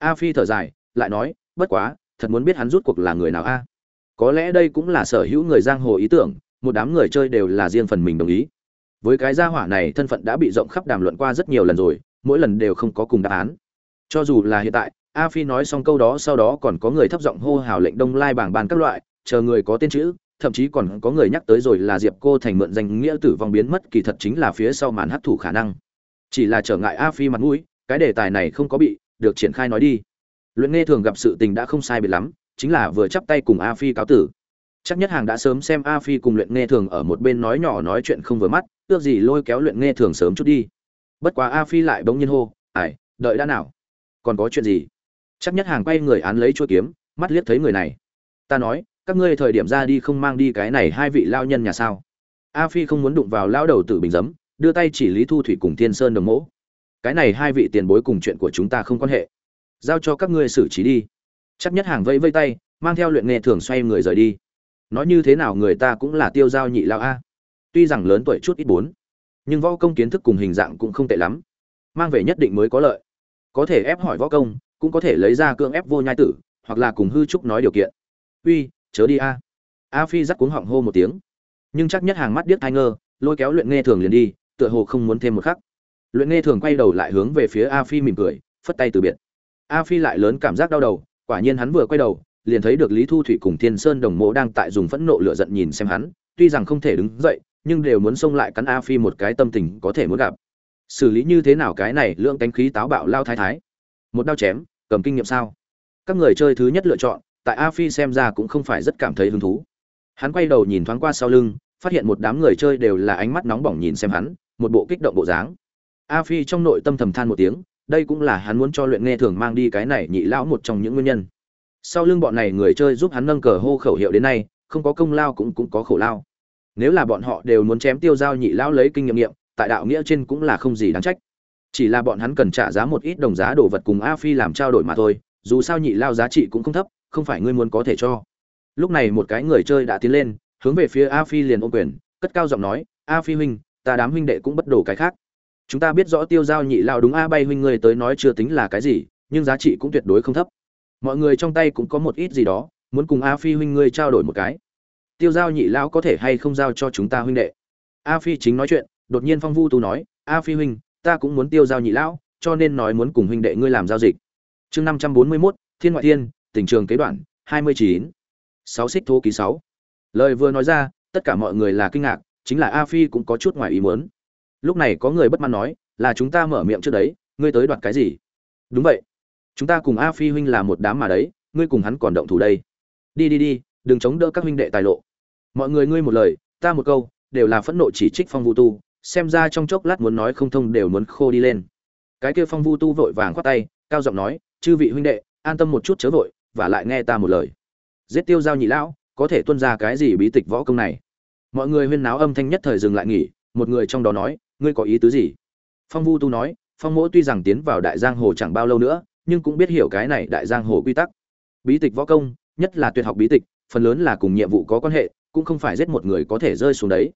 a phi thở dài, lại nói, bất quá, thật muốn biết hắn rút cuộc là người nào a? Có lẽ đây cũng là sở hữu người giang hồ ý tưởng, một đám người chơi đều là riêng phần mình đồng ý. Với cái gia hỏa này, thân phận đã bị rộng khắp đàm luận qua rất nhiều lần rồi, mỗi lần đều không có cùng đáp án. Cho dù là hiện tại, a phi nói xong câu đó, sau đó còn có người thấp giọng hô hào lệnh đông lai bảng bàn các loại, chờ người có tên chữ, thậm chí còn có người nhắc tới rồi là diệp cô thành mượn danh nghĩa tử vong biến mất, kỳ thật chính là phía sau màn hấp thụ khả năng. Chỉ là trở ngại a phi mặt mũi, cái đề tài này không có bị được triển khai nói đi. Luyện nghe thường gặp sự tình đã không sai biệt lắm, chính là vừa chắp tay cùng a phi cáo tử. Chắc nhất hàng đã sớm xem a phi cùng luyện nghe thường ở một bên nói nhỏ nói chuyện không vừa mắt, ước gì lôi kéo luyện nghe thường sớm chút đi. Bất quá a phi lại bỗng nhiên hô ải đợi đã nào? Còn có chuyện gì? Chắc nhất hàng quay người án lấy chuôi kiếm, mắt liếc thấy người này. Ta nói, các ngươi thời điểm ra đi không mang đi cái này hai vị lao nhân nhà sao? A phi không muốn đụng vào lao đầu tử bình giấm, đưa tay chỉ lý thu thủy cùng thiên sơn đồng mẫu cái này hai vị tiền bối cùng chuyện của chúng ta không quan hệ. Giao cho các ngươi xử trí đi. Chắc nhất hàng vẫy vây tay, mang theo luyện nghề thường xoay người rời đi. Nói như thế nào người ta cũng là tiêu giao nhị lao a. Tuy rằng lớn tuổi chút ít bốn, nhưng võ công kiến thức cùng hình dạng cũng không tệ lắm. Mang về nhất định mới có lợi. Có thể ép hỏi võ công, cũng có thể lấy ra cưỡng ép vô nhai tử, hoặc là cùng hư trúc nói điều kiện. Uy, chớ đi a. A phi dắt cuống họng hô một tiếng. Nhưng chắc nhất hàng mắt điếc thai ngơ, lôi kéo luyện nghe thường liền đi, tựa hồ không muốn thêm một khắc luyện nghe thường quay đầu lại hướng về phía a phi mỉm cười, phất tay từ biệt. A phi lại lớn cảm giác đau đầu, quả nhiên hắn vừa quay đầu, liền thấy được lý thu thủy cùng thiên sơn đồng mộ đang tại dùng phẫn nộ lửa giận nhìn xem hắn, tuy rằng không thể đứng dậy, nhưng đều muốn xông lại cắn a phi một cái tâm tình có thể muốn gặp. Xử lý như thế nào cái này lượng cánh khí táo bạo lao thái thái? Một đao chém, cầm kinh nghiệm sao? Các người chơi thứ nhất lựa chọn, tại a phi xem ra cũng không phải rất cảm thấy hứng thú. Hắn quay đầu nhìn thoáng qua sau lưng, phát hiện một đám người chơi đều là ánh mắt nóng bỏng nhìn xem hắn, một bộ kích động bộ dáng a phi trong nội tâm thầm than một tiếng, đây cũng là hắn muốn cho luyện nghe thường mang đi cái này nhị lão một trong những nguyên nhân. Sau lưng bọn này người chơi giúp hắn nâng cờ hô khẩu hiệu đến nay, không có công lao cũng cũng có khổ lao. Nếu là bọn họ đều muốn chém tiêu giao nhị lão lấy kinh nghiệm nghiệm, tại đạo nghĩa trên cũng là không gì đáng trách. Chỉ là bọn hắn cần trả giá một ít đồng giá đồ vật cùng a phi làm trao đổi mà thôi, dù sao nhị lao giá trị cũng không thấp, không phải ngươi muốn có thể cho. Lúc này một cái người chơi đã tiến lên, hướng về phía a phi liền ôm quyền, cất cao giọng nói, a phi huynh, ta đám huynh đệ cũng bất đồ cái khác chúng ta biết rõ tiêu giao nhị lao đúng a, bay huynh ngươi tới nói chưa tính là cái gì, nhưng giá trị cũng tuyệt đối không thấp. Mọi người trong tay cũng có một ít gì đó, muốn cùng a phi huynh ngươi trao đổi một cái. Tiêu giao nhị lão có thể hay không giao cho chúng ta huynh đệ? A phi chính nói chuyện, đột nhiên phong vu tu nói, a phi huynh, ta cũng muốn tiêu giao nhị lão cho nên nói muốn cùng huynh đệ ngươi làm giao dịch. Chương năm trăm bốn mươi mốt, thiên ngoại thiên, tình trường kế đoạn, hai mươi chín. Sáu xích thô ký sáu. Lời vừa nói ra, tất cả mọi người là kinh ngạc, chính là a phi cũng có chút ngoài ý muốn lúc này có người bất mãn nói, là chúng ta mở miệng trước đấy, ngươi tới đoạt cái gì? Đúng vậy, chúng ta cùng a phi huynh là một đám mà đấy, ngươi cùng hắn còn động thủ đây. Đi đi đi, đừng chống đỡ các huynh đệ tài lộ. Mọi người ngươi một lời, ta một câu, đều là phẫn nộ chỉ trích phong vu tu, xem ra trong chốc lát muốn nói không thông đều muốn khô đi lên. Cái kia phong vu tu vội vàng khoát tay, cao giọng nói, chư vị huynh đệ, an tâm một chút chớ vội, và lại nghe ta một lời. Giết tiêu giao nhị lão, có thể tuân ra cái gì bí tịch võ công này? Mọi người huyên náo âm thanh nhất thời dừng lại nghỉ, một người trong đó nói ngươi có ý tứ gì? Phong vu tu nói, phong mỗ tuy rằng tiến vào đại giang hồ chẳng bao lâu nữa, nhưng cũng biết hiểu cái này đại giang hồ quy tắc. Bí tịch võ công, nhất là tuyệt học bí tịch, phần lớn là cùng nhiệm vụ có quan hệ, cũng không phải giết một người có thể rơi xuống đấy.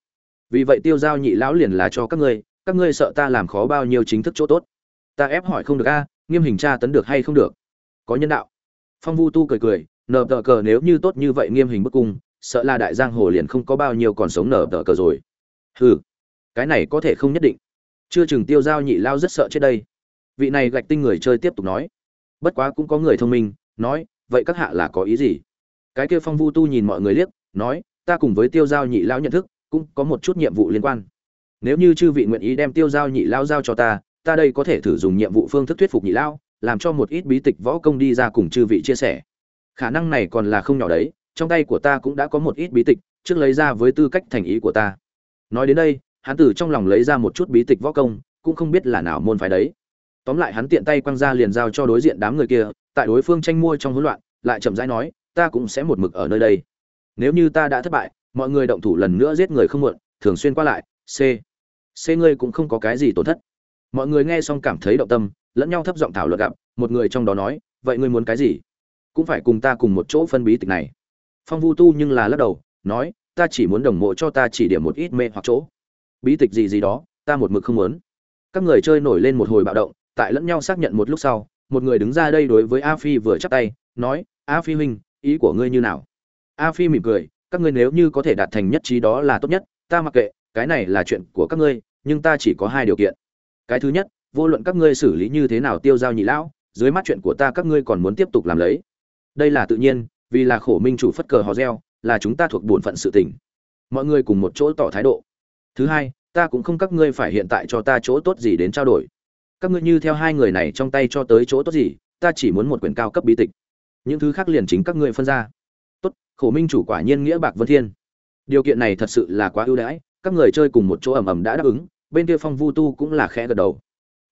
Vì vậy tiêu giao nhị lão liền là cho các ngươi các ngươi sợ ta làm khó bao nhiêu chính thức chỗ tốt. Ta ép hỏi không được a, nghiêm hình tra tấn được hay không được? Có nhân đạo. Phong vu tu cười cười, nở tờ cờ nếu như tốt như vậy nghiêm hình bức cung, sợ là đại giang hồ liền không có bao nhiêu còn sống nở tờ cờ rồi. Hừ cái này có thể không nhất định. Chưa chừng tiêu giao nhị lao rất sợ chết đây. Vị này gạch tinh người chơi tiếp tục nói. Bất quá cũng có người thông minh, nói, vậy các hạ là có ý gì? Cái kia phong vu tu nhìn mọi người liếc, nói, ta cùng với tiêu giao nhị lao nhận thức, cũng có một chút nhiệm vụ liên quan. Nếu như chư vị nguyện ý đem tiêu giao nhị lao giao cho ta ta đây có thể thử dùng nhiệm vụ phương thức thuyết phục nhị lao, làm cho một ít bí tịch võ công đi ra cùng chư vị chia sẻ. Khả năng này còn là không nhỏ đấy, trong tay của ta cũng đã có một ít bí tịch, trước lấy ra với tư cách thành ý của ta. Nói đến đây hắn từ trong lòng lấy ra một chút bí tịch võ công, cũng không biết là nào môn phái đấy. Tóm lại hắn tiện tay quăng ra liền giao cho đối diện đám người kia, tại đối phương tranh mua trong hỗn loạn, lại chậm rãi nói, ta cũng sẽ một mực ở nơi đây. Nếu như ta đã thất bại, mọi người động thủ lần nữa giết người không muộn, thường xuyên qua lại, c. C ngươi cũng không có cái gì tổn thất. Mọi người nghe xong cảm thấy động tâm, lẫn nhau thấp giọng thảo luận gặp, một người trong đó nói, vậy ngươi muốn cái gì? Cũng phải cùng ta cùng một chỗ phân bí tịch này. Phong vu tu nhưng là lắc đầu, nói, ta chỉ muốn đồng mộ cho ta chỉ điểm một ít mê hoặc chỗ bí tịch gì gì đó, ta một mực không muốn. Các người chơi nổi lên một hồi bạo động, tại lẫn nhau xác nhận một lúc sau, một người đứng ra đây đối với a phi vừa chắp tay, nói, a phi huynh, ý của ngươi như nào? A phi mỉm cười, các ngươi nếu như có thể đạt thành nhất trí đó là tốt nhất, ta mặc kệ, cái này là chuyện của các ngươi, nhưng ta chỉ có hai điều kiện. Cái thứ nhất, vô luận các ngươi xử lý như thế nào tiêu giao nhị lão, dưới mắt chuyện của ta các ngươi còn muốn tiếp tục làm lấy. Đây là tự nhiên, vì là khổ minh chủ phất cờ hò reo, là chúng ta thuộc bổn phận sự tình. Mọi người cùng một chỗ tỏ thái độ thứ hai, ta cũng không các ngươi phải hiện tại cho ta chỗ tốt gì đến trao đổi. Các ngươi như theo hai người này trong tay cho tới chỗ tốt gì, ta chỉ muốn một quyển cao cấp bí tịch. Những thứ khác liền chính các ngươi phân ra. Tốt, khổ minh chủ quả nhiên nghĩa bạc vân thiên. Điều kiện này thật sự là quá ưu đãi, các người chơi cùng một chỗ ầm ầm đã đáp ứng, bên kia phong vu tu cũng là khẽ gật đầu.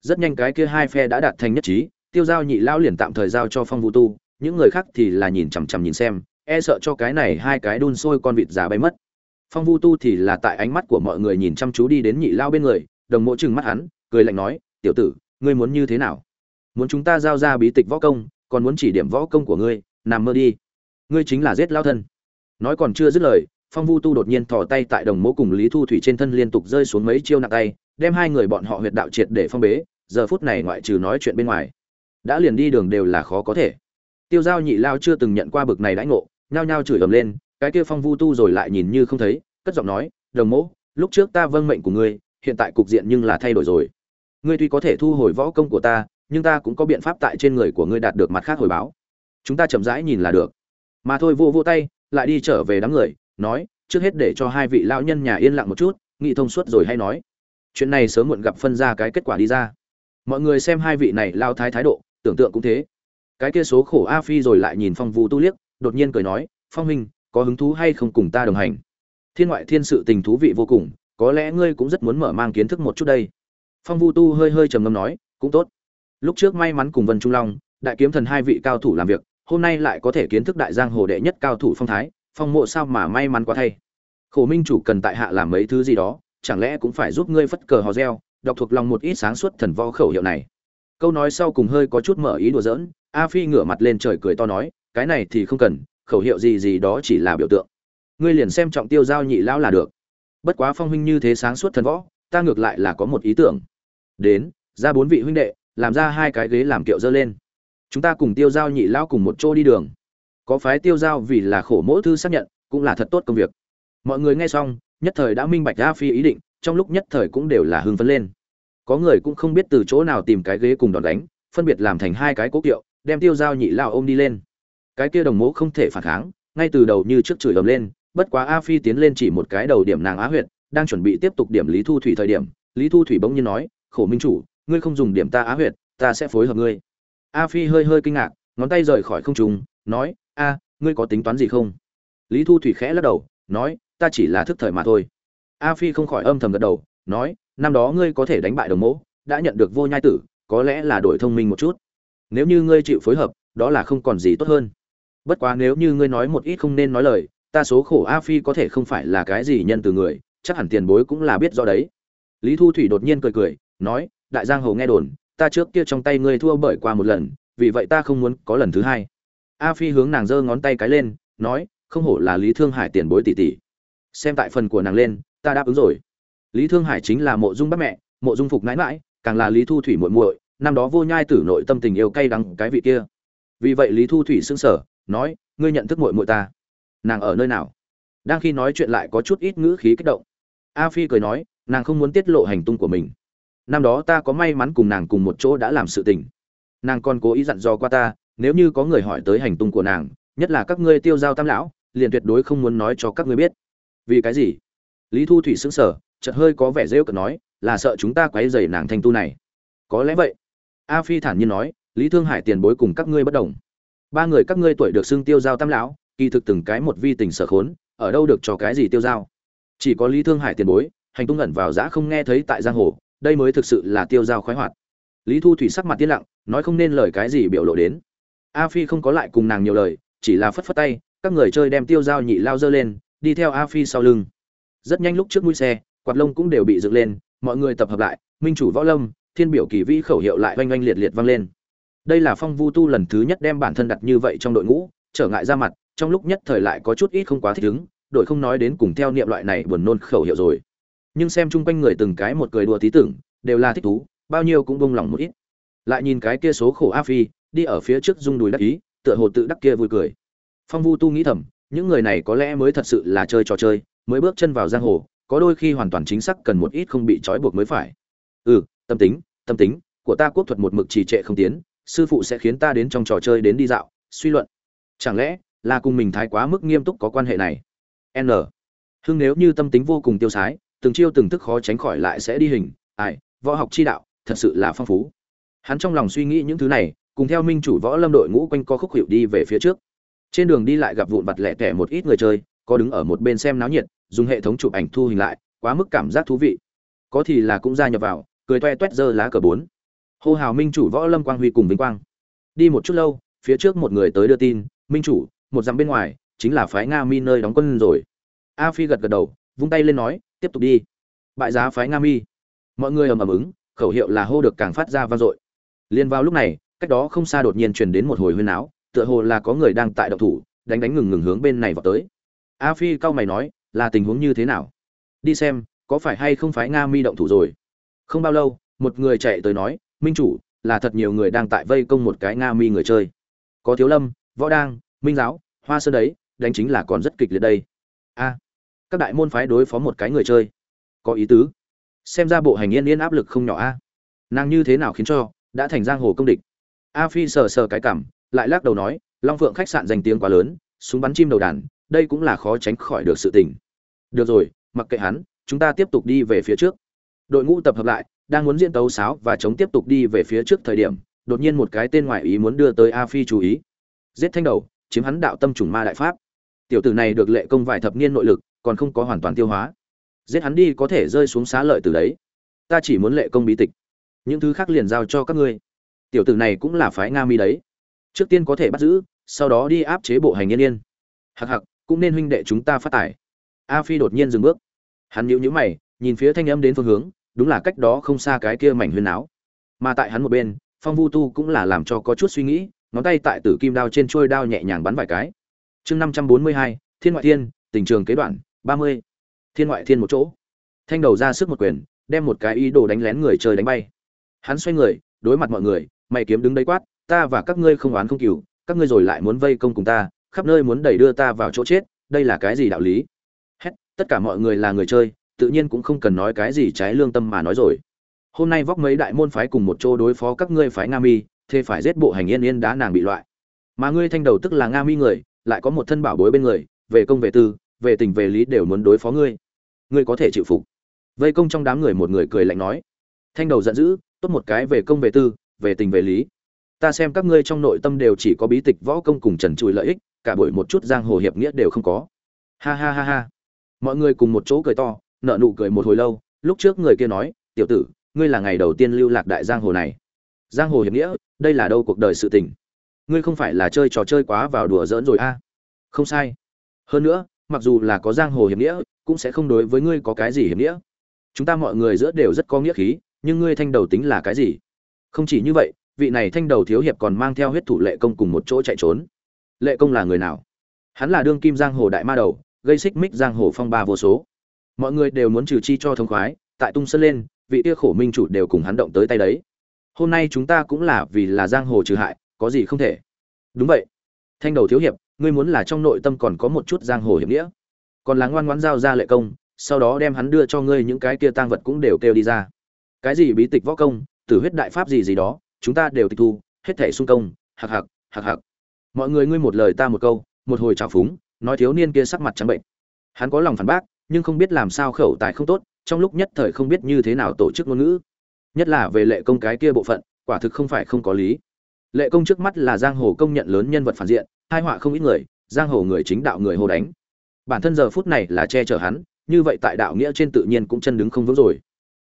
Rất nhanh cái kia hai phe đã đạt thành nhất trí, tiêu giao nhị lao liền tạm thời giao cho phong vu tu, những người khác thì là nhìn chằm chằm nhìn xem e sợ cho cái này hai cái đun sôi con vịt già bay mất phong vu tu thì là tại ánh mắt của mọi người nhìn chăm chú đi đến nhị lao bên người, đồng mộ chừng mắt hắn, cười lạnh nói, tiểu tử, ngươi muốn như thế nào? Muốn chúng ta giao ra bí tịch võ công, còn muốn chỉ điểm võ công của ngươi, nằm mơ đi. Ngươi chính là giết lao thân. Nói còn chưa dứt lời, phong vu tu đột nhiên thò tay tại đồng mộ cùng lý thu thủy trên thân liên tục rơi xuống mấy chiêu nặng tay, đem hai người bọn họ huyệt đạo triệt để phong bế, giờ phút này ngoại trừ nói chuyện bên ngoài, đã liền đi đường đều là khó có thể. Tiêu giao nhị lao chưa từng nhận qua bực này đãi ngộ, nhao nhao chửi ầm lên cái kia phong vu tu rồi lại nhìn như không thấy, cất giọng nói, đồng mỗ, lúc trước ta vâng mệnh của ngươi, hiện tại cục diện nhưng là thay đổi rồi. Ngươi tuy có thể thu hồi võ công của ta, nhưng ta cũng có biện pháp tại trên người của ngươi đạt được mặt khác hồi báo. Chúng ta chậm rãi nhìn là được. Mà thôi vô vô tay, lại đi trở về đám người, nói, trước hết để cho hai vị lão nhân nhà yên lặng một chút, nghị thông suốt rồi hay nói. Chuyện này sớm muộn gặp phân ra cái kết quả đi ra. Mọi người xem hai vị này lao thái thái độ, tưởng tượng cũng thế. Cái kia số khổ a phi rồi lại nhìn phong vu tu liếc, đột nhiên cười nói, phong huynh có hứng thú hay không cùng ta đồng hành. Thiên ngoại thiên sự tình thú vị vô cùng, có lẽ ngươi cũng rất muốn mở mang kiến thức một chút đây. Phong vu tu hơi hơi trầm ngâm nói, cũng tốt. Lúc trước may mắn cùng vân trung long, đại kiếm thần hai vị cao thủ làm việc, hôm nay lại có thể kiến thức đại giang hồ đệ nhất cao thủ phong thái, phong mộ sao mà may mắn quá thay. Khổ minh chủ cần tại hạ làm mấy thứ gì đó, chẳng lẽ cũng phải giúp ngươi phất cờ hò reo, đọc thuộc lòng một ít sáng suốt thần võ khẩu hiệu này. Câu nói sau cùng hơi có chút mở ý đùa giỡn, a phi ngửa mặt lên trời cười to nói, cái này thì không cần khẩu hiệu gì gì đó chỉ là biểu tượng. Ngươi liền xem trọng tiêu giao nhị lão là được. Bất quá phong huynh như thế sáng suốt thần võ, ta ngược lại là có một ý tưởng. Đến, ra bốn vị huynh đệ, làm ra hai cái ghế làm kiệu dơ lên. Chúng ta cùng tiêu giao nhị lão cùng một chỗ đi đường. Có phái tiêu giao vì là khổ mỗi thư xác nhận, cũng là thật tốt công việc. Mọi người nghe xong, nhất thời đã minh bạch a phi ý định, trong lúc nhất thời cũng đều là hưng phấn lên. Có người cũng không biết từ chỗ nào tìm cái ghế cùng đòn đánh, phân biệt làm thành hai cái cố kiệu, đem tiêu giao nhị lao ôm đi lên cái kia đồng mẫu không thể phản kháng, ngay từ đầu như trước chửi ầm lên, bất quá a phi tiến lên chỉ một cái đầu điểm nàng á huyện đang chuẩn bị tiếp tục điểm lý thu thủy thời điểm, lý thu thủy bỗng nhiên nói, khổ minh chủ, ngươi không dùng điểm ta á huyệt, ta sẽ phối hợp ngươi. A phi hơi hơi kinh ngạc, ngón tay rời khỏi không trùng nói, a, ngươi có tính toán gì không? Lý thu thủy khẽ lắc đầu, nói, ta chỉ là thức thời mà thôi. A phi không khỏi âm thầm gật đầu, nói, năm đó ngươi có thể đánh bại đồng mẫu đã nhận được vô nhai tử, có lẽ là đổi thông minh một chút. Nếu như ngươi chịu phối hợp, đó là không còn gì tốt hơn bất quá nếu như ngươi nói một ít không nên nói lời, ta số khổ a phi có thể không phải là cái gì nhân từ người, chắc hẳn tiền bối cũng là biết do đấy. Lý thu thủy đột nhiên cười cười, nói, đại giang hồ nghe đồn, ta trước kia trong tay ngươi thua bởi qua một lần, vì vậy ta không muốn có lần thứ hai. A phi hướng nàng giơ ngón tay cái lên, nói, không hổ là lý thương hải tiền bối tỷ tỷ. Xem tại phần của nàng lên, ta đáp ứng rồi. Lý thương hải chính là mộ dung bác mẹ, mộ dung phục mãi mãi, càng là lý thu thủy muội muội, năm đó vô nhai tử nội tâm tình yêu cay đắng cái vị kia. Vì vậy lý thu thủy sững sở nói, ngươi nhận thức mội mội ta. Nàng ở nơi nào? Đang khi nói chuyện lại có chút ít ngữ khí kích động. A phi cười nói, nàng không muốn tiết lộ hành tung của mình. Năm đó ta có may mắn cùng nàng cùng một chỗ đã làm sự tình. Nàng còn cố ý dặn dò qua ta, nếu như có người hỏi tới hành tung của nàng, nhất là các ngươi tiêu giao tam lão, liền tuyệt đối không muốn nói cho các ngươi biết. Vì cái gì? Lý thu thủy sững sờ, chợt hơi có vẻ rêu cợt nói, là sợ chúng ta quấy rầy nàng thanh tu này. Có lẽ vậy. A phi thản nhiên nói, lý thương hải tiền bối cùng các ngươi bất đồng ba người các ngươi tuổi được xưng tiêu giao tam lão, kỳ thực từng cái một vi tình sở khốn, ở đâu được cho cái gì tiêu giao? Chỉ có lý thương hải tiền bối, hành tung ẩn vào giã không nghe thấy tại giang hồ, đây mới thực sự là tiêu giao khoái hoạt. Lý thu thủy sắc mặt tiên lặng, nói không nên lời cái gì biểu lộ đến. A phi không có lại cùng nàng nhiều lời, chỉ là phất phất tay, các người chơi đem tiêu giao nhị lao dơ lên, đi theo a phi sau lưng. Rất nhanh lúc trước mũi xe, quạt lông cũng đều bị dựng lên, mọi người tập hợp lại, minh chủ võ lâm, thiên biểu kỳ vĩ khẩu hiệu lại oanh oanh liệt liệt vang lên đây là phong vu tu lần thứ nhất đem bản thân đặt như vậy trong đội ngũ, trở ngại ra mặt, trong lúc nhất thời lại có chút ít không quá thích ứng, đội không nói đến cùng theo niệm loại này buồn nôn khẩu hiệu rồi. Nhưng xem chung quanh người từng cái một cười đùa tí tưởng, đều là thích thú, bao nhiêu cũng bông lòng một ít. Lại nhìn cái kia số khổ a phi, đi ở phía trước rung đùi đắc ý, tựa hồ tự đắc kia vui cười. Phong vu tu nghĩ thầm, những người này có lẽ mới thật sự là chơi trò chơi, mới bước chân vào giang hồ, có đôi khi hoàn toàn chính xác cần một ít không bị trói buộc mới phải. Ừ tâm tính tâm tính, của ta quốc thuật một mực trì trệ không tiến sư phụ sẽ khiến ta đến trong trò chơi đến đi dạo, suy luận. Chẳng lẽ là cùng mình thái quá mức nghiêm túc có quan hệ này? N. Hưng nếu như tâm tính vô cùng tiêu sái, từng chiêu từng thức khó tránh khỏi lại sẽ đi hình, ai, võ học chi đạo, thật sự là phong phú. Hắn trong lòng suy nghĩ những thứ này, cùng theo minh chủ võ lâm đội ngũ quanh co khúc hiệu đi về phía trước. Trên đường đi lại gặp vụn vặt lẻ tẻ một ít người chơi, có đứng ở một bên xem náo nhiệt, dùng hệ thống chụp ảnh thu hình lại, quá mức cảm giác thú vị. Có thì là cũng gia nhập vào, cười toe toét giơ lá cờ bốn hô hào minh chủ võ lâm quang huy cùng vinh quang. Đi một chút lâu, phía trước một người tới đưa tin, minh chủ, một dặm bên ngoài, chính là phái nga mi nơi đóng quân rồi. A phi gật gật đầu, vung tay lên nói, tiếp tục đi. Bại giá phái nga mi. Mọi người ầm ầm ứng, khẩu hiệu là hô được càng phát ra vang dội. Liên vào lúc này, cách đó không xa đột nhiên truyền đến một hồi huyên áo tựa hồ là có người đang tại động thủ, đánh đánh ngừng ngừng hướng bên này vào tới. A phi cau mày nói, là tình huống như thế nào? Đi xem, có phải hay không phái nga mi động thủ rồi? Không bao lâu, một người chạy tới nói minh chủ, là thật nhiều người đang tại vây công một cái nga mi người chơi. Có thiếu lâm, võ đang, minh giáo, hoa sơn đấy, đánh chính là còn rất kịch liệt đây. A, các đại môn phái đối phó một cái người chơi. Có ý tứ. Xem ra bộ hành yên yên áp lực không nhỏ a. Nàng như thế nào khiến cho đã thành giang hồ công địch? A phi sờ sờ cái cảm, lại lắc đầu nói, long phượng khách sạn danh tiếng quá lớn, súng bắn chim đầu đàn, đây cũng là khó tránh khỏi được sự tình. Được rồi, mặc kệ hắn, chúng ta tiếp tục đi về phía trước. Đội ngũ tập hợp lại đang muốn diễn tấu sáo và chống tiếp tục đi về phía trước thời điểm, đột nhiên một cái tên ngoại ý muốn đưa tới a phi chú ý. Giết thanh đầu, chiếm hắn đạo tâm trùng ma đại pháp. Tiểu tử này được lệ công vài thập niên nội lực, còn không có hoàn toàn tiêu hóa. Giết hắn đi có thể rơi xuống xá lợi từ đấy. Ta chỉ muốn lệ công bí tịch. Những thứ khác liền giao cho các ngươi. Tiểu tử này cũng là phái nga mi đấy. Trước tiên có thể bắt giữ, sau đó đi áp chế bộ hành yên yên. Hặc hặc cũng nên huynh đệ chúng ta phát tải. A phi đột nhiên dừng bước. Hắn nhíu nhíu mày, nhìn phía thanh âm đến phương hướng đúng là cách đó không xa cái kia mảnh huyên áo. Mà tại hắn một bên, phong vu tu cũng là làm cho có chút suy nghĩ, ngón tay tại tử kim đao trên trôi đao nhẹ nhàng bắn vài cái. Chương năm trăm bốn mươi hai, thiên ngoại thiên, tình trường kế đoạn, ba mươi. Thiên ngoại thiên một chỗ. Thanh đầu ra sức một quyền, đem một cái ý đồ đánh lén người chơi đánh bay. Hắn xoay người, đối mặt mọi người, mày kiếm đứng đấy quát, ta và các ngươi không oán không cừu, các ngươi rồi lại muốn vây công cùng ta, khắp nơi muốn đẩy đưa ta vào chỗ chết, đây là cái gì đạo lý? Hết tất cả mọi người là người chơi tự nhiên cũng không cần nói cái gì trái lương tâm mà nói rồi. Hôm nay vóc mấy đại môn phái cùng một chỗ đối phó các ngươi phái nga mi, thế phải giết bộ hành yên yên đã nàng bị loại. Mà ngươi thanh đầu tức là nga mi người, lại có một thân bảo bối bên người, về công về tư, về tình về lý đều muốn đối phó ngươi. Ngươi có thể chịu phục. Vây công trong đám người một người cười lạnh nói. Thanh đầu giận dữ, tốt một cái về công về tư, về tình về lý. Ta xem các ngươi trong nội tâm đều chỉ có bí tịch võ công cùng trần trụi lợi ích, cả buổi một chút giang hồ hiệp nghĩa đều không có. Ha ha ha ha. Mọi người cùng một chỗ cười to nợ nụ cười một hồi lâu, lúc trước người kia nói, tiểu tử, ngươi là ngày đầu tiên lưu lạc đại giang hồ này. Giang hồ hiệp nghĩa, đây là đâu cuộc đời sự tình? Ngươi không phải là chơi trò chơi quá vào đùa giỡn rồi a? À? không sai. Hơn nữa, mặc dù là có giang hồ hiệp nghĩa, cũng sẽ không đối với ngươi có cái gì hiệp nghĩa. Chúng ta mọi người giữa đều rất có nghĩa khí, nhưng ngươi thanh đầu tính là cái gì? Không chỉ như vậy, vị này thanh đầu thiếu hiệp còn mang theo huyết thủ lệ công cùng một chỗ chạy trốn. Lệ công là người nào? Hắn là đương kim giang hồ đại ma đầu, gây xích mích giang hồ phong ba vô số mọi người đều muốn trừ chi cho thông khoái, tại tung sân lên, vị kia khổ minh chủ đều cùng hắn động tới tay đấy. Hôm nay chúng ta cũng là vì là giang hồ trừ hại, có gì không thể. Đúng vậy. Thanh đầu thiếu hiệp, ngươi muốn là trong nội tâm còn có một chút giang hồ hiệp nghĩa. Còn là ngoan ngoãn giao ra lệ công, sau đó đem hắn đưa cho ngươi những cái kia tang vật cũng đều kêu đi ra. Cái gì bí tịch võ công, tử huyết đại pháp gì gì đó, chúng ta đều tịch thu, hết thể sung công, hạc hạc hạc hạc. Mọi người ngươi một lời ta một câu, một hồi trào phúng, nói thiếu niên kia sắc mặt trắng bệnh. Hắn có lòng phản bác nhưng không biết làm sao khẩu tài không tốt, trong lúc nhất thời không biết như thế nào tổ chức ngôn ngữ. Nhất là về lệ công cái kia bộ phận, quả thực không phải không có lý. Lệ công trước mắt là giang hồ công nhận lớn nhân vật phản diện hai họa không ít người, giang hồ người chính đạo người hồ đánh. Bản thân giờ phút này là che chở hắn, như vậy tại đạo nghĩa trên tự nhiên cũng chân đứng không vững rồi.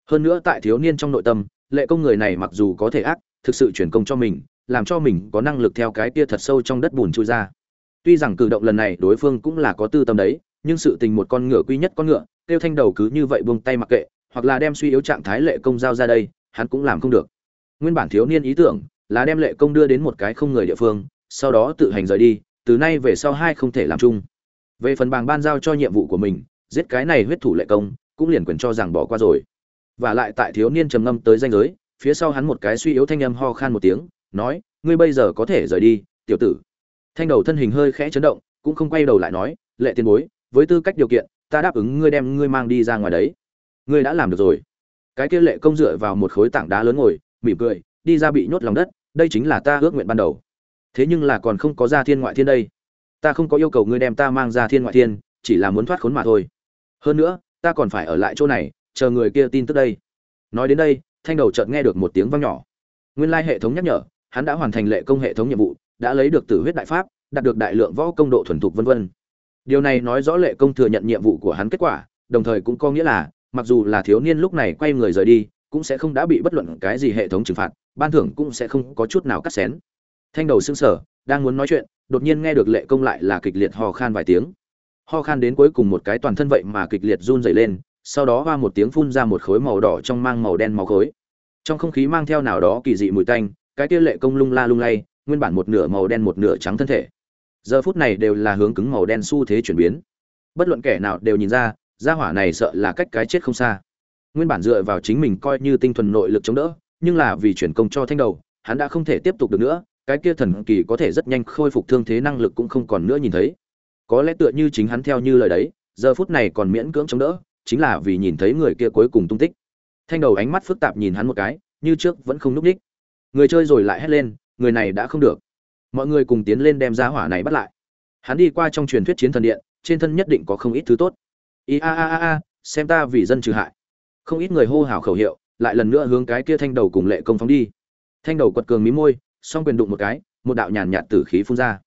Hơn nữa tại thiếu niên trong nội tâm, lệ công người này mặc dù có thể ác, thực sự chuyển công cho mình, làm cho mình có năng lực theo cái kia thật sâu trong đất bùn chui ra. Tuy rằng cử động lần này đối phương cũng là có tư tâm đấy nhưng sự tình một con ngựa quy nhất con ngựa, tiêu thanh đầu cứ như vậy buông tay mặc kệ, hoặc là đem suy yếu trạng thái lệ công giao ra đây, hắn cũng làm không được. Nguyên bản thiếu niên ý tưởng là đem lệ công đưa đến một cái không người địa phương, sau đó tự hành rời đi, từ nay về sau hai không thể làm chung. Về phần bàng ban giao cho nhiệm vụ của mình, giết cái này huyết thủ lệ công, cũng liền quyền cho rằng bỏ qua rồi. Và lại tại thiếu niên trầm ngâm tới danh giới, phía sau hắn một cái suy yếu thanh âm ho khan một tiếng, nói, ngươi bây giờ có thể rời đi, tiểu tử. Thanh đầu thân hình hơi khẽ chấn động, cũng không quay đầu lại nói, lệ tiền bối với tư cách điều kiện, ta đáp ứng ngươi đem ngươi mang đi ra ngoài đấy. Ngươi đã làm được rồi. Cái kia lệ công dựa vào một khối tảng đá lớn ngồi, mỉm cười, đi ra bị nhốt lòng đất, đây chính là ta ước nguyện ban đầu. Thế nhưng là còn không có ra thiên ngoại thiên đây. Ta không có yêu cầu ngươi đem ta mang ra thiên ngoại thiên, chỉ là muốn thoát khốn mà thôi. Hơn nữa, ta còn phải ở lại chỗ này, chờ người kia tin tức đây. Nói đến đây, thanh đầu chợt nghe được một tiếng vang nhỏ. Nguyên lai hệ thống nhắc nhở, hắn đã hoàn thành lệ công hệ thống nhiệm vụ, đã lấy được tử huyết đại pháp, đạt được đại lượng võ công độ thuần thục vân vân điều này nói rõ lệ công thừa nhận nhiệm vụ của hắn kết quả, đồng thời cũng có nghĩa là, mặc dù là thiếu niên lúc này quay người rời đi, cũng sẽ không đã bị bất luận cái gì hệ thống trừng phạt, ban thưởng cũng sẽ không có chút nào cắt xén. Thanh đầu sững sở, đang muốn nói chuyện, đột nhiên nghe được lệ công lại là kịch liệt ho khan vài tiếng. Ho khan đến cuối cùng một cái toàn thân vậy mà kịch liệt run rẩy lên, sau đó hoa một tiếng phun ra một khối màu đỏ trong mang màu đen máu khối. Trong không khí mang theo nào đó kỳ dị mùi tanh, cái kia lệ công lung la lung lay, nguyên bản một nửa màu đen một nửa trắng thân thể giờ phút này đều là hướng cứng màu đen xu thế chuyển biến. Bất luận kẻ nào đều nhìn ra, gia hỏa này sợ là cách cái chết không xa. Nguyên bản dựa vào chính mình coi như tinh thuần nội lực chống đỡ, nhưng là vì chuyển công cho thanh đầu, hắn đã không thể tiếp tục được nữa, cái kia thần kỳ có thể rất nhanh khôi phục thương thế năng lực cũng không còn nữa nhìn thấy. Có lẽ tựa như chính hắn theo như lời đấy, giờ phút này còn miễn cưỡng chống đỡ, chính là vì nhìn thấy người kia cuối cùng tung tích. Thanh đầu ánh mắt phức tạp nhìn hắn một cái, như trước vẫn không núp ních. Người chơi rồi lại hét lên, người này đã không được mọi người cùng tiến lên đem giá hỏa này bắt lại. Hắn đi qua trong truyền thuyết chiến thần điện, trên thân nhất định có không ít thứ tốt. I a a a a, xem ta vì dân trừ hại. Không ít người hô hào khẩu hiệu, lại lần nữa hướng cái kia thanh đầu cùng lệ công phóng đi. Thanh đầu quật cường mí môi, song quyền đụng một cái, một đạo nhàn nhạt tử khí phun ra.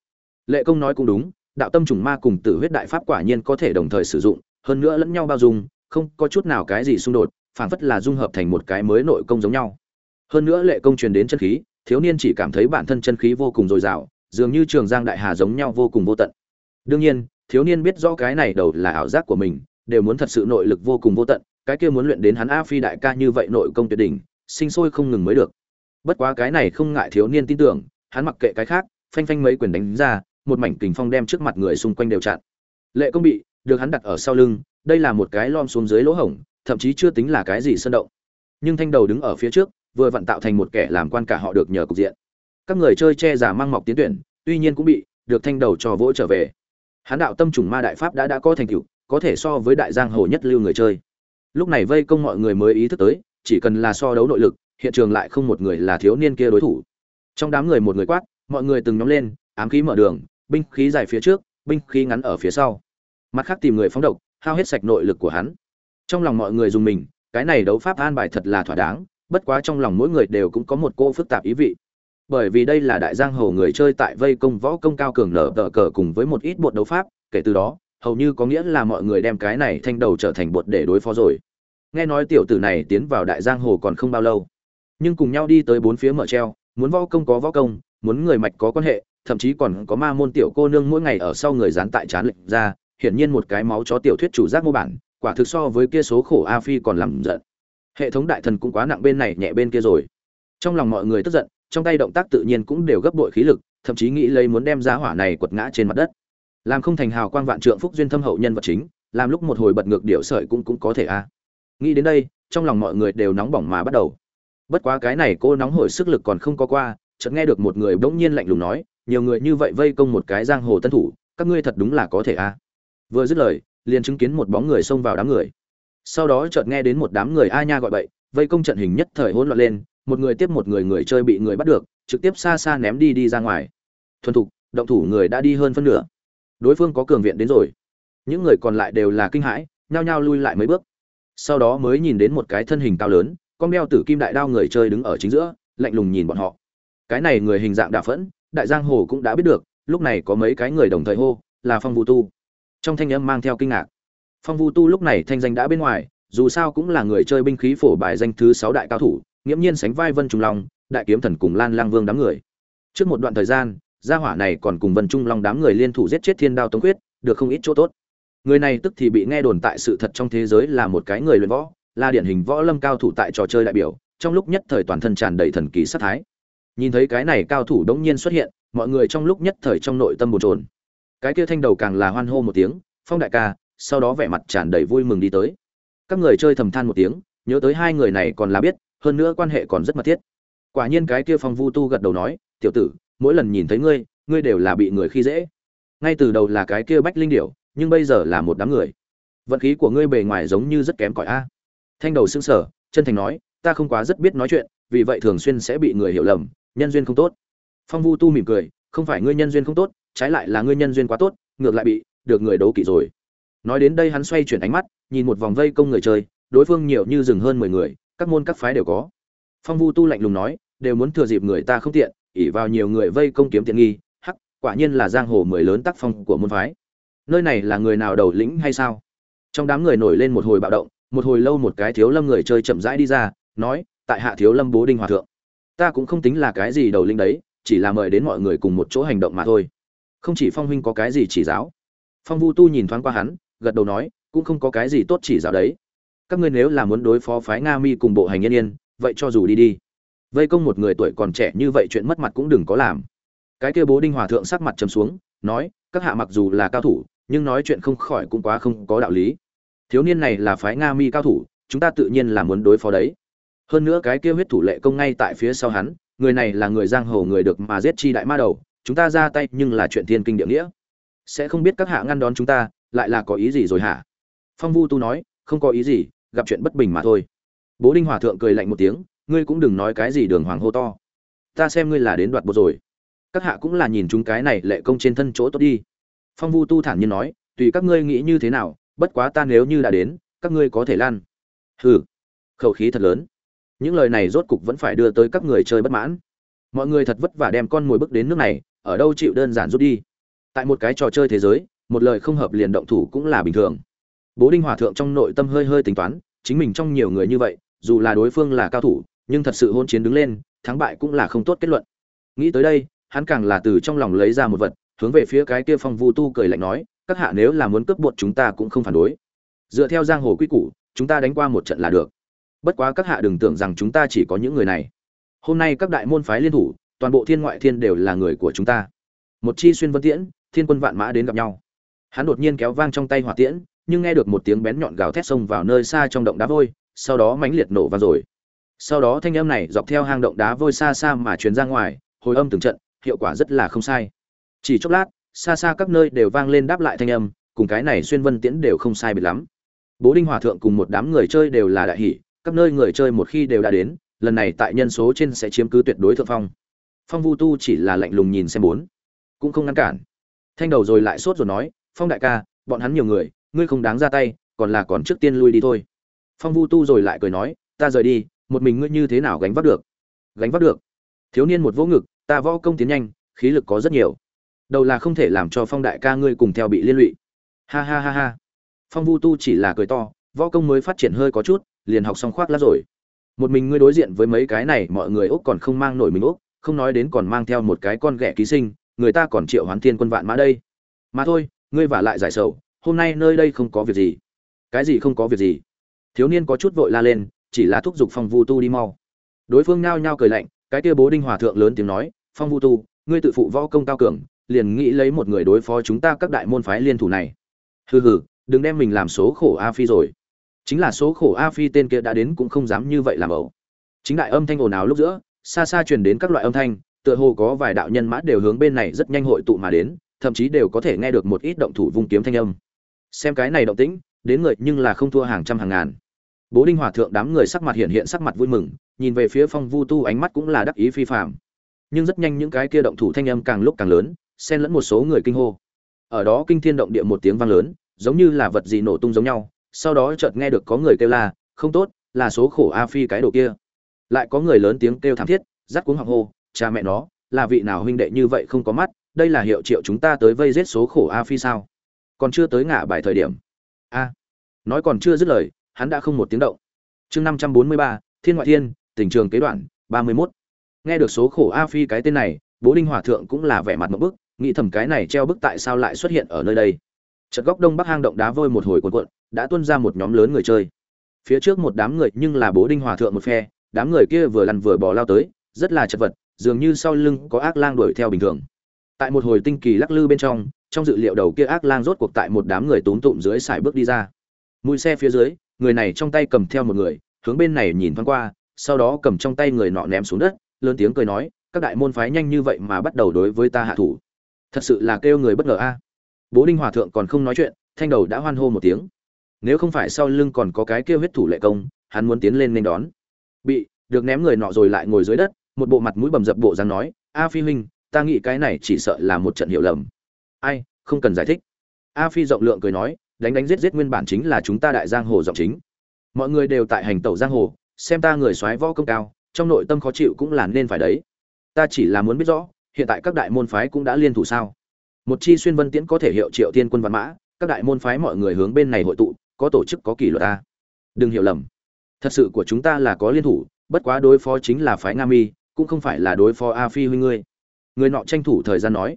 Lệ công nói cũng đúng, đạo tâm trùng ma cùng tử huyết đại pháp quả nhiên có thể đồng thời sử dụng, hơn nữa lẫn nhau bao dung, không có chút nào cái gì xung đột phản phất là dung hợp thành một cái mới nội công giống nhau. Hơn nữa lệ công truyền đến chân khí thiếu niên chỉ cảm thấy bản thân chân khí vô cùng dồi dào, dường như trường giang đại hà giống nhau vô cùng vô tận. Đương nhiên, thiếu niên biết rõ cái này đầu là ảo giác của mình, đều muốn thật sự nội lực vô cùng vô tận, cái kia muốn luyện đến hắn a phi đại ca như vậy nội công tuyệt đỉnh, sinh sôi không ngừng mới được. Bất quá cái này không ngại thiếu niên tin tưởng, hắn mặc kệ cái khác, phanh phanh mấy quyền đánh ra, một mảnh kình phong đem trước mặt người xung quanh đều chặn. Lệ công bị được hắn đặt ở sau lưng, đây là một cái lom xuống dưới lỗ hổng, thậm chí chưa tính là cái gì sơn động. Nhưng thanh đầu đứng ở phía trước vừa vặn tạo thành một kẻ làm quan cả họ được nhờ cục diện. Các người chơi che giả mang mọc tiến tuyển, tuy nhiên cũng bị được thanh đầu cho vỗ trở về. Hán đạo tâm trùng ma đại pháp đã đã có thành tựu, có thể so với đại giang hồ nhất lưu người chơi. Lúc này vây công mọi người mới ý thức tới, chỉ cần là so đấu nội lực, hiện trường lại không một người là thiếu niên kia đối thủ. Trong đám người một người quát, mọi người từng nhóm lên, ám khí mở đường, binh khí dài phía trước, binh khí ngắn ở phía sau. Mặt khác tìm người phóng độc, hao hết sạch nội lực của hắn. Trong lòng mọi người dùng mình, cái này đấu pháp an bài thật là thỏa đáng bất quá trong lòng mỗi người đều cũng có một cô phức tạp ý vị. Bởi vì đây là đại giang hồ người chơi tại vây công võ công cao cường nở tờ cờ cùng với một ít bột đấu pháp, kể từ đó, hầu như có nghĩa là mọi người đem cái này thanh đầu trở thành bột để đối phó rồi. Nghe nói tiểu tử này tiến vào đại giang hồ còn không bao lâu. Nhưng cùng nhau đi tới bốn phía mở treo, muốn võ công có võ công, muốn người mạch có quan hệ, thậm chí còn có ma môn tiểu cô nương mỗi ngày ở sau người dán tại chán lệnh ra, hiển nhiên một cái máu chó tiểu thuyết chủ giác mô bản, quả thực so với kia số khổ a phi còn làm giận hệ thống đại thần cũng quá nặng bên này, nhẹ bên kia rồi. Trong lòng mọi người tức giận, trong tay động tác tự nhiên cũng đều gấp bội khí lực, thậm chí nghĩ lấy muốn đem giá hỏa này quật ngã trên mặt đất. Làm không thành hào quang vạn trượng phúc duyên thâm hậu nhân vật chính, làm lúc một hồi bật ngược điệu sợi cũng cũng có thể a. À. Nghĩ đến đây, trong lòng mọi người đều nóng bỏng mà bắt đầu. Bất quá cái này cô nóng hổi sức lực còn không có qua, chợt nghe được một người bỗng nhiên lạnh lùng nói, nhiều người như vậy vây công một cái giang hồ tân thủ, các ngươi thật đúng là có thể a. À. Vừa dứt lời, liền chứng kiến một bóng người xông vào đám người sau đó chợt nghe đến một đám người a nha gọi bậy, vây công trận hình nhất thời hỗn loạn lên, một người tiếp một người người chơi bị người bắt được, trực tiếp xa xa ném đi đi ra ngoài. Thuần thục, động thủ người đã đi hơn phân nửa. Đối phương có cường viện đến rồi. Những người còn lại đều là kinh hãi, nhao nhao lui lại mấy bước. Sau đó mới nhìn đến một cái thân hình cao lớn, con đeo tử kim đại đao người chơi đứng ở chính giữa, lạnh lùng nhìn bọn họ. Cái này người hình dạng đà phẫn, đại giang hồ cũng đã biết được, lúc này có mấy cái người đồng thời hô, là phong vũ tu. Trong thanh âm mang theo kinh ngạc phong Vu tu lúc này thanh danh đã bên ngoài, dù sao cũng là người chơi binh khí phổ bài danh thứ sáu đại cao thủ, nghiễm nhiên sánh vai vân trung long, đại kiếm thần cùng lan lang vương đám người. Trước một đoạn thời gian, gia hỏa này còn cùng vân trung long đám người liên thủ giết chết thiên đao tống quyết được không ít chỗ tốt. Người này tức thì bị nghe đồn tại sự thật trong thế giới là một cái người luyện võ, là điển hình võ lâm cao thủ tại trò chơi đại biểu, trong lúc nhất thời toàn thân tràn đầy thần kỳ sát thái. Nhìn thấy cái này cao thủ đống nhiên xuất hiện, mọi người trong lúc nhất thời trong nội tâm bồn trồn cái kia thanh đầu càng là hoan hô một tiếng, phong đại ca sau đó vẻ mặt tràn đầy vui mừng đi tới. Các người chơi thầm than một tiếng, nhớ tới hai người này còn là biết, hơn nữa quan hệ còn rất mật thiết. Quả nhiên cái kia phong vu tu gật đầu nói, tiểu tử, mỗi lần nhìn thấy ngươi ngươi đều là bị người khi dễ. Ngay từ đầu là cái kia bách linh điểu, nhưng bây giờ là một đám người. Vận khí của ngươi bề ngoài giống như rất kém cỏi a. Thanh đầu xương sở chân thành nói, ta không quá rất biết nói chuyện, vì vậy thường xuyên sẽ bị người hiểu lầm, nhân duyên không tốt. Phong vu tu mỉm cười, không phải ngươi nhân duyên không tốt, trái lại là ngươi nhân duyên quá tốt, ngược lại bị được người đấu kỵ rồi nói đến đây hắn xoay chuyển ánh mắt, nhìn một vòng vây công người chơi, đối phương nhiều như rừng hơn mười người, các môn các phái đều có. Phong vu tu lạnh lùng nói, đều muốn thừa dịp người ta không tiện ỉ vào nhiều người vây công kiếm tiện nghi, hắc, quả nhiên là giang hồ mười lớn tác phong của môn phái. Nơi này là người nào đầu lĩnh hay sao? Trong đám người nổi lên một hồi bạo động, một hồi lâu một cái thiếu lâm người chơi chậm rãi đi ra, nói, tại hạ thiếu lâm bố đinh hòa thượng, ta cũng không tính là cái gì đầu lĩnh đấy, chỉ là mời đến mọi người cùng một chỗ hành động mà thôi. Không chỉ phong huynh có cái gì chỉ giáo. Phong vu tu nhìn thoáng qua hắn gật đầu nói, cũng không có cái gì tốt chỉ giáo đấy. Các ngươi nếu là muốn đối phó phái nga mi cùng bộ hành yên yên, vậy cho dù đi đi. Vây công một người tuổi còn trẻ như vậy chuyện mất mặt cũng đừng có làm. Cái kia bố đinh hòa thượng sắc mặt trầm xuống, nói, các hạ mặc dù là cao thủ, nhưng nói chuyện không khỏi cũng quá không có đạo lý. Thiếu niên này là phái nga mi cao thủ, chúng ta tự nhiên là muốn đối phó đấy. Hơn nữa cái kia huyết thủ lệ công ngay tại phía sau hắn, người này là người giang hồ người được mà giết chi đại ma đầu, chúng ta ra tay nhưng là chuyện thiên kinh địa nghĩa. Sẽ không biết các hạ ngăn đón chúng ta lại là có ý gì rồi hả? Phong vu tu nói, không có ý gì, gặp chuyện bất bình mà thôi. Bố đinh hòa thượng cười lạnh một tiếng, ngươi cũng đừng nói cái gì đường hoàng hô to. Ta xem ngươi là đến đoạt bộ rồi. Các hạ cũng là nhìn chúng cái này lệ công trên thân chỗ tốt đi. Phong vu tu thản nhiên nói, tùy các ngươi nghĩ như thế nào, bất quá ta nếu như đã đến, các ngươi có thể lan. Hừ, khẩu khí thật lớn. Những lời này rốt cục vẫn phải đưa tới các người chơi bất mãn. Mọi người thật vất vả đem con mồi bước đến nước này, ở đâu chịu đơn giản rút đi. Tại một cái trò chơi thế giới một lời không hợp liền động thủ cũng là bình thường. Bố đinh hòa thượng trong nội tâm hơi hơi tính toán, chính mình trong nhiều người như vậy, dù là đối phương là cao thủ, nhưng thật sự hôn chiến đứng lên, thắng bại cũng là không tốt kết luận. Nghĩ tới đây, hắn càng là từ trong lòng lấy ra một vật, hướng về phía cái kia phong vu tu cười lạnh nói, các hạ nếu là muốn cướp bột chúng ta cũng không phản đối. Dựa theo giang hồ quy củ, chúng ta đánh qua một trận là được. Bất quá các hạ đừng tưởng rằng chúng ta chỉ có những người này. Hôm nay các đại môn phái liên thủ, toàn bộ thiên ngoại thiên đều là người của chúng ta. Một chi xuyên vân tiễn, thiên quân vạn mã đến gặp nhau hắn đột nhiên kéo vang trong tay hỏa tiễn, nhưng nghe được một tiếng bén nhọn gào thét xông vào nơi xa trong động đá vôi, sau đó mãnh liệt nổ vang rồi. Sau đó thanh âm này dọc theo hang động đá vôi xa xa mà truyền ra ngoài, hồi âm từng trận, hiệu quả rất là không sai. Chỉ chốc lát, xa xa các nơi đều vang lên đáp lại thanh âm, cùng cái này xuyên vân tiễn đều không sai biệt lắm. Bố đinh hòa thượng cùng một đám người chơi đều là đại hỷ các nơi người chơi một khi đều đã đến, lần này tại nhân số trên sẽ chiếm cứ tuyệt đối thượng phong. Phong vu tu chỉ là lạnh lùng nhìn xem bốn, cũng không ngăn cản. Thanh đầu rồi lại sốt rồi nói phong đại ca, bọn hắn nhiều người, ngươi không đáng ra tay, còn là còn trước tiên lui đi thôi. Phong vu tu rồi lại cười nói, ta rời đi, một mình ngươi như thế nào gánh vác được? Gánh vác được? Thiếu niên một vỗ ngực, ta võ công tiến nhanh, khí lực có rất nhiều. Đầu là không thể làm cho phong đại ca ngươi cùng theo bị liên lụy. Ha ha ha ha. Phong vu tu chỉ là cười to, võ công mới phát triển hơi có chút, liền học xong khoác lát rồi. Một mình ngươi đối diện với mấy cái này, mọi người úc còn không mang nổi mình úc, không nói đến còn mang theo một cái con ghẻ ký sinh, người ta còn triệu hoán thiên quân vạn mã đây. Mà thôi ngươi vả lại giải sầu, hôm nay nơi đây không có việc gì. Cái gì không có việc gì? Thiếu niên có chút vội la lên, chỉ là thúc giục phong vu tu đi mau. Đối phương nhao nhao cười lạnh, cái kia bố đinh hòa thượng lớn tiếng nói, phong vu tu, ngươi tự phụ võ công cao cường, liền nghĩ lấy một người đối phó chúng ta các đại môn phái liên thủ này. Hừ hừ, đừng đem mình làm số khổ a phi rồi. Chính là số khổ a phi tên kia đã đến cũng không dám như vậy làm ẩu. Chính đại âm thanh ồn ào lúc giữa, xa xa truyền đến các loại âm thanh, tựa hồ có vài đạo nhân mã đều hướng bên này rất nhanh hội tụ mà đến thậm chí đều có thể nghe được một ít động thủ vung kiếm thanh âm. Xem cái này động tĩnh, đến người nhưng là không thua hàng trăm hàng ngàn. Bố đinh hòa thượng đám người sắc mặt hiện hiện sắc mặt vui mừng, nhìn về phía phong vu tu ánh mắt cũng là đắc ý phi phạm nhưng rất nhanh những cái kia động thủ thanh âm càng lúc càng lớn, xen lẫn một số người kinh hô. Ở đó kinh thiên động địa một tiếng vang lớn, giống như là vật gì nổ tung giống nhau, sau đó chợt nghe được có người kêu la, không tốt, là số khổ a phi cái đồ kia. Lại có người lớn tiếng kêu thảm thiết, rắc cuống hoàng hô, cha mẹ nó, là vị nào huynh đệ như vậy không có mắt đây là hiệu triệu chúng ta tới vây giết số khổ a phi sao? Còn chưa tới ngã bài thời điểm. A. Nói còn chưa dứt lời, hắn đã không một tiếng động. Chương năm trăm bốn mươi ba, thiên ngoại thiên, tình trường kế đoạn, ba mươi mốt. Nghe được số khổ a phi cái tên này, bố đinh hòa thượng cũng là vẻ mặt một bức, nghĩ thầm cái này treo bức tại sao lại xuất hiện ở nơi đây. Chợt góc đông bắc hang động đá vôi một hồi cuộn cuộn, đã tuôn ra một nhóm lớn người chơi. Phía trước một đám người nhưng là bố đinh hòa thượng một phe, đám người kia vừa lăn vừa bỏ lao tới, rất là chật vật, dường như sau lưng có ác lang đuổi theo bình thường tại một hồi tinh kỳ lắc lư bên trong trong dự liệu đầu kia ác lang rốt cuộc tại một đám người túm tụm dưới sải bước đi ra. Mũi xe phía dưới, người này trong tay cầm theo một người, hướng bên này nhìn thoáng qua, sau đó cầm trong tay người nọ ném xuống đất, lớn tiếng cười nói, các đại môn phái nhanh như vậy mà bắt đầu đối với ta hạ thủ. Thật sự là kêu người bất ngờ a. Bố đinh hòa thượng còn không nói chuyện, thanh đầu đã hoan hô một tiếng. Nếu không phải sau lưng còn có cái kêu huyết thủ lệ công, hắn muốn tiến lên nên đón. Bị, được ném người nọ rồi lại ngồi dưới đất, một bộ mặt mũi bầm dập bộ dáng nói, a phi huynh ta nghĩ cái này chỉ sợ là một trận hiểu lầm. Ai, không cần giải thích. A phi rộng lượng cười nói, đánh đánh giết giết nguyên bản chính là chúng ta đại giang hồ giọng chính. Mọi người đều tại hành tẩu giang hồ, xem ta người soái võ công cao, trong nội tâm khó chịu cũng là nên phải đấy. Ta chỉ là muốn biết rõ, hiện tại các đại môn phái cũng đã liên thủ sao? Một chi xuyên vân tiễn có thể hiệu triệu tiên quân văn mã, các đại môn phái mọi người hướng bên này hội tụ, có tổ chức, có kỷ luật ta. Đừng hiểu lầm. Thật sự của chúng ta là có liên thủ, bất quá đối phó chính là phái nga mi, cũng không phải là đối phó a phi huynh ngươi người nọ tranh thủ thời gian nói.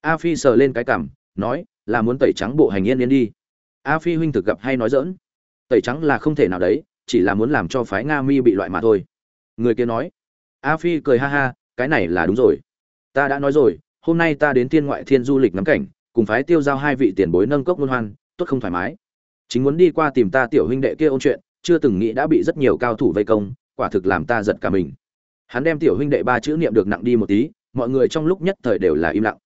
A phi sờ lên cái cằm, nói, là muốn tẩy trắng bộ hành yên yên đi. A phi huynh thực gặp hay nói dỡn tẩy trắng là không thể nào đấy, chỉ là muốn làm cho phái nga mi bị loại mà thôi. Người kia nói. A phi cười ha ha, cái này là đúng rồi. Ta đã nói rồi, hôm nay ta đến thiên ngoại thiên du lịch ngắm cảnh, cùng phái tiêu giao hai vị tiền bối nâng cốc luân hoan, tốt không thoải mái. Chính muốn đi qua tìm ta tiểu huynh đệ kia ôn chuyện, chưa từng nghĩ đã bị rất nhiều cao thủ vây công, quả thực làm ta giật cả mình. Hắn đem tiểu huynh đệ ba chữ niệm được nặng đi một tí mọi người trong lúc nhất thời đều là im lặng.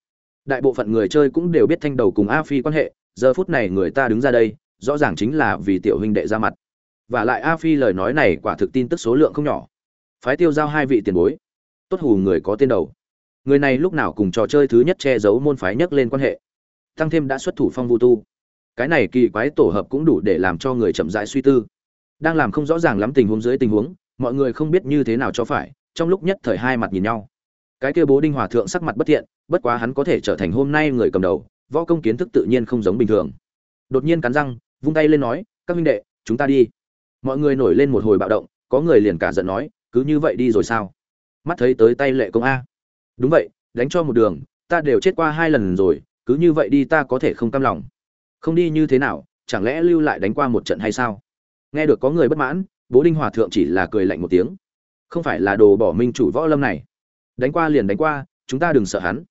Đại bộ phận người chơi cũng đều biết thanh đầu cùng a phi quan hệ, giờ phút này người ta đứng ra đây, rõ ràng chính là vì tiểu huynh đệ ra mặt. Và lại a phi lời nói này quả thực tin tức số lượng không nhỏ. Phái tiêu giao hai vị tiền bối. Tốt hù người có tên đầu. Người này lúc nào cùng trò chơi thứ nhất che giấu môn phái nhất lên quan hệ. Tăng thêm đã xuất thủ phong vu tu. Cái này kỳ quái tổ hợp cũng đủ để làm cho người chậm rãi suy tư. Đang làm không rõ ràng lắm tình huống dưới tình huống, mọi người không biết như thế nào cho phải, trong lúc nhất thời hai mặt nhìn nhau cái kia bố đinh hòa thượng sắc mặt bất thiện, bất quá hắn có thể trở thành hôm nay người cầm đầu, võ công kiến thức tự nhiên không giống bình thường. Đột nhiên cắn răng, vung tay lên nói, các huynh đệ, chúng ta đi. Mọi người nổi lên một hồi bạo động, có người liền cả giận nói, cứ như vậy đi rồi sao? Mắt thấy tới tay lệ công a. Đúng vậy, đánh cho một đường, ta đều chết qua hai lần rồi, cứ như vậy đi ta có thể không cam lòng. Không đi như thế nào, chẳng lẽ lưu lại đánh qua một trận hay sao? Nghe được có người bất mãn, bố đinh hòa thượng chỉ là cười lạnh một tiếng. Không phải là đồ bỏ minh chủ võ lâm này đánh qua liền đánh qua, chúng ta đừng sợ hắn.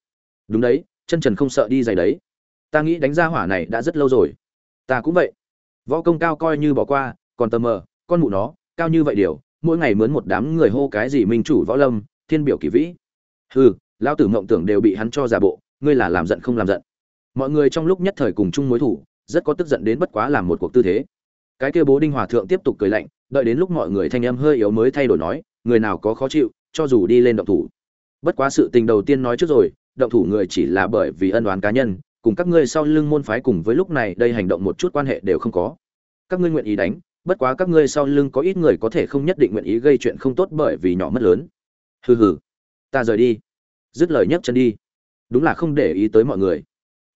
Đúng đấy, chân trần không sợ đi giày đấy. Ta nghĩ đánh ra hỏa này đã rất lâu rồi. Ta cũng vậy. Võ công cao coi như bỏ qua, còn tờ mờ, con mụ nó, cao như vậy điều, mỗi ngày mướn một đám người hô cái gì minh chủ võ lâm, thiên biểu kỳ vĩ. Hừ lao tử mộng tưởng đều bị hắn cho giả bộ, ngươi là làm giận không làm giận. Mọi người trong lúc nhất thời cùng chung mối thủ, rất có tức giận đến bất quá làm một cuộc tư thế. Cái kia bố đinh hòa thượng tiếp tục cười lạnh, đợi đến lúc mọi người thanh âm hơi yếu mới thay đổi nói, người nào có khó chịu, cho dù đi lên động thủ bất quá sự tình đầu tiên nói trước rồi, động thủ người chỉ là bởi vì ân oán cá nhân, cùng các ngươi sau lưng môn phái cùng với lúc này đây hành động một chút quan hệ đều không có. Các ngươi nguyện ý đánh, bất quá các ngươi sau lưng có ít người có thể không nhất định nguyện ý gây chuyện không tốt bởi vì nhỏ mất lớn. Hừ hừ. Ta rời đi. Dứt lời nhấc chân đi. Đúng là không để ý tới mọi người.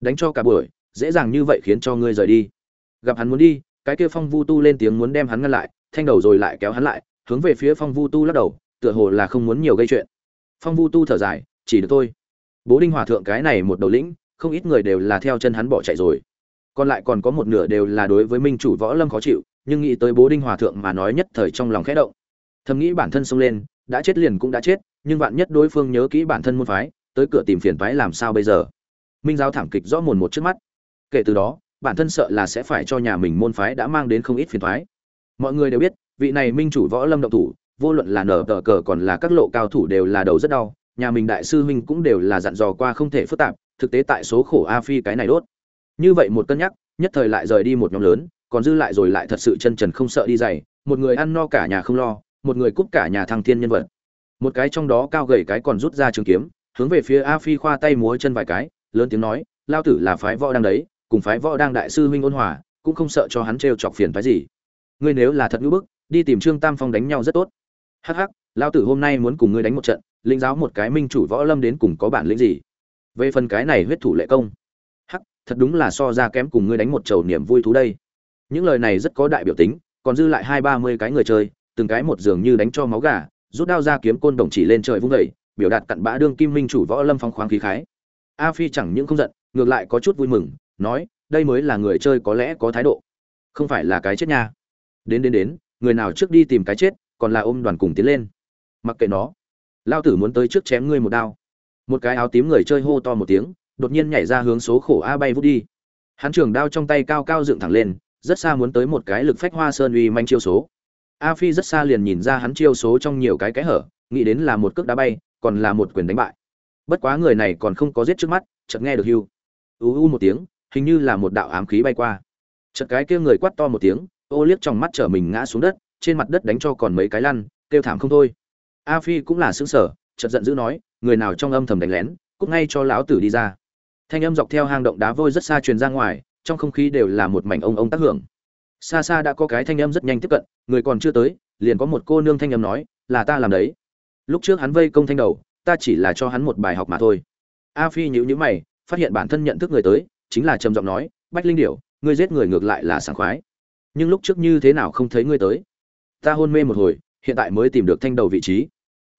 Đánh cho cả buổi, dễ dàng như vậy khiến cho ngươi rời đi. Gặp hắn muốn đi, cái kia phong vu tu lên tiếng muốn đem hắn ngăn lại, thanh đầu rồi lại kéo hắn lại, hướng về phía phong vu tu lắc đầu, tựa hồ là không muốn nhiều gây chuyện phong vu tu thở dài, chỉ được thôi. bố đinh hòa thượng cái này một đầu lĩnh, không ít người đều là theo chân hắn bỏ chạy rồi. Còn lại còn có một nửa đều là đối với minh chủ võ lâm khó chịu, nhưng nghĩ tới bố đinh hòa thượng mà nói nhất thời trong lòng khẽ động. Thầm nghĩ bản thân xông lên, đã chết liền cũng đã chết, nhưng vạn nhất đối phương nhớ kỹ bản thân môn phái, tới cửa tìm phiền phái làm sao bây giờ? Minh giáo thảm kịch rõ mồn một trước mắt. Kể từ đó, bản thân sợ là sẽ phải cho nhà mình môn phái đã mang đến không ít phiền thoái mọi người đều biết, vị này minh chủ võ lâm động thủ vô luận là nở tờ cờ còn là các lộ cao thủ đều là đầu rất đau, nhà mình đại sư huynh cũng đều là dặn dò qua không thể phức tạp, thực tế tại số khổ a phi cái này đốt. Như vậy một cân nhắc, nhất thời lại rời đi một nhóm lớn, còn dư lại rồi lại thật sự chân trần không sợ đi dày, một người ăn no cả nhà không lo, một người cúp cả nhà thăng thiên nhân vật. Một cái trong đó cao gầy cái còn rút ra trường kiếm, hướng về phía a phi khoa tay múa chân vài cái, lớn tiếng nói, lao tử là phái võ đang đấy, cùng phái võ đang đại sư huynh ôn hòa, cũng không sợ cho hắn trêu chọc phiền phái gì. Ngươi nếu là thật ngữ bức, đi tìm trương tam phong đánh nhau rất tốt hắc hắc, lao tử hôm nay muốn cùng ngươi đánh một trận linh giáo một cái minh chủ võ lâm đến cùng có bản lĩnh gì? Về phần cái này huyết thủ lệ công. Hắc, thật đúng là so ra kém cùng ngươi đánh một chầu niềm vui thú đây. Những lời này rất có đại biểu tính, còn dư lại hai ba mươi cái người chơi, từng cái một dường như đánh cho máu gà, rút đao ra kiếm côn đồng chỉ lên trời vung vẩy biểu đạt cặn bã đương kim minh chủ võ lâm phong khoáng khí khái. A phi chẳng những không giận, ngược lại có chút vui mừng, nói, đây mới là người chơi có lẽ có thái độ. Không phải là cái chết nha. Đến đến đến, người nào trước đi tìm cái chết còn là ôm đoàn cùng tiến lên. Mặc kệ nó, lao tử muốn tới trước chém ngươi một đao. Một cái áo tím người chơi hô to một tiếng, đột nhiên nhảy ra hướng số khổ a bay vút đi. Hắn trường đao trong tay cao cao dựng thẳng lên, rất xa muốn tới một cái lực phách hoa sơn uy manh chiêu số. A phi rất xa liền nhìn ra hắn chiêu số trong nhiều cái kẽ hở, nghĩ đến là một cước đá bay, còn là một quyền đánh bại. Bất quá người này còn không có giết trước mắt, chợt nghe được hưu. U u một tiếng, hình như là một đạo ám khí bay qua. Chợt cái kia người quát to một tiếng, ô liếc trong mắt trở mình ngã xuống đất trên mặt đất đánh cho còn mấy cái lăn, kêu thảm không thôi. A phi cũng là xứng sở chợt giận dữ nói, người nào trong âm thầm đánh lén, cút ngay cho lão tử đi ra. Thanh âm dọc theo hang động đá vôi rất xa truyền ra ngoài, trong không khí đều là một mảnh ông ông tác hưởng. Xa xa đã có cái thanh âm rất nhanh tiếp cận, người còn chưa tới, liền có một cô nương thanh âm nói, là ta làm đấy. Lúc trước hắn vây công thanh đầu, ta chỉ là cho hắn một bài học mà thôi. A phi nhíu nhíu mày, phát hiện bản thân nhận thức người tới, chính là trầm giọng nói, bách linh điểu, ngươi giết người ngược lại là sảng khoái. Nhưng lúc trước như thế nào không thấy ngươi tới? Ta hôn mê một hồi, hiện tại mới tìm được thanh đầu vị trí.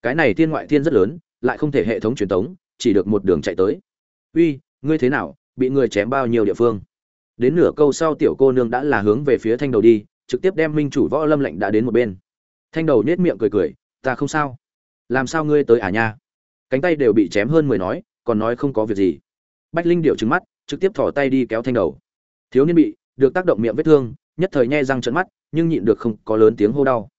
Cái này thiên ngoại thiên rất lớn, lại không thể hệ thống truyền thống chỉ được một đường chạy tới. Uy, ngươi thế nào, bị người chém bao nhiêu địa phương? Đến nửa câu sau tiểu cô nương đã là hướng về phía thanh đầu đi, trực tiếp đem minh chủ võ lâm lệnh đã đến một bên. Thanh đầu nết miệng cười cười, ta không sao. Làm sao ngươi tới à nha? Cánh tay đều bị chém hơn mười nói, còn nói không có việc gì. Bách linh điệu trứng mắt, trực tiếp thỏ tay đi kéo thanh đầu. Thiếu niên bị, được tác động miệng vết thương, nhất thời nhe răng trận mắt nhưng nhịn được không có lớn tiếng hô đau.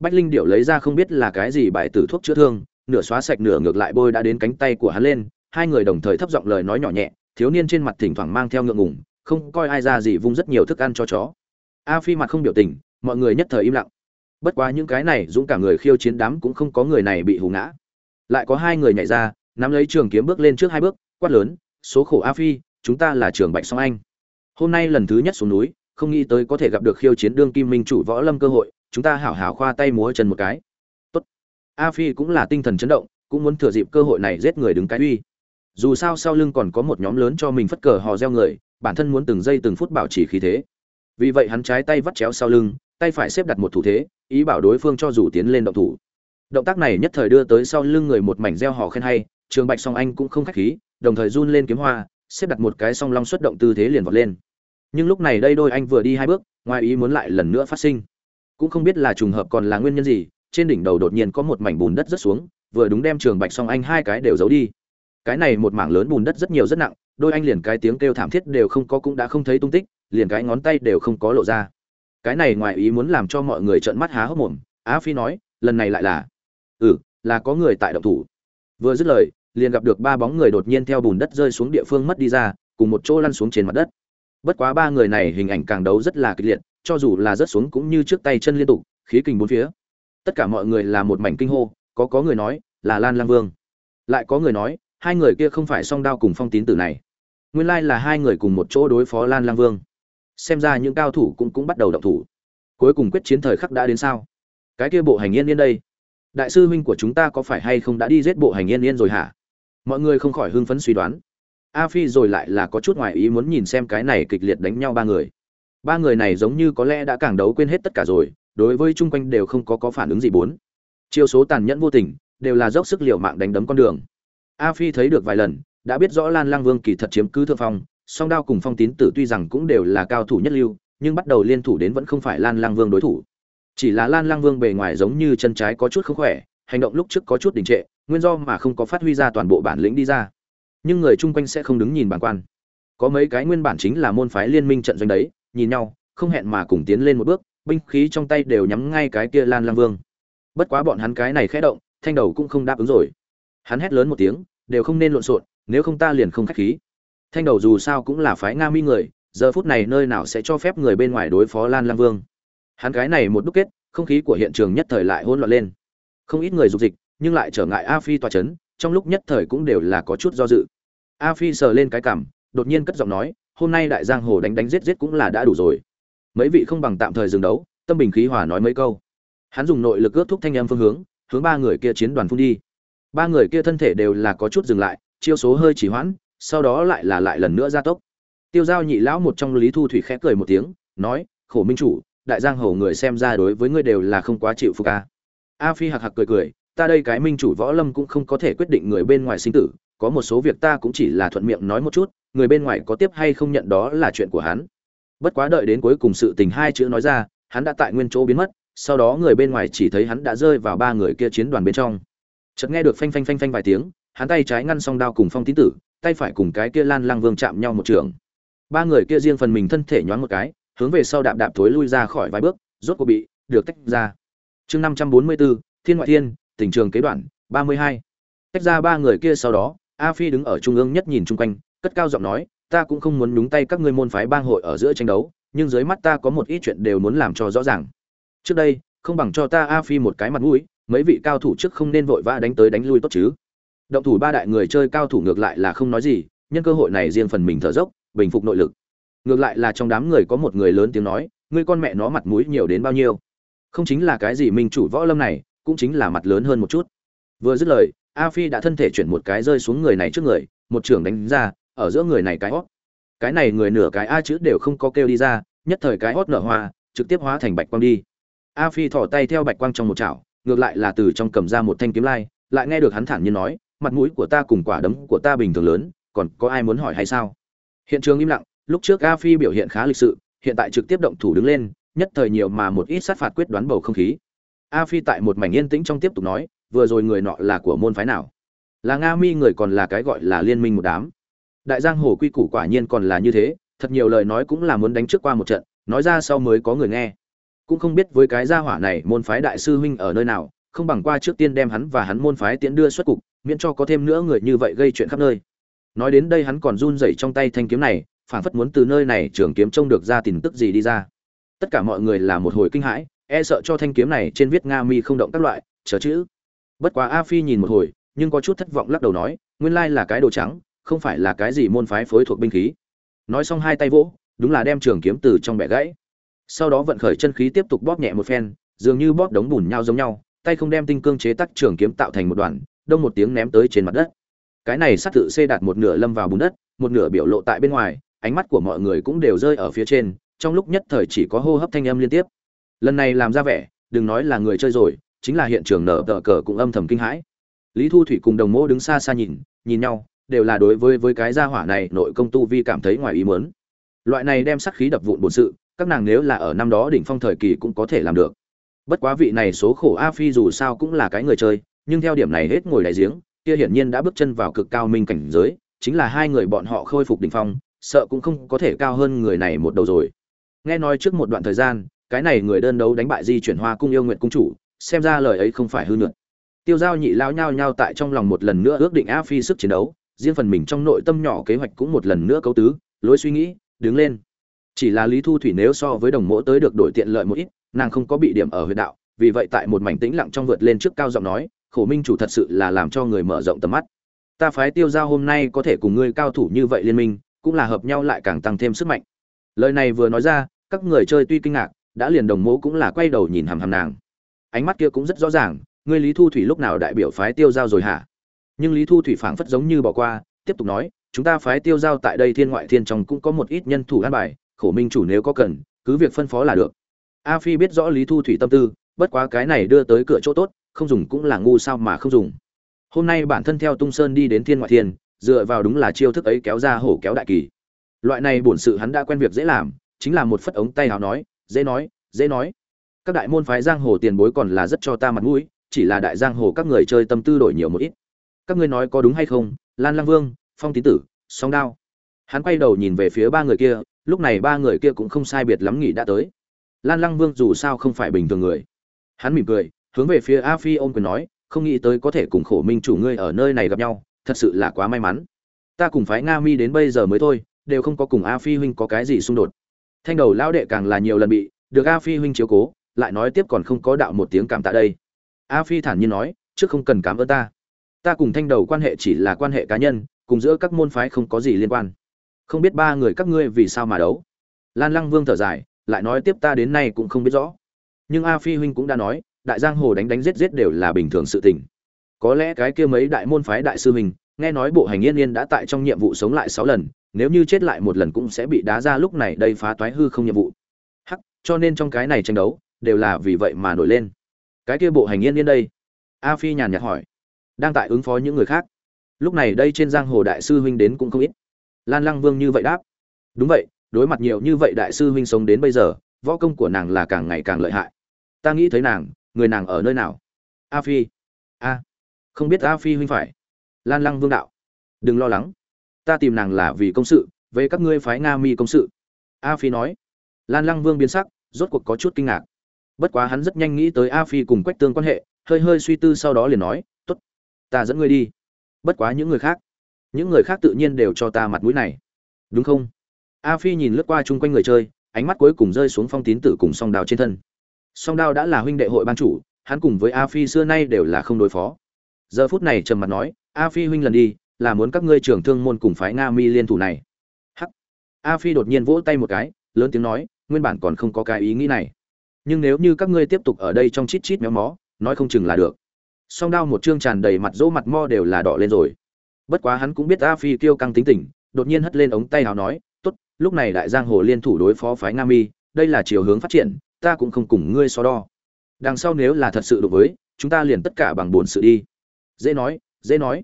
Bách linh điệu lấy ra không biết là cái gì bài tử thuốc chữa thương, nửa xóa sạch nửa ngược lại bôi đã đến cánh tay của hắn lên, hai người đồng thời thấp giọng lời nói nhỏ nhẹ, thiếu niên trên mặt thỉnh thoảng mang theo ngượng ngùng, không coi ai ra gì vung rất nhiều thức ăn cho chó. A phi mặt không biểu tình, mọi người nhất thời im lặng. Bất quá những cái này dũng cả người khiêu chiến đám cũng không có người này bị hù ngã. Lại có hai người nhảy ra, nắm lấy trường kiếm bước lên trước hai bước, quát lớn, số khổ a phi, chúng ta là trường bạch song anh. Hôm nay lần thứ nhất xuống núi không nghĩ tới có thể gặp được khiêu chiến đương kim minh chủ võ lâm cơ hội, chúng ta hảo hảo khoa tay múa chân một cái. Tốt. A phi cũng là tinh thần chấn động, cũng muốn thừa dịp cơ hội này giết người đứng cái uy. Dù sao sau lưng còn có một nhóm lớn cho mình phất cờ hò reo người, bản thân muốn từng giây từng phút bảo trì khí thế. Vì vậy hắn trái tay vắt chéo sau lưng, tay phải xếp đặt một thủ thế, ý bảo đối phương cho dù tiến lên động thủ. Động tác này nhất thời đưa tới sau lưng người một mảnh reo hò khen hay, trường bạch song anh cũng không khách khí, đồng thời run lên kiếm hoa, xếp đặt một cái song long xuất động tư thế liền vọt lên nhưng lúc này đây đôi anh vừa đi hai bước, ngoài ý muốn lại lần nữa phát sinh. Cũng không biết là trùng hợp còn là nguyên nhân gì, trên đỉnh đầu đột nhiên có một mảnh bùn đất rất xuống, vừa đúng đem trường bạch song anh hai cái đều giấu đi. Cái này một mảng lớn bùn đất rất nhiều rất nặng, đôi anh liền cái tiếng kêu thảm thiết đều không có cũng đã không thấy tung tích, liền cái ngón tay đều không có lộ ra. Cái này ngoài ý muốn làm cho mọi người trợn mắt há hốc mồm, á phi nói, lần này lại là ừ là có người tại động thủ. Vừa dứt lời, liền gặp được ba bóng người đột nhiên theo bùn đất rơi xuống địa phương mất đi ra, cùng một chỗ lăn xuống trên mặt đất bất quá ba người này hình ảnh càng đấu rất là kịch liệt, cho dù là rớt xuống cũng như trước tay chân liên tục, khí kình bốn phía. Tất cả mọi người là một mảnh kinh hô, có có người nói, là lan lang vương. Lại có người nói, hai người kia không phải song đao cùng phong tín tử này. Nguyên lai là hai người cùng một chỗ đối phó lan lang vương. Xem ra những cao thủ cũng cũng bắt đầu động thủ. Cuối cùng quyết chiến thời khắc đã đến sao? Cái kia bộ hành yên yên đây. Đại sư huynh của chúng ta có phải hay không đã đi giết bộ hành yên yên rồi hả? Mọi người không khỏi hưng phấn suy đoán a phi rồi lại là có chút ngoài ý muốn nhìn xem cái này kịch liệt đánh nhau ba người. Ba người này giống như có lẽ đã càng đấu quên hết tất cả rồi, đối với chung quanh đều không có có phản ứng gì bốn. Chiêu số tàn nhẫn vô tình, đều là dốc sức liều mạng đánh đấm con đường. A phi thấy được vài lần, đã biết rõ lan lang vương kỳ thật chiếm cứ thượng phong, song đao cùng phong tín tử tuy rằng cũng đều là cao thủ nhất lưu, nhưng bắt đầu liên thủ đến vẫn không phải lan lang vương đối thủ. Chỉ là lan lang vương bề ngoài giống như chân trái có chút không khỏe, hành động lúc trước có chút đình trệ, nguyên do mà không có phát huy ra toàn bộ bản lĩnh đi ra nhưng người chung quanh sẽ không đứng nhìn bản quan. Có mấy cái nguyên bản chính là môn phái liên minh trận doanh đấy, nhìn nhau, không hẹn mà cùng tiến lên một bước, binh khí trong tay đều nhắm ngay cái kia lan lang vương. Bất quá bọn hắn cái này khẽ động, thanh đầu cũng không đáp ứng rồi. Hắn hét lớn một tiếng, đều không nên lộn xộn, nếu không ta liền không khách khí. Thanh đầu dù sao cũng là phái nga mi người, giờ phút này nơi nào sẽ cho phép người bên ngoài đối phó lan lang vương. Hắn cái này một đúc kết, không khí của hiện trường nhất thời lại hỗn loạn lên. Không ít người dục dịch, nhưng lại trở ngại a phi tòa chấn trong lúc nhất thời cũng đều là có chút do dự. A phi sờ lên cái cảm, đột nhiên cất giọng nói, hôm nay đại giang hồ đánh đánh giết giết cũng là đã đủ rồi. Mấy vị không bằng tạm thời dừng đấu, tâm bình khí hòa nói mấy câu. Hắn dùng nội lực ước thúc thanh âm phương hướng hướng ba người kia chiến đoàn phun đi. Ba người kia thân thể đều là có chút dừng lại, chiêu số hơi chỉ hoãn, sau đó lại là lại lần nữa gia tốc. Tiêu giao nhị lão một trong lý thu thủy khẽ cười một tiếng, nói, khổ minh chủ, đại giang hồ người xem ra đối với ngươi đều là không quá chịu phục a a phi hạc hạc cười cười ta đây cái minh chủ võ lâm cũng không có thể quyết định người bên ngoài sinh tử, có một số việc ta cũng chỉ là thuận miệng nói một chút, người bên ngoài có tiếp hay không nhận đó là chuyện của hắn. Bất quá đợi đến cuối cùng sự tình hai chữ nói ra, hắn đã tại nguyên chỗ biến mất, sau đó người bên ngoài chỉ thấy hắn đã rơi vào ba người kia chiến đoàn bên trong. Chợt nghe được phanh phanh phanh phanh vài tiếng, hắn tay trái ngăn song đao cùng phong tín tử, tay phải cùng cái kia lan lang vương chạm nhau một trường. Ba người kia riêng phần mình thân thể nhoáng một cái, hướng về sau đạp đạp thối lui ra khỏi vài bước, rốt cuộc bị được tách ra. Chương năm trăm bốn mươi bốn, thiên ngoại thiên tình trường kế đoạn, ba mươi hai. Tách ra ba người kia sau đó, a phi đứng ở trung ương nhất nhìn chung quanh, cất cao giọng nói, ta cũng không muốn nhúng tay các ngươi môn phái bang hội ở giữa tranh đấu, nhưng dưới mắt ta có một ít chuyện đều muốn làm cho rõ ràng. Trước đây, không bằng cho ta a phi một cái mặt mũi, mấy vị cao thủ trước không nên vội vã đánh tới đánh lui tốt chứ. Động thủ ba đại người chơi cao thủ ngược lại là không nói gì, nhân cơ hội này riêng phần mình thở dốc, bình phục nội lực. Ngược lại là trong đám người có một người lớn tiếng nói, ngươi con mẹ nó mặt mũi nhiều đến bao nhiêu? Không chính là cái gì minh chủ võ lâm này cũng chính là mặt lớn hơn một chút. Vừa dứt lời, a phi đã thân thể chuyển một cái rơi xuống người này trước người, một trưởng đánh ra, ở giữa người này cái hót cái này người nửa cái a chữ đều không có kêu đi ra, nhất thời cái hót nở hoa, trực tiếp hóa thành bạch quang đi. A phi thỏ tay theo bạch quang trong một chảo, ngược lại là từ trong cầm ra một thanh kiếm lai, lại nghe được hắn thản nhiên nói, mặt mũi của ta cùng quả đấm của ta bình thường lớn, còn có ai muốn hỏi hay sao? Hiện trường im lặng, lúc trước a phi biểu hiện khá lịch sự, hiện tại trực tiếp động thủ đứng lên, nhất thời nhiều mà một ít sát phạt quyết đoán bầu không khí a phi tại một mảnh yên tĩnh trong tiếp tục nói, vừa rồi người nọ là của môn phái nào? Là nga mi người còn là cái gọi là liên minh một đám. Đại giang hồ quy củ quả nhiên còn là như thế, thật nhiều lời nói cũng là muốn đánh trước qua một trận, nói ra sau mới có người nghe. Cũng không biết với cái gia hỏa này môn phái đại sư huynh ở nơi nào, không bằng qua trước tiên đem hắn và hắn môn phái tiễn đưa xuất cục, miễn cho có thêm nữa người như vậy gây chuyện khắp nơi. Nói đến đây hắn còn run rẩy trong tay thanh kiếm này, phảng phất muốn từ nơi này trường kiếm trông được ra tin tức gì đi ra. Tất cả mọi người là một hồi kinh hãi e sợ cho thanh kiếm này trên viết nga mi không động các loại, chờ chữ. Bất quá a phi nhìn một hồi, nhưng có chút thất vọng lắc đầu nói, nguyên lai là cái đồ trắng, không phải là cái gì môn phái phối thuộc binh khí. Nói xong hai tay vỗ, đúng là đem trường kiếm từ trong bẻ gãy. Sau đó vận khởi chân khí tiếp tục bóp nhẹ một phen, dường như bóp đống bùn nhau giống nhau, tay không đem tinh cương chế tác trường kiếm tạo thành một đoàn, đông một tiếng ném tới trên mặt đất. Cái này sát tự xê đạt một nửa lâm vào bùn đất, một nửa biểu lộ tại bên ngoài, ánh mắt của mọi người cũng đều rơi ở phía trên, trong lúc nhất thời chỉ có hô hấp thanh âm liên tiếp lần này làm ra vẻ, đừng nói là người chơi rồi, chính là hiện trường nở tờ cờ cũng âm thầm kinh hãi. Lý thu thủy cùng đồng mô đứng xa xa nhìn nhìn nhau, đều là đối với với cái gia hỏa này nội công tu vi cảm thấy ngoài ý muốn. Loại này đem sắc khí đập vụn bổn sự, các nàng nếu là ở năm đó đỉnh phong thời kỳ cũng có thể làm được. Bất quá vị này số khổ a phi dù sao cũng là cái người chơi, nhưng theo điểm này hết ngồi đại giếng, kia hiển nhiên đã bước chân vào cực cao minh cảnh giới, chính là hai người bọn họ khôi phục đỉnh phong, sợ cũng không có thể cao hơn người này một đầu rồi. Nghe nói trước một đoạn thời gian cái này người đơn đấu đánh bại di chuyển hoa cung yêu nguyện cung chủ, xem ra lời ấy không phải hư nhuận tiêu giao nhị lao nhao nhao tại trong lòng một lần nữa ước định a phi sức chiến đấu, riêng phần mình trong nội tâm nhỏ kế hoạch cũng một lần nữa cấu tứ, lối suy nghĩ, đứng lên. Chỉ là lý thu thủy nếu so với đồng mỗ tới được đổi tiện lợi một ít, nàng không có bị điểm ở huyện đạo, vì vậy tại một mảnh tĩnh lặng trong vượt lên trước cao giọng nói, khổ minh chủ thật sự là làm cho người mở rộng tầm mắt. Ta phái tiêu giao hôm nay có thể cùng ngươi cao thủ như vậy liên minh, cũng là hợp nhau lại càng tăng thêm sức mạnh. Lời này vừa nói ra, các người chơi tuy kinh ngạc đã liền đồng mỗ cũng là quay đầu nhìn hằm hằm nàng. Ánh mắt kia cũng rất rõ ràng, ngươi lý thu thủy lúc nào đại biểu phái tiêu giao rồi hả? Nhưng lý thu thủy phảng phất giống như bỏ qua, tiếp tục nói, chúng ta phái tiêu giao tại đây thiên ngoại thiên trong cũng có một ít nhân thủ an bài, khổ minh chủ nếu có cần, cứ việc phân phó là được. A phi biết rõ lý thu thủy tâm tư, bất quá cái này đưa tới cửa chỗ tốt, không dùng cũng là ngu sao mà không dùng. Hôm nay bản thân theo tung sơn đi đến thiên ngoại thiên, dựa vào đúng là chiêu thức ấy kéo ra hổ kéo đại kỳ. Loại này bổn sự hắn đã quen việc dễ làm, chính là một phất ống tay hào nói dễ nói dễ nói. Các đại môn phái giang hồ tiền bối còn là rất cho ta mặt mũi, chỉ là đại giang hồ các người chơi tâm tư đổi nhiều một ít. Các ngươi nói có đúng hay không? Lan Lang vương, phong tín tử, song đao. Hắn quay đầu nhìn về phía ba người kia, lúc này ba người kia cũng không sai biệt lắm nghỉ đã tới. Lan lăng vương dù sao không phải bình thường người. Hắn mỉm cười, hướng về phía a phi ôm quyền nói, không nghĩ tới có thể cùng khổ minh chủ ngươi ở nơi này gặp nhau, thật sự là quá may mắn. Ta cùng phái nga mi đến bây giờ mới thôi, đều không có cùng a phi huynh có cái gì xung đột thanh đầu lão đệ càng là nhiều lần bị được a phi huynh chiếu cố, lại nói tiếp còn không có đạo một tiếng cảm tạ đây. A phi thản nhiên nói, trước không cần cảm ơn ta. Ta cùng thanh đầu quan hệ chỉ là quan hệ cá nhân, cùng giữa các môn phái không có gì liên quan. Không biết ba người các ngươi vì sao mà đấu? Lan lăng vương thở dài, lại nói tiếp ta đến nay cũng không biết rõ. Nhưng a phi huynh cũng đã nói, đại giang hồ đánh đánh giết giết đều là bình thường sự tình. Có lẽ cái kia mấy đại môn phái đại sư mình nghe nói bộ hành yên yên đã tại trong nhiệm vụ sống lại sáu lần nếu như chết lại một lần cũng sẽ bị đá ra lúc này đây phá toái hư không nhiệm vụ. Hắc, cho nên trong cái này tranh đấu, đều là vì vậy mà nổi lên. Cái kia bộ hành yên yên đây. A phi nhàn nhạt hỏi. Đang tại ứng phó những người khác. Lúc này đây trên giang hồ đại sư huynh đến cũng không ít. Lan lăng vương như vậy đáp. Đúng vậy, đối mặt nhiều như vậy đại sư huynh sống đến bây giờ, võ công của nàng là càng ngày càng lợi hại. Ta nghĩ thấy nàng, người nàng ở nơi nào? A phi. A. Không biết a phi huynh phải. Lan lăng vương đạo. Đừng lo lắng ta tìm nàng là vì công sự, về các ngươi phái nga mi công sự. A phi nói. Lan lăng vương biến sắc, rốt cuộc có chút kinh ngạc. Bất quá hắn rất nhanh nghĩ tới a phi cùng quách tương quan hệ, hơi hơi suy tư sau đó liền nói t ố t ta dẫn ngươi đi. Bất quá những người khác, những người khác tự nhiên đều cho ta mặt mũi này. Đúng không? A phi nhìn lướt qua chung quanh người chơi, ánh mắt cuối cùng rơi xuống phong tín tử cùng song đào trên thân. Song đào đã là huynh đệ hội ban chủ, hắn cùng với a phi xưa nay đều là không đối phó. Giờ phút này trầm mặt nói, a phi huynh lần đi là muốn các ngươi trưởng thương môn cùng phái nga mi liên thủ này. Hắc. A phi đột nhiên vỗ tay một cái, lớn tiếng nói, nguyên bản còn không có cái ý nghĩ này. Nhưng nếu như các ngươi tiếp tục ở đây trong chít chít méo mó, nói không chừng là được. Song đao một chương tràn đầy mặt dỗ mặt mo đều là đỏ lên rồi. Bất quá hắn cũng biết a phi kêu căng tính tình, đột nhiên hất lên ống tay áo nói, tốt, lúc này đại giang hồ liên thủ đối phó phái nga mi, đây là chiều hướng phát triển, ta cũng không cùng ngươi so đo. Đằng sau nếu là thật sự đối với, chúng ta liền tất cả bằng buồn sự đi. Dễ nói dễ nói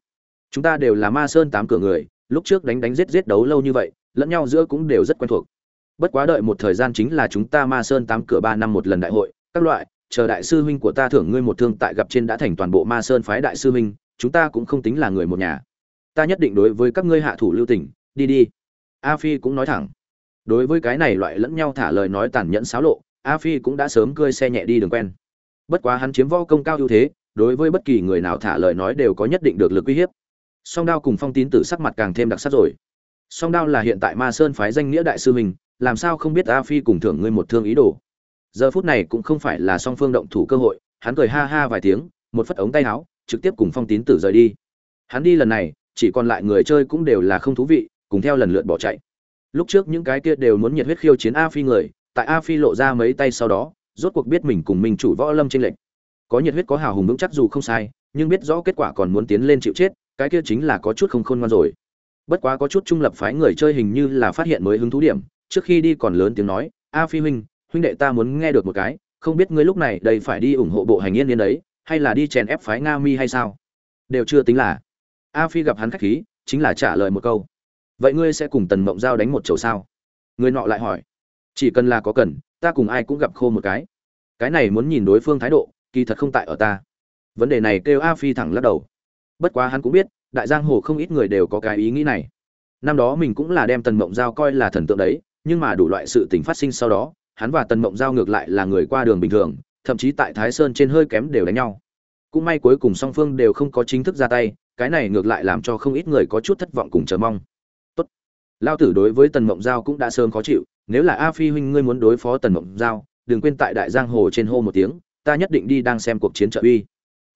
chúng ta đều là ma sơn tám cửa người, lúc trước đánh đánh giết giết đấu lâu như vậy, lẫn nhau giữa cũng đều rất quen thuộc. Bất quá đợi một thời gian chính là chúng ta ma sơn tám cửa ba năm một lần đại hội, các loại, chờ đại sư huynh của ta thưởng ngươi một thương tại gặp trên đã thành toàn bộ ma sơn phái đại sư huynh, chúng ta cũng không tính là người một nhà. Ta nhất định đối với các ngươi hạ thủ lưu tình, đi đi. A phi cũng nói thẳng. Đối với cái này loại lẫn nhau thả lời nói tàn nhẫn xáo lộ, a phi cũng đã sớm cơi xe nhẹ đi đường quen. Bất quá hắn chiếm võ công cao ưu thế, đối với bất kỳ người nào thả lời nói đều có nhất định được lực uy hiếp song đao cùng phong tín tử sắc mặt càng thêm đặc sắc rồi. Song đao là hiện tại ma sơn phái danh nghĩa đại sư mình làm sao không biết a phi cùng thưởng ngươi một thương ý đồ. Giờ phút này cũng không phải là song phương động thủ cơ hội, hắn cười ha ha vài tiếng, một phất ống tay áo, trực tiếp cùng phong tín tử rời đi. Hắn đi lần này, chỉ còn lại người chơi cũng đều là không thú vị, cùng theo lần lượt bỏ chạy. Lúc trước những cái kia đều muốn nhiệt huyết khiêu chiến a phi người, tại a phi lộ ra mấy tay sau đó, rốt cuộc biết mình cùng mình chủ võ lâm trên lệnh có nhiệt huyết có hào hùng vững chắc dù không sai, nhưng biết rõ kết quả còn muốn tiến lên chịu chết cái kia chính là có chút không khôn ngoan rồi. Bất quá có chút trung lập phái người chơi hình như là phát hiện mới hứng thú điểm, trước khi đi còn lớn tiếng nói, a phi huynh huynh đệ ta muốn nghe được một cái, không biết ngươi lúc này đây phải đi ủng hộ bộ hành yên yên đấy, hay là đi chèn ép phái nga mi hay sao? Đều chưa tính là. A phi gặp hắn khách khí, chính là trả lời một câu, vậy ngươi sẽ cùng tần mộng giao đánh một chầu sao? Người nọ lại hỏi, chỉ cần là có cần, ta cùng ai cũng gặp khô một cái. Cái này muốn nhìn đối phương thái độ, kỳ thật không tại ở ta. Vấn đề này kêu a phi thẳng lắc đầu bất quá hắn cũng biết, đại giang hồ không ít người đều có cái ý nghĩ này. Năm đó mình cũng là đem tần mộng giao coi là thần tượng đấy, nhưng mà đủ loại sự tình phát sinh sau đó, hắn và tần mộng giao ngược lại là người qua đường bình thường, thậm chí tại thái sơn trên hơi kém đều đánh nhau. Cũng may cuối cùng song phương đều không có chính thức ra tay, cái này ngược lại làm cho không ít người có chút thất vọng cùng chờ mong. Tốt. Lao tử đối với tần mộng giao cũng đã sớm khó chịu, nếu là a phi huynh ngươi muốn đối phó tần mộng giao, đừng quên tại đại giang hồ trên hô một tiếng, ta nhất định đi đang xem cuộc chiến trợ uy.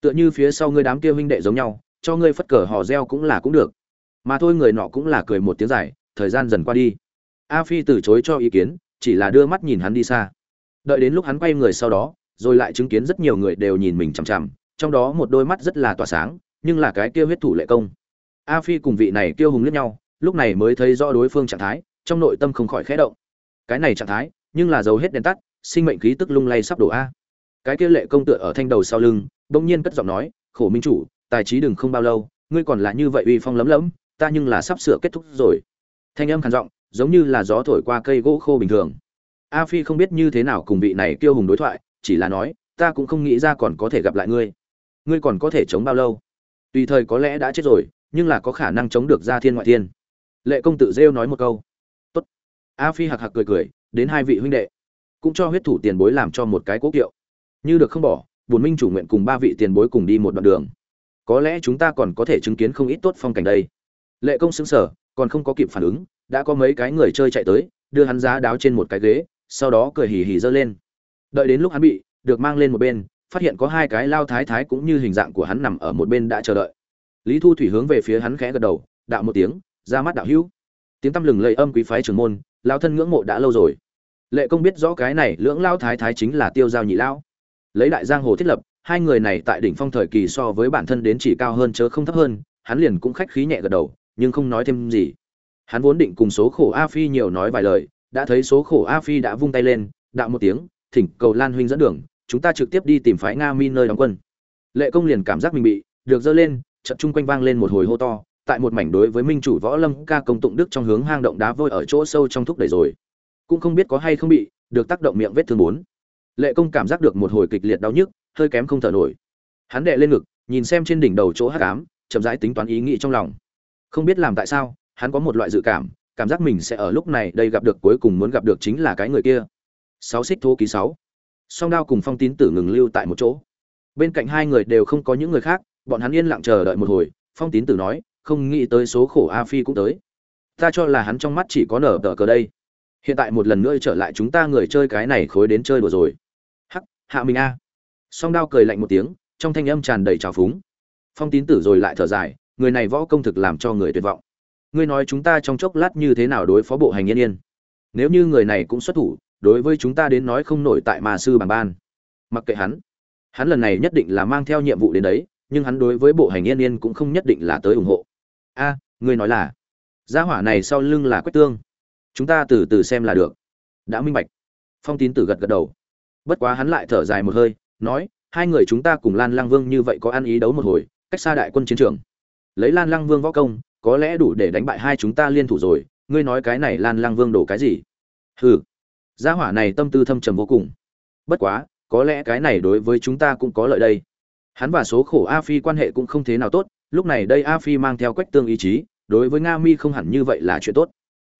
Tựa như phía sau ngươi đám kia huynh đệ giống nhau cho ngươi phất cờ hò reo cũng là cũng được. Mà thôi người nọ cũng là cười một tiếng dài, thời gian dần qua đi. A phi từ chối cho ý kiến, chỉ là đưa mắt nhìn hắn đi xa. Đợi đến lúc hắn quay người sau đó, rồi lại chứng kiến rất nhiều người đều nhìn mình chằm chằm, trong đó một đôi mắt rất là tỏa sáng, nhưng là cái kia huyết thủ lệ công. A phi cùng vị này kêu hùng lướt nhau, lúc này mới thấy rõ đối phương trạng thái, trong nội tâm không khỏi khẽ động. Cái này trạng thái, nhưng là dầu hết đèn tắt, sinh mệnh khí tức lung lay sắp đổ a. Cái kia lệ công tựa ở thanh đầu sau lưng, bỗng nhiên cất giọng nói, khổ minh chủ tài trí đừng không bao lâu, ngươi còn là như vậy uy phong lấm lấm ta nhưng là sắp sửa kết thúc rồi. Thanh âm khàn giọng, giống như là gió thổi qua cây gỗ khô bình thường. A phi không biết như thế nào cùng vị này kêu hùng đối thoại, chỉ là nói, ta cũng không nghĩ ra còn có thể gặp lại ngươi. Ngươi còn có thể chống bao lâu? Tùy thời có lẽ đã chết rồi, nhưng là có khả năng chống được ra thiên ngoại thiên. Lệ công tự rêu nói một câu. Tốt. A phi hạc hạc cười cười, đến hai vị huynh đệ. Cũng cho huyết thủ tiền bối làm cho một cái cố kiệu. Như được không bỏ bùn minh chủ nguyện cùng ba vị tiền bối cùng đi một đoạn đường có lẽ chúng ta còn có thể chứng kiến không ít tốt phong cảnh đây. Lệ công xứng sở, còn không có kịp phản ứng, đã có mấy cái người chơi chạy tới, đưa hắn giá đáo trên một cái ghế, sau đó cười hì hì giơ lên. Đợi đến lúc hắn bị, được mang lên một bên, phát hiện có hai cái lao thái thái cũng như hình dạng của hắn nằm ở một bên đã chờ đợi. Lý thu thủy hướng về phía hắn khẽ gật đầu, đạo một tiếng, ra mắt đạo hữu. Tiếng tăm lừng lây âm quý phái trưởng môn, lao thân ngưỡng mộ đã lâu rồi. Lệ công biết rõ cái này lưỡng lao thái thái chính là tiêu giao nhị lão lấy đại giang hồ thiết lập hai người này tại đỉnh phong thời kỳ so với bản thân đến chỉ cao hơn chớ không thấp hơn, hắn liền cũng khách khí nhẹ gật đầu, nhưng không nói thêm gì. Hắn vốn định cùng số khổ a phi nhiều nói vài lời, đã thấy số khổ a phi đã vung tay lên, đạo một tiếng, thỉnh cầu lan huynh dẫn đường, chúng ta trực tiếp đi tìm phái nga mi nơi đóng quân. Lệ công liền cảm giác mình bị được dơ lên, trận chung quanh vang lên một hồi hô to, tại một mảnh đối với minh chủ võ lâm ca công tụng đức trong hướng hang động đá vôi ở chỗ sâu trong thúc đẩy rồi. Cũng không biết có hay không bị được tác động miệng vết thương bốn. Lệ công cảm giác được một hồi kịch liệt đau nhức hơi kém không thở nổi. Hắn đệ lên ngực, nhìn xem trên đỉnh đầu chỗ hắc ám, chậm rãi tính toán ý nghĩ trong lòng. Không biết làm tại sao, hắn có một loại dự cảm cảm giác mình sẽ ở lúc này đây gặp được cuối cùng muốn gặp được chính là cái người kia. Sáu xích thô ký sáu. Song đao cùng phong tín tử ngừng lưu tại một chỗ. Bên cạnh hai người đều không có những người khác, bọn hắn yên lặng chờ đợi một hồi, phong tín tử nói, không nghĩ tới số khổ a phi cũng tới. Ta cho là hắn trong mắt chỉ có nở tờ cờ đây. Hiện tại một lần nữa trở lại chúng ta người chơi cái này khối đến chơi đùa rồi. Hắc, hạ mình a song đao cười lạnh một tiếng, trong thanh âm tràn đầy trào phúng. Phong tín tử rồi lại thở dài, người này võ công thực làm cho người tuyệt vọng. Ngươi nói chúng ta trong chốc lát như thế nào đối phó bộ hành yên yên? Nếu như người này cũng xuất thủ, đối với chúng ta đến nói không nổi tại mà sư bằng ban. Mặc kệ hắn. Hắn lần này nhất định là mang theo nhiệm vụ đến đấy, nhưng hắn đối với bộ hành yên yên cũng không nhất định là tới ủng hộ. A, ngươi nói là, gia hỏa này sau lưng là quách tương. Chúng ta từ từ xem là được. Đã minh bạch. Phong tín tử gật gật đầu. Bất quá hắn lại thở dài một hơi nói, hai người chúng ta cùng lan lăng vương như vậy có ăn ý đấu một hồi, cách xa đại quân chiến trường. Lấy lan lăng vương võ công, có lẽ đủ để đánh bại hai chúng ta liên thủ rồi, ngươi nói cái này lan lăng vương đổ cái gì? Hừ, gia hỏa này tâm tư thâm trầm vô cùng. Bất quá, có lẽ cái này đối với chúng ta cũng có lợi đây. Hắn và số khổ a phi quan hệ cũng không thế nào tốt, lúc này đây a phi mang theo quách tương ý chí, đối với nga mi không hẳn như vậy là chuyện tốt.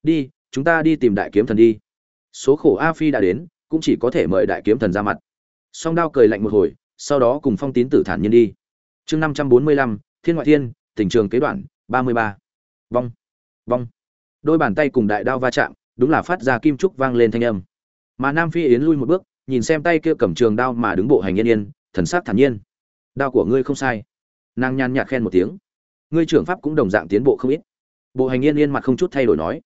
Đi, chúng ta đi tìm đại kiếm thần đi. Số khổ a phi đã đến, cũng chỉ có thể mời đại kiếm thần ra mặt song đao cười lạnh một hồi, sau đó cùng phong tín tử thản nhiên đi. Chương năm trăm bốn mươi lăm, thiên ngoại thiên, tình trường kế đoạn, ba mươi ba. Vong vong. Đôi bàn tay cùng đại đao va chạm, đúng là phát ra kim trúc vang lên thanh âm. Mà nam phi yến lui một bước, nhìn xem tay kia cầm trường đao mà đứng bộ hành yên yên, thần sắc thản nhiên. Đao của ngươi không sai. Nàng nhàn nhạt khen một tiếng. Ngươi trưởng pháp cũng đồng dạng tiến bộ không ít. Bộ hành yên yên mặt không chút thay đổi nói.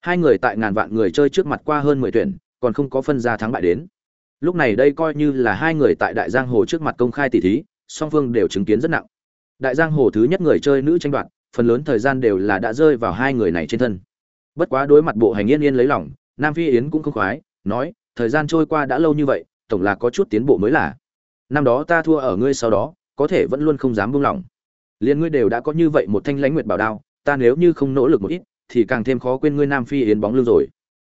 Hai người tại ngàn vạn người chơi trước mặt qua hơn mười tuyển, còn không có phân ra thắng bại đến lúc này đây coi như là hai người tại đại giang hồ trước mặt công khai tỷ thí, song phương đều chứng kiến rất nặng. Đại giang hồ thứ nhất người chơi nữ tranh đoạt, phần lớn thời gian đều là đã rơi vào hai người này trên thân. Bất quá đối mặt bộ hành yên yên lấy lòng, nam phi yến cũng không khoái, nói, thời gian trôi qua đã lâu như vậy, tổng là có chút tiến bộ mới là. Năm đó ta thua ở ngươi sau đó, có thể vẫn luôn không dám buông lỏng. Liên ngươi đều đã có như vậy một thanh lãnh nguyệt bảo đao, ta nếu như không nỗ lực một ít, thì càng thêm khó quên ngươi nam phi yến bóng lưng rồi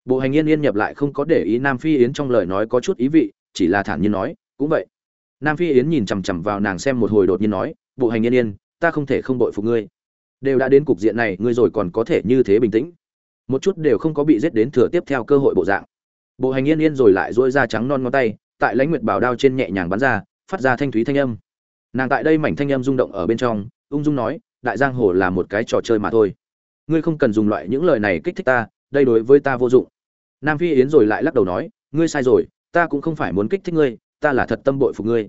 bộ hành yên yên nhập lại không có để ý nam phi yến trong lời nói có chút ý vị, chỉ là thản nhiên nói, cũng vậy. Nam phi yến nhìn chằm chằm vào nàng xem một hồi đột nhiên nói, bộ hành yên yên, ta không thể không bội phục ngươi. Đều đã đến cục diện này, ngươi rồi còn có thể như thế bình tĩnh. Một chút đều không có bị giết đến thừa tiếp theo cơ hội bộ dạng. Bộ hành yên yên rồi lại dỗi ra trắng non ngón tay, tại lãnh nguyệt bảo đao trên nhẹ nhàng bắn ra, phát ra thanh thúy thanh âm. Nàng tại đây mảnh thanh âm rung động ở bên trong, ung dung nói, đại giang hồ là một cái trò chơi mà thôi. Ngươi không cần dùng loại những lời này kích thích ta đây đối với ta vô dụng. Nam phi yến rồi lại lắc đầu nói, ngươi sai rồi, ta cũng không phải muốn kích thích ngươi, ta là thật tâm bội phục ngươi.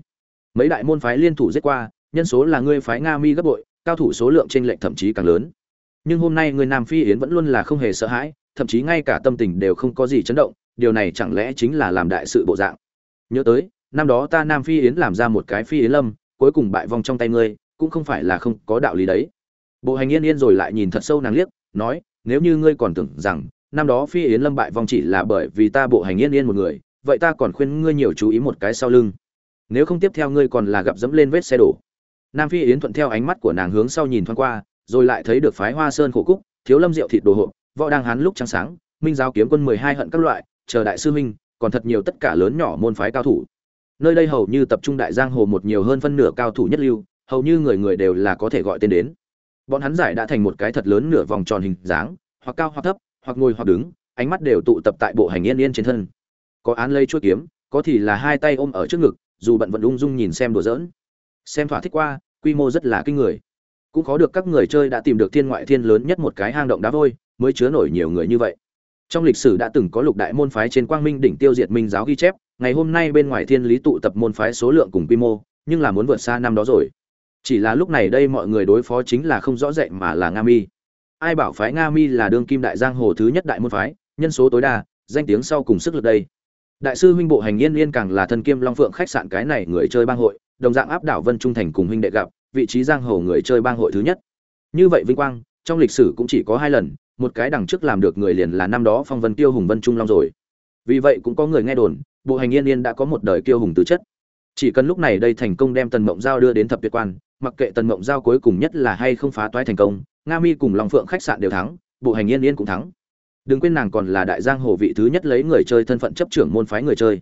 Mấy đại môn phái liên thủ giết qua, nhân số là ngươi phái nga mi gấp bội, cao thủ số lượng trên lệnh thậm chí càng lớn. Nhưng hôm nay người nam phi yến vẫn luôn là không hề sợ hãi, thậm chí ngay cả tâm tình đều không có gì chấn động, điều này chẳng lẽ chính là làm đại sự bộ dạng? Nhớ tới, năm đó ta nam phi yến làm ra một cái phi yến lâm, cuối cùng bại vong trong tay ngươi, cũng không phải là không có đạo lý đấy. Bộ hành yên yên rồi lại nhìn thật sâu nàng liếc, nói nếu như ngươi còn tưởng rằng năm đó phi yến lâm bại vong chỉ là bởi vì ta bộ hành yên yên một người, vậy ta còn khuyên ngươi nhiều chú ý một cái sau lưng. Nếu không tiếp theo ngươi còn là gặp dẫm lên vết xe đổ. Nam phi yến thuận theo ánh mắt của nàng hướng sau nhìn thoáng qua, rồi lại thấy được phái hoa sơn khổ cúc, thiếu lâm rượu thịt đồ hộp, võ đang hán lúc trăng sáng, minh giáo kiếm quân mười hai hận các loại, chờ đại sư minh còn thật nhiều tất cả lớn nhỏ môn phái cao thủ. Nơi đây hầu như tập trung đại giang hồ một nhiều hơn phân nửa cao thủ nhất lưu, hầu như người người đều là có thể gọi tên đến bọn hắn giải đã thành một cái thật lớn nửa vòng tròn hình dáng, hoặc cao hoặc thấp, hoặc ngồi hoặc đứng, ánh mắt đều tụ tập tại bộ hành yên yên trên thân. Có án lây chuỗi kiếm, có thì là hai tay ôm ở trước ngực, dù bận vận ung dung nhìn xem đùa giỡn. Xem thỏa thích qua, quy mô rất là kinh người. Cũng có được các người chơi đã tìm được thiên ngoại thiên lớn nhất một cái hang động đá vôi, mới chứa nổi nhiều người như vậy. Trong lịch sử đã từng có lục đại môn phái trên quang minh đỉnh tiêu diệt minh giáo ghi chép, ngày hôm nay bên ngoài thiên lý tụ tập môn phái số lượng cùng quy mô, nhưng là muốn vượt xa năm đó rồi chỉ là lúc này đây mọi người đối phó chính là không rõ rệt mà là nga mi. Ai bảo phái nga mi là đương kim đại giang hồ thứ nhất đại môn phái, nhân số tối đa, danh tiếng sau cùng sức lực đây. Đại sư huynh bộ hành yên liên càng là thân kiêm long phượng khách sạn cái này người chơi bang hội, đồng dạng áp đảo vân trung thành cùng huynh đệ gặp, vị trí giang hồ người chơi bang hội thứ nhất. Như vậy vinh quang, trong lịch sử cũng chỉ có hai lần, một cái đằng trước làm được người liền là năm đó phong vân tiêu hùng vân trung long rồi. Vì vậy cũng có người nghe đồn, bộ hành yên yên đã có một đời kiêu hùng tứ chất. Chỉ cần lúc này đây thành công đem tần mộng giao đưa đến thập tuyệt quan mặc kệ tần mộng giao cuối cùng nhất là hay không phá toái thành công, nga mi cùng long phượng khách sạn đều thắng, bộ hành yên yên cũng thắng. Đừng quên nàng còn là đại giang hồ vị thứ nhất lấy người chơi thân phận chấp trưởng môn phái người chơi.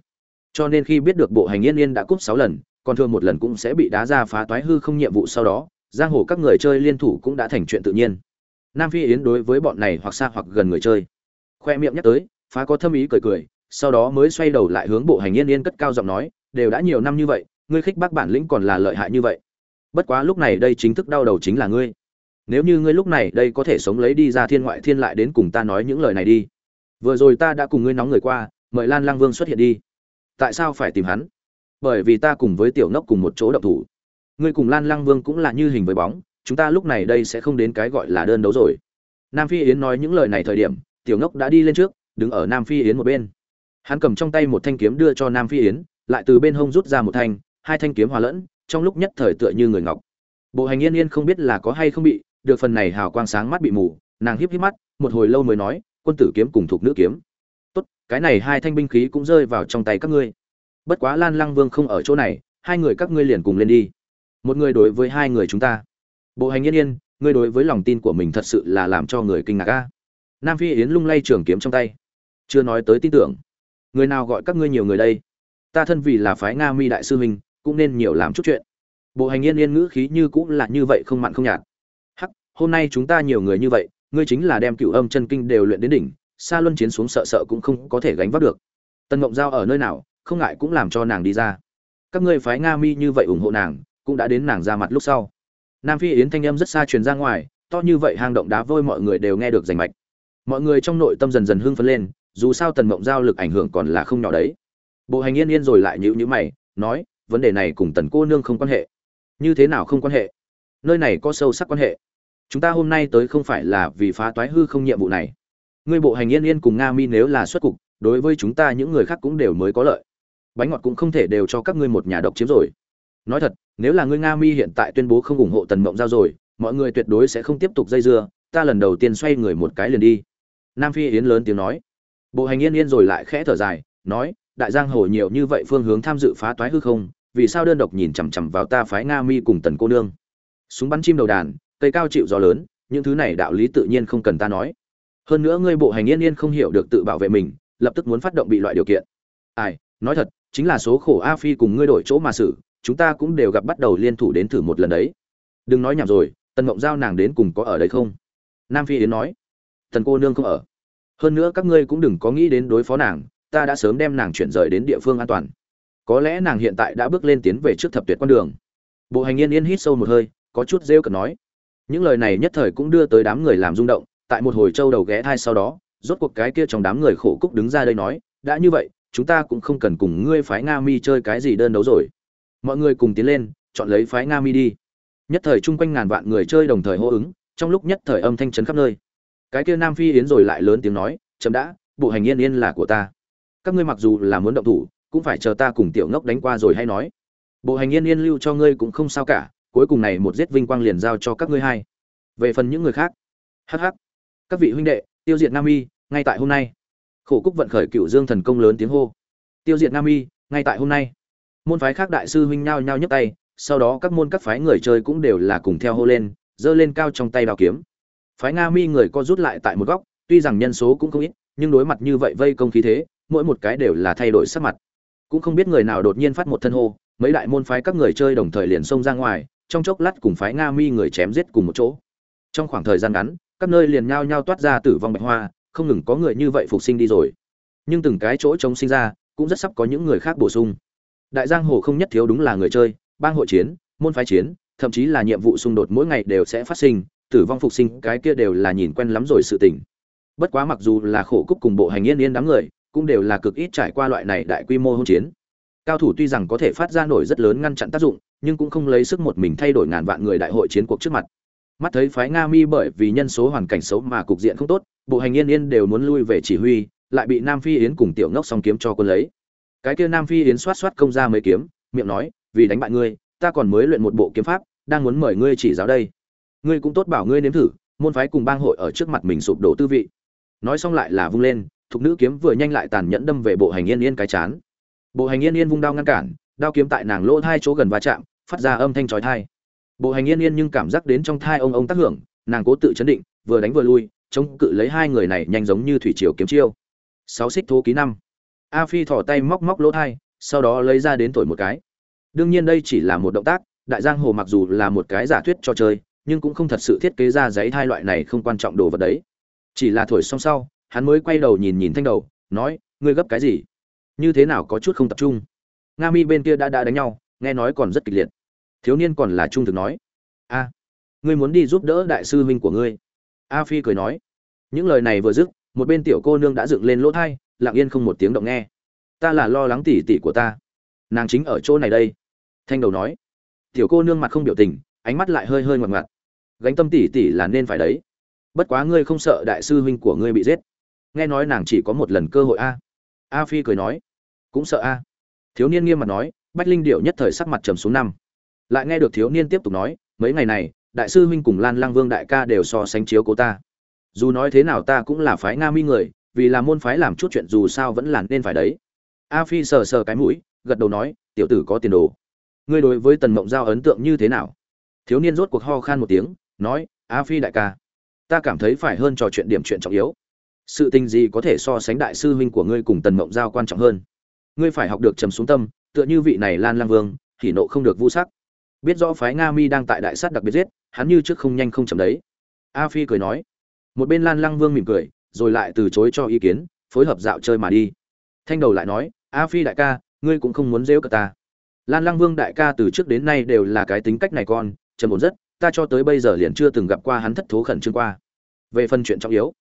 Cho nên khi biết được bộ hành yên yên đã cúp sáu lần, còn thường một lần cũng sẽ bị đá ra phá toái hư không nhiệm vụ sau đó, giang hồ các người chơi liên thủ cũng đã thành chuyện tự nhiên. Nam phi yến đối với bọn này hoặc xa hoặc gần người chơi. Khoe miệng nhắc tới, phá có thâm ý cười cười, sau đó mới xoay đầu lại hướng bộ hành yên yên cất cao giọng nói, đều đã nhiều năm như vậy, ngươi khích bác bản lĩnh còn là lợi hại như vậy bất quá lúc này đây chính thức đau đầu chính là ngươi. Nếu như ngươi lúc này đây có thể sống lấy đi ra thiên ngoại thiên lại đến cùng ta nói những lời này đi. Vừa rồi ta đã cùng ngươi nóng người qua, mời lan lang vương xuất hiện đi. Tại sao phải tìm hắn? Bởi vì ta cùng với tiểu ngốc cùng một chỗ động thủ. Ngươi cùng lan lang vương cũng là như hình với bóng, chúng ta lúc này đây sẽ không đến cái gọi là đơn đấu rồi. Nam phi yến nói những lời này thời điểm, tiểu ngốc đã đi lên trước, đứng ở nam phi yến một bên. Hắn cầm trong tay một thanh kiếm đưa cho nam phi yến, lại từ bên hông rút ra một thanh, hai thanh kiếm hòa lẫn trong lúc nhất thời tựa như người ngọc. Bộ hành yên yên không biết là có hay không bị, được phần này hào quang sáng mắt bị mù, nàng híp híp mắt, một hồi lâu mới nói, quân tử kiếm cùng thuộc nữ kiếm. Tốt, cái này hai thanh binh khí cũng rơi vào trong tay các ngươi. Bất quá lan lăng vương không ở chỗ này, hai người các ngươi liền cùng lên đi. Một người đối với hai người chúng ta. Bộ hành yên yên, ngươi đối với lòng tin của mình thật sự là làm cho người kinh ngạc a. Nam phi yến lung lay trường kiếm trong tay. Chưa nói tới tin tưởng. Người nào gọi các ngươi nhiều người đây? Ta thân vì là phái nga mi đại sư huynh cũng nên nhiều làm chút chuyện. Bộ hành yên yên ngữ khí như cũng là như vậy không mặn không nhạt. Hắc, hôm nay chúng ta nhiều người như vậy, ngươi chính là đem cựu âm chân kinh đều luyện đến đỉnh xa luân chiến xuống sợ sợ cũng không có thể gánh vác được. Tần mộng giao ở nơi nào, không ngại cũng làm cho nàng đi ra. Các ngươi phái nga mi như vậy ủng hộ nàng, cũng đã đến nàng ra mặt lúc sau. Nam phi yến thanh âm rất xa truyền ra ngoài, to như vậy hang động đá vôi mọi người đều nghe được rành mạch. Mọi người trong nội tâm dần dần hưng phấn lên, dù sao tần mộng giao lực ảnh hưởng còn là không nhỏ đấy. Bộ hành yên yên rồi lại nhữ nhữ mày, nói vấn đề này cùng tần cô nương không quan hệ. Như thế nào không quan hệ? Nơi này có sâu sắc quan hệ. Chúng ta hôm nay tới không phải là vì phá toái hư không nhiệm vụ này. Ngươi bộ hành yên yên cùng nga mi nếu là xuất cục, đối với chúng ta những người khác cũng đều mới có lợi. Bánh ngọt cũng không thể đều cho các ngươi một nhà độc chiếm rồi. Nói thật, nếu là ngươi nga mi hiện tại tuyên bố không ủng hộ tần mộng giao rồi, mọi người tuyệt đối sẽ không tiếp tục dây dưa, ta lần đầu tiên xoay người một cái liền đi. Nam phi yến lớn tiếng nói. Bộ hành yên yên rồi lại khẽ thở dài, nói, đại giang hồ nhiều như vậy phương hướng tham dự phá toái hư không vì sao đơn độc nhìn chằm chằm vào ta phái nga mi cùng tần cô nương? Súng bắn chim đầu đàn, cây cao chịu gió lớn, những thứ này đạo lý tự nhiên không cần ta nói. Hơn nữa ngươi bộ hành yên yên không hiểu được tự bảo vệ mình, lập tức muốn phát động bị loại điều kiện. Ai, nói thật, chính là số khổ a phi cùng ngươi đổi chỗ mà xử, chúng ta cũng đều gặp bắt đầu liên thủ đến thử một lần đấy. Đừng nói nhảm rồi, tần mộng giao nàng đến cùng có ở đây không? Nam phi yến nói. Tần cô nương không ở. Hơn nữa các ngươi cũng đừng có nghĩ đến đối phó nàng, ta đã sớm đem nàng chuyển rời đến địa phương an toàn có lẽ nàng hiện tại đã bước lên tiến về trước thập tuyệt con đường. Bộ hành yên yên hít sâu một hơi, có chút rêu cần nói. Những lời này nhất thời cũng đưa tới đám người làm rung động, tại một hồi châu đầu ghé thai sau đó, rốt cuộc cái kia trong đám người khổ cúc đứng ra đây nói, đã như vậy, chúng ta cũng không cần cùng ngươi phái nga mi chơi cái gì đơn đấu rồi. Mọi người cùng tiến lên, chọn lấy phái nga mi đi. Nhất thời chung quanh ngàn vạn người chơi đồng thời hô ứng, trong lúc nhất thời âm thanh chấn khắp nơi. Cái kia nam phi yến rồi lại lớn tiếng nói, chậm đã, bộ hành yên yên là của ta. Các ngươi mặc dù là muốn động thủ cũng phải chờ ta cùng tiểu ngốc đánh qua rồi hay nói. Bộ hành yên yên lưu cho ngươi cũng không sao cả, cuối cùng này một giết vinh quang liền giao cho các ngươi hai. Về phần những người khác. Hh các vị huynh đệ, tiêu diệt nam y ngay tại hôm nay. Khổ cúc vận khởi cựu dương thần công lớn tiếng hô. Tiêu diệt nam y ngay tại hôm nay. Môn phái khác đại sư huynh nhao nhao nhấc tay, sau đó các môn các phái người chơi cũng đều là cùng theo hô lên, giơ lên cao trong tay đào kiếm. Phái nga mi người co rút lại tại một góc, tuy rằng nhân số cũng không ít, nhưng đối mặt như vậy vây công khí thế, mỗi một cái đều là thay đổi sắc mặt cũng không biết người nào đột nhiên phát một thân hô, mấy đại môn phái các người chơi đồng thời liền xông ra ngoài, trong chốc lát cùng phái nga mi người chém giết cùng một chỗ. Trong khoảng thời gian ngắn, các nơi liền nhao nhao toát ra tử vong bạch hoa, không ngừng có người như vậy phục sinh đi rồi. Nhưng từng cái chỗ chống sinh ra, cũng rất sắp có những người khác bổ sung. Đại giang hồ không nhất thiếu đúng là người chơi, bang hội chiến, môn phái chiến, thậm chí là nhiệm vụ xung đột mỗi ngày đều sẽ phát sinh, tử vong phục sinh, cái kia đều là nhìn quen lắm rồi sự tình. Bất quá mặc dù là khổ cúc cùng bộ hành yên yên đám người cũng đều là cực ít trải qua loại này đại quy mô hôn chiến. Cao thủ tuy rằng có thể phát ra nổi rất lớn ngăn chặn tác dụng, nhưng cũng không lấy sức một mình thay đổi ngàn vạn người đại hội chiến cuộc trước mặt. Mắt thấy phái nga mi bởi vì nhân số hoàn cảnh xấu mà cục diện không tốt, bộ hành yên yên đều muốn lui về chỉ huy, lại bị nam phi yến cùng tiểu ngốc song kiếm cho quân lấy. Cái kia nam phi yến xoát xoát công ra mấy kiếm, miệng nói, vì đánh bại ngươi, ta còn mới luyện một bộ kiếm pháp, đang muốn mời ngươi chỉ giáo đây. Ngươi cũng tốt bảo ngươi nếm thử, môn phái cùng bang hội ở trước mặt mình sụp đổ tư vị. Nói xong lại là vung lên thục nữ kiếm vừa nhanh lại tàn nhẫn đâm về bộ hành yên yên cái chán. Bộ hành yên yên vung đao ngăn cản, đao kiếm tại nàng lỗ hai chỗ gần va chạm, phát ra âm thanh chói thai bộ hành yên yên nhưng cảm giác đến trong thai ông ông tác hưởng, nàng cố tự chấn định, vừa đánh vừa lui, chống cự lấy hai người này nhanh giống như thủy triều kiếm chiêu. Sáu xích thố ký năm. A phi thỏ tay móc móc lỗ thai, sau đó lấy ra đến thổi một cái. Đương nhiên đây chỉ là một động tác, đại giang hồ mặc dù là một cái giả thuyết cho chơi, nhưng cũng không thật sự thiết kế ra giấy thai loại này không quan trọng đồ vật đấy. Chỉ là thổi xong sau hắn mới quay đầu nhìn nhìn thanh đầu, nói, ngươi gấp cái gì? Như thế nào có chút không tập trung? Nga mi bên kia đã đã đánh nhau, nghe nói còn rất kịch liệt. Thiếu niên còn là trung thực nói, a, ngươi muốn đi giúp đỡ đại sư huynh của ngươi. A phi cười nói, những lời này vừa dứt, một bên tiểu cô nương đã dựng lên lỗ thai, lặng yên không một tiếng động nghe. Ta là lo lắng tỉ tỉ của ta. Nàng chính ở chỗ này đây. Thanh đầu nói. Tiểu cô nương mặt không biểu tình, ánh mắt lại hơi hơi ngoặt ngoặt. Gánh tâm tỉ tỉ là nên phải đấy. Bất quá ngươi không sợ đại sư huynh của ngươi bị giết nghe nói nàng chỉ có một lần cơ hội a. A phi cười nói, cũng sợ a. Thiếu niên nghiêm mặt nói, bách linh điệu nhất thời sắc mặt trầm xuống năm. Lại nghe được thiếu niên tiếp tục nói, mấy ngày này, đại sư huynh cùng lan lang vương đại ca đều so sánh chiếu cố ta. Dù nói thế nào ta cũng là phái nga mi người, vì là môn phái làm chút chuyện dù sao vẫn là nên phải đấy. A phi sờ sờ cái mũi, gật đầu nói, tiểu tử có tiền đồ. Ngươi đối với tần mộng giao ấn tượng như thế nào? Thiếu niên rốt cuộc ho khan một tiếng, nói, a phi đại ca, ta cảm thấy phải hơn trò chuyện điểm chuyện trọng yếu sự tình gì có thể so sánh đại sư huynh của ngươi cùng tần mộng giao quan trọng hơn? Ngươi phải học được trầm xuống tâm, tựa như vị này lan lang vương thì nộ không được vu sắc. Biết rõ phái nga mi đang tại đại sát đặc biệt giết, hắn như trước không nhanh không chậm đấy. A phi cười nói. Một bên lan lang vương mỉm cười, rồi lại từ chối cho ý kiến, phối hợp dạo chơi mà đi. Thanh đầu lại nói, a phi đại ca, ngươi cũng không muốn rêu cả ta. Lan lang vương đại ca từ trước đến nay đều là cái tính cách này con, trầm ổn rất, ta cho tới bây giờ liền chưa từng gặp qua hắn thất thố khẩn trương qua. Về phần chuyện trọng yếu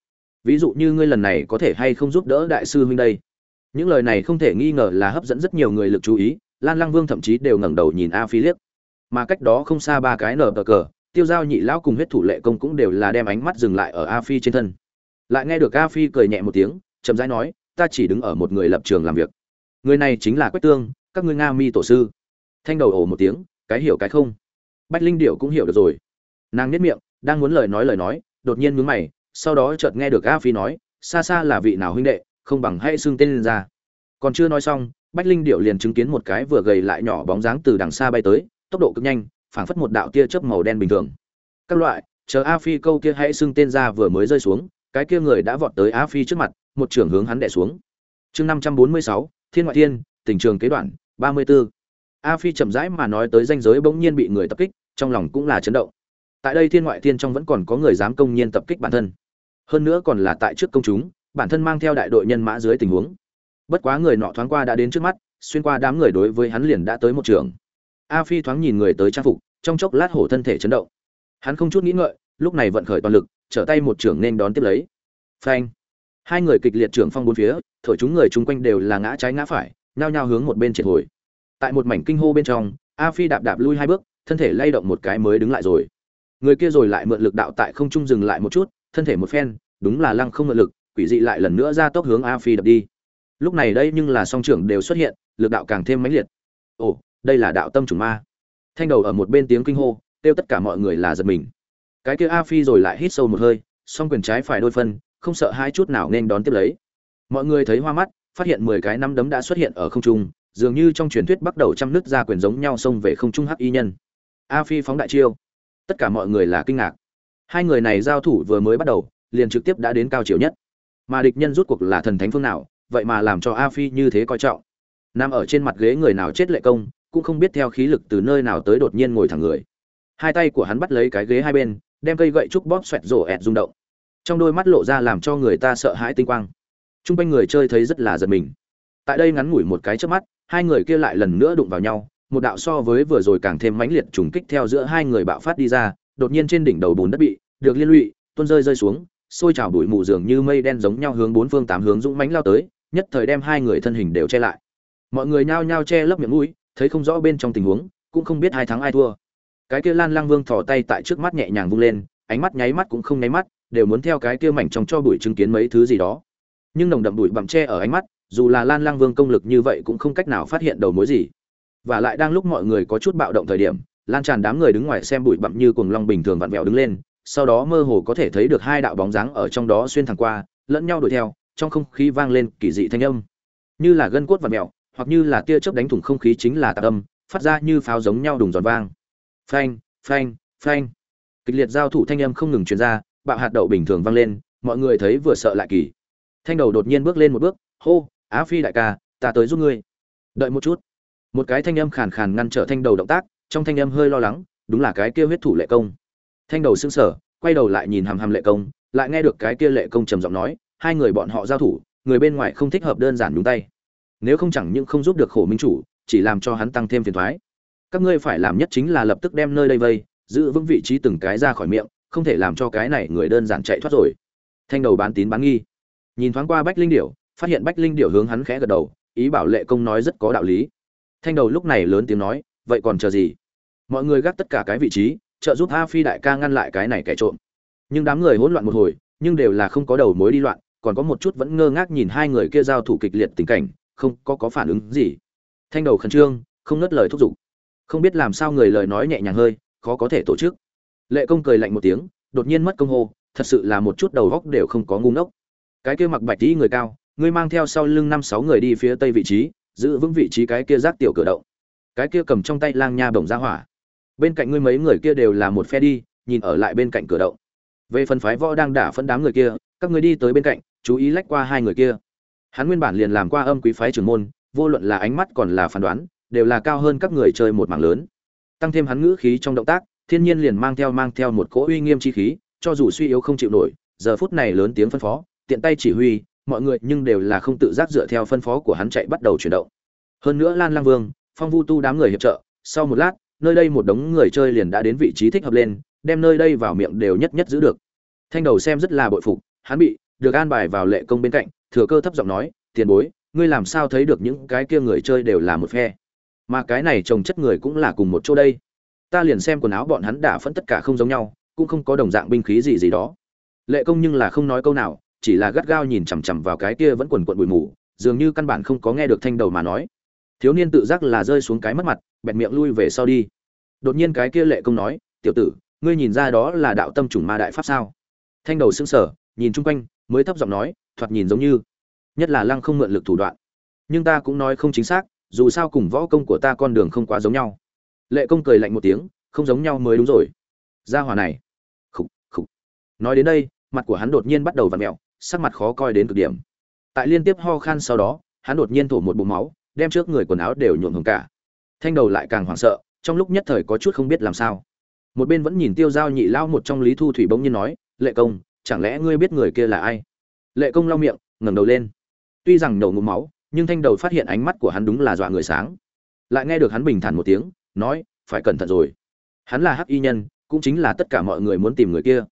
ví dụ như ngươi lần này có thể hay không giúp đỡ đại sư huynh đây? Những lời này không thể nghi ngờ là hấp dẫn rất nhiều người lực chú ý, lan lang vương thậm chí đều ngẩng đầu nhìn a phi liếc. Mà cách đó không xa ba cái nở cờ, tiêu giao nhị lão cùng huyết thủ lệ công cũng đều là đem ánh mắt dừng lại ở a phi trên thân. Lại nghe được a phi cười nhẹ một tiếng, chậm rãi nói, ta chỉ đứng ở một người lập trường làm việc. Người này chính là quách tương, các ngươi nga mi tổ sư. Thanh đầu ổ một tiếng, cái hiểu cái không? Bách linh điệu cũng hiểu được rồi. Nàng nếp miệng, đang muốn lời nói lời nói, đột nhiên mướn mày sau đó chợt nghe được a phi nói xa xa là vị nào huynh đệ, không bằng hãy xưng tên lên ra. Còn chưa nói xong, bách linh điệu liền chứng kiến một cái vừa gầy lại nhỏ bóng dáng từ đằng xa bay tới, tốc độ cực nhanh, phảng phất một đạo tia chớp màu đen bình thường. Các loại, chờ a phi câu kia hãy xưng tên ra vừa mới rơi xuống, cái kia người đã vọt tới a phi trước mặt, một trưởng hướng hắn đẻ xuống. Chương năm trăm bốn mươi sáu, thiên ngoại thiên, tình trường kế đoạn, ba mươi 34. a phi chậm rãi mà nói tới danh giới bỗng nhiên bị người tập kích, trong lòng cũng là chấn động. Tại đây thiên ngoại thiên trong vẫn còn có người dám công nhiên tập kích bản thân hơn nữa còn là tại trước công chúng, bản thân mang theo đại đội nhân mã dưới tình huống. Bất quá người nọ thoáng qua đã đến trước mắt, xuyên qua đám người đối với hắn liền đã tới một trường. A phi thoáng nhìn người tới trang phục, trong chốc lát hổ thân thể chấn động. Hắn không chút nghĩ ngợi, lúc này vận khởi toàn lực, trở tay một trưởng nên đón tiếp lấy. Phanh! Hai người kịch liệt trưởng phong bốn phía, thổi chúng người chung quanh đều là ngã trái ngã phải, nhao nhao hướng một bên triệt hồi. Tại một mảnh kinh hô bên trong, a phi đạp đạp lui hai bước, thân thể lay động một cái mới đứng lại rồi. Người kia rồi lại mượn lực đạo tại không trung dừng lại một chút thân thể một phen, đúng là lăng không ngự lực, quỷ dị lại lần nữa ra tốc hướng a phi đập đi. Lúc này đây nhưng là song trưởng đều xuất hiện, lực đạo càng thêm mãnh liệt. Ồ, đây là đạo tâm trùng ma. Thanh đầu ở một bên tiếng kinh hô, kêu tất cả mọi người là giật mình. Cái kia a phi rồi lại hít sâu một hơi, song quyền trái phải đôi phân, không sợ hai chút nào nên đón tiếp lấy. Mọi người thấy hoa mắt, phát hiện mười cái nắm đấm đã xuất hiện ở không trung, dường như trong truyền thuyết bắt đầu trăm nước ra quyền giống nhau xông về không trung hắc y nhân. A phi phóng đại chiêu. Tất cả mọi người là kinh ngạc hai người này giao thủ vừa mới bắt đầu, liền trực tiếp đã đến cao chiều nhất. Mà địch nhân rút cuộc là thần thánh phương nào, vậy mà làm cho a phi như thế coi trọng. Nằm ở trên mặt ghế người nào chết lệ công, cũng không biết theo khí lực từ nơi nào tới đột nhiên ngồi thẳng người. Hai tay của hắn bắt lấy cái ghế hai bên, đem cây gậy trúc bóp xoẹt rổ ẹt rung động. Trong đôi mắt lộ ra làm cho người ta sợ hãi tinh quang. T r u n g quanh người chơi thấy rất là giật mình. Tại đây ngắn ngủi một cái trước mắt, hai người kia lại lần nữa đụng vào nhau, một đạo so với vừa rồi càng thêm mãnh liệt trùng kích theo giữa hai người bạo phát đi ra đột nhiên trên đỉnh đầu bùn đất bị được liên lụy, tuôn rơi rơi xuống xôi trào bụi mù dường như mây đen giống nhau hướng bốn phương tám hướng dũng mãnh lao tới, nhất thời đem hai người thân hình đều che lại. Mọi người nhao nhao che lấp miệng mũi, thấy không rõ bên trong tình huống, cũng không biết hai thắng ai thua. Cái kia lan lang vương thò tay tại trước mắt nhẹ nhàng vung lên, ánh mắt nháy mắt cũng không nháy mắt, đều muốn theo cái kia mảnh trong cho bụi chứng kiến mấy thứ gì đó. Nhưng nồng đậm bụi bặm che ở ánh mắt, dù là lan lang vương công lực như vậy cũng không cách nào phát hiện đầu mối gì. Và lại đang lúc mọi người có chút bạo động thời điểm lan tràn đám người đứng ngoài xem bụi bặm như cuồng long bình thường vặn vẹo đứng lên, sau đó mơ hồ có thể thấy được hai đạo bóng dáng ở trong đó xuyên thẳng qua, lẫn nhau đuổi theo, trong không khí vang lên kỳ dị thanh âm. Như là gân cốt vặn vẹo, hoặc như là tia chớp đánh thủng không khí chính là tạc âm, phát ra như pháo giống nhau đùng giòn vang. Phanh phanh phanh. Kịch liệt giao thủ thanh âm không ngừng truyền ra, bạo hạt đậu bình thường vang lên, mọi người thấy vừa sợ lại kỳ. Thanh đầu đột nhiên bước lên một bước, hô, á phi đại ca, ta tới giúp ngươi. Đợi một chút. Một cái thanh âm khàn khàn ngăn trở thanh đầu động tác trong thanh âm hơi lo lắng, đúng là cái kia huyết thủ lệ công. Thanh đầu sững sờ, quay đầu lại nhìn hàm hàm lệ công, lại nghe được cái kia lệ công trầm giọng nói, hai người bọn họ giao thủ, người bên ngoài không thích hợp đơn giản đúng tay. Nếu không chẳng những không giúp được khổ minh chủ, chỉ làm cho hắn tăng thêm phiền thoái các ngươi phải làm nhất chính là lập tức đem nơi đây vây, giữ vững vị trí từng cái ra khỏi miệng, không thể làm cho cái này người đơn giản chạy thoát rồi. Thanh đầu bán tín bán nghi. Nhìn thoáng qua bách linh điểu, phát hiện bách linh điểu hướng hắn khẽ gật đầu, ý bảo lệ công nói rất có đạo lý. Thanh đầu lúc này lớn tiếng nói vậy còn chờ gì? Mọi người gác tất cả cái vị trí, trợ giúp a phi đại ca ngăn lại cái này kẻ trộm. Nhưng đám người hỗn loạn một hồi, nhưng đều là không có đầu mối đi loạn, còn có một chút vẫn ngơ ngác nhìn hai người kia giao thủ kịch liệt tình cảnh, không có có phản ứng gì. Thanh đầu khẩn trương, không ngất lời thúc giục. Không biết làm sao người lời nói nhẹ nhàng hơi, khó có thể tổ chức. Lệ công cười lạnh một tiếng, đột nhiên mất công hô, thật sự là một chút đầu góc đều không có ngu ngốc. Cái kia mặc bạch tí người cao, ngươi mang theo sau lưng năm sáu người đi phía tây vị trí, giữ vững vị trí cái kia rác tiểu cửa động cái kia cầm trong tay lang nha bổng ra hỏa. Bên cạnh ngươi mấy người kia đều là một phe đi, nhìn ở lại bên cạnh cửa động. Về phần phái võ đang đả phân đám người kia, các ngươi đi tới bên cạnh, chú ý lách qua hai người kia. Hắn nguyên bản liền làm qua âm quý phái trưởng môn, vô luận là ánh mắt còn là phán đoán, đều là cao hơn các người chơi một mảng lớn. Tăng thêm hắn ngữ khí trong động tác, thiên nhiên liền mang theo mang theo một cỗ uy nghiêm chi khí, cho dù suy yếu không chịu nổi, giờ phút này lớn tiếng phân phó, tiện tay chỉ huy, mọi người nhưng đều là không tự giác dựa theo phân phó của hắn chạy bắt đầu chuyển động. Hơn nữa lan lang vương phong vu tu đám người hiệp trợ, sau một lát, nơi đây một đống người chơi liền đã đến vị trí thích hợp lên, đem nơi đây vào miệng đều nhất nhất giữ được. Thanh đầu xem rất là bội phục, hắn bị được an bài vào lệ công bên cạnh, thừa cơ thấp giọng nói, tiền bối, ngươi làm sao thấy được những cái kia người chơi đều là một phe? Mà cái này trồng chất người cũng là cùng một chỗ đây. Ta liền xem quần áo bọn hắn đả phẫn tất cả không giống nhau, cũng không có đồng dạng binh khí gì gì đó. Lệ công nhưng là không nói câu nào, chỉ là gắt gao nhìn chằm chằm vào cái kia vẫn quần quận bụi mù, dường như căn bản không có nghe được thanh đầu mà nói thiếu niên tự giác là rơi xuống cái mất mặt, bẹt miệng lui về sau đi. Đột nhiên cái kia lệ công nói, tiểu tử, ngươi nhìn ra đó là đạo tâm chủng ma đại pháp sao? Thanh đầu xương sở nhìn chung quanh, mới thấp giọng nói, thoạt nhìn giống như, nhất là lăng không mượn lực thủ đoạn. Nhưng ta cũng nói không chính xác, dù sao cùng võ công của ta con đường không quá giống nhau. Lệ công cười lạnh một tiếng, không giống nhau mới đúng rồi. Gia hòa này, khục khục. Nói đến đây, mặt của hắn đột nhiên bắt đầu v ặ mẹo, sắc mặt khó coi đến cực điểm. Tại liên tiếp ho khan sau đó, hắn đột nhiên thổ một bụng máu đem trước người quần áo đều nhuộm hồng cả. Thanh đầu lại càng hoảng sợ, trong lúc nhất thời có chút không biết làm sao. Một bên vẫn nhìn tiêu giao nhị lao một trong lý thu thủy bỗng nhiên nói, lệ công, chẳng lẽ ngươi biết người kia là ai? Lệ công lau miệng, ngẩng đầu lên. Tuy rằng nổ ngụm máu, nhưng thanh đầu phát hiện ánh mắt của hắn đúng là dọa người sáng. Lại nghe được hắn bình thản một tiếng, nói, phải cẩn thận rồi. Hắn là hắc y nhân, cũng chính là tất cả mọi người muốn tìm người kia.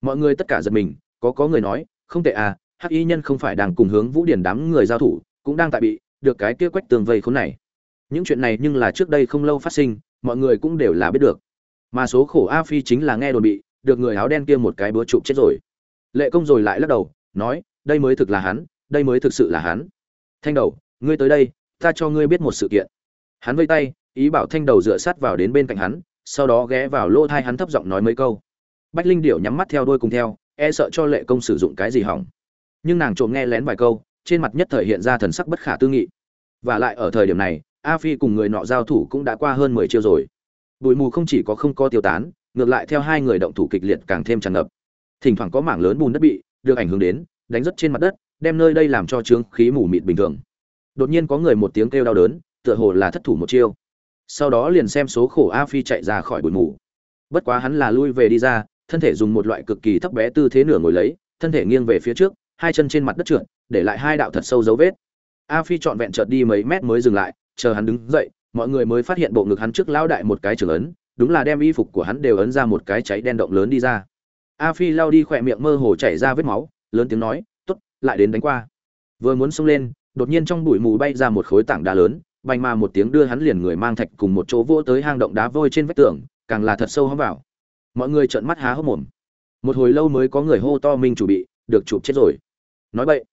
Mọi người tất cả giật mình, có có người nói, không tệ à hắc y nhân không phải đang cùng hướng vũ điển đám người giao thủ, cũng đang tại bị được cái kia quách tường vây khốn này. Những chuyện này nhưng là trước đây không lâu phát sinh, mọi người cũng đều là biết được. Mà số khổ a phi chính là nghe đồn bị, được người áo đen kia một cái búa chụp chết rồi. Lệ công rồi lại lắc đầu, nói, đây mới thực là hắn, đây mới thực sự là hắn. Thanh đầu, ngươi tới đây, ta cho ngươi biết một sự kiện. Hắn vây tay, ý bảo thanh đầu dựa sát vào đến bên cạnh hắn, sau đó ghé vào lỗ thai hắn thấp giọng nói mấy câu. Bách linh điểu nhắm mắt theo đôi cùng theo e sợ cho lệ công sử dụng cái gì hỏng. Nhưng nàng trộm nghe lén vài câu trên mặt nhất thời hiện ra thần sắc bất khả tư nghị. Và lại ở thời điểm này, a phi cùng người nọ giao thủ cũng đã qua hơn mười chiêu rồi. Bụi mù không chỉ có không có tiêu tán, ngược lại theo hai người động thủ kịch liệt càng thêm tràn ngập. Thỉnh thoảng có mảng lớn bùn đất bị được ảnh hưởng đến, đánh rất trên mặt đất, đem nơi đây làm cho trướng khí mù mịt bình thường. Đột nhiên có người một tiếng kêu đau đớn, tựa hồ là thất thủ một chiêu. Sau đó liền xem số khổ a phi chạy ra khỏi bụi mù. Bất quá hắn là lui về đi ra, thân thể dùng một loại cực kỳ thấp bé tư thế nửa ngồi lấy, thân thể nghiêng về phía trước hai chân trên mặt đất trượt, để lại hai đạo thật sâu dấu vết. A phi trọn vẹn chợt đi mấy mét mới dừng lại, chờ hắn đứng dậy, mọi người mới phát hiện bộ ngực hắn trước lão đại một cái trường ấn, đúng là đem y phục của hắn đều ấn ra một cái cháy đen động lớn đi ra. A phi lao đi khỏe miệng mơ hồ chảy ra vết máu, lớn tiếng nói t ố t lại đến đánh qua. Vừa muốn xông lên, đột nhiên trong bụi mù bay ra một khối tảng đá lớn, bành mà một tiếng đưa hắn liền người mang thạch cùng một chỗ vỗ tới hang động đá vôi trên vách tường, càng là thật sâu hóm vào. Mọi người trợn mắt há hốc mồm. Một hồi lâu mới có người hô to minh chủ bị, được chụp chết rồi nói vậy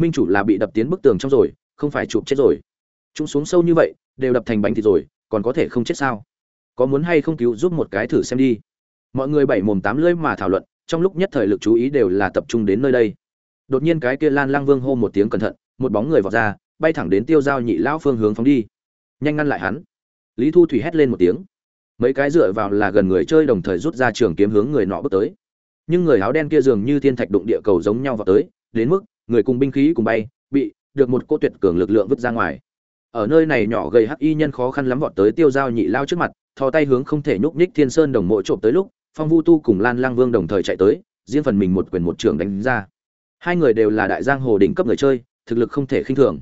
minh chủ là bị đập tiến bức tường trong rồi, không phải chụp chết rồi. Chúng xuống sâu như vậy, đều đập thành bánh thịt rồi, còn có thể không chết sao? Có muốn hay không cứu giúp một cái thử xem đi. Mọi người bảy mồm tám lưỡi mà thảo luận, trong lúc nhất thời lực chú ý đều là tập trung đến nơi đây. Đột nhiên cái kia lan lang vương hô một tiếng cẩn thận, một bóng người vọt ra, bay thẳng đến tiêu giao nhị lão phương hướng phóng đi. Nhanh ngăn lại hắn. Lý thu thủy hét lên một tiếng. Mấy cái dựa vào là gần người chơi đồng thời rút ra trường kiếm hướng người nọ bước tới. Nhưng người áo đen kia dường như thiên thạch đụng địa cầu giống nhau vào tới đến mức người cùng binh khí cùng bay bị được một cô tuyệt cường lực lượng vứt ra ngoài. Ở nơi này nhỏ gầy hắc y nhân khó khăn lắm vọt tới tiêu giao nhị lao trước mặt, thò tay hướng không thể nhúc nhích thiên sơn đồng mộ trộm tới lúc, phong vu tu cùng lan lang vương đồng thời chạy tới, riêng phần mình một quyền một trường đánh ra. Hai người đều là đại giang hồ đỉnh cấp người chơi, thực lực không thể khinh thường.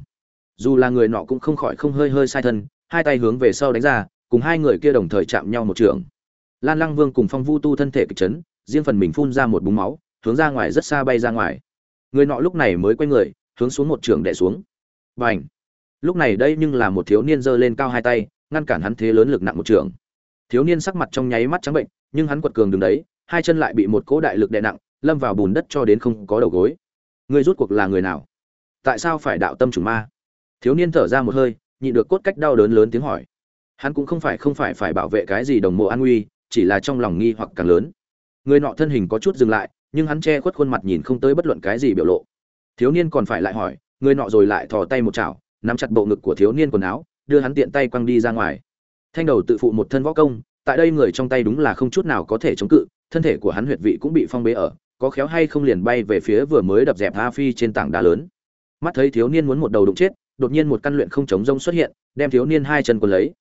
Dù là người nọ cũng không khỏi không hơi hơi sai thân, hai tay hướng về sau đánh ra, cùng hai người kia đồng thời chạm nhau một trường. Lan lăng vương cùng phong vu tu thân thể kịch chấn, riêng phần mình phun ra một búng máu, hướng ra ngoài rất xa bay ra ngoài người nọ lúc này mới quay người, hướng xuống một trường đẻ xuống. B à n h lúc này đây nhưng là một thiếu niên giơ lên cao hai tay, ngăn cản hắn thế lớn lực nặng một trường. Thiếu niên sắc mặt trong nháy mắt trắng bệnh, nhưng hắn quật cường đứng đấy, hai chân lại bị một cỗ đại lực đè nặng, lâm vào bùn đất cho đến không có đầu gối. Người rút cuộc là người nào? Tại sao phải đạo tâm chủ ma? Thiếu niên thở ra một hơi, nhịn được cốt cách đau đớn lớn tiếng hỏi. Hắn cũng không phải không phải phải bảo vệ cái gì đồng mộ an nguy, chỉ là trong lòng nghi hoặc càng lớn. Người nọ thân hình có chút dừng lại nhưng hắn che khuất khuôn mặt nhìn không tới bất luận cái gì biểu lộ. Thiếu niên còn phải lại hỏi, người nọ rồi lại thò tay một chảo, nắm chặt bộ ngực của thiếu niên quần áo, đưa hắn tiện tay quăng đi ra ngoài. Thanh đầu tự phụ một thân võ công, tại đây người trong tay đúng là không chút nào có thể chống cự, thân thể của hắn huyệt vị cũng bị phong bế ở, có khéo hay không liền bay về phía vừa mới đập dẹp a phi trên tảng đá lớn. Mắt thấy thiếu niên muốn một đầu đụng chết, đột nhiên một căn luyện không chống rông xuất hiện, đem thiếu niên hai chân quần lấy.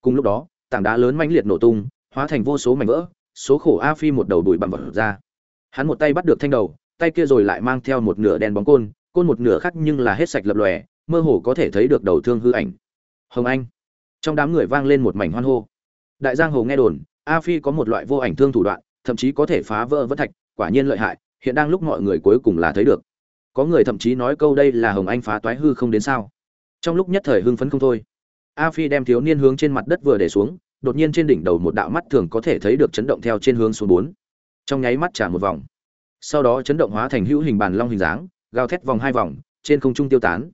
Cùng lúc đó, tảng đá lớn mãnh liệt nổ tung, hóa thành vô số mảnh vỡ, số khổ a phi một đầu đùi bặm vật ra hắn một tay bắt được thanh đầu, tay kia rồi lại mang theo một nửa đen bóng côn côn một nửa khác nhưng là hết sạch lập lòe, mơ hồ có thể thấy được đầu thương hư ảnh. Hồng anh. Trong đám người vang lên một mảnh hoan hô. Đại giang hồ nghe đồn, a phi có một loại vô ảnh thương thủ đoạn, thậm chí có thể phá vỡ vỡ thạch, quả nhiên lợi hại, hiện đang lúc mọi người cuối cùng là thấy được. Có người thậm chí nói câu đây là hồng anh phá toái hư không đến sao? Trong lúc nhất thời hưng phấn không thôi. A phi đem thiếu niên hướng trên mặt đất vừa để xuống, đột nhiên trên đỉnh đầu một đạo mắt thường có thể thấy được chấn động theo trên hướng xuống bốn trong nháy mắt trả một vòng. Sau đó chấn động hóa thành hữu hình bàn long hình dáng, gào thét vòng hai vòng, trên không trung tiêu tán.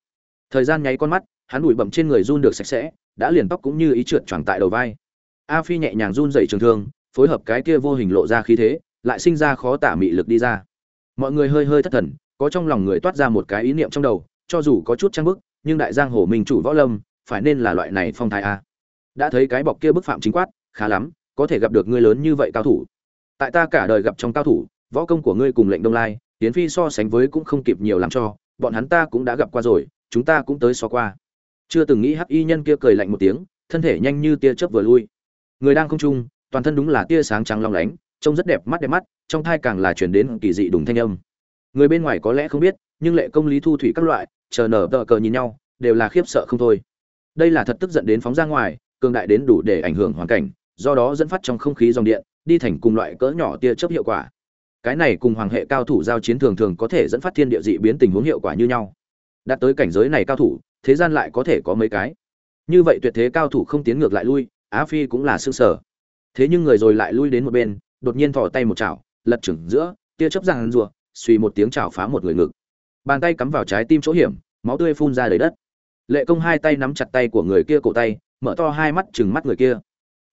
Thời gian nháy con mắt, hắn bụi bậm trên người run được sạch sẽ, đã liền tóc cũng như ý trượt choàng tại đầu vai. A phi nhẹ nhàng run dậy trường thương, phối hợp cái kia vô hình lộ ra khí thế, lại sinh ra khó tả mị lực đi ra. Mọi người hơi hơi thất thần, có trong lòng người toát ra một cái ý niệm trong đầu, cho dù có chút trang bức, nhưng đại giang hồ minh chủ võ lâm, phải nên là loại này phong thái a. Đã thấy cái bọc kia bức phạm chính quát, khá lắm, có thể gặp được ngươi lớn như vậy cao thủ tại ta cả đời gặp trong cao thủ, võ công của ngươi cùng lệnh đông lai tiến phi so sánh với cũng không kịp nhiều làm cho, bọn hắn ta cũng đã gặp qua rồi, chúng ta cũng tới so qua. Chưa từng nghĩ hắc y nhân kia cười lạnh một tiếng, thân thể nhanh như tia chớp vừa lui. Người đang không trung, toàn thân đúng là tia sáng trắng long lánh, trông rất đẹp mắt đẹp mắt, trong thai càng là chuyển đến kỳ dị đùng thanh âm. Người bên ngoài có lẽ không biết, nhưng lệ công lý thu thủy các loại, chờ nở tờ cờ nhìn nhau, đều là khiếp sợ không thôi. Đây là thật tức giận đến phóng ra ngoài, cường đại đến đủ để ảnh hưởng hoàn cảnh, do đó dẫn phát trong không khí dòng điện đi thành cùng loại cỡ nhỏ tia chớp hiệu quả. Cái này cùng hoàng hệ cao thủ giao chiến thường thường có thể dẫn phát thiên địa dị biến tình huống hiệu quả như nhau. Đạt tới cảnh giới này cao thủ, thế gian lại có thể có mấy cái. Như vậy tuyệt thế cao thủ không tiến ngược lại lui, á phi cũng là xương sở thế nhưng người rồi lại lui đến một bên, đột nhiên thò tay một chảo, lật chừng giữa, tia chớp giằng rùa, suy một tiếng chảo phá một người ngực. Bàn tay cắm vào trái tim chỗ hiểm, máu tươi phun ra đầy đất. Lệ công hai tay nắm chặt tay của người kia cổ tay, mở to hai mắt chừng mắt người kia.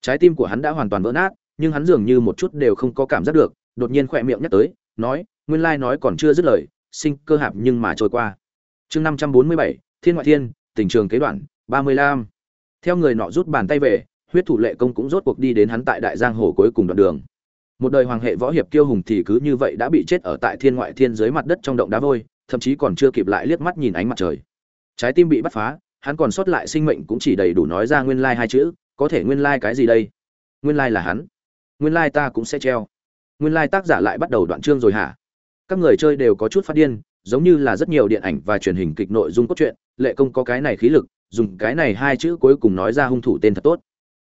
Trái tim của hắn đã hoàn toàn vỡ nát nhưng hắn dường như một chút đều không có cảm giác được, đột nhiên khỏe miệng nhắc tới, nói, nguyên lai nói còn chưa dứt lời, sinh cơ hạp nhưng mà trôi qua. Chương năm trăm bốn mươi bảy, thiên ngoại thiên, tình trường kế đoạn, ba mươi lăm. Theo người nọ rút bàn tay về, huyết thủ lệ công cũng rốt cuộc đi đến hắn tại đại giang hồ cuối cùng đoạn đường. Một đời hoàng hệ võ hiệp kiêu hùng thì cứ như vậy đã bị chết ở tại thiên ngoại thiên dưới mặt đất trong động đá vôi, thậm chí còn chưa kịp lại liếc mắt nhìn ánh mặt trời. Trái tim bị bắt phá, hắn còn sót lại sinh mệnh cũng chỉ đầy đủ nói ra nguyên lai hai chữ, có thể nguyên lai cái gì đây? Nguyên lai là hắn nguyên lai ta cũng sẽ treo. Nguyên lai tác giả lại bắt đầu đoạn chương rồi hả? Các người chơi đều có chút phát điên, giống như là rất nhiều điện ảnh và truyền hình kịch nội dung cốt truyện, lệ công có cái này khí lực, dùng cái này hai chữ cuối cùng nói ra hung thủ tên thật tốt.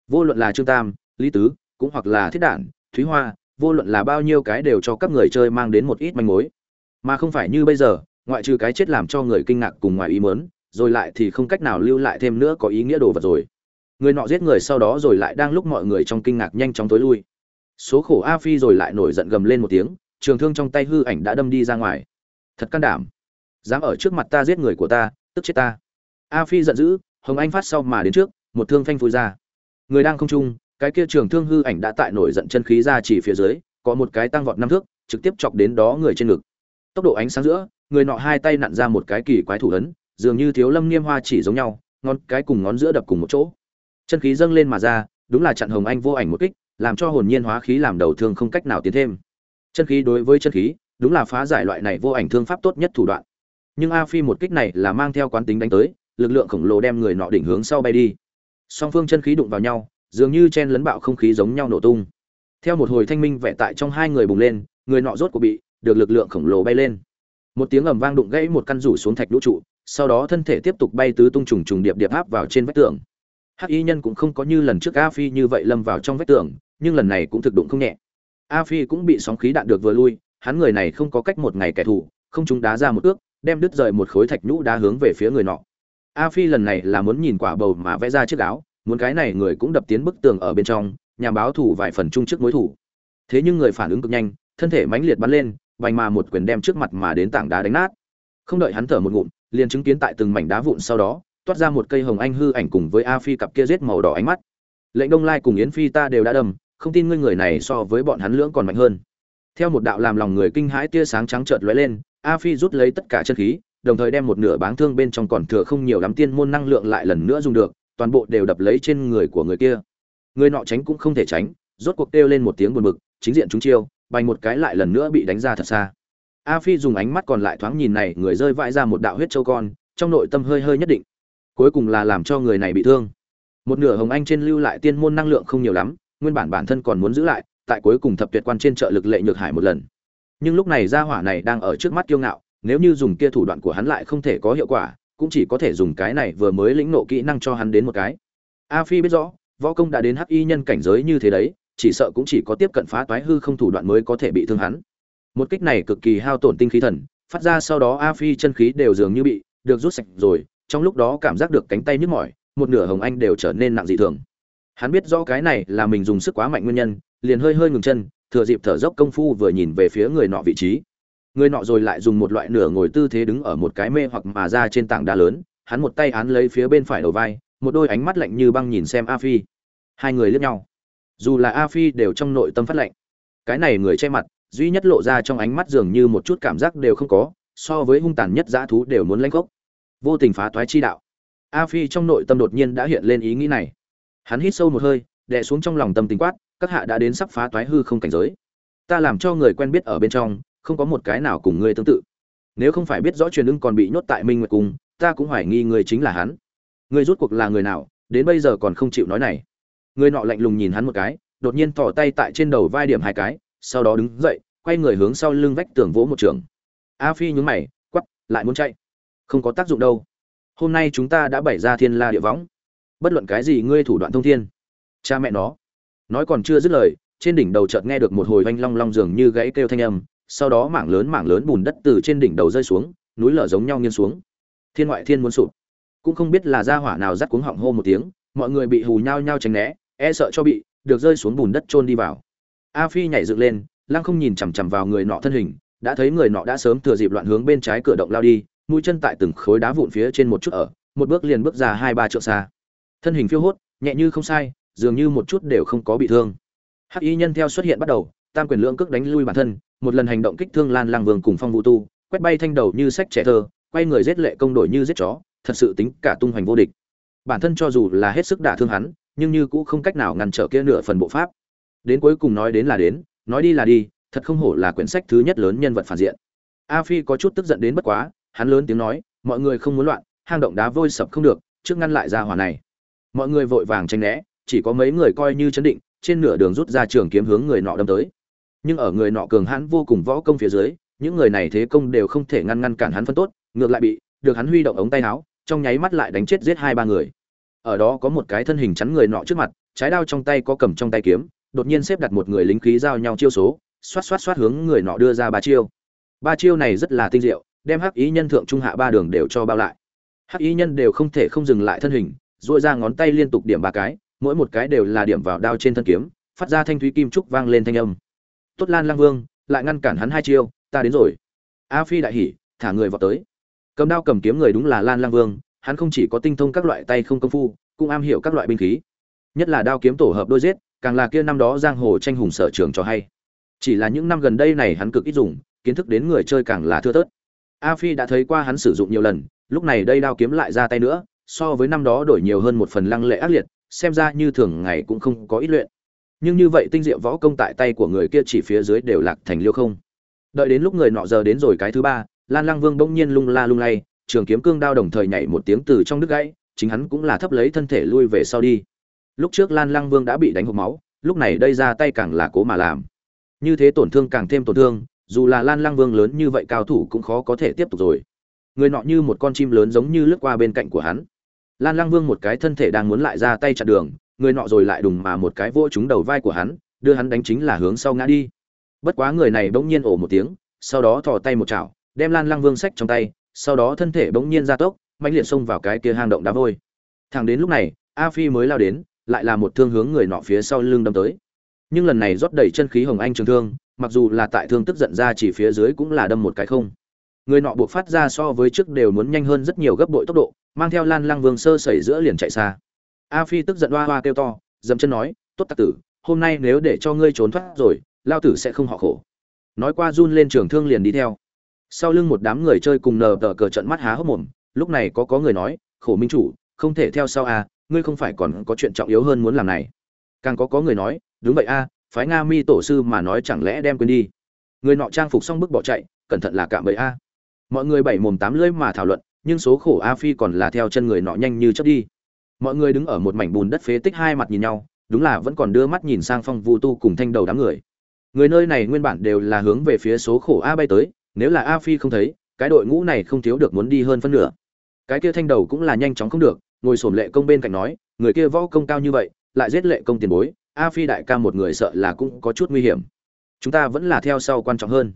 Vô luận là trương tam, lý tứ, cũng hoặc là thiết đản, thúy hoa, vô luận là bao nhiêu cái đều cho các người chơi mang đến một ít manh mối. Mà không phải như bây giờ, ngoại trừ cái chết làm cho người kinh ngạc cùng ngoài ý mớn rồi lại thì không cách nào lưu lại thêm nữa có ý nghĩa đồ vật rồi. Người nọ giết người sau đó rồi lại đang lúc mọi người trong kinh ngạc nhanh chóng tối lui số khổ a phi rồi lại nổi giận gầm lên một tiếng, trường thương trong tay hư ảnh đã đâm đi ra ngoài. Thật can đảm. Dám ở trước mặt ta giết người của ta, tức chết ta. A phi giận dữ, hồng anh phát sau mà đến trước, một thương phanh phui ra. Người đang không trung, cái kia trường thương hư ảnh đã tại nổi giận chân khí ra chỉ phía dưới, có một cái tăng vọt năm thước, trực tiếp chọc đến đó người trên ngực. Tốc độ ánh sáng giữa, người nọ hai tay nặn ra một cái kỳ quái thủ ấn, dường như thiếu lâm niêm hoa chỉ giống nhau, ngón cái cùng ngón giữa đập cùng một chỗ. Chân khí dâng lên mà ra, đúng là chặn hồng anh vô ảnh một kích làm cho hồn nhiên hóa khí làm đầu thương không cách nào tiến thêm. Chân khí đối với chân khí, đúng là phá giải loại này vô ảnh thương pháp tốt nhất thủ đoạn. Nhưng a phi một kích này là mang theo quán tính đánh tới, lực lượng khổng lồ đem người nọ đỉnh hướng sau bay đi. Song phương chân khí đụng vào nhau, dường như chen lấn bạo không khí giống nhau nổ tung. Theo một hồi thanh minh vẽ tại trong hai người bùng lên, người nọ rốt của bị được lực lượng khổng lồ bay lên. Một tiếng ầm vang đụng gãy một căn rủ xuống thạch lũ trụ, sau đó thân thể tiếp tục bay tứ tung trùng trùng điệp điệp áp vào trên vách tường. Hắc y nhân cũng không có như lần trước a phi như vậy lâm vào trong vách tường nhưng lần này cũng thực đụng không nhẹ. A phi cũng bị sóng khí đạn được vừa lui, hắn người này không có cách một ngày kẻ thù, không chúng đá ra một ước, đem đứt rời một khối thạch nhũ đá hướng về phía người nọ. A phi lần này là muốn nhìn quả bầu mà vẽ ra chiếc áo, muốn cái này người cũng đập tiến bức tường ở bên trong nhằm báo thủ vài phần chung trước mối thủ. Thế nhưng người phản ứng cực nhanh, thân thể mãnh liệt bắn lên, vành mà một quyền đem trước mặt mà đến tảng đá đánh nát. Không đợi hắn thở một ngụm, liền chứng kiến tại từng mảnh đá vụn sau đó, toát ra một cây hồng anh hư ảnh cùng với a phi cặp kia rết màu đỏ ánh mắt. Lệnh đông lai cùng yến phi ta đều đã đầm không tin ngươi người này so với bọn hắn lưỡng còn mạnh hơn. Theo một đạo làm lòng người kinh hãi tia sáng trắng chợt lóe lên, a phi rút lấy tất cả chân khí, đồng thời đem một nửa báng thương bên trong còn thừa không nhiều lắm tiên môn năng lượng lại lần nữa dùng được, toàn bộ đều đập lấy trên người của người kia. Người nọ tránh cũng không thể tránh, rốt cuộc kêu lên một tiếng buồn bực, chính diện chúng chiêu, bành một cái lại lần nữa bị đánh ra thật xa. A phi dùng ánh mắt còn lại thoáng nhìn này, người rơi vãi ra một đạo huyết châu con, trong nội tâm hơi hơi nhất định. Cuối cùng là làm cho người này bị thương. Một nửa hồng anh trên lưu lại tiên môn năng lượng không nhiều lắm nguyên bản bản thân còn muốn giữ lại, tại cuối cùng thập tuyệt quan trên trợ lực lệ nhược hải một lần. Nhưng lúc này gia hỏa này đang ở trước mắt kiêu ngạo, nếu như dùng kia thủ đoạn của hắn lại không thể có hiệu quả, cũng chỉ có thể dùng cái này vừa mới lĩnh nộ kỹ năng cho hắn đến một cái. A phi biết rõ, võ công đã đến hắc y nhân cảnh giới như thế đấy, chỉ sợ cũng chỉ có tiếp cận phá toái hư không thủ đoạn mới có thể bị thương hắn. Một kích này cực kỳ hao tổn tinh khí thần, phát ra sau đó a phi chân khí đều dường như bị được rút sạch rồi, trong lúc đó cảm giác được cánh tay nhức mỏi, một nửa hồng anh đều trở nên nặng dị thường hắn biết rõ cái này là mình dùng sức quá mạnh nguyên nhân, liền hơi hơi ngừng chân, thừa dịp thở dốc công phu vừa nhìn về phía người nọ vị trí. Người nọ rồi lại dùng một loại nửa ngồi tư thế đứng ở một cái mê hoặc mà ra trên tảng đá lớn, hắn một tay án lấy phía bên phải đầu vai, một đôi ánh mắt lạnh như băng nhìn xem a phi. Hai người liếc nhau. Dù là a phi đều trong nội tâm phát lạnh. Cái này người che mặt, duy nhất lộ ra trong ánh mắt dường như một chút cảm giác đều không có, so với hung tàn nhất dã thú đều muốn lãnh gốc. Vô tình phá toái chi đạo. A phi trong nội tâm đột nhiên đã hiện lên ý nghĩ này hắn hít sâu một hơi, đè xuống trong lòng tâm tình quát, các hạ đã đến sắp phá toái hư không cảnh giới. Ta làm cho người quen biết ở bên trong, không có một cái nào cùng ngươi tương tự. Nếu không phải biết rõ truyền ưng còn bị nhốt tại minh nguyệt cung, ta cũng hoài nghi ngươi chính là hắn. Ngươi rút cuộc là người nào, đến bây giờ còn không chịu nói này. Người nọ lạnh lùng nhìn hắn một cái, đột nhiên thò tay tại trên đầu vai điểm hai cái, sau đó đứng dậy, quay người hướng sau lưng vách tường vỗ một trường. A phi nhún mày quắp lại muốn chạy. Không có tác dụng đâu. Hôm nay chúng ta đã bày ra thiên la địa võng bất luận cái gì ngươi thủ đoạn thông thiên. Cha mẹ nó. Nói còn chưa dứt lời, trên đỉnh đầu chợt nghe được một hồi oanh long long dường như gãy kêu thanh âm, sau đó mảng lớn mảng lớn bùn đất từ trên đỉnh đầu rơi xuống, núi lở giống nhau nghiêng xuống. Thiên ngoại thiên muốn sụp. Cũng không biết là gia hỏa nào rắt cuống họng hô một tiếng, mọi người bị hù nhao nhao tránh né e sợ cho bị, được rơi xuống bùn đất trôn đi vào. A phi nhảy dựng lên, lăng không nhìn chằm chằm vào người nọ thân hình, đã thấy người nọ đã sớm thừa dịp loạn hướng bên trái cửa động lao đi, mũi chân tại từng khối đá vụn phía trên một chút ở, một bước liền bước ra hai ba trượng xa thân hình phiêu hốt, nhẹ như không sai, dường như một chút đều không có bị thương. Hắc y nhân theo xuất hiện bắt đầu, tam quyền lượng cước đánh lui bản thân, một lần hành động kích thương lan lang vương cùng phong vũ tu, quét bay thanh đầu như sách trẻ thơ, quay người giết lệ công đổi như giết chó, thật sự tính cả tung hoành vô địch. Bản thân cho dù là hết sức đả thương hắn, nhưng như cũng không cách nào ngăn trở kia nửa phần bộ pháp. Đến cuối cùng nói đến là đến, nói đi là đi, thật không hổ là quyển sách thứ nhất lớn nhân vật phản diện. A phi có chút tức giận đến bất quá, hắn lớn tiếng nói, mọi người không muốn loạn, hang động đá vôi sập không được, trước ngăn lại ra hỏa này mọi người vội vàng tranh né, chỉ có mấy người coi như chấn định, trên nửa đường rút ra trường kiếm hướng người nọ đâm tới. Nhưng ở người nọ cường hãn vô cùng võ công phía dưới, những người này thế công đều không thể ngăn ngăn cản hắn phân tốt, ngược lại bị, được hắn huy động ống tay áo, trong nháy mắt lại đánh chết giết hai ba người. Ở đó có một cái thân hình chắn người nọ trước mặt, trái đao trong tay có cầm trong tay kiếm, đột nhiên xếp đặt một người lính khí giao nhau chiêu số, xoát xoát xoát hướng người nọ đưa ra ba chiêu. Ba chiêu này rất là tinh diệu, đem hắc ý nhân thượng trung hạ ba đường đều cho bao lại. Hắc ý nhân đều không thể không dừng lại thân hình dội ra ngón tay liên tục điểm ba cái, mỗi một cái đều là điểm vào đao trên thân kiếm, phát ra thanh thúy kim trúc vang lên thanh âm. Tốt lan lang vương, lại ngăn cản hắn hai chiêu, ta đến rồi. A phi đại hỉ, thả người vào tới. Cầm đao cầm kiếm người đúng là lan lang vương, hắn không chỉ có tinh thông các loại tay không công phu, cũng am hiểu các loại binh khí. Nhất là đao kiếm tổ hợp đôi giết, càng là kia năm đó giang hồ tranh hùng sở trường cho hay. Chỉ là những năm gần đây này hắn cực ít dùng, kiến thức đến người chơi càng là thưa thớt. A phi đã thấy qua hắn sử dụng nhiều lần, lúc này đây đao kiếm lại ra tay nữa so với năm đó đổi nhiều hơn một phần lăng lệ ác liệt, xem ra như thường ngày cũng không có ít luyện. Nhưng như vậy tinh diệu võ công tại tay của người kia chỉ phía dưới đều lạc thành liêu không. Đợi đến lúc người nọ giờ đến rồi cái thứ ba, lan lăng vương bỗng nhiên lung la lung lay, trường kiếm cương đao đồng thời nhảy một tiếng từ trong nước gãy, chính hắn cũng là thấp lấy thân thể lui về sau đi. Lúc trước lan lăng vương đã bị đánh hộp máu, lúc này đây ra tay càng là cố mà làm. Như thế tổn thương càng thêm tổn thương, dù là lan lăng vương lớn như vậy cao thủ cũng khó có thể tiếp tục rồi người nọ như một con chim lớn giống như lướt qua bên cạnh của hắn. Lan lăng vương một cái thân thể đang muốn lại ra tay chặn đường, người nọ rồi lại đùng mà một cái vỗ trúng đầu vai của hắn, đưa hắn đánh chính là hướng sau ngã đi. Bất quá người này bỗng nhiên ổ một tiếng, sau đó thò tay một chảo, đem lan lăng vương sách trong tay, sau đó thân thể bỗng nhiên ra tốc mạnh liệt xông vào cái kia hang động đá vôi. Thẳng đến lúc này, a phi mới lao đến, lại là một thương hướng người nọ phía sau lưng đâm tới. Nhưng lần này rót đầy chân khí hồng anh trường thương, mặc dù là tại thương tức giận ra chỉ phía dưới cũng là đâm một cái không người nọ buộc phát ra so với trước đều muốn nhanh hơn rất nhiều gấp bội tốc độ, mang theo lan lăng vương sơ sẩy giữa liền chạy xa. A phi tức giận hoa hoa kêu to dầm chân nói, tốt tặc tử, hôm nay nếu để cho ngươi trốn thoát rồi, lao tử sẽ không họ khổ. Nói qua run lên trường thương liền đi theo. Sau lưng một đám người chơi cùng nờ tờ cờ trận mắt há hốc mồm, lúc này có có người nói, khổ minh chủ, không thể theo sau a, ngươi không phải còn có chuyện trọng yếu hơn muốn làm này. Càng có có người nói, đúng vậy a, phái nga mi tổ sư mà nói chẳng lẽ đem quên đi. Người nọ trang phục xong bước bỏ chạy, cẩn thận là cạm bẫy a mọi người bảy mồm tám lưỡi mà thảo luận, nhưng số khổ a phi còn là theo chân người nọ nhanh như chớp đi. Mọi người đứng ở một mảnh bùn đất phế tích hai mặt nhìn nhau, đúng là vẫn còn đưa mắt nhìn sang phong vu tu cùng thanh đầu đám người. Người nơi này nguyên bản đều là hướng về phía số khổ a bay tới, nếu là a phi không thấy, cái đội ngũ này không thiếu được muốn đi hơn phân nửa. Cái kia thanh đầu cũng là nhanh chóng không được, ngồi sổm lệ công bên cạnh nói, người kia võ công cao như vậy, lại giết lệ công tiền bối, a phi đại ca một người sợ là cũng có chút nguy hiểm. Chúng ta vẫn là theo sau quan trọng hơn.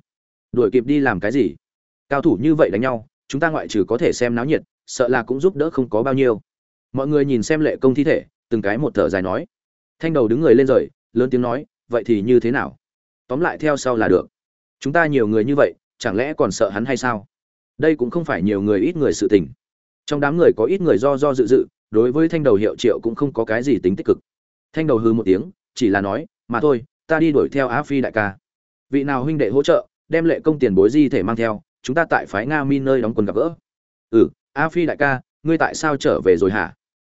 Đuổi kịp đi làm cái gì? Cao thủ như vậy đánh nhau, chúng ta ngoại trừ có thể xem náo nhiệt, sợ là cũng giúp đỡ không có bao nhiêu. Mọi người nhìn xem lệ công thi thể, từng cái một thở dài nói. Thanh đầu đứng người lên rời, lớn tiếng nói, vậy thì như thế nào? Tóm lại theo sau là được. Chúng ta nhiều người như vậy, chẳng lẽ còn sợ hắn hay sao? Đây cũng không phải nhiều người ít người sự tình. Trong đám người có ít người do do dự dự, đối với thanh đầu hiệu triệu cũng không có cái gì tính tích cực. Thanh đầu hư một tiếng, chỉ là nói, mà thôi, ta đi đuổi theo á phi đại ca. Vị nào huynh đệ hỗ trợ, đem lệ công tiền bối di thể mang theo chúng ta tại phái nga min nơi đóng quân gặp gỡ. Ừ a phi đại ca, ngươi tại sao trở về rồi hả?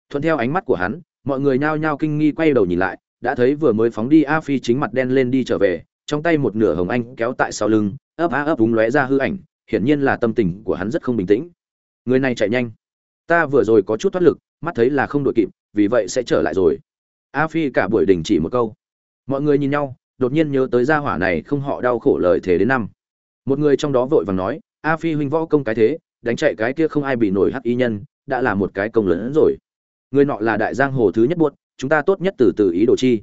Thuận theo ánh mắt của hắn, mọi người nhao nhao kinh nghi quay đầu nhìn lại, đã thấy vừa mới phóng đi a phi chính mặt đen lên đi trở về, trong tay một nửa hồng anh kéo tại sau lưng, ấp á ấp đúng lóe ra hư ảnh, hiển nhiên là tâm tình của hắn rất không bình tĩnh. Người này chạy nhanh. Ta vừa rồi có chút thoát lực, mắt thấy là không đội kịp, vì vậy sẽ trở lại rồi. A phi cả buổi đình chỉ một câu. Mọi người nhìn nhau, đột nhiên nhớ tới gia hỏa này không họ đau khổ lời thế đến năm một người trong đó vội vàng nói, a phi huynh võ công cái thế, đánh chạy cái kia không ai bị nổi hắc y nhân, đã là một cái công lớn hơn rồi. Người nọ là đại giang hồ thứ nhất buốt, chúng ta tốt nhất từ từ ý đồ chi.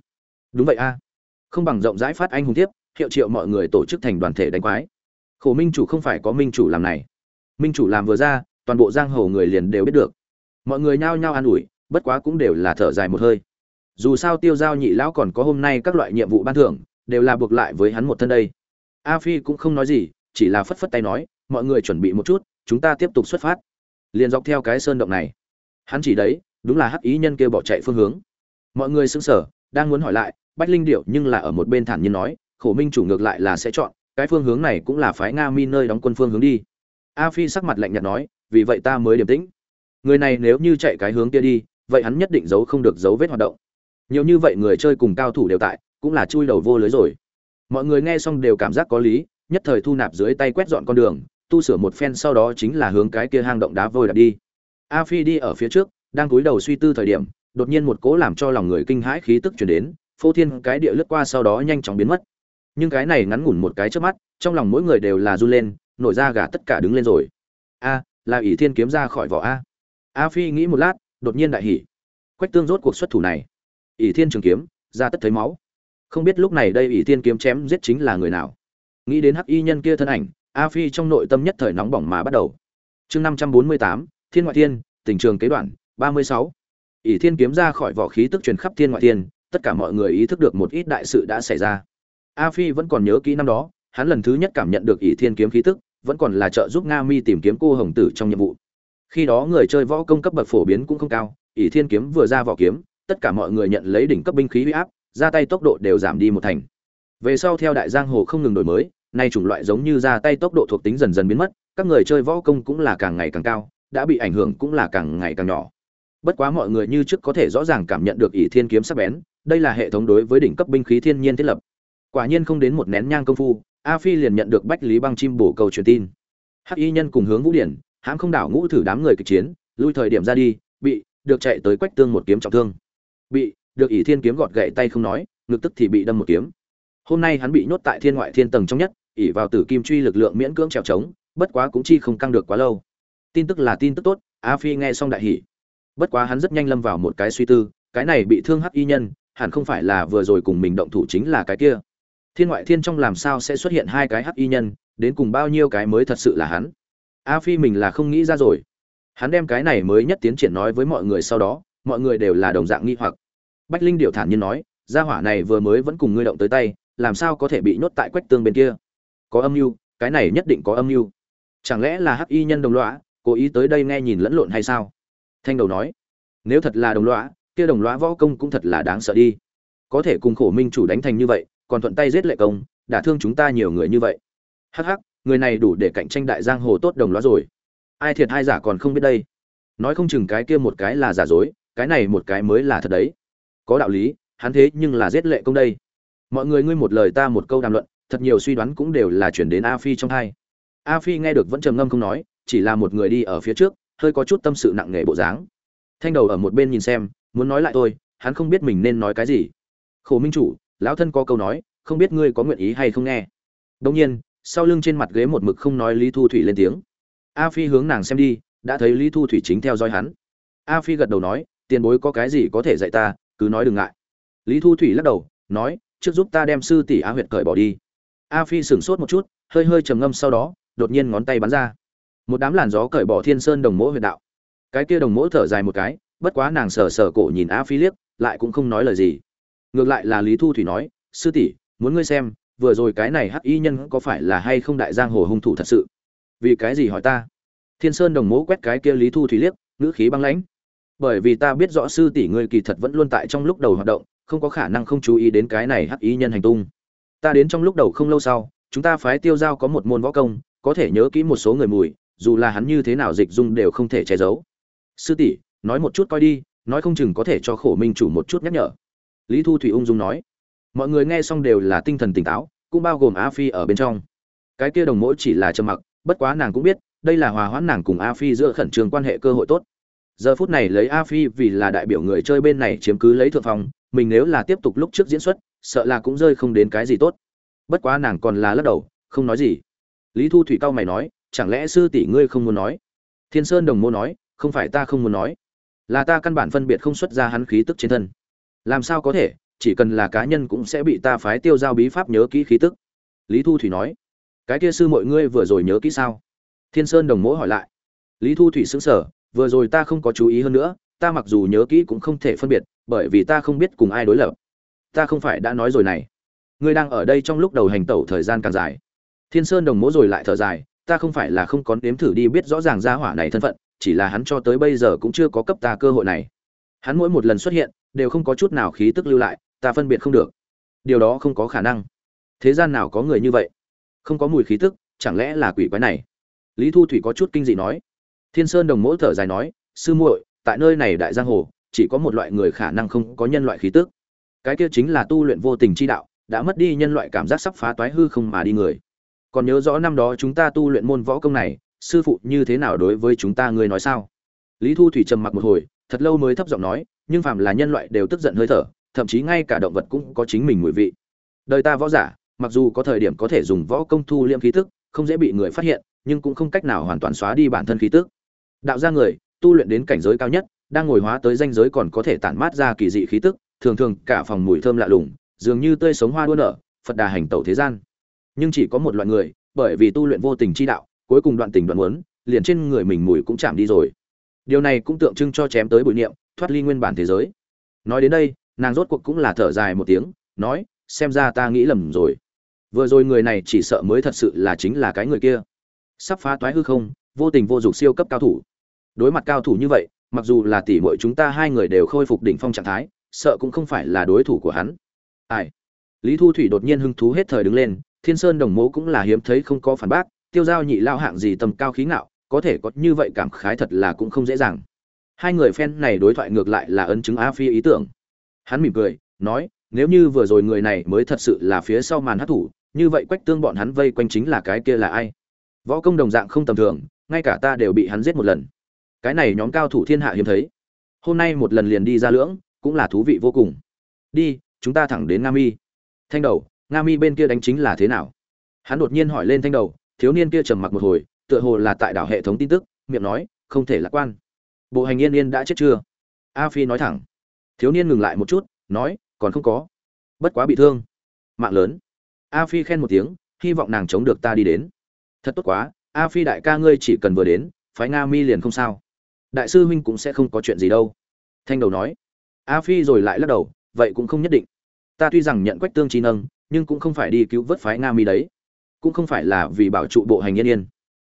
Đúng vậy a. Không bằng rộng rãi phát anh hùng tiếp, hiệu triệu mọi người tổ chức thành đoàn thể đánh quái. Khổ minh chủ không phải có minh chủ làm này. Minh chủ làm vừa ra, toàn bộ giang hồ người liền đều biết được. Mọi người nhao nhao an ủi, bất quá cũng đều là thở dài một hơi. Dù sao tiêu giao nhị lão còn có hôm nay các loại nhiệm vụ ban thưởng, đều là buộc lại với hắn một thân đây a phi cũng không nói gì, chỉ là phất phất tay nói, mọi người chuẩn bị một chút, chúng ta tiếp tục xuất phát. Liền dọc theo cái sơn động này, hắn chỉ đấy, đúng là hắc ý nhân kia bỏ chạy phương hướng. Mọi người sững sờ, đang muốn hỏi lại, bách linh điệu nhưng là ở một bên thản nhiên nói, khổ minh chủ ngược lại là sẽ chọn, cái phương hướng này cũng là phái nga mi nơi đóng quân phương hướng đi. A phi sắc mặt lạnh nhạt nói, vì vậy ta mới điềm tĩnh. Người này nếu như chạy cái hướng kia đi, vậy hắn nhất định giấu không được dấu vết hoạt động. Nhiều như vậy người chơi cùng cao thủ đều tại, cũng là chui đầu vô lưới rồi mọi người nghe xong đều cảm giác có lý, nhất thời thu nạp dưới tay quét dọn con đường, tu sửa một phen sau đó chính là hướng cái kia hang động đá vôi đặt đi. A phi đi ở phía trước, đang cúi đầu suy tư thời điểm, đột nhiên một cố làm cho lòng người kinh hãi khí tức chuyển đến, phô thiên cái địa lướt qua sau đó nhanh chóng biến mất. Nhưng cái này ngắn ngủn một cái trước mắt, trong lòng mỗi người đều là run lên, nổi ra gà tất cả đứng lên rồi. A, là ỷ thiên kiếm ra khỏi vỏ a. A phi nghĩ một lát, đột nhiên đại hỉ. Quách tương rốt cuộc xuất thủ này. Ỷ thiên trường kiếm, ra tất thấy máu không biết lúc này đây ỷ thiên kiếm chém giết chính là người nào. Nghĩ đến hắc y nhân kia thân ảnh, a phi trong nội tâm nhất thời nóng bỏng mà bắt đầu. Chương năm trăm bốn mươi tám, thiên ngoại thiên, tình trường kế đoạn, ba mươi sáu. Ỷ thiên kiếm ra khỏi vỏ khí tức truyền khắp thiên ngoại thiên, tất cả mọi người ý thức được một ít đại sự đã xảy ra. A phi vẫn còn nhớ kỹ năm đó, hắn lần thứ nhất cảm nhận được ỷ thiên kiếm khí tức, vẫn còn là trợ giúp nga mi tìm kiếm cô hồng tử trong nhiệm vụ. Khi đó người chơi võ công cấp bậc phổ biến cũng không cao, ỷ thiên kiếm vừa ra vỏ kiếm, tất cả mọi người nhận lấy đỉnh cấp binh khí huy áp ra tay tốc độ đều giảm đi một thành. Về sau theo đại giang hồ không ngừng đổi mới, nay chủng loại giống như ra tay tốc độ thuộc tính dần dần biến mất, các người chơi võ công cũng là càng ngày càng cao, đã bị ảnh hưởng cũng là càng ngày càng nhỏ. Bất quá mọi người như trước có thể rõ ràng cảm nhận được ỷ thiên kiếm sắc bén, đây là hệ thống đối với đỉnh cấp binh khí thiên nhiên thiết lập. Quả nhiên không đến một nén nhang công phu, a phi liền nhận được bách lý băng chim bổ cầu truyền tin. Hắc y nhân cùng hướng vũ điển hãng không đảo ngũ thử đám người kịch chiến, lui thời điểm ra đi, bị, được chạy tới quách tương một kiếm trọng thương. Bị được ỷ thiên kiếm gọt gậy tay không nói, ngực tức thì bị đâm một kiếm. Hôm nay hắn bị nhốt tại thiên ngoại thiên tầng trong nhất, ỷ vào tử kim truy lực lượng miễn cưỡng trèo trống, bất quá cũng chi không căng được quá lâu. Tin tức là tin tức tốt, a phi nghe xong đại hỉ. Bất quá hắn rất nhanh lâm vào một cái suy tư, cái này bị thương hắc y nhân, hẳn không phải là vừa rồi cùng mình động thủ chính là cái kia. Thiên ngoại thiên trong làm sao sẽ xuất hiện hai cái hắc y nhân, đến cùng bao nhiêu cái mới thật sự là hắn? A phi mình là không nghĩ ra rồi. Hắn đem cái này mới nhất tiến triển nói với mọi người sau đó, mọi người đều là đồng dạng nghi hoặc bách linh điệu thản nhiên nói, gia hỏa này vừa mới vẫn cùng ngươi động tới tay, làm sao có thể bị nhốt tại quách tương bên kia? Có âm mưu, cái này nhất định có âm mưu. Chẳng lẽ là hắc y nhân đồng lõa, cố ý tới đây nghe nhìn lẫn lộn hay sao? Thanh đầu nói, nếu thật là đồng lõa, kia đồng lõa võ công cũng thật là đáng sợ đi. Có thể cùng khổ minh chủ đánh thành như vậy, còn thuận tay giết lệ công, đả thương chúng ta nhiều người như vậy. Hắc hắc, người này đủ để cạnh tranh đại giang hồ tốt đồng lõa rồi. Ai thiệt ai giả còn không biết đây. Nói không chừng cái kia một cái là giả dối, cái này một cái mới là thật đấy có đạo lý, hắn thế nhưng là giết lệ công đây. Mọi người ngươi một lời ta một câu đàm luận, thật nhiều suy đoán cũng đều là chuyển đến a phi trong hai. A phi nghe được vẫn trầm ngâm không nói, chỉ là một người đi ở phía trước, hơi có chút tâm sự nặng nề bộ dáng. Thanh đầu ở một bên nhìn xem, muốn nói lại tôi hắn không biết mình nên nói cái gì. Khổ minh chủ, lão thân có câu nói, không biết ngươi có nguyện ý hay không nghe. Đông nhiên, sau lưng trên mặt ghế một mực không nói lý thu thủy lên tiếng. A phi hướng nàng xem đi, đã thấy lý thu thủy chính theo dõi hắn. A phi gật đầu nói, tiền bối có cái gì có thể dạy ta cứ nói đừng ngại. Lý thu thủy lắc đầu, nói, trước giúp ta đem sư tỷ a huyệt cởi bỏ đi. A phi sửng sốt một chút, hơi hơi trầm ngâm sau đó, đột nhiên ngón tay bắn ra. Một đám làn gió cởi bỏ thiên sơn đồng mỗ huyệt đạo. Cái kia đồng mỗ thở dài một cái, bất quá nàng sờ sờ cổ nhìn a phi liếc, lại cũng không nói lời gì. Ngược lại là lý thu thủy nói, sư tỷ, muốn ngươi xem, vừa rồi cái này hắc y nhân có phải là hay không đại giang hồ hung thủ thật sự? Vì cái gì hỏi ta? Thiên sơn đồng mỗ quét cái kia lý thu thủy liếc, ngữ khí băng lãnh bởi vì ta biết rõ sư tỷ ngươi kỳ thật vẫn luôn tại trong lúc đầu hoạt động, không có khả năng không chú ý đến cái này hắc ý nhân hành tung. Ta đến trong lúc đầu không lâu sau, chúng ta phái tiêu giao có một môn võ công, có thể nhớ kỹ một số người mùi, dù là hắn như thế nào dịch dung đều không thể che giấu. Sư tỷ, nói một chút coi đi, nói không chừng có thể cho khổ minh chủ một chút nhắc nhở. Lý thu thủy ung dung nói. Mọi người nghe xong đều là tinh thần tỉnh táo, cũng bao gồm a phi ở bên trong. Cái kia đồng mỗi chỉ là trầm mặc, bất quá nàng cũng biết, đây là hòa hoãn nàng cùng a phi giữa khẩn trương quan hệ cơ hội tốt giờ phút này lấy a phi vì là đại biểu người chơi bên này chiếm cứ lấy thượng phong, mình nếu là tiếp tục lúc trước diễn xuất, sợ là cũng rơi không đến cái gì tốt. Bất quá nàng còn là lắc đầu, không nói gì. Lý thu thủy cao mày nói, chẳng lẽ sư tỷ ngươi không muốn nói? Thiên sơn đồng mô nói, không phải ta không muốn nói. Là ta căn bản phân biệt không xuất ra hắn khí tức trên thân. Làm sao có thể? Chỉ cần là cá nhân cũng sẽ bị ta phái tiêu giao bí pháp nhớ kỹ khí tức. Lý thu thủy nói, cái kia sư mọi ngươi vừa rồi nhớ kỹ sao? Thiên sơn đồng mỗ hỏi lại. Lý thu thủy xứng sở vừa rồi ta không có chú ý hơn nữa, ta mặc dù nhớ kỹ cũng không thể phân biệt, bởi vì ta không biết cùng ai đối lập. Ta không phải đã nói rồi này. Ngươi đang ở đây trong lúc đầu hành tẩu thời gian càng dài. Thiên sơn đồng mố rồi lại thở dài, ta không phải là không có nếm thử đi biết rõ ràng gia hỏa này thân phận, chỉ là hắn cho tới bây giờ cũng chưa có cấp ta cơ hội này. Hắn mỗi một lần xuất hiện, đều không có chút nào khí tức lưu lại, ta phân biệt không được. Điều đó không có khả năng. Thế gian nào có người như vậy? Không có mùi khí tức, chẳng lẽ là quỷ quái này? Lý thu thủy có chút kinh dị nói thiên sơn đồng mỗi thở dài nói, sư muội, tại nơi này đại giang hồ, chỉ có một loại người khả năng không có nhân loại khí tức. Cái kia chính là tu luyện vô tình chi đạo, đã mất đi nhân loại cảm giác sắp phá toái hư không mà đi người. Còn nhớ rõ năm đó chúng ta tu luyện môn võ công này, sư phụ như thế nào đối với chúng ta ngươi nói sao? Lý thu thủy trầm mặc một hồi, thật lâu mới thấp giọng nói, nhưng phàm là nhân loại đều tức giận hơi thở, thậm chí ngay cả động vật cũng có chính mình mùi vị. Đời ta võ giả, mặc dù có thời điểm có thể dùng võ công thu liêm khí tức, không dễ bị người phát hiện, nhưng cũng không cách nào hoàn toàn xóa đi bản thân khí tức đạo ra người, tu luyện đến cảnh giới cao nhất, đang ngồi hóa tới danh giới còn có thể tản mát ra kỳ dị khí tức, thường thường cả phòng mùi thơm lạ lùng, dường như tươi sống hoa đua nở, phật đà hành tẩu thế gian. Nhưng chỉ có một loại người, bởi vì tu luyện vô tình chi đạo, cuối cùng đoạn tình đoạn muốn liền trên người mình mùi cũng chạm đi rồi. Điều này cũng tượng trưng cho chém tới bụi niệm, thoát ly nguyên bản thế giới. Nói đến đây, nàng rốt cuộc cũng là thở dài một tiếng, nói, xem ra ta nghĩ lầm rồi. Vừa rồi người này chỉ sợ mới thật sự là chính là cái người kia. Sắp phá toái hư không, vô tình vô dục siêu cấp cao thủ đối mặt cao thủ như vậy, mặc dù là tỷ muội chúng ta hai người đều khôi phục đỉnh phong trạng thái, sợ cũng không phải là đối thủ của hắn. Ai? Lý thu thủy đột nhiên hứng thú hết thời đứng lên, thiên sơn đồng mố cũng là hiếm thấy không có phản bác, tiêu giao nhị lao hạng gì tầm cao khí ngạo, có thể có như vậy cảm khái thật là cũng không dễ dàng. Hai người phen này đối thoại ngược lại là ấn chứng a phi ý tưởng. Hắn mỉm cười, nói, nếu như vừa rồi người này mới thật sự là phía sau màn hát thủ như vậy quách tương bọn hắn vây quanh chính là cái kia là ai? Võ công đồng dạng không tầm thường, ngay cả ta đều bị hắn giết một lần cái này nhóm cao thủ thiên hạ hiếm thấy. Hôm nay một lần liền đi ra lưỡng, cũng là thú vị vô cùng. Đi, chúng ta thẳng đến nga mi. Thanh đầu, nga mi bên kia đánh chính là thế nào? Hắn đột nhiên hỏi lên thanh đầu, thiếu niên kia trầm mặc một hồi, tựa hồ là tại đảo hệ thống tin tức, miệng nói, không thể lạc quan. Bộ hành yên yên đã chết chưa? A phi nói thẳng. Thiếu niên ngừng lại một chút, nói, còn không có. Bất quá bị thương. Mạng lớn. A phi khen một tiếng, hy vọng nàng chống được ta đi đến. Thật tốt quá, a phi đại ca ngươi chỉ cần vừa đến, phái nga mi liền không sao đại sư huynh cũng sẽ không có chuyện gì đâu. Thanh đầu nói, a phi rồi lại lắc đầu, vậy cũng không nhất định. Ta tuy rằng nhận quách tương trí nâng, nhưng cũng không phải đi cứu vớt phái nga mi đấy. Cũng không phải là vì bảo trụ bộ hành yên yên.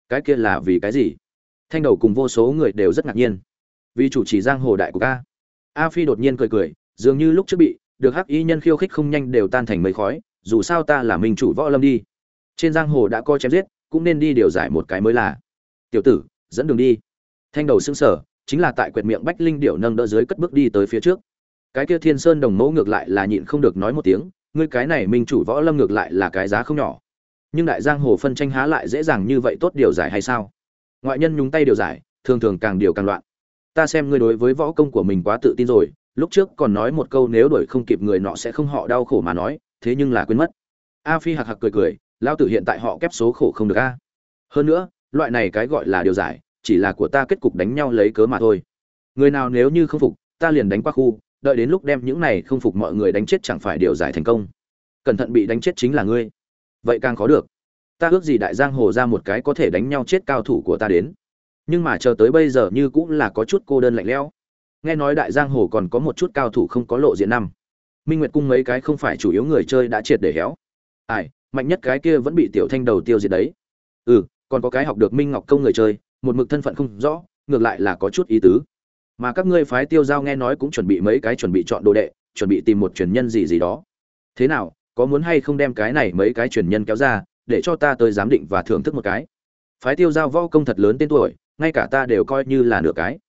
Cái kia là vì cái gì? Thanh đầu cùng vô số người đều rất ngạc nhiên. Vì chủ trì giang hồ đại của ca a phi đột nhiên cười cười, dường như lúc trước bị được hắc y nhân khiêu khích không nhanh đều tan thành mấy khói, dù sao ta là minh chủ võ lâm đi. Trên giang hồ đã coi chém giết, cũng nên đi điều giải một cái mới là. Tiểu tử, dẫn đường đi thanh đầu xương sở, chính là tại quyệt miệng bách linh điệu nâng đỡ dưới cất bước đi tới phía trước. Cái kia thiên sơn đồng mẫu ngược lại là nhịn không được nói một tiếng, ngươi cái này minh chủ võ lâm ngược lại là cái giá không nhỏ. Nhưng đại giang hồ phân tranh há lại dễ dàng như vậy tốt điều giải hay sao? Ngoại nhân nhúng tay điều giải, thường thường càng điều càng loạn. Ta xem ngươi đối với võ công của mình quá tự tin rồi, lúc trước còn nói một câu nếu đuổi không kịp người nọ sẽ không họ đau khổ mà nói, thế nhưng là quên mất. A phi hạc hạc cười cười lao tử hiện tại họ kép số khổ không được a. Hơn nữa, loại này cái gọi là điều giải chỉ là của ta kết cục đánh nhau lấy cớ mà thôi. Người nào nếu như không phục, ta liền đánh qua khu, đợi đến lúc đem những này không phục mọi người đánh chết chẳng phải điều giải thành công. Cẩn thận bị đánh chết chính là ngươi. Vậy càng khó được. Ta ước gì đại giang hồ ra một cái có thể đánh nhau chết cao thủ của ta đến. Nhưng mà chờ tới bây giờ như cũng là có chút cô đơn lạnh lẽo. Nghe nói đại giang hồ còn có một chút cao thủ không có lộ diện năm. Minh nguyệt cung mấy cái không phải chủ yếu người chơi đã triệt để héo. Ai, mạnh nhất cái kia vẫn bị tiểu thanh đầu tiêu diệt đấy. Ừ còn có cái học được minh ngọc công người chơi một mực thân phận không rõ, ngược lại là có chút ý tứ. Mà các ngươi phái tiêu giao nghe nói cũng chuẩn bị mấy cái chuẩn bị chọn đồ đệ, chuẩn bị tìm một truyền nhân gì gì đó. Thế nào, có muốn hay không đem cái này mấy cái truyền nhân kéo ra, để cho ta tới giám định và thưởng thức một cái? Phái tiêu giao võ công thật lớn tên tuổi, ngay cả ta đều coi như là nửa cái.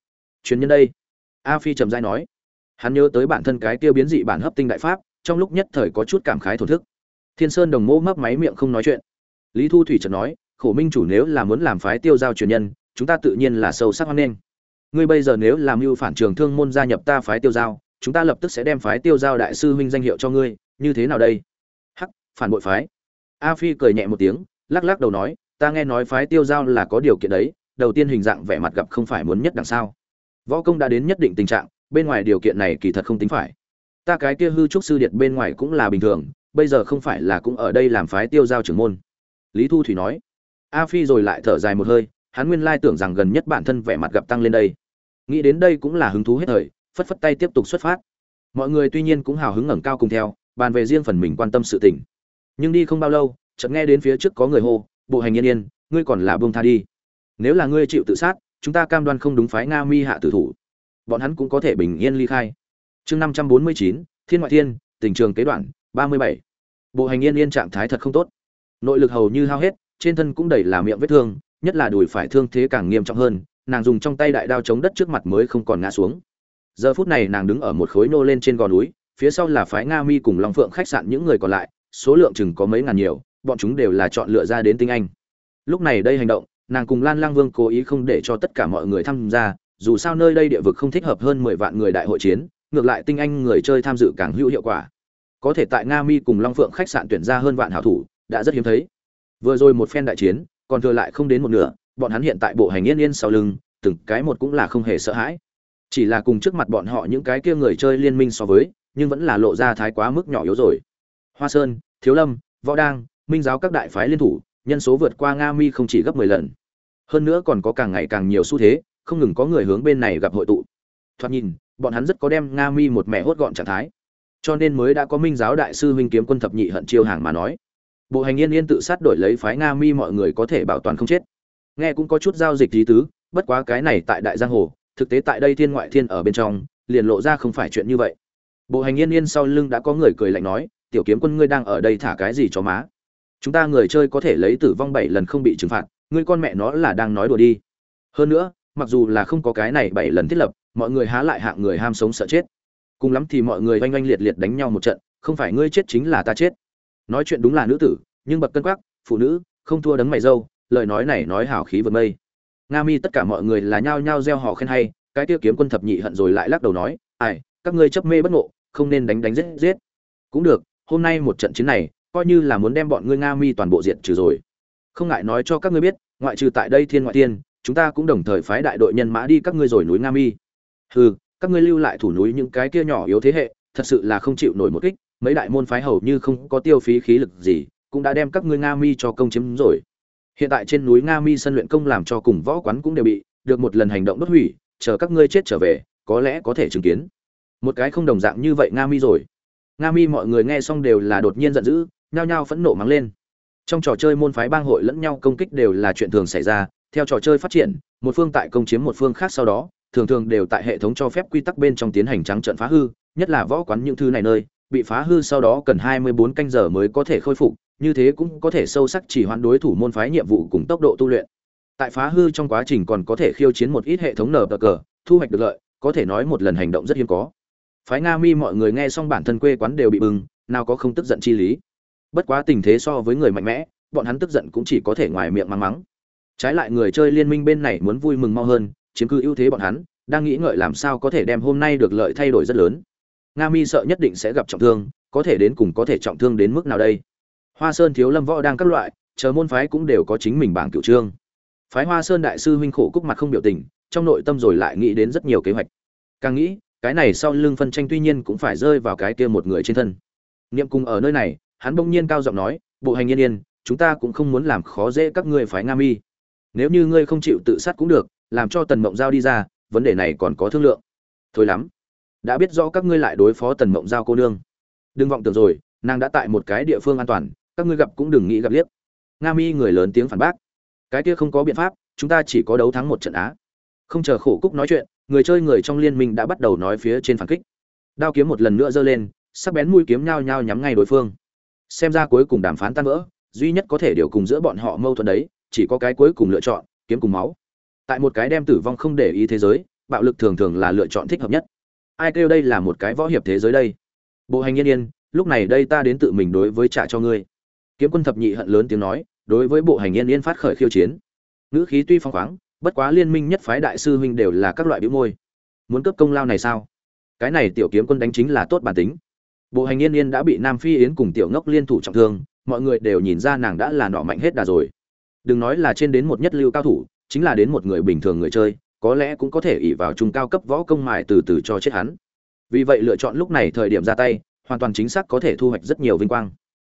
Truyền nhân đây. A phi trầm dai nói. Hắn nhớ tới bản thân cái tiêu biến dị bản hấp tinh đại pháp, trong lúc nhất thời có chút cảm khái thổn thức. Thiên sơn đồng mô mấp máy miệng không nói chuyện. Lý thu thủy trần nói, khổ minh chủ nếu là muốn làm phái tiêu giao truyền nhân chúng ta tự nhiên là sâu sắc hoan nghênh. Ngươi bây giờ nếu làm mưu phản trường thương môn gia nhập ta phái tiêu giao, chúng ta lập tức sẽ đem phái tiêu giao đại sư huynh danh hiệu cho ngươi, như thế nào đây? Hắc, phản bội phái. A phi cười nhẹ một tiếng, lắc lắc đầu nói, ta nghe nói phái tiêu giao là có điều kiện đấy, đầu tiên hình dạng vẻ mặt gặp không phải muốn nhất đằng sao võ công đã đến nhất định tình trạng, bên ngoài điều kiện này kỳ thật không tính phải. Ta cái kia hư trúc sư điện bên ngoài cũng là bình thường, bây giờ không phải là cũng ở đây làm phái tiêu giao trưởng môn. Lý thu thủy nói. A phi rồi lại thở dài một hơi hắn nguyên lai tưởng rằng gần nhất bản thân vẻ mặt gặp tăng lên đây. Nghĩ đến đây cũng là hứng thú hết thời, phất phất tay tiếp tục xuất phát. Mọi người tuy nhiên cũng hào hứng ngẩng cao cùng theo, bàn về riêng phần mình quan tâm sự tình. Nhưng đi không bao lâu, chợt nghe đến phía trước có người hô, bộ hành yên yên, ngươi còn là buông tha đi. Nếu là ngươi chịu tự sát, chúng ta cam đoan không đúng phái nga mi hạ tử thủ. Bọn hắn cũng có thể bình yên ly khai. Chương năm trăm bốn mươi chín, thiên ngoại thiên, tình trường kế đoạn, ba mươi bảy. Bộ hành yên yên trạng thái thật không tốt. Nội lực hầu như hao hết, trên thân cũng đầy là miệng vết thương nhất là đùi phải thương thế càng nghiêm trọng hơn, nàng dùng trong tay đại đao chống đất trước mặt mới không còn ngã xuống. Giờ phút này nàng đứng ở một khối nô lên trên gò núi, phía sau là phái nga mi cùng long phượng khách sạn những người còn lại, số lượng chừng có mấy ngàn nhiều, bọn chúng đều là chọn lựa ra đến tinh anh. Lúc này đây hành động, nàng cùng lan lang vương cố ý không để cho tất cả mọi người tham gia, dù sao nơi đây địa vực không thích hợp hơn mười vạn người đại hội chiến, ngược lại tinh anh người chơi tham dự càng hữu hiệu quả. Có thể tại nga mi cùng long phượng khách sạn tuyển ra hơn vạn hảo thủ, đã rất hiếm thấy. Vừa rồi một phen đại chiến còn thừa lại không đến một nửa, bọn hắn hiện tại bộ hành yên yên sau lưng, từng cái một cũng là không hề sợ hãi. Chỉ là cùng trước mặt bọn họ những cái kia người chơi liên minh so với, nhưng vẫn là lộ ra thái quá mức nhỏ yếu rồi. Hoa sơn, thiếu lâm, võ đang, minh giáo các đại phái liên thủ, nhân số vượt qua nga mi không chỉ gấp mười lần. Hơn nữa còn có càng ngày càng nhiều xu thế, không ngừng có người hướng bên này gặp hội tụ. Thoạt nhìn, bọn hắn rất có đem nga mi một mẹ hốt gọn trạng thái. Cho nên mới đã có minh giáo đại sư huynh kiếm quân thập nhị hận chiêu hàng mà nói bộ hành yên yên tự sát đổi lấy phái nga mi mọi người có thể bảo toàn không chết. Nghe cũng có chút giao dịch lý tứ, bất quá cái này tại đại giang hồ, thực tế tại đây thiên ngoại thiên ở bên trong, liền lộ ra không phải chuyện như vậy. Bộ hành yên yên sau lưng đã có người cười lạnh nói, tiểu kiếm quân ngươi đang ở đây thả cái gì cho má? Chúng ta người chơi có thể lấy tử vong bảy lần không bị trừng phạt, ngươi con mẹ nó là đang nói đùa đi. Hơn nữa, mặc dù là không có cái này bảy lần thiết lập, mọi người há lại hạng người ham sống sợ chết. Cùng lắm thì mọi người oanh oanh liệt liệt đánh nhau một trận, không phải ngươi chết chính là ta chết nói chuyện đúng là nữ tử, nhưng bậc cân quắc, phụ nữ, không thua đấng mày dâu, lời nói này nói hảo khí vượt mây. Nga mi tất cả mọi người là nhao nhao gieo họ khen hay, cái tiêu kiếm quân thập nhị hận rồi lại lắc đầu nói, ai, các ngươi chấp mê bất ngộ, không nên đánh đánh giết giết. Cũng được, hôm nay một trận chiến này, coi như là muốn đem bọn ngươi nga mi toàn bộ diện trừ rồi. Không ngại nói cho các ngươi biết, ngoại trừ tại đây thiên ngoại tiên chúng ta cũng đồng thời phái đại đội nhân mã đi các ngươi rồi núi nga mi. Hừ, các ngươi lưu lại thủ núi những cái kia nhỏ yếu thế hệ, thật sự là không chịu nổi một kích mấy đại môn phái hầu như không có tiêu phí khí lực gì, cũng đã đem các ngươi nga mi cho công chiếm rồi. Hiện tại trên núi nga mi sân luyện công làm cho cùng võ quán cũng đều bị được một lần hành động đốt hủy, chờ các ngươi chết trở về, có lẽ có thể chứng kiến. Một cái không đồng dạng như vậy nga mi rồi. Nga mi mọi người nghe xong đều là đột nhiên giận dữ, nhao nhao phẫn nộ mắng lên. Trong trò chơi môn phái bang hội lẫn nhau công kích đều là chuyện thường xảy ra, theo trò chơi phát triển, một phương tại công chiếm một phương khác sau đó, thường thường đều tại hệ thống cho phép quy tắc bên trong tiến hành trắng trận phá hư, nhất là võ quán những thứ này nơi bị phá hư sau đó cần 24 canh giờ mới có thể khôi phục, như thế cũng có thể sâu sắc chỉ hoãn đối thủ môn phái nhiệm vụ cùng tốc độ tu luyện. Tại phá hư trong quá trình còn có thể khiêu chiến một ít hệ thống nở cờ, thu hoạch được lợi, có thể nói một lần hành động rất hiếm có. Phái nga mi mọi người nghe xong bản thân quê quán đều bị bừng, nào có không tức giận chi lý. Bất quá tình thế so với người mạnh mẽ, bọn hắn tức giận cũng chỉ có thể ngoài miệng mắng mắng. Trái lại người chơi liên minh bên này muốn vui mừng mau hơn, chiếm cứ ưu thế bọn hắn, đang nghĩ ngợi làm sao có thể đem hôm nay được lợi thay đổi rất lớn nga mi sợ nhất định sẽ gặp trọng thương, có thể đến cùng có thể trọng thương đến mức nào đây? Hoa sơn thiếu lâm võ đang các loại, chờ môn phái cũng đều có chính mình bảng cựu trương. Phái hoa sơn đại sư huynh khổ cúc mặt không biểu tình, trong nội tâm rồi lại nghĩ đến rất nhiều kế hoạch. Càng nghĩ, cái này sau lưng phân tranh tuy nhiên cũng phải rơi vào cái kia một người trên thân. Niệm cùng ở nơi này, hắn bỗng nhiên cao giọng nói, bộ hành yên yên, chúng ta cũng không muốn làm khó dễ các ngươi phái nga mi. Nếu như ngươi không chịu tự sát cũng được, làm cho tần mộng giao đi ra, vấn đề này còn có thương lượng. Thôi lắm đã biết rõ các ngươi lại đối phó tần mộng giao cô nương. Đừng vọng tưởng rồi, nàng đã tại một cái địa phương an toàn, các ngươi gặp cũng đừng nghĩ gặp liếc. Nga mi người lớn tiếng phản bác. Cái kia không có biện pháp, chúng ta chỉ có đấu thắng một trận á. Không chờ khổ cúc nói chuyện, người chơi người trong liên minh đã bắt đầu nói phía trên phản kích. Đao kiếm một lần nữa giơ lên, sắc bén mũi kiếm nhao nhao nhắm ngay đối phương. Xem ra cuối cùng đàm phán tan vỡ, duy nhất có thể điều cùng giữa bọn họ mâu thuẫn đấy, chỉ có cái cuối cùng lựa chọn, kiếm cùng máu. Tại một cái đem tử vong không để ý thế giới, bạo lực thường thường là lựa chọn thích hợp nhất ai kêu đây là một cái võ hiệp thế giới đây? Bộ hành yên yên, lúc này đây ta đến tự mình đối với trả cho ngươi. Kiếm quân thập nhị hận lớn tiếng nói, đối với bộ hành yên yên phát khởi khiêu chiến. Ngữ khí tuy phong khoáng, bất quá liên minh nhất phái đại sư huynh đều là các loại biểu môi. Muốn cấp công lao này sao? Cái này tiểu kiếm quân đánh chính là tốt bản tính. Bộ hành yên yên đã bị nam phi yến cùng tiểu ngốc liên thủ trọng thương, mọi người đều nhìn ra nàng đã là nọ mạnh hết đà rồi. Đừng nói là trên đến một nhất lưu cao thủ, chính là đến một người bình thường người chơi có lẽ cũng có thể ỷ vào trung cao cấp võ công mài từ từ cho chết hắn. Vì vậy lựa chọn lúc này thời điểm ra tay, hoàn toàn chính xác có thể thu hoạch rất nhiều vinh quang.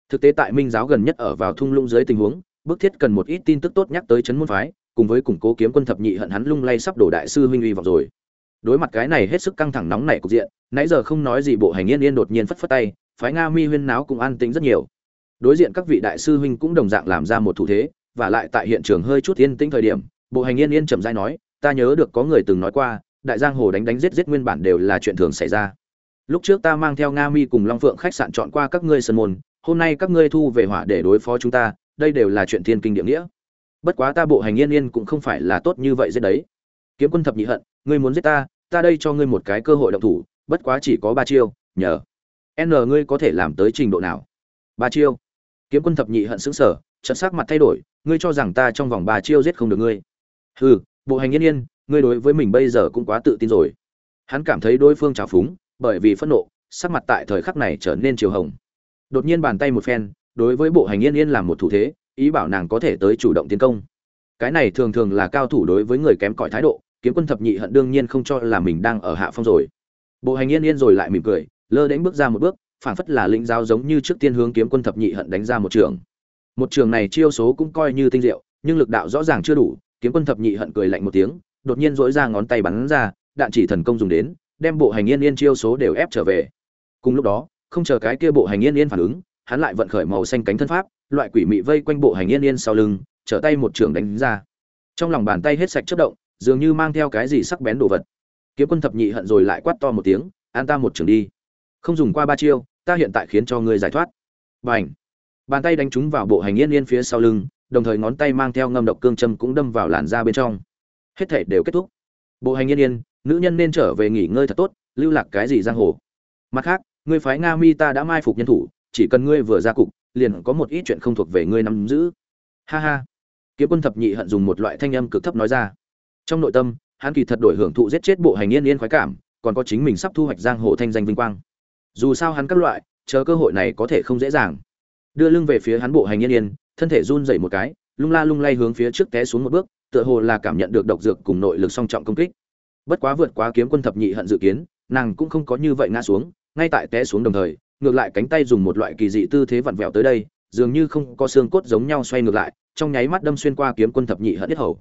Thực tế tại minh giáo gần nhất ở vào thung lũng dưới tình huống, bức thiết cần một ít tin tức tốt nhắc tới chấn môn phái, cùng với củng cố kiếm quân thập nhị hận hắn lung lay sắp đổ đại sư huynh uy vọng rồi. Đối mặt cái này hết sức căng thẳng nóng nảy cục diện, nãy giờ không nói gì bộ hành yên yên đột nhiên phất phất tay, phái nga mi huyên náo cũng an tĩnh rất nhiều. Đối diện các vị đại sư huynh cũng đồng dạng làm ra một thủ thế, và lại tại hiện trường hơi chút yên tĩnh thời điểm, bộ hành yên yên chậm rãi nói ta nhớ được có người từng nói qua, đại giang hồ đánh đánh giết giết nguyên bản đều là chuyện thường xảy ra. Lúc trước ta mang theo nga mi cùng long phượng khách sạn chọn qua các ngươi sân môn, hôm nay các ngươi thu về hỏa để đối phó chúng ta, đây đều là chuyện thiên kinh địa nghĩa. Bất quá ta bộ hành yên yên cũng không phải là tốt như vậy giết đấy. Kiếm quân thập nhị hận, ngươi muốn giết ta ta đây cho ngươi một cái cơ hội động thủ, bất quá chỉ có ba chiêu, nhờ. N, ngươi có thể làm tới trình độ nào? Ba chiêu. Kiếm quân thập nhị hận xứng sở trận sắc mặt thay đổi, ngươi cho rằng ta trong vòng ba chiêu giết không được ngươi. Hừ bộ hành yên yên, ngươi đối với mình bây giờ cũng quá tự tin rồi. Hắn cảm thấy đối phương trào phúng, bởi vì phẫn nộ, sắc mặt tại thời khắc này trở nên chiều hồng. Đột nhiên bàn tay một phen, đối với bộ hành yên yên làm một thủ thế, ý bảo nàng có thể tới chủ động tiến công. Cái này thường thường là cao thủ đối với người kém cỏi thái độ, kiếm quân thập nhị hận đương nhiên không cho là mình đang ở hạ phong rồi. Bộ hành yên yên rồi lại mỉm cười, lơ đến bước ra một bước, phảng phất là lĩnh giáo giống như trước tiên hướng kiếm quân thập nhị hận đánh ra một trường. Một trường này chiêu số cũng coi như tinh diệu, nhưng lực đạo rõ ràng chưa đủ kiếm quân thập nhị hận cười lạnh một tiếng, đột nhiên dỗi ra ngón tay bắn ra, đạn chỉ thần công dùng đến, đem bộ hành yên yên chiêu số đều ép trở về. Cùng lúc đó, không chờ cái kia bộ hành yên yên phản ứng, hắn lại vận khởi màu xanh cánh thân pháp, loại quỷ mị vây quanh bộ hành yên yên sau lưng, trở tay một trường đánh ra. Trong lòng bàn tay hết sạch chất động, dường như mang theo cái gì sắc bén đồ vật. Kiếm quân thập nhị hận rồi lại quát to một tiếng, an ta một trường đi. Không dùng qua ba chiêu, ta hiện tại khiến cho ngươi giải thoát. Bành! Bàn tay đánh trúng vào bộ hành yên yên phía sau lưng đồng thời ngón tay mang theo ngâm độc cương châm cũng đâm vào làn da bên trong. Hết thể đều kết thúc. Bộ hành yên yên, nữ nhân nên trở về nghỉ ngơi thật tốt, lưu lạc cái gì giang hồ. Mặt khác, ngươi phái nga mi ta đã mai phục nhân thủ, chỉ cần ngươi vừa ra cục, liền có một ít chuyện không thuộc về ngươi nắm giữ. Ha ha. Kiếm quân thập nhị hận dùng một loại thanh âm cực thấp nói ra. Trong nội tâm, hắn kỳ thật đổi hưởng thụ giết chết bộ hành yên yên khoái cảm, còn có chính mình sắp thu hoạch giang hồ thanh danh vinh quang. Dù sao hắn các loại, chờ cơ hội này có thể không dễ dàng. Đưa lưng về phía hắn bộ hành yên yên thân thể run dậy một cái, lung la lung lay hướng phía trước té xuống một bước, tựa hồ là cảm nhận được độc dược cùng nội lực song trọng công kích. Bất quá vượt quá kiếm quân thập nhị hận dự kiến, nàng cũng không có như vậy ngã xuống, ngay tại té xuống đồng thời, ngược lại cánh tay dùng một loại kỳ dị tư thế vặn vẹo tới đây, dường như không có xương cốt giống nhau xoay ngược lại, trong nháy mắt đâm xuyên qua kiếm quân thập nhị hận yết hầu.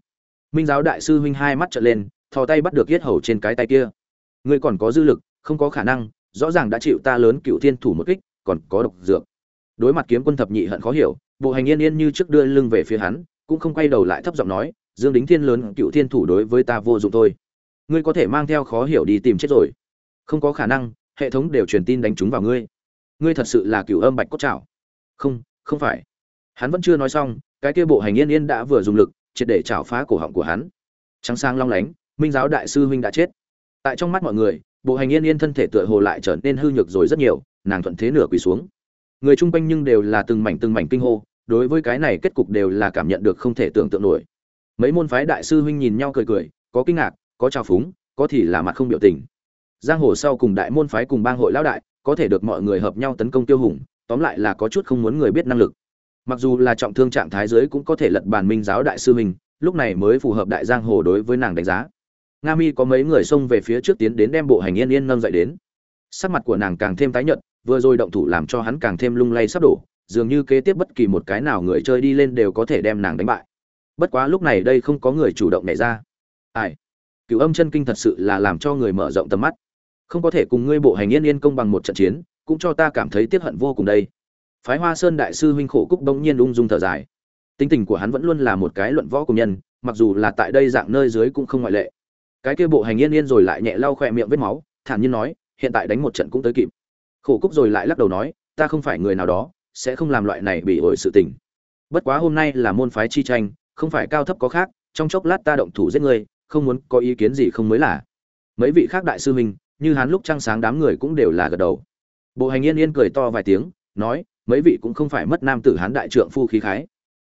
Minh giáo đại sư huynh hai mắt trợn lên, thò tay bắt được yết hầu trên cái tay kia. Ngươi còn có dư lực, không có khả năng, rõ ràng đã chịu ta lớn cựu thiên thủ một kích, còn có độc dược. Đối mặt kiếm quân thập nhị hận khó hiểu bộ hành yên yên như trước đưa lưng về phía hắn, cũng không quay đầu lại thấp giọng nói, dương đính thiên lớn, cựu thiên thủ đối với ta vô dụng thôi. Ngươi có thể mang theo khó hiểu đi tìm chết rồi. Không có khả năng, hệ thống đều truyền tin đánh trúng vào ngươi. Ngươi thật sự là cựu âm bạch cốt trảo. Không không phải. Hắn vẫn chưa nói xong, cái kia bộ hành yên yên đã vừa dùng lực, triệt để chảo phá cổ họng của hắn. Trắng sang long lánh, minh giáo đại sư huynh đã chết. Tại trong mắt mọi người, bộ hành yên yên thân thể tựa hồ lại trở nên hư nhược rồi rất nhiều, nàng thuận thế nửa quỳ xuống. Người chung quanh nhưng đều là từng mảnh từng mảnh kinh hô đối với cái này kết cục đều là cảm nhận được không thể tưởng tượng nổi. Mấy môn phái đại sư huynh nhìn nhau cười cười, có kinh ngạc, có trào phúng, có thì là mặt không biểu tình. Giang hồ sau cùng đại môn phái cùng bang hội lão đại, có thể được mọi người hợp nhau tấn công tiêu hùng, tóm lại là có chút không muốn người biết năng lực. Mặc dù là trọng thương trạng thái giới cũng có thể lật bàn minh giáo đại sư mình lúc này mới phù hợp đại giang hồ đối với nàng đánh giá. Nga mi có mấy người xông về phía trước tiến đến đem bộ hành yên yên nâng dậy đến. Sắc mặt của nàng càng thêm tái nhợt, vừa rồi động thủ làm cho hắn càng thêm lung lay sắp đổ dường như kế tiếp bất kỳ một cái nào người chơi đi lên đều có thể đem nàng đánh bại. Bất quá lúc này đây không có người chủ động nảy ra. Ai? Cựu âm chân kinh thật sự là làm cho người mở rộng tầm mắt. Không có thể cùng ngươi bộ hành yên yên công bằng một trận chiến, cũng cho ta cảm thấy tiếc hận vô cùng đây. Phái hoa sơn đại sư huynh khổ cúc bỗng nhiên ung dung thở dài. Tính tình của hắn vẫn luôn là một cái luận võ công nhân, mặc dù là tại đây dạng nơi dưới cũng không ngoại lệ. Cái kia bộ hành yên yên rồi lại nhẹ lau khỏe miệng vết máu, thản nhiên nói, hiện tại đánh một trận cũng tới kịp. Khổ cúc rồi lại lắc đầu nói, ta không phải người nào đó sẽ không làm loại này bị ổi sự tình. Bất quá hôm nay là môn phái chi tranh, không phải cao thấp có khác, trong chốc lát ta động thủ giết ngươi, không muốn có ý kiến gì không mới là. Mấy vị khác đại sư huynh, như hắn lúc trăng sáng đám người cũng đều là gật đầu. Bộ hành yên yên cười to vài tiếng, nói, mấy vị cũng không phải mất nam tử hán đại trượng phu khí khái.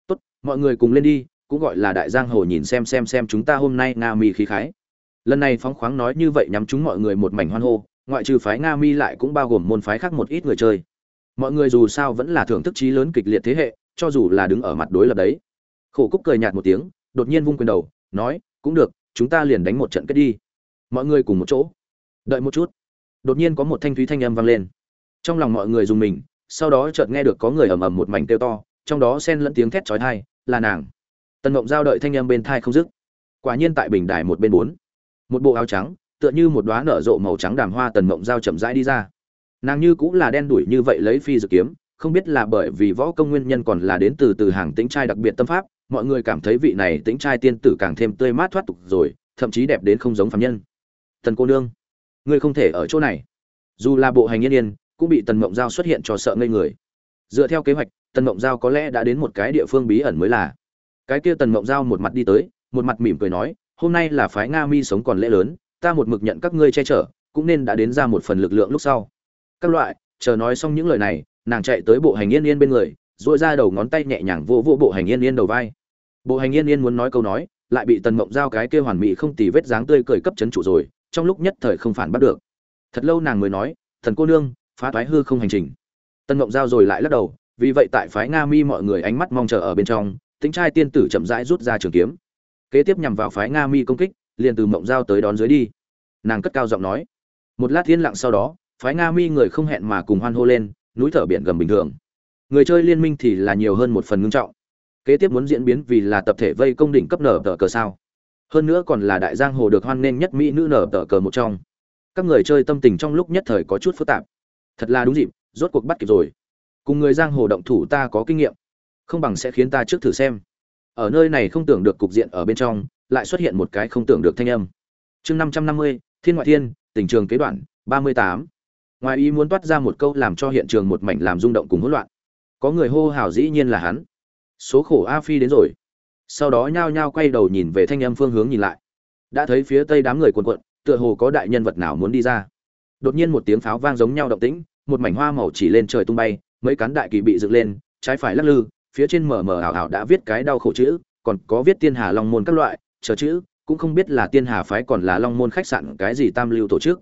Tốt, mọi người cùng lên đi, cũng gọi là đại giang hồ nhìn xem xem xem chúng ta hôm nay nga mi khí khái. Lần này phóng khoáng nói như vậy nhắm chúng mọi người một mảnh hoan hô, ngoại trừ phái nga mi lại cũng bao gồm môn phái khác một ít người chơi mọi người dù sao vẫn là thưởng thức trí lớn kịch liệt thế hệ, cho dù là đứng ở mặt đối lập đấy. Khổ cúc cười nhạt một tiếng, đột nhiên vung quyền đầu, nói, cũng được, chúng ta liền đánh một trận kết đi. Mọi người cùng một chỗ. Đợi một chút. Đột nhiên có một thanh thúy thanh âm vang lên. Trong lòng mọi người dùng mình, sau đó chợt nghe được có người ầm ầm một mảnh kêu to, trong đó xen lẫn tiếng thét chói tai, là nàng. Tần mộng giao đợi thanh âm bên thai không dứt. Quả nhiên tại bình đài một bên bốn. Một bộ áo trắng, tựa như một đóa nở rộ màu trắng đàm hoa tần mộng giao chậm rãi đi ra nàng như cũng là đen đuổi như vậy lấy phi dự kiếm, không biết là bởi vì võ công nguyên nhân còn là đến từ từ hàng tĩnh trai đặc biệt tâm pháp, mọi người cảm thấy vị này tĩnh trai tiên tử càng thêm tươi mát thoát tục rồi, thậm chí đẹp đến không giống phàm nhân. Tần cô nương, ngươi không thể ở chỗ này. Dù là bộ hành yên yên, cũng bị tần mộng giao xuất hiện cho sợ ngây người. Dựa theo kế hoạch, tần mộng giao có lẽ đã đến một cái địa phương bí ẩn mới là. Cái kia tần mộng giao một mặt đi tới, một mặt mỉm cười nói, hôm nay là phái nga mi sống còn lễ lớn, ta một mực nhận các ngươi che chở, cũng nên đã đến ra một phần lực lượng lúc sau các loại, chờ nói xong những lời này, nàng chạy tới bộ hành yên yên bên người dội ra đầu ngón tay nhẹ nhàng vô vô bộ hành yên yên đầu vai. Bộ hành yên yên muốn nói câu nói, lại bị tần mộng giao cái kia hoàn mỹ không tì vết dáng tươi cười cấp chấn trụ rồi, trong lúc nhất thời không phản bắt được. Thật lâu nàng mới nói, thần cô nương, phá thoái hư không hành trình. Tần mộng giao rồi lại lắc đầu, vì vậy tại phái nga mi mọi người ánh mắt mong chờ ở bên trong tính trai tiên tử chậm rãi rút ra trường kiếm. Kế tiếp nhằm vào phái nga mi công kích, liền từ mộng giao tới đón dưới đi. Nàng cất cao giọng nói, một lát thiên lặng sau đó phái nga mi người không hẹn mà cùng hoan hô lên, núi thở biển gầm bình thường. Người chơi liên minh thì là nhiều hơn một phần ngưng trọng. Kế tiếp muốn diễn biến vì là tập thể vây công đỉnh cấp nở tờ cờ sao. Hơn nữa còn là đại giang hồ được hoan nghênh nhất mỹ nữ nở tờ cờ một trong. Các người chơi tâm tình trong lúc nhất thời có chút phức tạp. Thật là đúng dịp, rốt cuộc bắt kịp rồi. Cùng người giang hồ động thủ ta có kinh nghiệm. Không bằng sẽ khiến ta trước thử xem. Ở nơi này không tưởng được cục diện ở bên trong, lại xuất hiện một cái không tưởng được thanh âm. Chương năm trăm năm mươi, thiên ngoại thiên, tình trường kế đoạn, ba mươi tám ngoài ý muốn toát ra một câu làm cho hiện trường một mảnh làm rung động cùng hỗn loạn. Có người hô hào dĩ nhiên là hắn. Số khổ a phi đến rồi. Sau đó nhao nhao quay đầu nhìn về thanh âm phương hướng nhìn lại. Đã thấy phía tây đám người quần quận tựa hồ có đại nhân vật nào muốn đi ra. Đột nhiên một tiếng pháo vang giống nhau động tĩnh, một mảnh hoa màu chỉ lên trời tung bay, mấy cán đại kỳ bị dựng lên, trái phải lắc lư, phía trên mờ mờ ảo ảo đã viết cái đau khổ chữ, còn có viết tiên hà long môn các loại, chờ chữ, cũng không biết là tiên hà phái còn là long môn khách sạn cái gì tam lưu tổ chức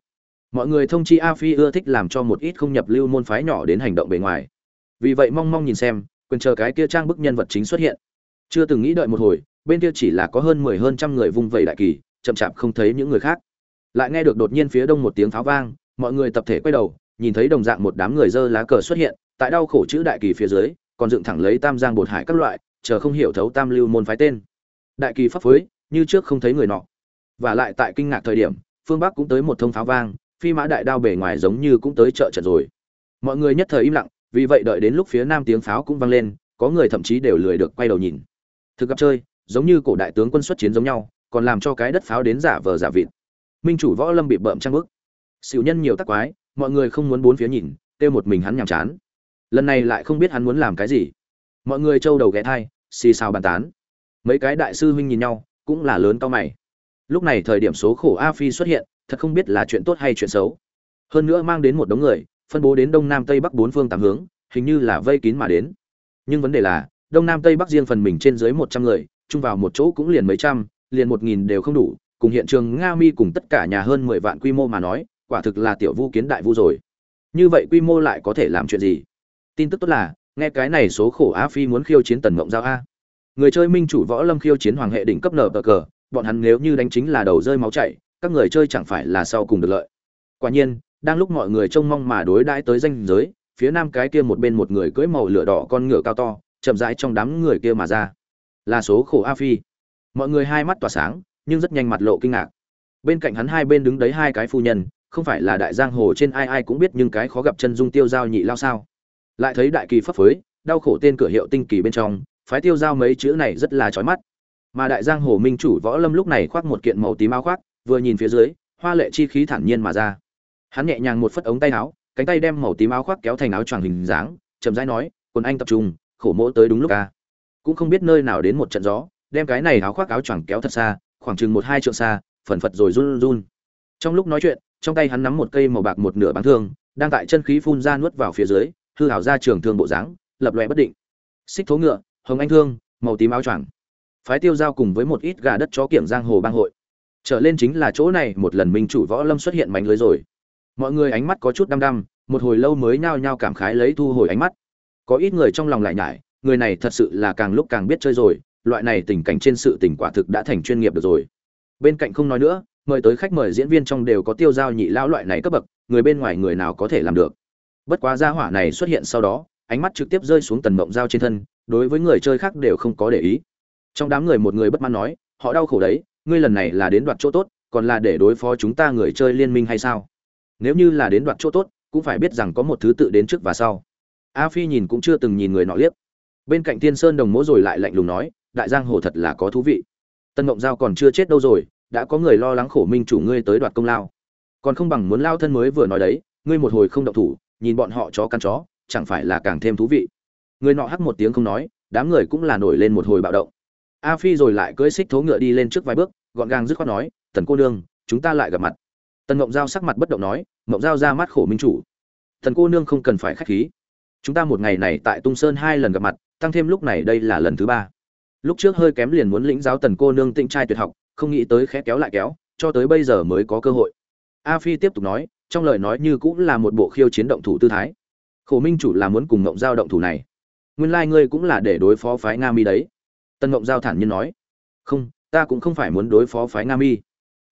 mọi người thông chi a phi ưa thích làm cho một ít không nhập lưu môn phái nhỏ đến hành động bề ngoài. Vì vậy mong mong nhìn xem, quyền chờ cái kia trang bức nhân vật chính xuất hiện. Chưa từng nghĩ đợi một hồi, bên kia chỉ là có hơn mười hơn trăm người vung vẩy đại kỳ, chậm chạp không thấy những người khác. Lại nghe được đột nhiên phía đông một tiếng pháo vang, mọi người tập thể quay đầu, nhìn thấy đồng dạng một đám người dơ lá cờ xuất hiện, tại đau khổ chữ đại kỳ phía dưới, còn dựng thẳng lấy tam giang bột hải các loại, chờ không hiểu thấu tam lưu môn phái tên. Đại kỳ pháp phối, như trước không thấy người nọ. Và lại tại kinh ngạc thời điểm, phương bắc cũng tới một thông pháo vang phi mã đại đao bề ngoài giống như cũng tới chợ trận rồi. Mọi người nhất thời im lặng, vì vậy đợi đến lúc phía nam tiếng pháo cũng vang lên, có người thậm chí đều lười được quay đầu nhìn. Thực gặp chơi, giống như cổ đại tướng quân xuất chiến giống nhau, còn làm cho cái đất pháo đến giả vờ giả vịt. Minh chủ võ lâm bị bợm trang bức xỉu nhân nhiều tắc quái, mọi người không muốn bốn phía nhìn, kêu một mình hắn nhàm chán. Lần này lại không biết hắn muốn làm cái gì. Mọi người trâu đầu ghé thai, xì xào bàn tán. Mấy cái đại sư huynh nhìn nhau, cũng là lớn cao mày. Lúc này thời điểm số khổ a phi xuất hiện thật không biết là chuyện tốt hay chuyện xấu. Hơn nữa mang đến một đống người, phân bố đến đông nam tây bắc bốn phương tám hướng, hình như là vây kín mà đến. Nhưng vấn đề là, đông nam tây bắc riêng phần mình trên dưới một trăm người, chung vào một chỗ cũng liền mấy trăm, liền một nghìn đều không đủ, cùng hiện trường nga mi cùng tất cả nhà hơn mười vạn quy mô mà nói, quả thực là tiểu vu kiến đại vu rồi. Như vậy quy mô lại có thể làm chuyện gì? Tin tức tốt là, nghe cái này số khổ á phi muốn khiêu chiến tần mộng giao a. Người chơi minh chủ võ lâm khiêu chiến hoàng hệ đỉnh cấp nở cờ bọn hắn nếu như đánh chính là đầu rơi máu chảy các người chơi chẳng phải là sau cùng được lợi. Quả nhiên, đang lúc mọi người trông mong mà đối đãi tới danh giới, phía nam cái kia một bên một người cưỡi màu lửa đỏ con ngựa cao to, chậm rãi trong đám người kia mà ra. Là số khổ a phi. Mọi người hai mắt tỏa sáng, nhưng rất nhanh mặt lộ kinh ngạc. Bên cạnh hắn hai bên đứng đấy hai cái phu nhân, không phải là đại giang hồ trên ai ai cũng biết nhưng cái khó gặp chân dung tiêu giao nhị lao sao. Lại thấy đại kỳ pháp phối, đau khổ tên cửa hiệu tinh kỳ bên trong, phái tiêu giao mấy chữ này rất là chói mắt. Mà đại giang hồ minh chủ võ lâm lúc này khoác một kiện màu tím áo khoác vừa nhìn phía dưới, hoa lệ chi khí thản nhiên mà ra. Hắn nhẹ nhàng một phất ống tay áo, cánh tay đem màu tím áo khoác kéo thành áo choàng hình dáng, chậm rãi nói, quần anh tập trung, khổ mỗ tới đúng lúc ca cũng không biết nơi nào đến một trận gió, đem cái này áo khoác áo choàng kéo thật xa, khoảng chừng một hai trượng xa, phần phật rồi run run. Trong lúc nói chuyện, trong tay hắn nắm một cây màu bạc một nửa bán thương, đang tại chân khí phun ra nuốt vào phía dưới, hư hảo ra trường thương bộ dáng, lập lòe bất định. Xích thố ngựa, hồng anh thương, màu tím áo choàng. Phái tiêu giao cùng với một ít gà đất chó kiểm giang hồ bang hội trở lên chính là chỗ này, một lần minh chủ võ lâm xuất hiện mánh lưới rồi. Mọi người ánh mắt có chút đăm đăm, một hồi lâu mới nhao nhao cảm khái lấy thu hồi ánh mắt. Có ít người trong lòng lại nhải, người này thật sự là càng lúc càng biết chơi rồi, loại này tình cảnh trên sự tình quả thực đã thành chuyên nghiệp được rồi. Bên cạnh không nói nữa, mời tới khách mời diễn viên trong đều có tiêu giao nhị lão loại này cấp bậc, người bên ngoài người nào có thể làm được. Bất quá gia hỏa này xuất hiện sau đó, ánh mắt trực tiếp rơi xuống tần mộng giao trên thân, đối với người chơi khác đều không có để ý. Trong đám người một người bất mãn nói, họ đau khổ đấy ngươi lần này là đến đoạt chỗ tốt, còn là để đối phó chúng ta người chơi liên minh hay sao? Nếu như là đến đoạt chỗ tốt, cũng phải biết rằng có một thứ tự đến trước và sau. A phi nhìn cũng chưa từng nhìn người nọ liếc. Bên cạnh tiên sơn đồng mỗ rồi lại lạnh lùng nói, đại giang hồ thật là có thú vị. Tân ngộng giao còn chưa chết đâu rồi, đã có người lo lắng khổ minh chủ ngươi tới đoạt công lao. Còn không bằng muốn lao thân mới vừa nói đấy, ngươi một hồi không động thủ, nhìn bọn họ chó căn chó, chẳng phải là càng thêm thú vị. Người nọ hắc một tiếng không nói, đám người cũng là nổi lên một hồi bạo động. A phi rồi lại cưỡi xích thố ngựa đi lên trước vài bước gọn gàng dứt khoát nói, tần cô nương, chúng ta lại gặp mặt. Tần ngộng giao sắc mặt bất động nói ngộng giao ra mắt khổ minh chủ. Tần cô nương không cần phải khách khí. Chúng ta một ngày này tại tung sơn hai lần gặp mặt, tăng thêm lúc này đây là lần thứ ba. Lúc trước hơi kém liền muốn lĩnh giáo tần cô nương tinh trai tuyệt học, không nghĩ tới khẽ kéo lại kéo, cho tới bây giờ mới có cơ hội. A phi tiếp tục nói, trong lời nói như cũng là một bộ khiêu chiến động thủ tư thái. Khổ minh chủ là muốn cùng ngộng giao động thủ này. Nguyên lai ngươi cũng là để đối phó phái nga mi đấy. Tân ngộng giao thản nhiên nói. Không ta cũng không phải muốn đối phó phái nga mi.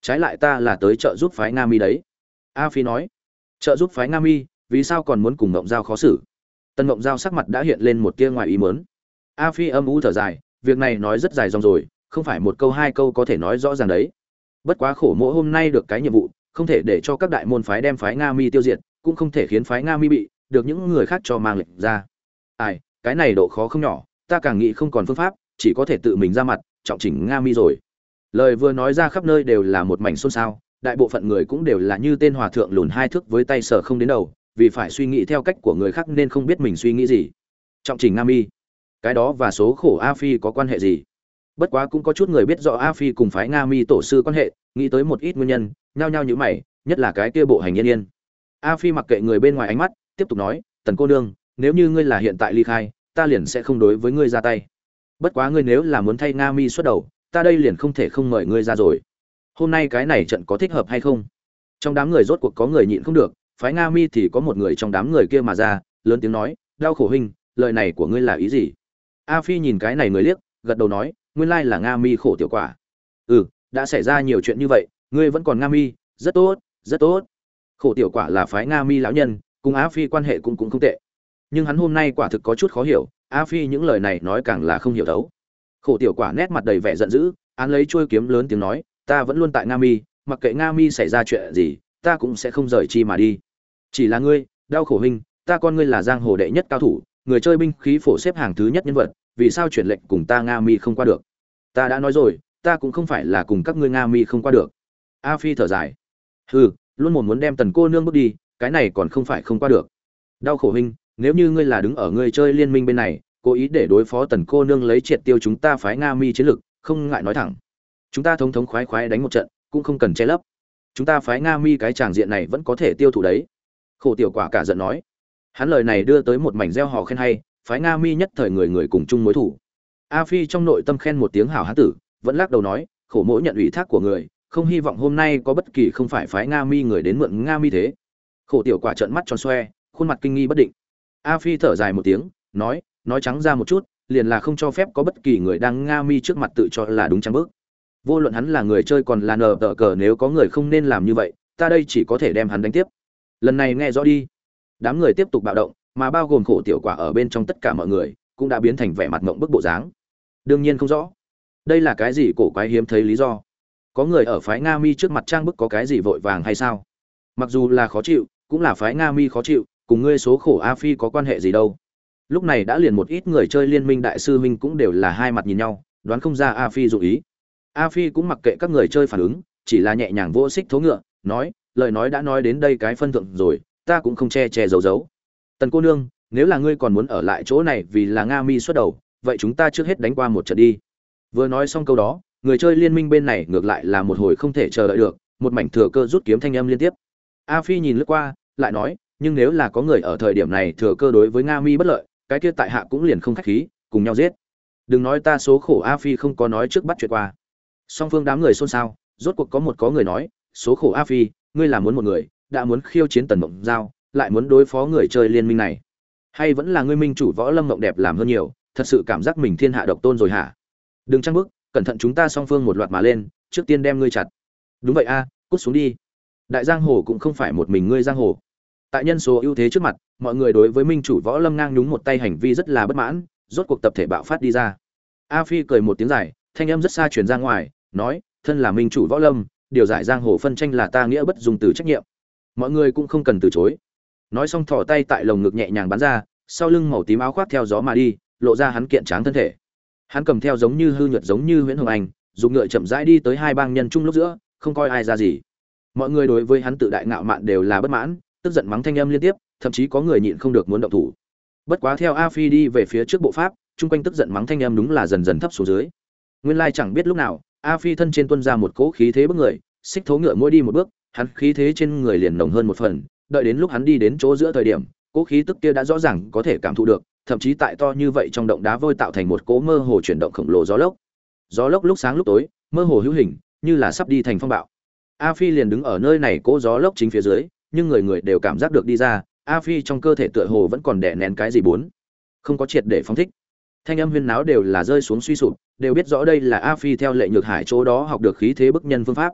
Trái lại ta là tới trợ giúp phái nga mi đấy. A phi nói. Trợ giúp phái nga mi, vì sao còn muốn cùng ngộng giao khó xử? Tân ngộng giao sắc mặt đã hiện lên một tia ngoài ý mớn a phi âm u thở dài, việc này nói rất dài dòng rồi, không phải một câu hai câu có thể nói rõ ràng đấy. Bất quá khổ mỗi hôm nay được cái nhiệm vụ, không thể để cho các đại môn phái đem phái nga mi tiêu diệt, cũng không thể khiến phái nga mi bị được những người khác cho mang lệnh ra. Ai, cái này độ khó không nhỏ, ta càng nghĩ không còn phương pháp, chỉ có thể tự mình ra mặt trọng chỉnh nga mi rồi. Lời vừa nói ra khắp nơi đều là một mảnh xôn xao, đại bộ phận người cũng đều là như tên hòa thượng lùn hai thước với tay sở không đến đầu, vì phải suy nghĩ theo cách của người khác nên không biết mình suy nghĩ gì. Trọng chỉnh nga mi, cái đó và số khổ a phi có quan hệ gì? Bất quá cũng có chút người biết rõ a phi cùng phái nga mi tổ sư quan hệ, nghĩ tới một ít nguyên nhân, nhao nhao như mày, nhất là cái kia bộ hành yên yên. A phi mặc kệ người bên ngoài ánh mắt, tiếp tục nói, tần cô nương, nếu như ngươi là hiện tại ly khai, ta liền sẽ không đối với ngươi ra tay bất quá ngươi nếu là muốn thay nga mi xuất đầu, ta đây liền không thể không mời ngươi ra rồi. Hôm nay cái này trận có thích hợp hay không? Trong đám người rốt cuộc có người nhịn không được, phái nga mi thì có một người trong đám người kia mà ra, lớn tiếng nói, đau khổ huynh, lời này của ngươi là ý gì? A phi nhìn cái này người liếc, gật đầu nói, nguyên lai là nga mi khổ tiểu quả. Ừ đã xảy ra nhiều chuyện như vậy, ngươi vẫn còn nga mi, rất tốt rất tốt. Khổ tiểu quả là phái nga mi lão nhân, cùng á phi quan hệ cũng cũng không tệ. Nhưng hắn hôm nay quả thực có chút khó hiểu a phi những lời này nói càng là không hiểu thấu. khổ tiểu quả nét mặt đầy vẻ giận dữ, án lấy trôi kiếm lớn tiếng nói, ta vẫn luôn tại nga mi, mặc kệ nga mi xảy ra chuyện gì, ta cũng sẽ không rời chi mà đi. Chỉ là ngươi, đau khổ hình ta con ngươi là giang hồ đệ nhất cao thủ, người chơi binh khí phổ xếp hàng thứ nhất nhân vật, vì sao chuyển lệnh cùng ta nga mi không qua được? Ta đã nói rồi, ta cũng không phải là cùng các ngươi nga mi không qua được. A phi thở dài. Hừ, luôn một muốn đem tần cô nương bước đi, cái này còn không phải không qua được. Đau khổ huynh nếu như ngươi là đứng ở ngươi chơi liên minh bên này, cố ý để đối phó tần cô nương lấy triệt tiêu chúng ta phái nga mi chiến lực không ngại nói thẳng. Chúng ta thống thống khoái khoái đánh một trận, cũng không cần che lấp. Chúng ta phái nga mi cái tràng diện này vẫn có thể tiêu thụ đấy. Khổ tiểu quả cả giận nói. Hắn lời này đưa tới một mảnh gieo hò khen hay, phái nga mi nhất thời người người cùng chung mối thủ. A phi trong nội tâm khen một tiếng hảo hán tử, vẫn lắc đầu nói, khổ mỗi nhận ủy thác của người, không hy vọng hôm nay có bất kỳ không phải phái nga mi người đến mượn nga mi thế. Khổ tiểu quả trợn mắt tròn xoe, khuôn mặt kinh nghi bất định a phi thở dài một tiếng, nói nói trắng ra một chút, liền là không cho phép có bất kỳ người đang nga mi trước mặt tự cho là đúng trắng bước. Vô luận hắn là người chơi còn là nờ tờ cờ nếu có người không nên làm như vậy, ta đây chỉ có thể đem hắn đánh tiếp. Lần này nghe rõ đi. Đám người tiếp tục bạo động, mà bao gồm khổ tiểu quả ở bên trong tất cả mọi người, cũng đã biến thành vẻ mặt ngộng bức bộ dáng. Đương nhiên không rõ. Đây là cái gì cổ quái hiếm thấy lý do? Có người ở phái nga mi trước mặt trang bức có cái gì vội vàng hay sao? Mặc dù là khó chịu, cũng là phái nga mi khó chịu cùng ngươi số khổ a phi có quan hệ gì đâu. Lúc này đã liền một ít người chơi liên minh đại sư minh cũng đều là hai mặt nhìn nhau, đoán không ra a phi dụ ý. A phi cũng mặc kệ các người chơi phản ứng, chỉ là nhẹ nhàng vô xích thố ngựa, nói, lời nói đã nói đến đây cái phân thượng rồi, ta cũng không che che giấu giấu. Tần cô nương, nếu là ngươi còn muốn ở lại chỗ này vì là nga mi xuất đầu, vậy chúng ta trước hết đánh qua một trận đi. Vừa nói xong câu đó, người chơi liên minh bên này ngược lại là một hồi không thể chờ đợi được, một mảnh thừa cơ rút kiếm thanh âm liên tiếp. A phi nhìn lướt qua, lại nói nhưng nếu là có người ở thời điểm này thừa cơ đối với nga mi bất lợi, cái kia tại hạ cũng liền không khách khí, cùng nhau giết. Đừng nói ta số khổ a phi không có nói trước bắt chuyện qua. Song phương đám người xôn xao, rốt cuộc có một có người nói, số khổ a phi, ngươi là muốn một người, đã muốn khiêu chiến tần mộng giao, lại muốn đối phó người chơi liên minh này. Hay vẫn là ngươi minh chủ võ lâm mộng đẹp làm hơn nhiều, thật sự cảm giác mình thiên hạ độc tôn rồi hả? Đừng trăng bức, cẩn thận chúng ta song phương một loạt mà lên, trước tiên đem ngươi chặt. Đúng vậy a, cút xuống đi. Đại giang hồ cũng không phải một mình ngươi giang hồ tại nhân số ưu thế trước mặt, mọi người đối với minh chủ võ lâm ngang nhúng một tay hành vi rất là bất mãn, rốt cuộc tập thể bạo phát đi ra. A phi cười một tiếng dài, thanh âm rất xa truyền ra ngoài, nói, thân là minh chủ võ lâm, điều giải giang hồ phân tranh là ta nghĩa bất dùng từ trách nhiệm. Mọi người cũng không cần từ chối. Nói xong thò tay tại lồng ngực nhẹ nhàng bắn ra, sau lưng màu tím áo khoác theo gió mà đi, lộ ra hắn kiện tráng thân thể. Hắn cầm theo giống như hư nhuật giống như nguyễn hồng anh, dùng ngựa chậm rãi đi tới hai bang nhân chung lúc giữa, không coi ai ra gì. Mọi người đối với hắn tự đại ngạo mạn đều là bất mãn tức giận mắng thanh âm liên tiếp, thậm chí có người nhịn không được muốn động thủ. Bất quá theo a phi đi về phía trước bộ pháp, chung quanh tức giận mắng thanh âm đúng là dần dần thấp xuống dưới. Nguyên lai chẳng biết lúc nào, a phi thân trên tuân ra một cỗ khí thế bức người, xích thố ngựa mỗi đi một bước, hắn khí thế trên người liền nồng hơn một phần, đợi đến lúc hắn đi đến chỗ giữa thời điểm, cỗ khí tức kia đã rõ ràng có thể cảm thụ được, thậm chí tại to như vậy trong động đá vôi tạo thành một cỗ mơ hồ chuyển động khổng lồ gió lốc. Gió lốc lúc sáng lúc tối, mơ hồ hữu hình, như là sắp đi thành phong bạo. A phi liền đứng ở nơi này cỗ gió lốc chính phía dưới nhưng người người đều cảm giác được đi ra, a phi trong cơ thể tựa hồ vẫn còn đè nén cái gì bốn. Không có triệt để phóng thích. Thanh âm huyên náo đều là rơi xuống suy sụp, đều biết rõ đây là a phi theo lệ nhược hải chỗ đó học được khí thế bức nhân phương pháp.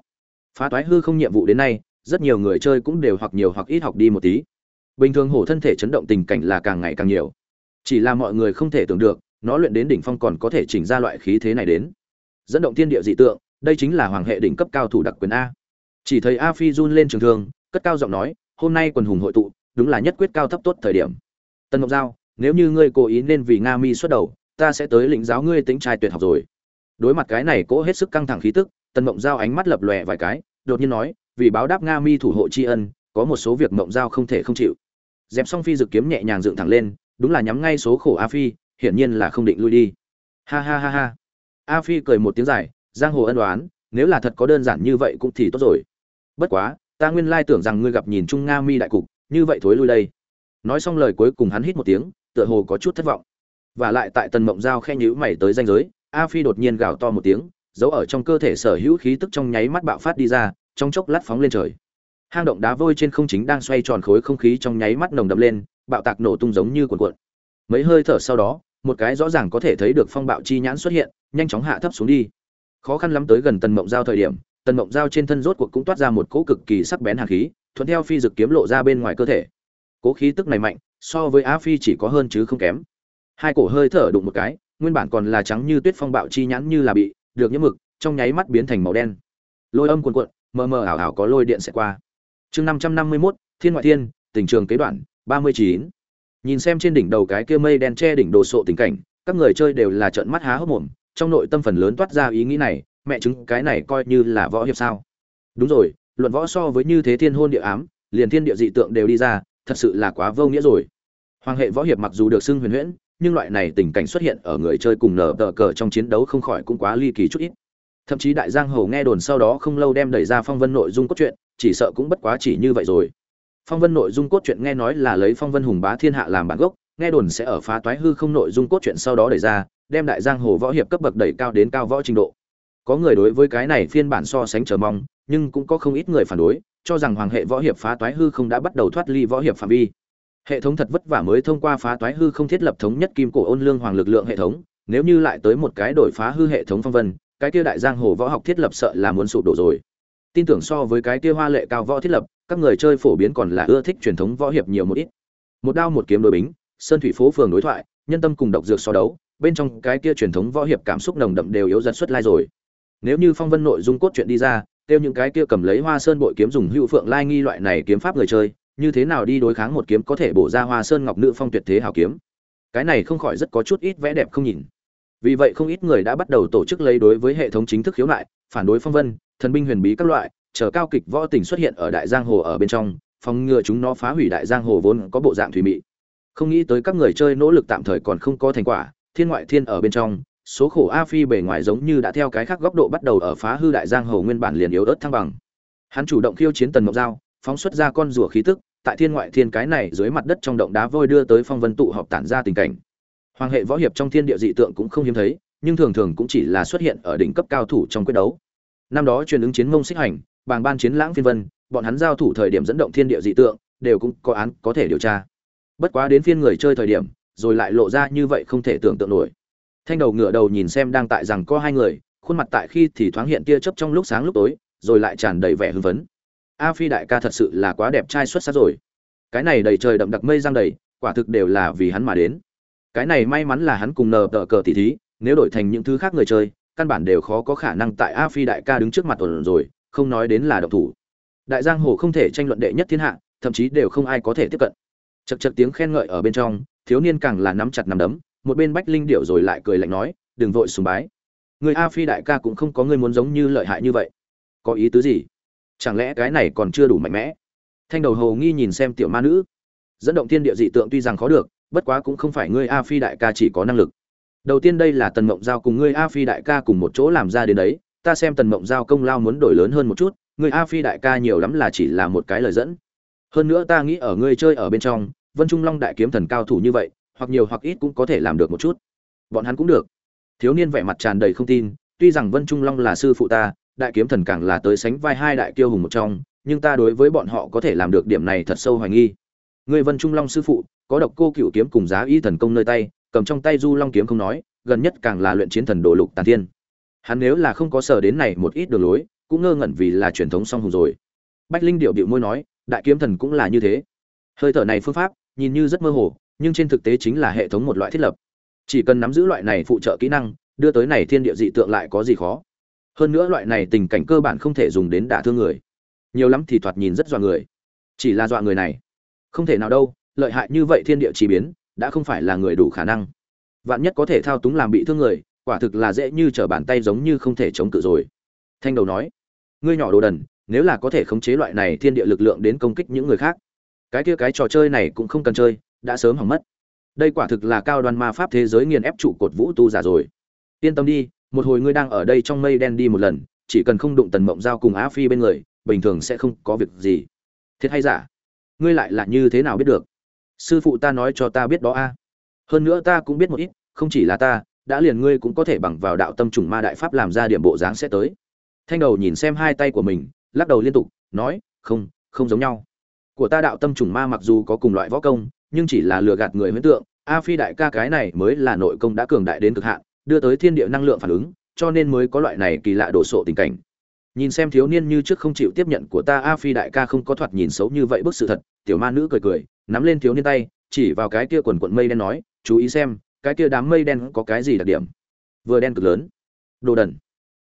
Phá toái hư không nhiệm vụ đến nay, rất nhiều người chơi cũng đều hoặc nhiều hoặc ít học đi một tí. Bình thường hổ thân thể chấn động tình cảnh là càng ngày càng nhiều. Chỉ là mọi người không thể tưởng được, nó luyện đến đỉnh phong còn có thể chỉnh ra loại khí thế này đến. Dẫn động thiên địa dị tượng, đây chính là hoàng hệ đỉnh cấp cao thủ đặc quyền a. Chỉ thấy a phi run lên trường thương cất cao giọng nói, hôm nay quần hùng hội tụ, đúng là nhất quyết cao thấp tốt thời điểm. Tần ngọc giao, nếu như ngươi cố ý nên vì nga mi xuất đầu, ta sẽ tới lĩnh giáo ngươi tính trai tuyệt học rồi. Đối mặt cái này cố hết sức căng thẳng khí tức, tần mộng giao ánh mắt lập lòe vài cái, đột nhiên nói, vì báo đáp nga mi thủ hộ tri ân, có một số việc mộng giao không thể không chịu. Dẹp xong phi dự kiếm nhẹ nhàng dựng thẳng lên, đúng là nhắm ngay số khổ a phi, hiển nhiên là không định lui đi. Ha ha ha ha. A phi cười một tiếng dài, giang hồ ân đoán nếu là thật có đơn giản như vậy cũng thì tốt rồi. Bất quá ta nguyên lai tưởng rằng ngươi gặp nhìn trung nga mi đại cục, như vậy thối lui đây. Nói xong lời cuối cùng hắn hít một tiếng, tựa hồ có chút thất vọng. Và lại tại tần mộng giao khe nhữ mày tới danh giới, a phi đột nhiên gào to một tiếng, giấu ở trong cơ thể sở hữu khí tức trong nháy mắt bạo phát đi ra, trong chốc lát phóng lên trời. Hang động đá vôi trên không chính đang xoay tròn khối không khí trong nháy mắt nồng đậm lên, bạo tạc nổ tung giống như cuộn cuộn. Mấy hơi thở sau đó, một cái rõ ràng có thể thấy được phong bạo chi nhãn xuất hiện, nhanh chóng hạ thấp xuống đi. Khó khăn lắm tới gần tần mộng giao thời điểm tần mộng giao trên thân rốt cuộc cũng toát ra một cỗ cực kỳ sắc bén hàn khí, thuận theo phi dực kiếm lộ ra bên ngoài cơ thể. Cố khí tức này mạnh, so với á phi chỉ có hơn chứ không kém. Hai cổ hơi thở đụng một cái, nguyên bản còn là trắng như tuyết phong bạo chi nhãn như là bị được nhiễm mực, trong nháy mắt biến thành màu đen. Lôi âm cuồn cuộn, mờ mờ ảo ảo có lôi điện sẽ qua. Chương năm trăm năm mươi mốt, thiên ngoại thiên, tình trường kế đoạn, ba mươi chín. Nhìn xem trên đỉnh đầu cái kia mây đen che đỉnh đồ sộ tình cảnh, các người chơi đều là trợn mắt há hốc mồm, trong nội tâm phần lớn toát ra ý nghĩ này mẹ chứng cái này coi như là võ hiệp sao? Đúng rồi, luận võ so với như thế thiên hôn địa ám, liền thiên địa dị tượng đều đi ra, thật sự là quá vô nghĩa rồi. Hoàng hệ võ hiệp mặc dù được xưng huyền huyễn, nhưng loại này tình cảnh xuất hiện ở người chơi cùng nở tờ cờ trong chiến đấu không khỏi cũng quá ly kỳ chút ít. Thậm chí đại giang hầu nghe đồn sau đó không lâu đem đẩy ra phong vân nội dung cốt truyện, chỉ sợ cũng bất quá chỉ như vậy rồi. Phong vân nội dung cốt truyện nghe nói là lấy phong vân hùng bá thiên hạ làm bản gốc, nghe đồn sẽ ở phá toái hư không nội dung cốt truyện sau đó đẩy ra, đem đại giang hồ võ hiệp cấp bậc đẩy cao đến cao võ trình độ có người đối với cái này phiên bản so sánh chờ mong, nhưng cũng có không ít người phản đối, cho rằng hoàng hệ võ hiệp phá toái hư không đã bắt đầu thoát ly võ hiệp phạm vi. Hệ thống thật vất vả mới thông qua phá toái hư không thiết lập thống nhất kim cổ ôn lương hoàng lực lượng hệ thống, nếu như lại tới một cái đổi phá hư hệ thống phong vân, cái kia đại giang hồ võ học thiết lập sợ là muốn sụp đổ rồi. Tin tưởng so với cái kia hoa lệ cao võ thiết lập, các người chơi phổ biến còn là ưa thích truyền thống võ hiệp nhiều một ít. Một đao một kiếm đối bính, sơn thủy phố phường đối thoại, nhân tâm cùng độc dược so đấu, bên trong cái kia truyền thống võ hiệp cảm xúc nồng đậm đều yếu dần xuất lai rồi nếu như phong vân nội dung cốt truyện đi ra, tiêu những cái kia cầm lấy hoa sơn bội kiếm dùng hữu phượng lai nghi loại này kiếm pháp người chơi, như thế nào đi đối kháng một kiếm có thể bổ ra hoa sơn ngọc nữ phong tuyệt thế hào kiếm? Cái này không khỏi rất có chút ít vẽ đẹp không nhìn. Vì vậy không ít người đã bắt đầu tổ chức lấy đối với hệ thống chính thức khiếu nại, phản đối phong vân, thần binh huyền bí các loại, chờ cao kịch võ tình xuất hiện ở đại giang hồ ở bên trong, phòng ngừa chúng nó phá hủy đại giang hồ vốn có bộ dạng thủy mị. Không nghĩ tới các người chơi nỗ lực tạm thời còn không có thành quả, thiên ngoại thiên ở bên trong số khổ a phi bề ngoài giống như đã theo cái khác góc độ bắt đầu ở phá hư đại giang hồ nguyên bản liền yếu ớt thăng bằng. Hắn chủ động khiêu chiến tần mộc giao, phóng xuất ra con rùa khí tức, tại thiên ngoại thiên cái này dưới mặt đất trong động đá vôi đưa tới phong vân tụ họp tản ra tình cảnh. Hoàng hệ võ hiệp trong thiên địa dị tượng cũng không hiếm thấy, nhưng thường thường cũng chỉ là xuất hiện ở đỉnh cấp cao thủ trong quyết đấu. Năm đó truyền ứng chiến mông xích hành, bàng ban chiến lãng phiên vân, bọn hắn giao thủ thời điểm dẫn động thiên địa dị tượng, đều cũng có án có thể điều tra. Bất quá đến phiên người chơi thời điểm, rồi lại lộ ra như vậy không thể tưởng tượng nổi thanh đầu ngựa đầu nhìn xem đang tại rằng có hai người, khuôn mặt tại khi thì thoáng hiện tia chớp trong lúc sáng lúc tối, rồi lại tràn đầy vẻ hưng phấn. A phi đại ca thật sự là quá đẹp trai xuất sắc rồi. Cái này đầy trời đậm đặc mây giang đầy, quả thực đều là vì hắn mà đến. Cái này may mắn là hắn cùng nờ tờ cờ tỷ thí, nếu đổi thành những thứ khác người chơi, căn bản đều khó có khả năng tại a phi đại ca đứng trước mặt tuần rồi, không nói đến là độc thủ. Đại giang hồ không thể tranh luận đệ nhất thiên hạ, thậm chí đều không ai có thể tiếp cận. Chật chật tiếng khen ngợi ở bên trong, thiếu niên càng là nắm chặt nắm đấm một bên bách linh điệu rồi lại cười lạnh nói, đừng vội sùng bái. Người a phi đại ca cũng không có người muốn giống như lợi hại như vậy. Có ý tứ gì? Chẳng lẽ cái này còn chưa đủ mạnh mẽ? Thanh đầu hầu nghi nhìn xem tiểu ma nữ. Dẫn động thiên địa dị tượng tuy rằng khó được, bất quá cũng không phải ngươi a phi đại ca chỉ có năng lực. Đầu tiên đây là tần mộng giao cùng ngươi a phi đại ca cùng một chỗ làm ra đến đấy, ta xem tần mộng giao công lao muốn đổi lớn hơn một chút ngươi a phi đại ca nhiều lắm là chỉ là một cái lời dẫn. Hơn nữa ta nghĩ ở ngươi chơi ở bên trong, vân trung long đại kiếm thần cao thủ như vậy hoặc nhiều hoặc ít cũng có thể làm được một chút. Bọn hắn cũng được. Thiếu niên vẻ mặt tràn đầy không tin, tuy rằng vân trung long là sư phụ ta, đại kiếm thần càng là tới sánh vai hai đại kiêu hùng một trong, nhưng ta đối với bọn họ có thể làm được điểm này thật sâu hoài nghi. Người vân trung long sư phụ, có độc cô cựu kiếm cùng giá y thần công nơi tay, cầm trong tay du long kiếm không nói, gần nhất càng là luyện chiến thần đồ lục tàn thiên. Hắn nếu là không có sở đến này một ít đường lối, cũng ngơ ngẩn vì là truyền thống song hùng rồi. Bách linh điệu điệu môi nói, đại kiếm thần cũng là như thế. Hơi thở này phương pháp, nhìn như rất mơ hồ nhưng trên thực tế chính là hệ thống một loại thiết lập. Chỉ cần nắm giữ loại này phụ trợ kỹ năng, đưa tới này thiên địa dị tượng lại có gì khó. Hơn nữa loại này tình cảnh cơ bản không thể dùng đến đả thương người. Nhiều lắm thì thoạt nhìn rất dọa người. Chỉ là dọa người này. Không thể nào đâu, lợi hại như vậy thiên địa chỉ biến, đã không phải là người đủ khả năng. Vạn nhất có thể thao túng làm bị thương người, quả thực là dễ như trở bàn tay giống như không thể chống cự rồi. Thanh đầu nói, ngươi nhỏ đồ đần, nếu là có thể khống chế loại này thiên địa lực lượng đến công kích những người khác, cái kia cái trò chơi này cũng không cần chơi đã sớm hỏng mất. Đây quả thực là cao đoan ma pháp thế giới nghiền ép trụ cột vũ tu giả rồi. Yên tâm đi, một hồi ngươi đang ở đây trong mây đen đi một lần, chỉ cần không đụng tần mộng giao cùng á phi bên người, bình thường sẽ không có việc gì. Thiệt hay giả? Ngươi lại là như thế nào biết được? Sư phụ ta nói cho ta biết đó a. À? Hơn nữa ta cũng biết một ít, không chỉ là ta, đã liền ngươi cũng có thể bằng vào đạo tâm trùng ma đại pháp làm ra điểm bộ dáng sẽ tới. Thanh đầu nhìn xem hai tay của mình, lắc đầu liên tục, nói, không không giống nhau. Của ta đạo tâm trùng ma mặc dù có cùng loại võ công nhưng chỉ là lừa gạt người huyễn tượng, a phi đại ca cái này mới là nội công đã cường đại đến cực hạn, đưa tới thiên địa năng lượng phản ứng, cho nên mới có loại này kỳ lạ đổ sộ tình cảnh. Nhìn xem thiếu niên như trước không chịu tiếp nhận của ta, a phi đại ca không có thoạt nhìn xấu như vậy bức sự thật, tiểu ma nữ cười cười, nắm lên thiếu niên tay, chỉ vào cái kia quần quận mây đen nói, chú ý xem, cái kia đám mây đen có cái gì đặc điểm? Vừa đen cực lớn. Đồ đần.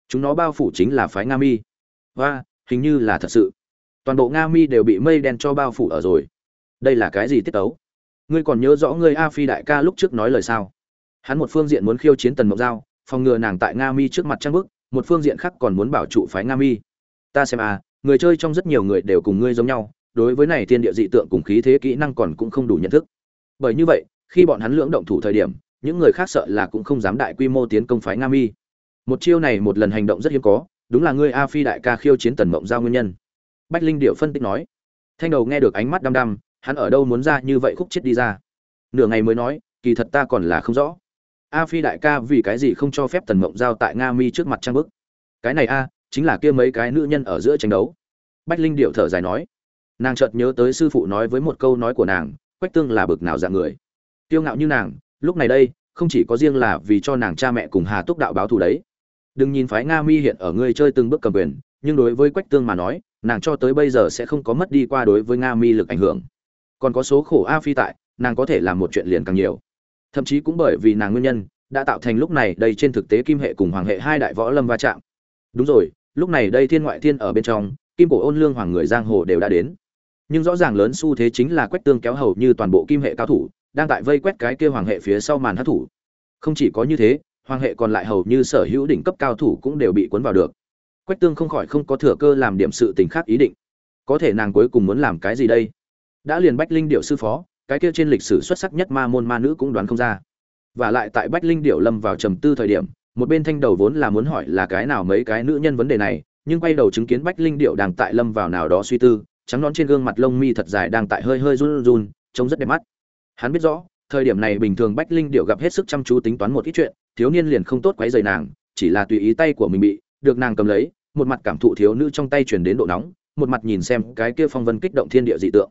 Chúng nó bao phủ chính là phái nga mi. Và, hình như là thật sự. Toàn bộ nga mi đều bị mây đen cho bao phủ ở rồi. Đây là cái gì tiết tấu? Ngươi còn nhớ rõ ngươi a phi đại ca lúc trước nói lời sao? Hắn một phương diện muốn khiêu chiến tần mộng giao, phòng ngừa nàng tại nga mi trước mặt trang bức, một phương diện khác còn muốn bảo trụ phái nga mi. Ta xem a người chơi trong rất nhiều người đều cùng ngươi giống nhau, đối với này thiên địa dị tượng cùng khí thế kỹ năng còn cũng không đủ nhận thức. Bởi như vậy, khi bọn hắn lưỡng động thủ thời điểm, những người khác sợ là cũng không dám đại quy mô tiến công phái nga mi. Một chiêu này một lần hành động rất hiếm có, đúng là ngươi a phi đại ca khiêu chiến tần mộng giao nguyên nhân. Bách linh điệu phân tích nói. Thanh đầu nghe được ánh mắt đăm đăm hắn ở đâu muốn ra như vậy khúc chết đi ra? Nửa ngày mới nói, kỳ thật ta còn là không rõ. A phi đại ca vì cái gì không cho phép tần mộng giao tại nga mi trước mặt trang bức? Cái này a, chính là kia mấy cái nữ nhân ở giữa tranh đấu. Bách linh điệu thở dài nói. Nàng chợt nhớ tới sư phụ nói với một câu nói của nàng, quách tương là bực nào dạng người. Kiêu ngạo như nàng, lúc này đây, không chỉ có riêng là vì cho nàng cha mẹ cùng hà túc đạo báo thù đấy. Đừng nhìn phái nga mi hiện ở ngươi chơi từng bước cầm quyền, nhưng đối với quách tương mà nói, nàng cho tới bây giờ sẽ không có mất đi qua đối với nga mi lực ảnh hưởng còn có số khổ a phi tại, nàng có thể làm một chuyện liền càng nhiều. Thậm chí cũng bởi vì nàng nguyên nhân, đã tạo thành lúc này đây trên thực tế kim hệ cùng hoàng hệ hai đại võ lâm va chạm. Đúng rồi, lúc này đây thiên ngoại thiên ở bên trong, kim cổ ôn lương hoàng người giang hồ đều đã đến. Nhưng rõ ràng lớn xu thế chính là quách tương kéo hầu như toàn bộ kim hệ cao thủ, đang tại vây quét cái kia hoàng hệ phía sau màn hát thủ không chỉ có như thế, hoàng hệ còn lại hầu như sở hữu đỉnh cấp cao thủ cũng đều bị cuốn vào được. Quách tương không khỏi không có thừa cơ làm điểm sự tình khác ý định. Có thể nàng cuối cùng muốn làm cái gì đây? Đã liền bách linh điệu sư phó, cái kia trên lịch sử xuất sắc nhất ma môn ma nữ cũng đoán không ra. Và lại tại bách linh điệu lâm vào trầm tư thời điểm, một bên thanh đầu vốn là muốn hỏi là cái nào mấy cái nữ nhân vấn đề này, nhưng quay đầu chứng kiến bách linh điệu đang tại lâm vào nào đó suy tư, trắng nón trên gương mặt lông mi thật dài đang tại hơi hơi run run, trông rất đẹp mắt. Hắn biết rõ, thời điểm này bình thường bách linh điệu gặp hết sức chăm chú tính toán một ít chuyện, thiếu niên liền không tốt quấy rầy nàng, chỉ là tùy ý tay của mình bị, được nàng cầm lấy, một mặt cảm thụ thiếu nữ trong tay truyền đến độ nóng, một mặt nhìn xem cái kia phong vân kích động thiên địa dị tượng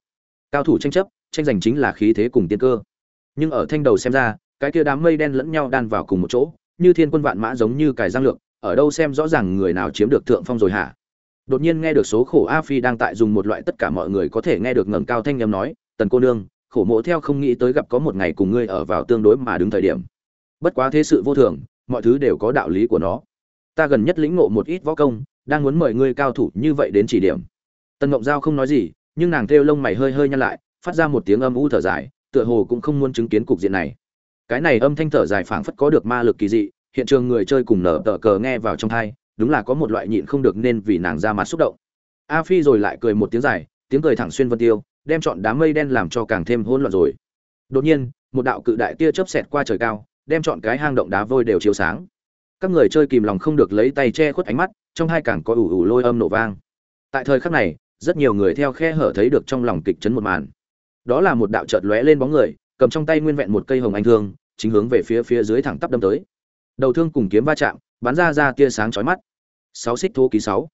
cao thủ tranh chấp, tranh giành chính là khí thế cùng tiên cơ. Nhưng ở thanh đầu xem ra, cái kia đám mây đen lẫn nhau đan vào cùng một chỗ, như thiên quân vạn mã giống như cài giang lược, ở đâu xem rõ ràng người nào chiếm được thượng phong rồi hả? Đột nhiên nghe được số khổ a phi đang tại dùng một loại tất cả mọi người có thể nghe được ngẩng cao thanh âm nói, tần cô nương, khổ mộ theo không nghĩ tới gặp có một ngày cùng ngươi ở vào tương đối mà đứng thời điểm. Bất quá thế sự vô thường, mọi thứ đều có đạo lý của nó. Ta gần nhất lĩnh ngộ một ít võ công, đang muốn mời ngươi cao thủ như vậy đến chỉ điểm. Tần ngộng giao không nói gì nhưng nàng thêu lông mày hơi hơi nhăn lại, phát ra một tiếng âm u thở dài, tựa hồ cũng không muốn chứng kiến cục diện này. Cái này âm thanh thở dài phảng phất có được ma lực kỳ dị, hiện trường người chơi cùng nở tờ cờ nghe vào trong thai đúng là có một loại nhịn không được nên vì nàng ra mặt xúc động. A phi rồi lại cười một tiếng dài, tiếng cười thẳng xuyên vân tiêu, đem chọn đám mây đen làm cho càng thêm hỗn loạn rồi. Đột nhiên, một đạo cự đại tia chớp xẹt qua trời cao, đem chọn cái hang động đá vôi đều chiếu sáng. Các người chơi kìm lòng không được lấy tay che khuất ánh mắt, trong hai càng có ủ ủ lôi âm nổ vang. Tại thời khắc này rất nhiều người theo khe hở thấy được trong lòng kịch chấn một màn. Đó là một đạo chợt lóe lên bóng người, cầm trong tay nguyên vẹn một cây hồng anh thương, chính hướng về phía phía dưới thẳng tắp đâm tới. Đầu thương cùng kiếm va chạm, bắn ra ra tia sáng chói mắt. Sáu xích thô ký sáu.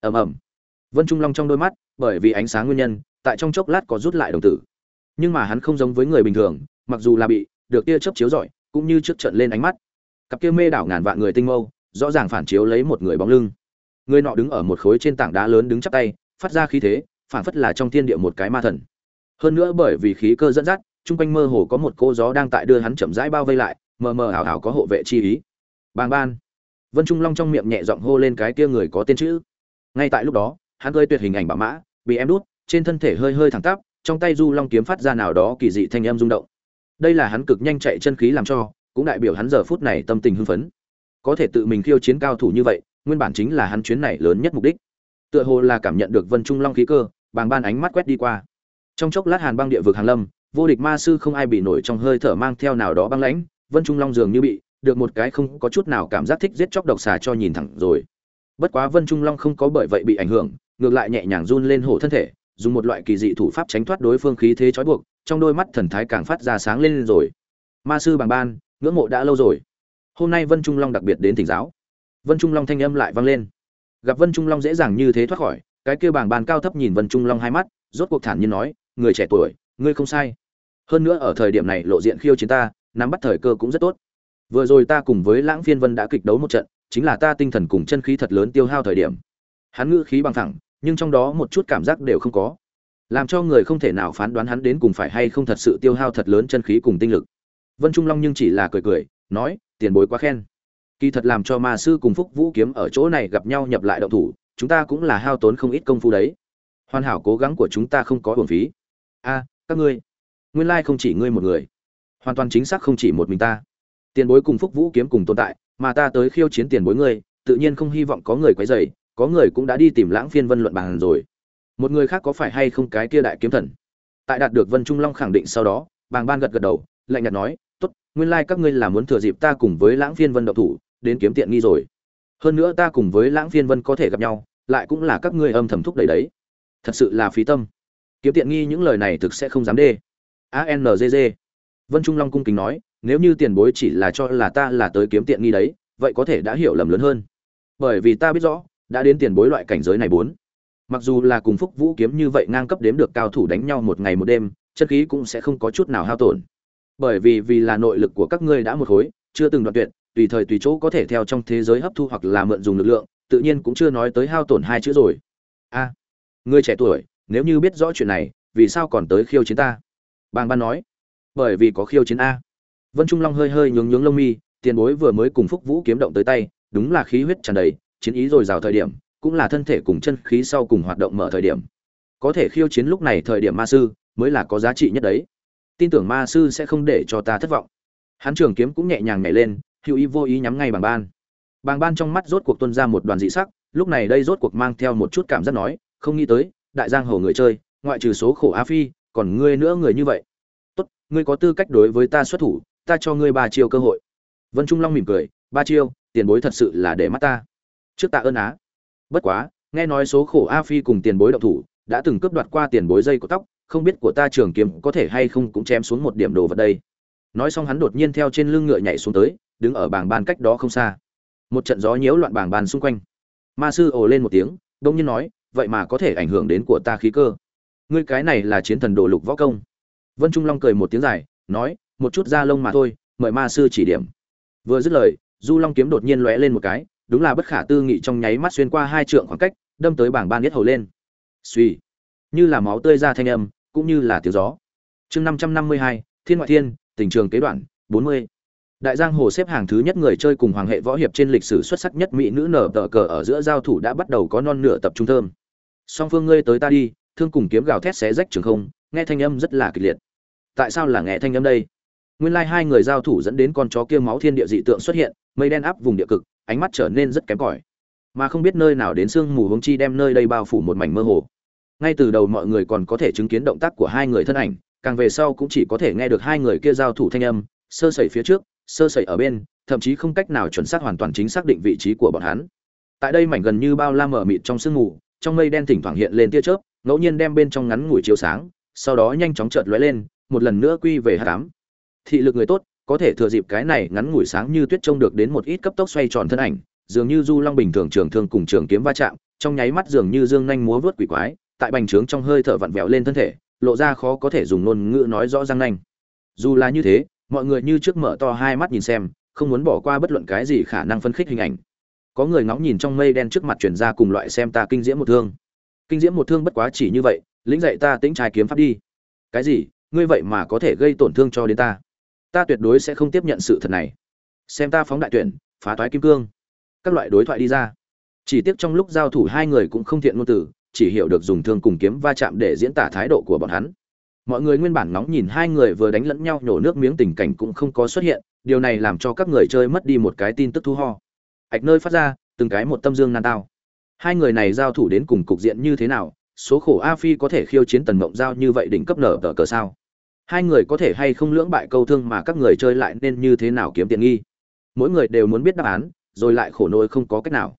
Ầm ầm. Vân trung long trong đôi mắt, bởi vì ánh sáng nguyên nhân, tại trong chốc lát có rút lại đồng tử. Nhưng mà hắn không giống với người bình thường, mặc dù là bị được tia chớp chiếu rọi, cũng như trước trận lên ánh mắt. Cặp kia mê đảo ngàn vạn người tinh mâu, rõ ràng phản chiếu lấy một người bóng lưng. Người nọ đứng ở một khối trên tảng đá lớn đứng chắp tay phát ra khí thế, phản phất là trong thiên địa một cái ma thần. Hơn nữa bởi vì khí cơ dẫn dắt, chung quanh mơ hồ có một cô gió đang tại đưa hắn chậm rãi bao vây lại, mờ mờ ảo ảo có hộ vệ chi ý. Bàng ban. Vân trung long trong miệng nhẹ giọng hô lên cái kia người có tên chữ. Ngay tại lúc đó, hắn hơi tuyệt hình ảnh bạo mã, bị em đút, trên thân thể hơi hơi thẳng tắp, trong tay du long kiếm phát ra nào đó kỳ dị thanh âm rung động. Đây là hắn cực nhanh chạy chân khí làm cho, cũng đại biểu hắn giờ phút này tâm tình hưng phấn. Có thể tự mình khiêu chiến cao thủ như vậy, nguyên bản chính là hắn chuyến này lớn nhất mục đích tựa hồ là cảm nhận được vân trung long khí cơ, bàng ban ánh mắt quét đi qua. Trong chốc lát hàn băng địa vực hàng lâm, vô địch ma sư không ai bị nổi trong hơi thở mang theo nào đó băng lãnh, vân trung long dường như bị, được một cái không có chút nào cảm giác thích giết chóc độc xà cho nhìn thẳng rồi. Bất quá vân trung long không có bởi vậy bị ảnh hưởng, ngược lại nhẹ nhàng run lên hổ thân thể, dùng một loại kỳ dị thủ pháp tránh thoát đối phương khí thế trói buộc, trong đôi mắt thần thái càng phát ra sáng lên rồi. Ma sư bàng ban, ngưỡng mộ đã lâu rồi. Hôm nay vân trung long đặc biệt đến thỉnh giáo. Vân trung long thanh âm lại vang lên gặp vân trung long dễ dàng như thế thoát khỏi, cái kia bảng bàn cao thấp nhìn vân trung long hai mắt, rốt cuộc thản nhiên nói, người trẻ tuổi, ngươi không sai. Hơn nữa ở thời điểm này lộ diện khiêu chiến ta, nắm bắt thời cơ cũng rất tốt. Vừa rồi ta cùng với lãng phiên vân đã kịch đấu một trận, chính là ta tinh thần cùng chân khí thật lớn tiêu hao thời điểm. Hắn ngữ khí bằng thẳng nhưng trong đó một chút cảm giác đều không có. Làm cho người không thể nào phán đoán hắn đến cùng phải hay không thật sự tiêu hao thật lớn chân khí cùng tinh lực. Vân trung long nhưng chỉ là cười cười, nói, tiền bối quá khen kỳ thật làm cho ma sư cùng phúc vũ kiếm ở chỗ này gặp nhau nhập lại động thủ, chúng ta cũng là hao tốn không ít công phu đấy. Hoàn hảo cố gắng của chúng ta không có hồn phí. A, các ngươi, nguyên lai không chỉ ngươi một người. Hoàn toàn chính xác không chỉ một mình ta. Tiền bối cùng phúc vũ kiếm cùng tồn tại, mà ta tới khiêu chiến tiền bối ngươi, tự nhiên không hy vọng có người quấy rầy, có người cũng đã đi tìm lãng phiên vân luận bàn rồi. Một người khác có phải hay không cái kia đại kiếm thần? Tại đạt được vân trung long khẳng định sau đó, bàng ban gật gật đầu, lạnh nhạt nói, tốt, nguyên lai các ngươi là muốn thừa dịp ta cùng với lãng phiên vân độc thủ đến kiếm tiện nghi rồi. Hơn nữa ta cùng với lãng phiên vân có thể gặp nhau, lại cũng là các ngươi âm thầm thúc đẩy đấy. Thật sự là phí tâm. Kiếm tiện nghi những lời này thực sẽ không dám đê. Angg vân trung long cung kính nói, nếu như tiền bối chỉ là cho là ta là tới kiếm tiện nghi đấy, vậy có thể đã hiểu lầm lớn hơn. Bởi vì ta biết rõ, đã đến tiền bối loại cảnh giới này bốn. Mặc dù là cùng phúc vũ kiếm như vậy ngang cấp đếm được cao thủ đánh nhau một ngày một đêm, chân khí cũng sẽ không có chút nào hao tổn. Bởi vì vì là nội lực của các ngươi đã một khối, chưa từng đoạn tuyệt tùy thời tùy chỗ có thể theo trong thế giới hấp thu hoặc là mượn dùng lực lượng tự nhiên cũng chưa nói tới hao tổn hai chữ rồi. A à, ngươi trẻ tuổi nếu như biết rõ chuyện này vì sao còn tới khiêu chiến ta? Bàng ban nói bởi vì có khiêu chiến a. Vân trung long hơi hơi nhướng nhướng lông mi tiền bối vừa mới cùng phúc vũ kiếm động tới tay đúng là khí huyết tràn đầy chiến ý dồi dào thời điểm cũng là thân thể cùng chân khí sau cùng hoạt động mở thời điểm. Có thể khiêu chiến lúc này thời điểm ma sư mới là có giá trị nhất đấy. Tin tưởng ma sư sẽ không để cho ta thất vọng. Hắn trường kiếm cũng nhẹ nhàng nhảy lên hữu ý vô ý nhắm ngay bàng ban. Bàng ban trong mắt rốt cuộc tuân ra một đoàn dị sắc, lúc này đây rốt cuộc mang theo một chút cảm giác nói, không nghĩ tới, đại giang hồ người chơi, ngoại trừ số khổ Á phi, còn ngươi nữa người như vậy. Tốt, ngươi có tư cách đối với ta xuất thủ, ta cho ngươi ba chiêu cơ hội. Vân trung long mỉm cười, ba chiêu, tiền bối thật sự là để mắt ta. Trước tạ ơn á. Bất quá, nghe nói số khổ a phi cùng tiền bối động thủ, đã từng cướp đoạt qua tiền bối dây của tóc, không biết của ta trường kiếm có thể hay không cũng chém xuống một điểm đồ vật đây. Nói xong hắn đột nhiên theo trên lưng ngựa nhảy xuống tới đứng ở bảng ban cách đó không xa. Một trận gió nhiễu loạn bảng ban xung quanh. Ma sư ồ lên một tiếng, đông nhiên nói, vậy mà có thể ảnh hưởng đến của ta khí cơ. Ngươi cái này là chiến thần đồ lục võ công. Vân trung long cười một tiếng dài, nói, một chút da lông mà thôi, mời ma sư chỉ điểm. Vừa dứt lời, du long kiếm đột nhiên lóe lên một cái, đúng là bất khả tư nghị trong nháy mắt xuyên qua hai trượng khoảng cách, đâm tới bảng ban nhất hầu lên. Suy như là máu tươi ra thanh âm, cũng như là tiếng gió. Chương năm trăm năm mươi hai, thiên ngoại thiên, tình trường kế đoạn, bốn mươi đại giang hồ xếp hàng thứ nhất người chơi cùng hoàng hệ võ hiệp trên lịch sử xuất sắc nhất mỹ nữ nở tờ cờ ở giữa giao thủ đã bắt đầu có non nửa tập trung thơm. Song phương ngươi tới ta đi, thương cùng kiếm gào thét xé rách trường không, nghe thanh âm rất là kịch liệt. Tại sao là nghe thanh âm đây? Nguyên lai hai người giao thủ dẫn đến con chó kia máu thiên địa dị tượng xuất hiện, mây đen áp vùng địa cực, ánh mắt trở nên rất kém cỏi. Mà không biết nơi nào đến sương mù hướng chi đem nơi đây bao phủ một mảnh mơ hồ. Ngay từ đầu mọi người còn có thể chứng kiến động tác của hai người thân ảnh, càng về sau cũng chỉ có thể nghe được hai người kia giao thủ thanh âm, sơ sẩy phía trước sơ sẩy ở bên, thậm chí không cách nào chuẩn xác hoàn toàn chính xác định vị trí của bọn hắn tại đây mảnh gần như bao la mở mịt trong sương mù, trong mây đen thỉnh thoảng hiện lên tia chớp, ngẫu nhiên đem bên trong ngắn ngủi chiếu sáng, sau đó nhanh chóng chợt lóe lên, một lần nữa quy về hạ cám thị lực người tốt, có thể thừa dịp cái này ngắn ngủi sáng như tuyết trông được đến một ít cấp tốc xoay tròn thân ảnh, dường như du long bình thường trường thương cùng trường kiếm va chạm, trong nháy mắt dường như dương nhanh múa vớt quỷ quái, tại bành trướng trong hơi thở vặn vẹo lên thân thể, lộ ra khó có thể dùng ngôn ngữ nói rõ răng nhanh. dù là như thế mọi người như trước mở to hai mắt nhìn xem, không muốn bỏ qua bất luận cái gì khả năng phân khích hình ảnh. Có người ngóng nhìn trong mây đen trước mặt chuyển ra cùng loại xem ta kinh diễm một thương. Kinh diễm một thương bất quá chỉ như vậy, lĩnh dạy ta tính trai kiếm pháp đi. Cái gì? Ngươi vậy mà có thể gây tổn thương cho đến ta? Ta tuyệt đối sẽ không tiếp nhận sự thật này. Xem ta phóng đại tuyển, phá toái kim cương. Các loại đối thoại đi ra. Chỉ tiếc trong lúc giao thủ hai người cũng không thiện ngôn từ, chỉ hiểu được dùng thương cùng kiếm va chạm để diễn tả thái độ của bọn hắn mọi người nguyên bản nóng nhìn hai người vừa đánh lẫn nhau nhổ nước miếng tình cảnh cũng không có xuất hiện, điều này làm cho các người chơi mất đi một cái tin tức thu ho. Ạch nơi phát ra, từng cái một tâm dương nan tao. Hai người này giao thủ đến cùng cục diện như thế nào, số khổ a phi có thể khiêu chiến tần mộng giao như vậy đỉnh cấp nở tờ cờ sao? Hai người có thể hay không lưỡng bại câu thương mà các người chơi lại nên như thế nào kiếm tiền nghi? Mỗi người đều muốn biết đáp án, rồi lại khổ nỗi không có cách nào.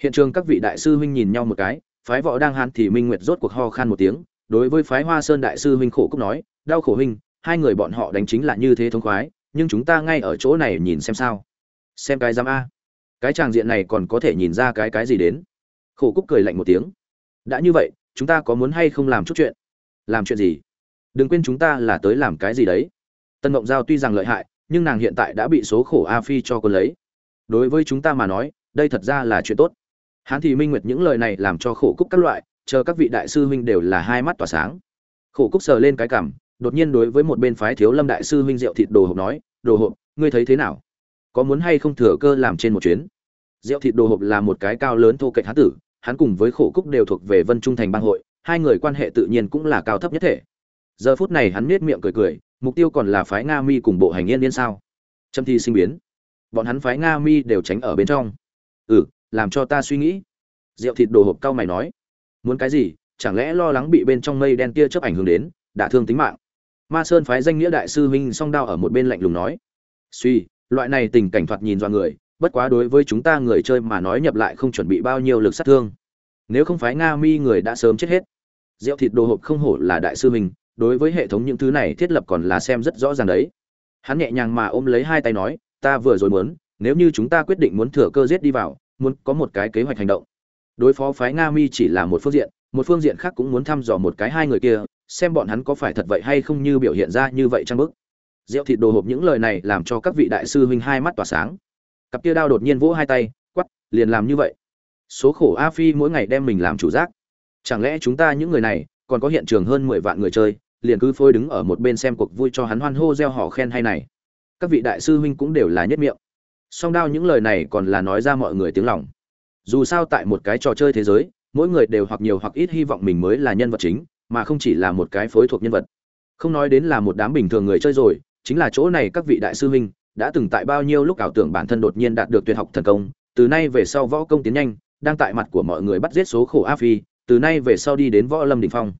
Hiện trường các vị đại sư huynh nhìn nhau một cái, phái võ đang hàn thì minh nguyệt rốt cuộc ho khan một tiếng đối với phái hoa sơn đại sư huynh khổ cúc nói, đau khổ huynh, hai người bọn họ đánh chính là như thế thống khoái, nhưng chúng ta ngay ở chỗ này nhìn xem sao. Xem cái giám a. Cái tràng diện này còn có thể nhìn ra cái cái gì đến? Khổ cúc cười lạnh một tiếng. Đã như vậy, chúng ta có muốn hay không làm chút chuyện? Làm chuyện gì? Đừng quên chúng ta là tới làm cái gì đấy. Tân mộng giao tuy rằng lợi hại, nhưng nàng hiện tại đã bị số khổ a phi cho quân lấy. Đối với chúng ta mà nói, đây thật ra là chuyện tốt. Hán thị minh nguyệt những lời này làm cho khổ cúc các loại chờ các vị đại sư huynh đều là hai mắt tỏa sáng. Khổ cúc sờ lên cái cảm đột nhiên đối với một bên phái thiếu lâm đại sư huynh rượu thịt đồ hộp nói, đồ hộp, ngươi thấy thế nào? Có muốn hay không thừa cơ làm trên một chuyến? Rượu thịt đồ hộp là một cái cao lớn thô kệch hán tử, hắn cùng với khổ cúc đều thuộc về vân trung thành bang hội, hai người quan hệ tự nhiên cũng là cao thấp nhất thể. Giờ phút này hắn nết miệng cười cười, mục tiêu còn là phái nga mi cùng bộ hành yên yên sao? Trâm thi sinh biến. Bọn hắn phái nga mi đều tránh ở bên trong. Ừ làm cho ta suy nghĩ. Rượu thịt đồ hộp cao mày nói muốn cái gì, chẳng lẽ lo lắng bị bên trong mây đen tia chớp ảnh hưởng đến, đả thương tính mạng? Ma sơn phái danh nghĩa đại sư huynh song đao ở một bên lạnh lùng nói. Suy, loại này tình cảnh thoạt nhìn do người, bất quá đối với chúng ta người chơi mà nói nhập lại không chuẩn bị bao nhiêu lực sát thương. Nếu không phái nga mi người đã sớm chết hết. Rượu thịt đồ hộp không hổ là đại sư huynh đối với hệ thống những thứ này thiết lập còn là xem rất rõ ràng đấy. Hắn nhẹ nhàng mà ôm lấy hai tay nói, ta vừa rồi muốn, nếu như chúng ta quyết định muốn thừa cơ giết đi vào, muốn có một cái kế hoạch hành động đối phó phái nga mi chỉ là một phương diện, một phương diện khác cũng muốn thăm dò một cái hai người kia, xem bọn hắn có phải thật vậy hay không như biểu hiện ra như vậy trang bức rượu thịt đồ hộp những lời này làm cho các vị đại sư huynh hai mắt tỏa sáng. Cặp kia đao đột nhiên vỗ hai tay quắp liền làm như vậy. Số khổ a phi mỗi ngày đem mình làm chủ giác. Chẳng lẽ chúng ta những người này còn có hiện trường hơn mười vạn người chơi, liền cứ phôi đứng ở một bên xem cuộc vui cho hắn hoan hô gieo họ khen hay này. Các vị đại sư huynh cũng đều là nhất miệng. Song đao những lời này còn là nói ra mọi người tiếng lòng dù sao tại một cái trò chơi thế giới, mỗi người đều hoặc nhiều hoặc ít hy vọng mình mới là nhân vật chính, mà không chỉ là một cái phối thuộc nhân vật. Không nói đến là một đám bình thường người chơi rồi, chính là chỗ này các vị đại sư huynh, đã từng tại bao nhiêu lúc ảo tưởng bản thân đột nhiên đạt được tuyệt học thần công, từ nay về sau võ công tiến nhanh, đang tại mặt của mọi người bắt giết số khổ a phi, từ nay về sau đi đến võ lâm đỉnh phong.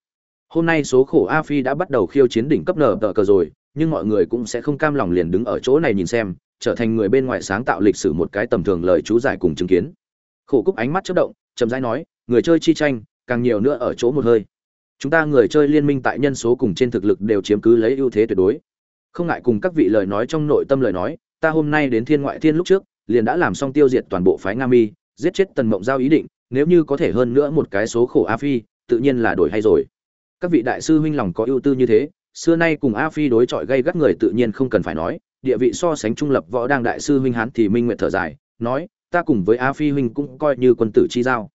Hôm nay số khổ a phi đã bắt đầu khiêu chiến đỉnh cấp nở tờ cờ rồi, nhưng mọi người cũng sẽ không cam lòng liền đứng ở chỗ này nhìn xem, trở thành người bên ngoài sáng tạo lịch sử một cái tầm thường lời chú giải cùng chứng kiến khổ cúc ánh mắt chớp động, chậm rãi nói, người chơi chi tranh, càng nhiều nữa ở chỗ một hơi. Chúng ta người chơi liên minh tại nhân số cùng trên thực lực đều chiếm cứ lấy ưu thế tuyệt đối. Không ngại cùng các vị lời nói trong nội tâm lời nói, ta hôm nay đến thiên ngoại thiên lúc trước, liền đã làm xong tiêu diệt toàn bộ phái nga mi, giết chết tần mộng giao ý định, nếu như có thể hơn nữa một cái số khổ a phi, tự nhiên là đổi hay rồi. Các vị đại sư huynh lòng có ưu tư như thế, xưa nay cùng a phi đối chọi gây gắt người tự nhiên không cần phải nói, địa vị so sánh trung lập võ đang đại sư huynh hán thì minh nguyện thở dài, nói ta cùng với a phi huynh cũng coi như quân tử chi giao.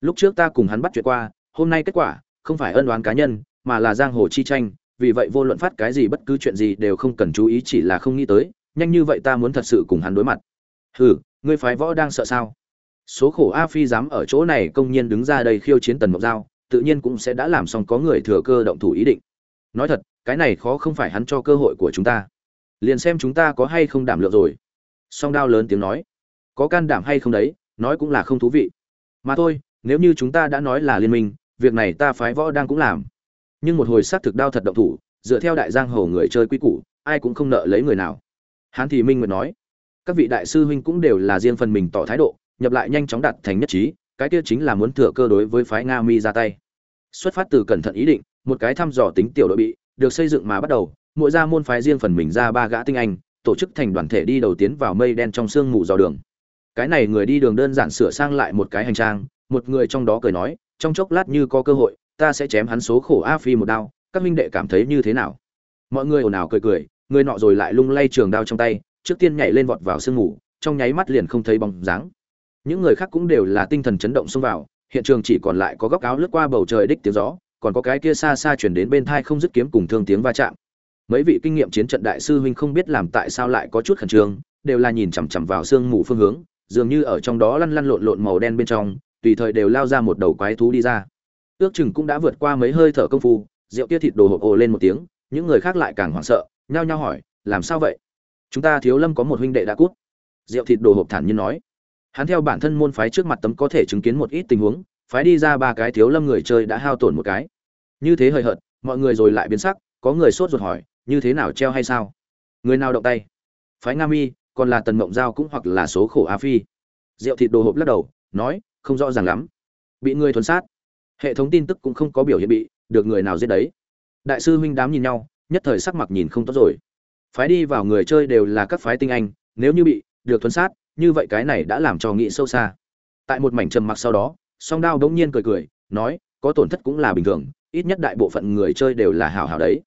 Lúc trước ta cùng hắn bắt chuyện qua, hôm nay kết quả không phải ân đoán cá nhân, mà là giang hồ chi tranh, vì vậy vô luận phát cái gì bất cứ chuyện gì đều không cần chú ý chỉ là không nghĩ tới, nhanh như vậy ta muốn thật sự cùng hắn đối mặt. Hừ, ngươi phái võ đang sợ sao? Số khổ a phi dám ở chỗ này công nhiên đứng ra đây khiêu chiến tần mộc giao, tự nhiên cũng sẽ đã làm xong có người thừa cơ động thủ ý định. Nói thật, cái này khó không phải hắn cho cơ hội của chúng ta. Liền xem chúng ta có hay không đảm lượng rồi. Song đao lớn tiếng nói có can đảm hay không đấy, nói cũng là không thú vị. Mà thôi, nếu như chúng ta đã nói là liên minh, việc này ta phái võ đang cũng làm. Nhưng một hồi sát thực đao thật động thủ, dựa theo đại giang hồ người chơi quy củ, ai cũng không nợ lấy người nào. Hán thì minh nguyệt nói, các vị đại sư huynh cũng đều là riêng phần mình tỏ thái độ, nhập lại nhanh chóng đạt thành nhất trí, cái kia chính là muốn thừa cơ đối với phái nga mi ra tay. Xuất phát từ cẩn thận ý định, một cái thăm dò tính tiểu đội bị, được xây dựng mà bắt đầu, mỗi ra môn phái riêng phần mình ra ba gã tinh anh, tổ chức thành đoàn thể đi đầu tiến vào mây đen trong sương mù dò đường cái này người đi đường đơn giản sửa sang lại một cái hành trang, một người trong đó cười nói, trong chốc lát như có cơ hội, ta sẽ chém hắn số khổ a phi một đao, các minh đệ cảm thấy như thế nào? Mọi người ồn ào cười cười, người nọ rồi lại lung lay trường đao trong tay, trước tiên nhảy lên vọt vào sương ngủ trong nháy mắt liền không thấy bóng dáng. Những người khác cũng đều là tinh thần chấn động xông vào, hiện trường chỉ còn lại có góc áo lướt qua bầu trời đích tiếng gió, còn có cái kia xa xa chuyển đến bên thai không dứt kiếm cùng thương tiếng va chạm. Mấy vị kinh nghiệm chiến trận đại sư huynh không biết làm tại sao lại có chút khẩn trương, đều là nhìn chằm chằm vào sương mù phương hướng dường như ở trong đó lăn lăn lộn lộn màu đen bên trong, tùy thời đều lao ra một đầu quái thú đi ra. Ước chừng cũng đã vượt qua mấy hơi thở công phu, rượu kia thịt đồ hộp ồ lên một tiếng, những người khác lại càng hoảng sợ, nhao nhao hỏi, làm sao vậy? Chúng ta thiếu lâm có một huynh đệ đã cút. Rượu thịt đồ hộp thản nhiên nói. Hắn theo bản thân môn phái trước mặt tấm có thể chứng kiến một ít tình huống, phái đi ra ba cái thiếu lâm người chơi đã hao tổn một cái. Như thế hời hợt, mọi người rồi lại biến sắc, có người sốt ruột hỏi, như thế nào treo hay sao? Người nào động tay? Phái nga mi còn là tần mộng giao cũng hoặc là số khổ a phi. Rượu thịt đồ hộp lắc đầu, nói, không rõ ràng lắm. Bị người thuần sát. Hệ thống tin tức cũng không có biểu hiện bị, được người nào giết đấy. Đại sư huynh đám nhìn nhau, nhất thời sắc mặt nhìn không tốt rồi. Phái đi vào người chơi đều là các phái tinh anh, nếu như bị, được thuần sát, như vậy cái này đã làm cho nghĩ sâu xa. Tại một mảnh trầm mặc sau đó, song đao đống nhiên cười cười, nói, có tổn thất cũng là bình thường, ít nhất đại bộ phận người chơi đều là hảo hảo đấy.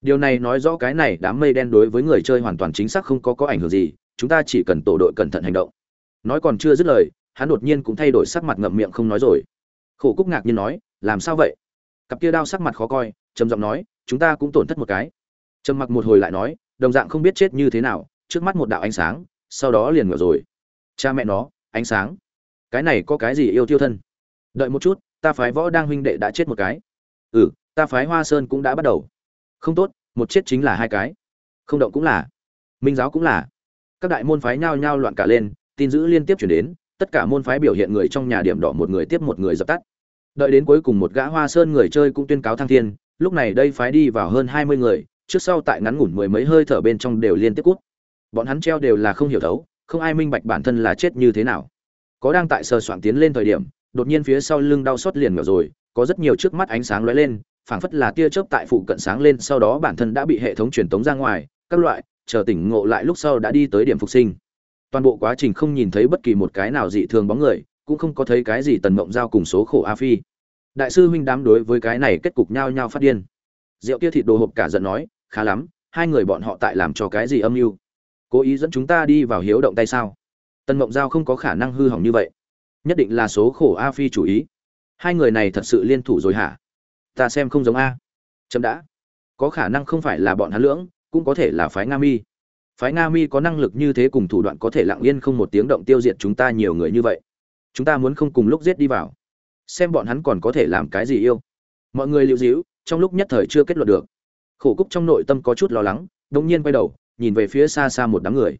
Điều này nói rõ cái này đám mây đen đối với người chơi hoàn toàn chính xác không có có ảnh hưởng gì chúng ta chỉ cần tổ đội cẩn thận hành động. Nói còn chưa dứt lời, hắn đột nhiên cũng thay đổi sắc mặt ngậm miệng không nói rồi. Khổ cúc ngạc nhiên nói, làm sao vậy? Cặp kia đao sắc mặt khó coi, trầm giọng nói, chúng ta cũng tổn thất một cái. Trầm mặc một hồi lại nói, đồng dạng không biết chết như thế nào, trước mắt một đạo ánh sáng, sau đó liền ngửa rồi. Cha mẹ nó, ánh sáng? Cái này có cái gì yêu tiêu thân? Đợi một chút, ta phái võ đang huynh đệ đã chết một cái. Ừ ta phái hoa sơn cũng đã bắt đầu. Không tốt, một chết chính là hai cái. Không động cũng là. Minh giáo cũng là các đại môn phái nhao nhao loạn cả lên, tin dữ liên tiếp chuyển đến, tất cả môn phái biểu hiện người trong nhà điểm đỏ một người tiếp một người dập tắt. Đợi đến cuối cùng một gã hoa sơn người chơi cũng tuyên cáo thăng thiên, lúc này đây phái đi vào hơn hai mươi người, trước sau tại ngắn ngủn mười mấy hơi thở bên trong đều liên tiếp cút. Bọn hắn treo đều là không hiểu thấu, không ai minh bạch bản thân là chết như thế nào. Có đang tại sờ soạn tiến lên thời điểm, đột nhiên phía sau lưng đau xót liền ngửa rồi, có rất nhiều trước mắt ánh sáng lóe lên, phảng phất là tia chớp tại phụ cận sáng lên, sau đó bản thân đã bị hệ thống truyền tống ra ngoài, các loại chờ tỉnh ngộ lại lúc sau đã đi tới điểm phục sinh. Toàn bộ quá trình không nhìn thấy bất kỳ một cái nào dị thường bóng người, cũng không có thấy cái gì tần mộng giao cùng số khổ a phi. Đại sư huynh đám đối với cái này kết cục nhao nhao phát điên. Rượu kia thịt đồ hộp cả giận nói, khá lắm, hai người bọn họ tại làm cho cái gì âm mưu? Cố ý dẫn chúng ta đi vào hiếu động tay sao? Tần mộng giao không có khả năng hư hỏng như vậy. Nhất định là số khổ a phi chủ ý. Hai người này thật sự liên thủ rồi hả? Ta xem không giống a. Chậm đã. Có khả năng không phải là bọn hắn lưỡng cũng có thể là phái nga mi. Phái nga mi có năng lực như thế cùng thủ đoạn có thể lặng yên không một tiếng động tiêu diệt chúng ta nhiều người như vậy. Chúng ta muốn không cùng lúc giết đi vào. Xem bọn hắn còn có thể làm cái gì yêu. Mọi người lưu dĩu trong lúc nhất thời chưa kết luận được. Khổ cúc trong nội tâm có chút lo lắng đông nhiên quay đầu, nhìn về phía xa xa một đám người.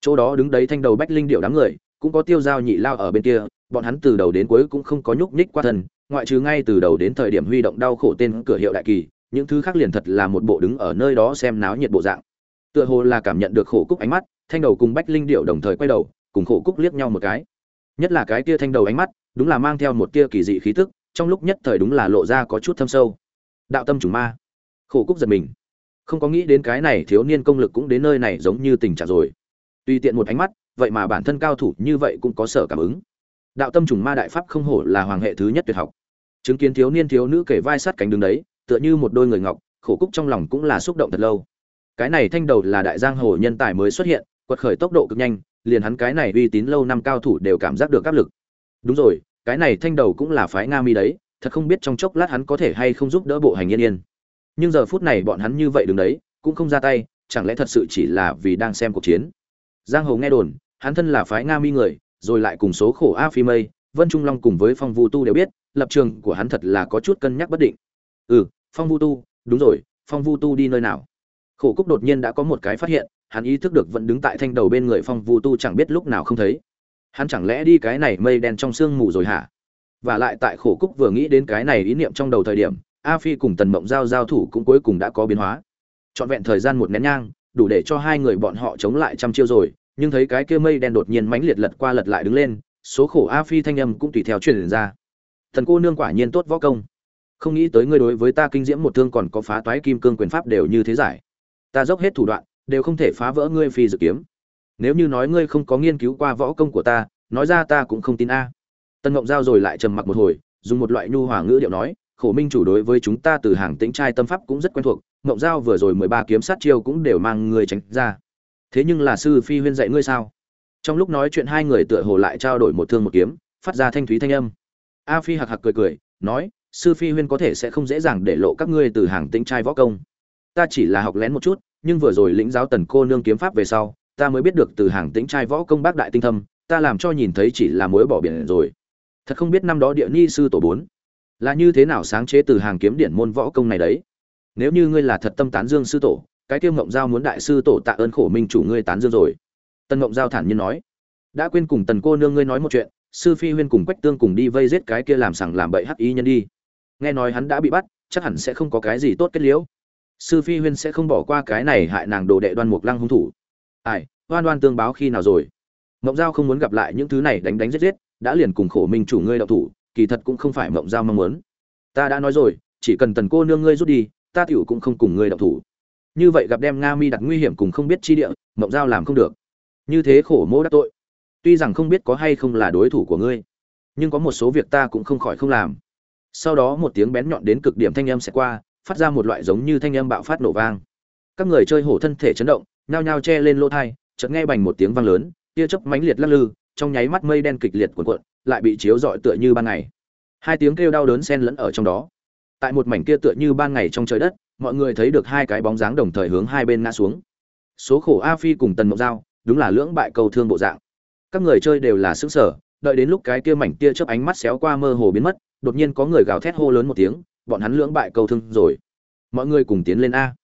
Chỗ đó đứng đấy thanh đầu bách linh điệu đám người, cũng có tiêu dao nhị lao ở bên kia, bọn hắn từ đầu đến cuối cũng không có nhúc nhích qua thân, ngoại trừ ngay từ đầu đến thời điểm huy động đau khổ tên cửa hiệu đại kỳ những thứ khác liền thật là một bộ đứng ở nơi đó xem náo nhiệt bộ dạng. Tựa hồ là cảm nhận được khổ cúc ánh mắt, thanh đầu cùng bách linh điệu đồng thời quay đầu, cùng khổ cúc liếc nhau một cái. Nhất là cái kia thanh đầu ánh mắt, đúng là mang theo một tia kỳ dị khí tức, trong lúc nhất thời đúng là lộ ra có chút thâm sâu. Đạo tâm chủng ma. Khổ cúc giật mình. Không có nghĩ đến cái này thiếu niên công lực cũng đến nơi này giống như tình trạng rồi. Tùy tiện một ánh mắt, vậy mà bản thân cao thủ như vậy cũng có sở cảm ứng. Đạo tâm trùng ma đại pháp không hổ là hoàng hệ thứ nhất tuyệt học. Chứng kiến thiếu niên thiếu nữ kể vai sát cánh đứng đấy tựa như một đôi người ngọc, khổ cúc trong lòng cũng là xúc động thật lâu. Cái này thanh đầu là đại giang hồ nhân tài mới xuất hiện, quật khởi tốc độ cực nhanh, liền hắn cái này uy tín lâu năm cao thủ đều cảm giác được áp lực. Đúng rồi, cái này thanh đầu cũng là phái nga mi đấy, thật không biết trong chốc lát hắn có thể hay không giúp đỡ bộ hành yên yên. Nhưng giờ phút này bọn hắn như vậy đứng đấy, cũng không ra tay, chẳng lẽ thật sự chỉ là vì đang xem cuộc chiến? Giang hồ nghe đồn, hắn thân là phái nga mi người, rồi lại cùng số khổ a phi mây, vân trung long cùng với phong vu tu đều biết, lập trường của hắn thật là có chút cân nhắc bất định. Ừ phong vu tu, đúng rồi, phong vu tu đi nơi nào? Khổ cúc đột nhiên đã có một cái phát hiện, hắn ý thức được vẫn đứng tại thanh đầu bên người phong vu tu chẳng biết lúc nào không thấy. Hắn chẳng lẽ đi cái này mây đen trong sương mù rồi hả? Và lại tại khổ cúc vừa nghĩ đến cái này ý niệm trong đầu thời điểm, a phi cùng tần mộng giao giao thủ cũng cuối cùng đã có biến hóa. Trọn vẹn thời gian một nén nhang, đủ để cho hai người bọn họ chống lại trăm chiêu rồi, nhưng thấy cái kia mây đen đột nhiên mãnh liệt lật qua lật lại đứng lên, số khổ a phi thanh âm cũng tùy theo truyền ra. Thần cô nương quả nhiên tốt võ công không nghĩ tới ngươi đối với ta kinh diễm một thương còn có phá toái kim cương quyền pháp đều như thế giải. Ta dốc hết thủ đoạn, đều không thể phá vỡ ngươi phi dự kiếm. Nếu như nói ngươi không có nghiên cứu qua võ công của ta, nói ra ta cũng không tin a. Tân ngộng giao rồi lại trầm mặc một hồi, dùng một loại nhu hòa ngữ điệu nói, khổ minh chủ đối với chúng ta từ hàng tĩnh trai tâm pháp cũng rất quen thuộc, ngộng giao vừa rồi mười ba kiếm sát chiêu cũng đều mang người tránh ra. Thế nhưng là sư phi huyên dạy ngươi sao? Trong lúc nói chuyện hai người tựa hồ lại trao đổi một thương một kiếm, phát ra thanh thúy thanh âm. A phi hạc hạc cười cười, nói sư phi huyên có thể sẽ không dễ dàng để lộ các ngươi từ hàng tĩnh trai võ công. Ta chỉ là học lén một chút, nhưng vừa rồi lĩnh giáo tần cô nương kiếm pháp về sau, ta mới biết được từ hàng tĩnh trai võ công bác đại tinh thâm, ta làm cho nhìn thấy chỉ là mối bỏ biển rồi. Thật không biết năm đó địa ni sư tổ bốn là như thế nào sáng chế từ hàng kiếm điển môn võ công này đấy. Nếu như ngươi là thật tâm tán dương sư tổ, cái tiêu ngộng giao muốn đại sư tổ tạ ơn khổ minh chủ ngươi tán dương rồi. Tần ngộng giao thản nhiên nói. Đã quên cùng tần cô nương ngươi nói một chuyện, sư phi huyên cùng quách tương cùng đi vây giết cái kia làm sằng làm bậy hắc ý nhân đi nghe nói hắn đã bị bắt, chắc hẳn sẽ không có cái gì tốt kết liễu. Sư phi huyên sẽ không bỏ qua cái này hại nàng đồ đệ đoan mục lăng hung thủ. Ai oan oan tương báo khi nào rồi? Mộng giao không muốn gặp lại những thứ này đánh đánh giết giết, đã liền cùng khổ minh chủ ngươi đạo thủ, kỳ thật cũng không phải mộng giao mong muốn. Ta đã nói rồi, chỉ cần tần cô nương ngươi rút đi, ta tiểu cũng không cùng ngươi đạo thủ. Như vậy gặp đem nga mi đặt nguy hiểm cùng không biết chi địa, mộng giao làm không được. Như thế khổ Mô đắc tội. Tuy rằng không biết có hay không là đối thủ của ngươi, nhưng có một số việc ta cũng không khỏi không làm sau đó một tiếng bén nhọn đến cực điểm thanh âm sẽ qua, phát ra một loại giống như thanh âm bạo phát nổ vang. Các người chơi hổ thân thể chấn động, nhao nhao che lên lỗ thai, chợt nghe bành một tiếng vang lớn, tia chớp mãnh liệt lắc lư, trong nháy mắt mây đen kịch liệt cuộn cuộn, lại bị chiếu rọi tựa như ban ngày. Hai tiếng kêu đau đớn xen lẫn ở trong đó. Tại một mảnh kia tựa như ban ngày trong trời đất, mọi người thấy được hai cái bóng dáng đồng thời hướng hai bên ngã xuống. Số khổ a phi cùng tần mộng giao, đúng là lưỡng bại cầu thương bộ dạng. Các người chơi đều là xứng sở đợi đến lúc cái kia mảnh tia chớp ánh mắt xéo qua mơ hồ biến mất đột nhiên có người gào thét hô lớn một tiếng, bọn hắn lưỡng bại cầu thương rồi. Mọi người cùng tiến lên a.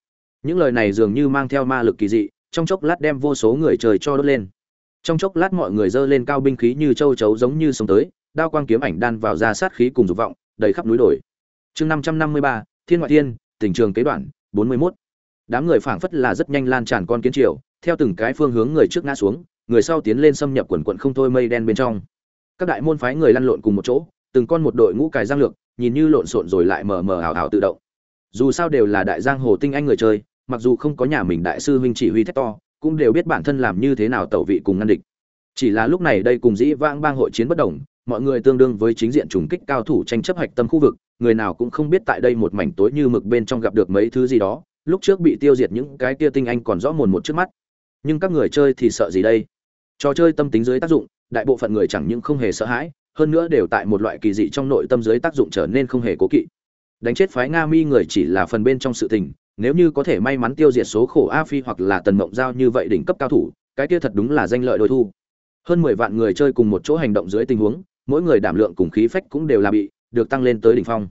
Những lời này dường như mang theo ma lực kỳ dị, trong chốc lát đem vô số người trời cho đốt lên. Trong chốc lát mọi người dơ lên cao binh khí như châu chấu giống như sông tới, đao quang kiếm ảnh đan vào ra sát khí cùng dục vọng, đầy khắp núi đồi. Chương năm trăm năm mươi ba, thiên ngoại thiên, tình trường kế đoạn, bốn mươi mốt. Đám người phảng phất là rất nhanh lan tràn con kiến triều, theo từng cái phương hướng người trước ngã xuống, người sau tiến lên xâm nhập quần quận không thôi mây đen bên trong. Các đại môn phái người lăn lộn cùng một chỗ từng con một đội ngũ cài giang lược, nhìn như lộn xộn rồi lại mờ mờ ảo ảo tự động. Dù sao đều là đại giang hồ tinh anh người chơi, mặc dù không có nhà mình đại sư huynh chỉ huy thét to, cũng đều biết bản thân làm như thế nào tẩu vị cùng ngăn địch. Chỉ là lúc này đây cùng dĩ vãng bang hội chiến bất đồng, mọi người tương đương với chính diện trùng kích cao thủ tranh chấp hạch tâm khu vực, người nào cũng không biết tại đây một mảnh tối như mực bên trong gặp được mấy thứ gì đó, lúc trước bị tiêu diệt những cái kia tinh anh còn rõ mồn một trước mắt. Nhưng các người chơi thì sợ gì đây? Trò chơi tâm tính dưới tác dụng, đại bộ phận người chẳng những không hề sợ hãi hơn nữa đều tại một loại kỳ dị trong nội tâm dưới tác dụng trở nên không hề cố kỵ. Đánh chết phái nga mi người chỉ là phần bên trong sự tình, nếu như có thể may mắn tiêu diệt số khổ a phi hoặc là tần mộng giao như vậy đỉnh cấp cao thủ, cái kia thật đúng là danh lợi đôi thu. Hơn mười vạn người chơi cùng một chỗ hành động dưới tình huống, mỗi người đảm lượng cùng khí phách cũng đều là bị được tăng lên tới đỉnh phong.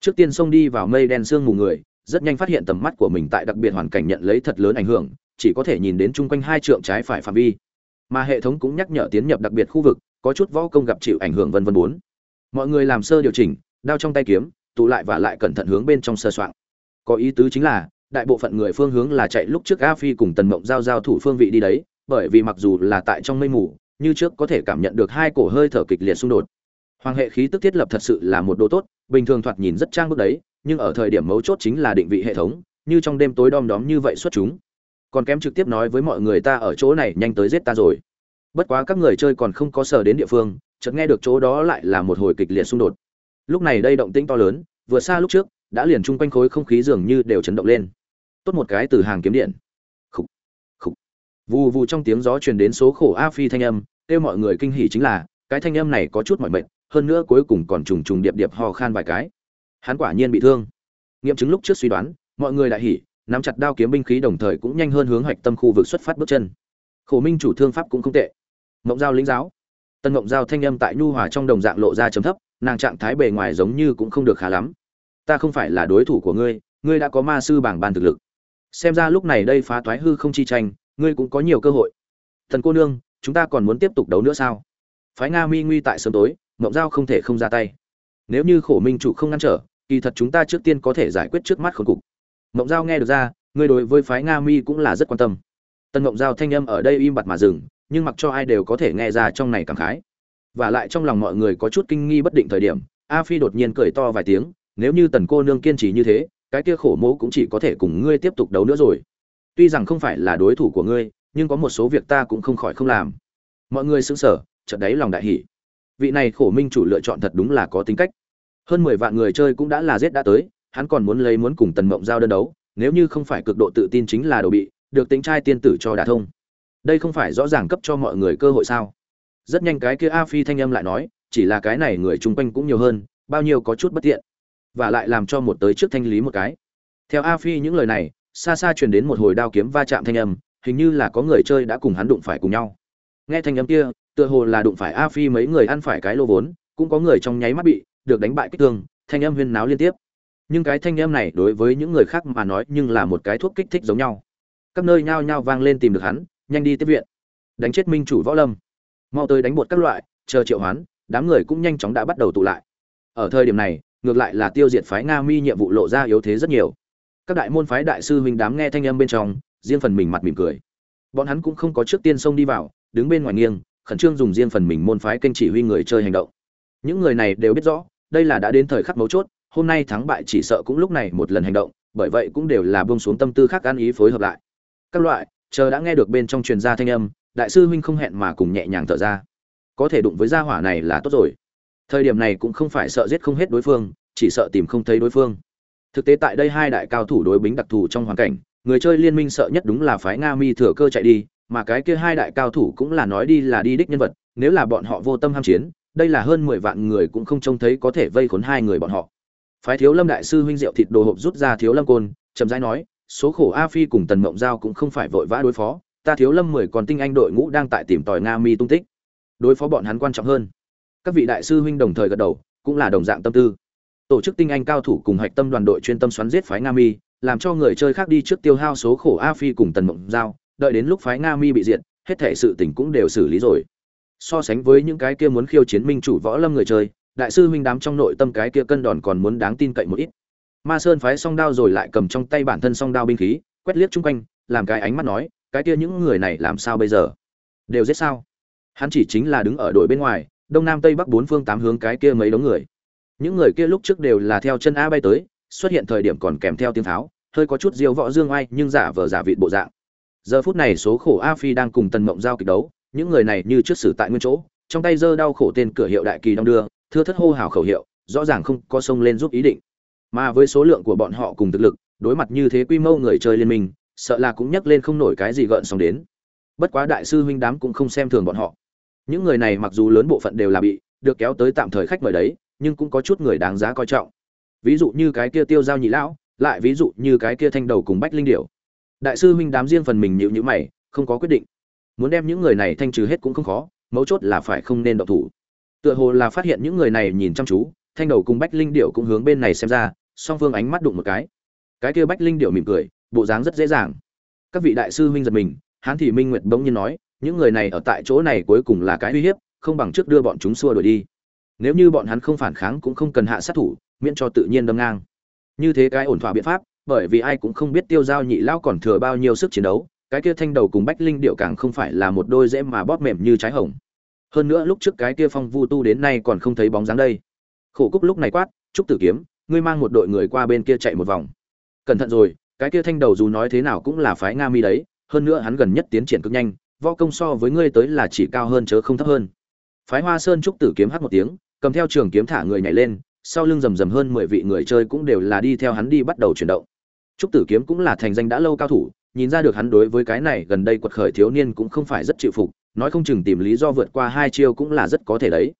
Trước tiên xông đi vào mây đen sương mù người, rất nhanh phát hiện tầm mắt của mình tại đặc biệt hoàn cảnh nhận lấy thật lớn ảnh hưởng, chỉ có thể nhìn đến chung quanh hai trượng trái phải phạm vi. Mà hệ thống cũng nhắc nhở tiến nhập đặc biệt khu vực có chút võ công gặp chịu ảnh hưởng vân vân bốn. Mọi người làm sơ điều chỉnh, đao trong tay kiếm, tụ lại và lại cẩn thận hướng bên trong sơ soạn có ý tứ chính là, đại bộ phận người phương hướng là chạy lúc trước a phi cùng tần mộng giao giao thủ phương vị đi đấy, bởi vì mặc dù là tại trong mây mù, như trước có thể cảm nhận được hai cổ hơi thở kịch liệt xung đột. Hoàng hệ khí tức thiết lập thật sự là một đồ tốt, bình thường thoạt nhìn rất trang bức đấy, nhưng ở thời điểm mấu chốt chính là định vị hệ thống, như trong đêm tối đom đóm như vậy xuất chúng. Còn kém trực tiếp nói với mọi người ta ở chỗ này nhanh tới giết ta rồi bất quá các người chơi còn không có sở đến địa phương chợt nghe được chỗ đó lại là một hồi kịch liệt xung đột. Lúc này đây động tĩnh to lớn vừa xa lúc trước đã liền chung quanh khối không khí dường như đều chấn động lên. Tốt một cái từ hàng kiếm điện. Khục khục, vù vù trong tiếng gió truyền đến số khổ a phi thanh âm kêu mọi người kinh hỉ chính là cái thanh âm này có chút mỏi mệt hơn nữa cuối cùng còn trùng trùng điệp điệp ho khan vài cái. Hắn quả nhiên bị thương. Nghiệm chứng lúc trước suy đoán mọi người đại hỉ nắm chặt đao kiếm binh khí đồng thời cũng nhanh hơn hướng hoạch tâm khu vực xuất phát bước chân. Khổ minh chủ thương pháp cũng không tệ mộng giao lĩnh giáo. Tân mộng giao thanh âm tại nhu hòa trong đồng dạng lộ ra chấm thấp, nàng trạng thái bề ngoài giống như cũng không được khá lắm. Ta không phải là đối thủ của ngươi ngươi đã có ma sư bảng bàn thực lực. Xem ra lúc này đây phá toái hư không chi tranh, ngươi cũng có nhiều cơ hội. Thần cô nương, chúng ta còn muốn tiếp tục đấu nữa sao? Phái nga mi nguy tại sớm tối, mộng giao không thể không ra tay. Nếu như khổ minh chủ không ngăn trở, kỳ thật chúng ta trước tiên có thể giải quyết trước mắt khốn cục. Mộng giao nghe được ra, ngươi đối với phái nga mi cũng là rất quan tâm. Tân mộng giao thanh âm ở đây im bặt mà dừng nhưng mặc cho ai đều có thể nghe ra trong này cảm khái. Và lại trong lòng mọi người có chút kinh nghi bất định thời điểm, a phi đột nhiên cười to vài tiếng, nếu như tần cô nương kiên trì như thế, cái kia khổ mẫu cũng chỉ có thể cùng ngươi tiếp tục đấu nữa rồi. Tuy rằng không phải là đối thủ của ngươi, nhưng có một số việc ta cũng không khỏi không làm. Mọi người sững sờ, chợt đáy lòng đại hỉ. Vị này khổ minh chủ lựa chọn thật đúng là có tính cách. Hơn mười vạn người chơi cũng đã là giết đã tới, hắn còn muốn lấy muốn cùng tần mộng giao đơn đấu, nếu như không phải cực độ tự tin chính là đồ bị, được tính trai tiên tử cho đả thông đây không phải rõ ràng cấp cho mọi người cơ hội sao? Rất nhanh cái kia a phi thanh âm lại nói, chỉ là cái này người chung quanh cũng nhiều hơn, bao nhiêu có chút bất tiện. Và lại làm cho một tới trước thanh lý một cái. Theo a phi những lời này, xa xa truyền đến một hồi đao kiếm va chạm thanh âm, hình như là có người chơi đã cùng hắn đụng phải cùng nhau. Nghe thanh âm kia, tựa hồ là đụng phải a phi mấy người ăn phải cái lô vốn, cũng có người trong nháy mắt bị được đánh bại kích thương, thanh âm huyên náo liên tiếp. Nhưng cái thanh âm này đối với những người khác mà nói nhưng là một cái thuốc kích thích giống nhau. Các nơi nhao nhao vang lên tìm được hắn nhanh đi tiếp viện. Đánh chết minh chủ võ lâm. Mau tới đánh bột các loại, chờ triệu hoán, đám người cũng nhanh chóng đã bắt đầu tụ lại. Ở thời điểm này, ngược lại là tiêu diệt phái nga mi nhiệm vụ lộ ra yếu thế rất nhiều. Các đại môn phái đại sư huynh đám nghe thanh âm bên trong, riêng phần mình mặt mỉm cười. Bọn hắn cũng không có trước tiên xông đi vào, đứng bên ngoài nghiêng, khẩn trương dùng riêng phần mình môn phái kênh chỉ huy người chơi hành động. Những người này đều biết rõ, đây là đã đến thời khắc mấu chốt, hôm nay thắng bại chỉ sợ cũng lúc này một lần hành động, bởi vậy cũng đều là buông xuống tâm tư khác ăn ý phối hợp lại. Các loại chờ đã nghe được bên trong truyền gia thanh âm, đại sư huynh không hẹn mà cùng nhẹ nhàng thở ra. Có thể đụng với gia hỏa này là tốt rồi. Thời điểm này cũng không phải sợ giết không hết đối phương, chỉ sợ tìm không thấy đối phương. Thực tế tại đây hai đại cao thủ đối bính đặc thù trong hoàn cảnh, người chơi liên minh sợ nhất đúng là phái nga mi thừa cơ chạy đi, mà cái kia hai đại cao thủ cũng là nói đi là đi đích nhân vật, nếu là bọn họ vô tâm ham chiến, đây là hơn mười vạn người cũng không trông thấy có thể vây khốn hai người bọn họ. Phái thiếu lâm đại sư huynh diệu thịt đồ hộp rút ra thiếu lâm côn, chậm rãi nói số khổ a phi cùng tần mộng giao cũng không phải vội vã đối phó, ta thiếu lâm mười còn tinh anh đội ngũ đang tại tìm tòi nga mi tung tích. Đối phó bọn hắn quan trọng hơn. Các vị đại sư huynh đồng thời gật đầu, cũng là đồng dạng tâm tư. Tổ chức tinh anh cao thủ cùng hạch tâm đoàn đội chuyên tâm xoắn giết phái nga mi, làm cho người chơi khác đi trước tiêu hao số khổ a phi cùng tần mộng giao, đợi đến lúc phái nga mi bị diệt, hết thể sự tình cũng đều xử lý rồi. So sánh với những cái kia muốn khiêu chiến minh chủ võ lâm người chơi, đại sư huynh đám trong nội tâm cái kia cân đòn còn muốn đáng tin cậy một ít ma sơn phái song đao rồi lại cầm trong tay bản thân song đao binh khí, quét liếc chung quanh, làm cái ánh mắt nói, cái kia những người này làm sao bây giờ? Đều giết sao? Hắn chỉ chính là đứng ở đội bên ngoài, đông nam tây bắc bốn phương tám hướng cái kia mấy đống người. Những người kia lúc trước đều là theo chân a bay tới, xuất hiện thời điểm còn kèm theo tiếng tháo, hơi có chút diêu võ dương oai, nhưng giả vờ giả vịt bộ dạng. Giờ phút này số khổ a phi đang cùng tần mộng giao kịch đấu, những người này như trước xử tại nguyên chỗ, trong tay giơ đau khổ tên cửa hiệu đại kỳ đong đưa, thưa thất hô hào khẩu hiệu, rõ ràng không có sông lên giúp ý định mà với số lượng của bọn họ cùng thực lực, đối mặt như thế quy mô người chơi liên minh, sợ là cũng nhắc lên không nổi cái gì gợn sóng đến. Bất quá đại sư huynh đám cũng không xem thường bọn họ. Những người này mặc dù lớn bộ phận đều là bị được kéo tới tạm thời khách mời đấy, nhưng cũng có chút người đáng giá coi trọng. Ví dụ như cái kia tiêu giao nhị lão, lại ví dụ như cái kia thanh đầu cùng bách linh điểu. Đại sư huynh đám riêng phần mình nhịu nhữ mày, không có quyết định. Muốn đem những người này thanh trừ hết cũng không khó, mấu chốt là phải không nên động thủ. Tựa hồ là phát hiện những người này nhìn chăm chú thanh đầu cùng bách linh điệu cũng hướng bên này xem ra, song phương ánh mắt đụng một cái. Cái kia bách linh điệu mỉm cười, bộ dáng rất dễ dàng. Các vị đại sư huynh giật mình, hán thị minh nguyệt bỗng nhiên nói, những người này ở tại chỗ này cuối cùng là cái uy hiếp, không bằng trước đưa bọn chúng xua đuổi đi. Nếu như bọn hắn không phản kháng cũng không cần hạ sát thủ, miễn cho tự nhiên đâm ngang. Như thế cái ổn thỏa biện pháp, bởi vì ai cũng không biết tiêu giao nhị lao còn thừa bao nhiêu sức chiến đấu, cái kia thanh đầu cùng bách linh điệu càng không phải là một đôi dễ mà bóp mềm như trái hồng. Hơn nữa lúc trước cái kia phong vu tu đến nay còn không thấy bóng dáng đây khổ cúc lúc này quát, trúc tử kiếm, ngươi mang một đội người qua bên kia chạy một vòng. Cẩn thận rồi, cái kia thanh đầu dù nói thế nào cũng là phái nga mi đấy, hơn nữa hắn gần nhất tiến triển cực nhanh, võ công so với ngươi tới là chỉ cao hơn chớ không thấp hơn. Phái hoa sơn trúc tử kiếm hát một tiếng, cầm theo trường kiếm thả người nhảy lên, sau lưng rầm rầm hơn mười vị người chơi cũng đều là đi theo hắn đi bắt đầu chuyển động. Trúc tử kiếm cũng là thành danh đã lâu cao thủ, nhìn ra được hắn đối với cái này gần đây quật khởi thiếu niên cũng không phải rất chịu phục, nói không chừng tìm lý do vượt qua hai chiêu cũng là rất có thể đấy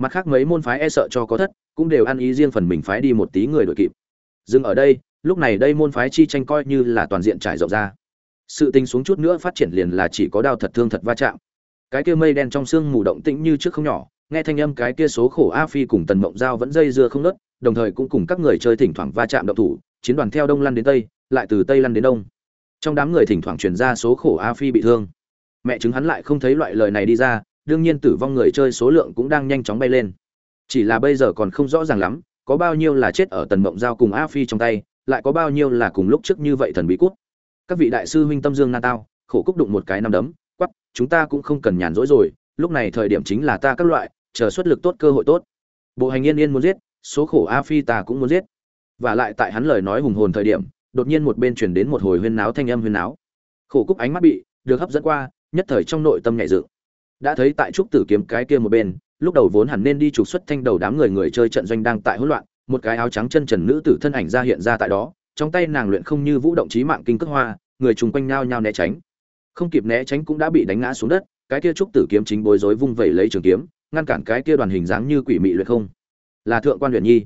mặt khác mấy môn phái e sợ cho có thất, cũng đều ăn ý riêng phần mình phái đi một tí người đội kịp. Dừng ở đây, lúc này đây môn phái chi tranh coi như là toàn diện trải rộng ra. Sự tình xuống chút nữa phát triển liền là chỉ có đao thật thương thật va chạm. Cái kia mây đen trong xương mù động tĩnh như trước không nhỏ, nghe thanh âm cái kia số khổ a phi cùng tần mộng giao vẫn dây dưa không nớt đồng thời cũng cùng các người chơi thỉnh thoảng va chạm động thủ, chiến đoàn theo đông lăn đến tây, lại từ tây lăn đến đông. Trong đám người thỉnh thoảng truyền ra số khổ a phi bị thương. Mẹ chứng hắn lại không thấy loại lời này đi ra đương nhiên tử vong người chơi số lượng cũng đang nhanh chóng bay lên. Chỉ là bây giờ còn không rõ ràng lắm, có bao nhiêu là chết ở tần mộng giao cùng a phi trong tay, lại có bao nhiêu là cùng lúc trước như vậy thần bí cút. Các vị đại sư huynh tâm dương na tao, khổ cúc đụng một cái năm đấm quắp chúng ta cũng không cần nhàn rỗi rồi, lúc này thời điểm chính là ta các loại, chờ xuất lực tốt cơ hội tốt. Bộ hành yên yên muốn giết, số khổ a phi ta cũng muốn giết. Và lại tại hắn lời nói hùng hồn thời điểm, đột nhiên một bên chuyển đến một hồi huyên náo thanh âm huyên náo. Khổ cúc ánh mắt bị, được hấp dẫn qua, nhất thời trong nội tâm nhạy dựng đã thấy tại trúc tử kiếm cái kia một bên, lúc đầu vốn hẳn nên đi trục xuất thanh đầu đám người người chơi trận doanh đang tại hỗn loạn, một cái áo trắng chân trần nữ tử thân ảnh ra hiện ra tại đó, trong tay nàng luyện không như vũ động trí mạng kinh cước hoa, người chung quanh nhao nhao né tránh. Không kịp né tránh cũng đã bị đánh ngã xuống đất, cái kia trúc tử kiếm chính bối rối vung vẩy lấy trường kiếm, ngăn cản cái kia đoàn hình dáng như quỷ mị luyện không. Là thượng quan luyện nhi.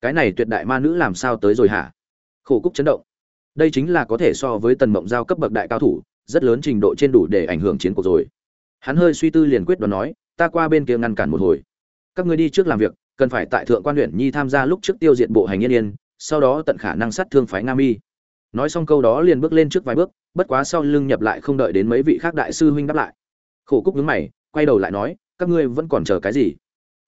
Cái này tuyệt đại ma nữ làm sao tới rồi hả? Khổ cúc chấn động. Đây chính là có thể so với tần mộng giao cấp bậc đại cao thủ, rất lớn trình độ trên đủ để ảnh hưởng chiến cuộc rồi hắn hơi suy tư liền quyết đoán nói, ta qua bên kia ngăn cản một hồi. Các ngươi đi trước làm việc, cần phải tại thượng quan huyện nhi tham gia lúc trước tiêu diệt bộ hành yên yên, sau đó tận khả năng sát thương phái nam y nói xong câu đó liền bước lên trước vài bước, bất quá sau lưng nhập lại không đợi đến mấy vị khác đại sư huynh đáp lại. Khổ cúc nhướng mày, quay đầu lại nói, các ngươi vẫn còn chờ cái gì?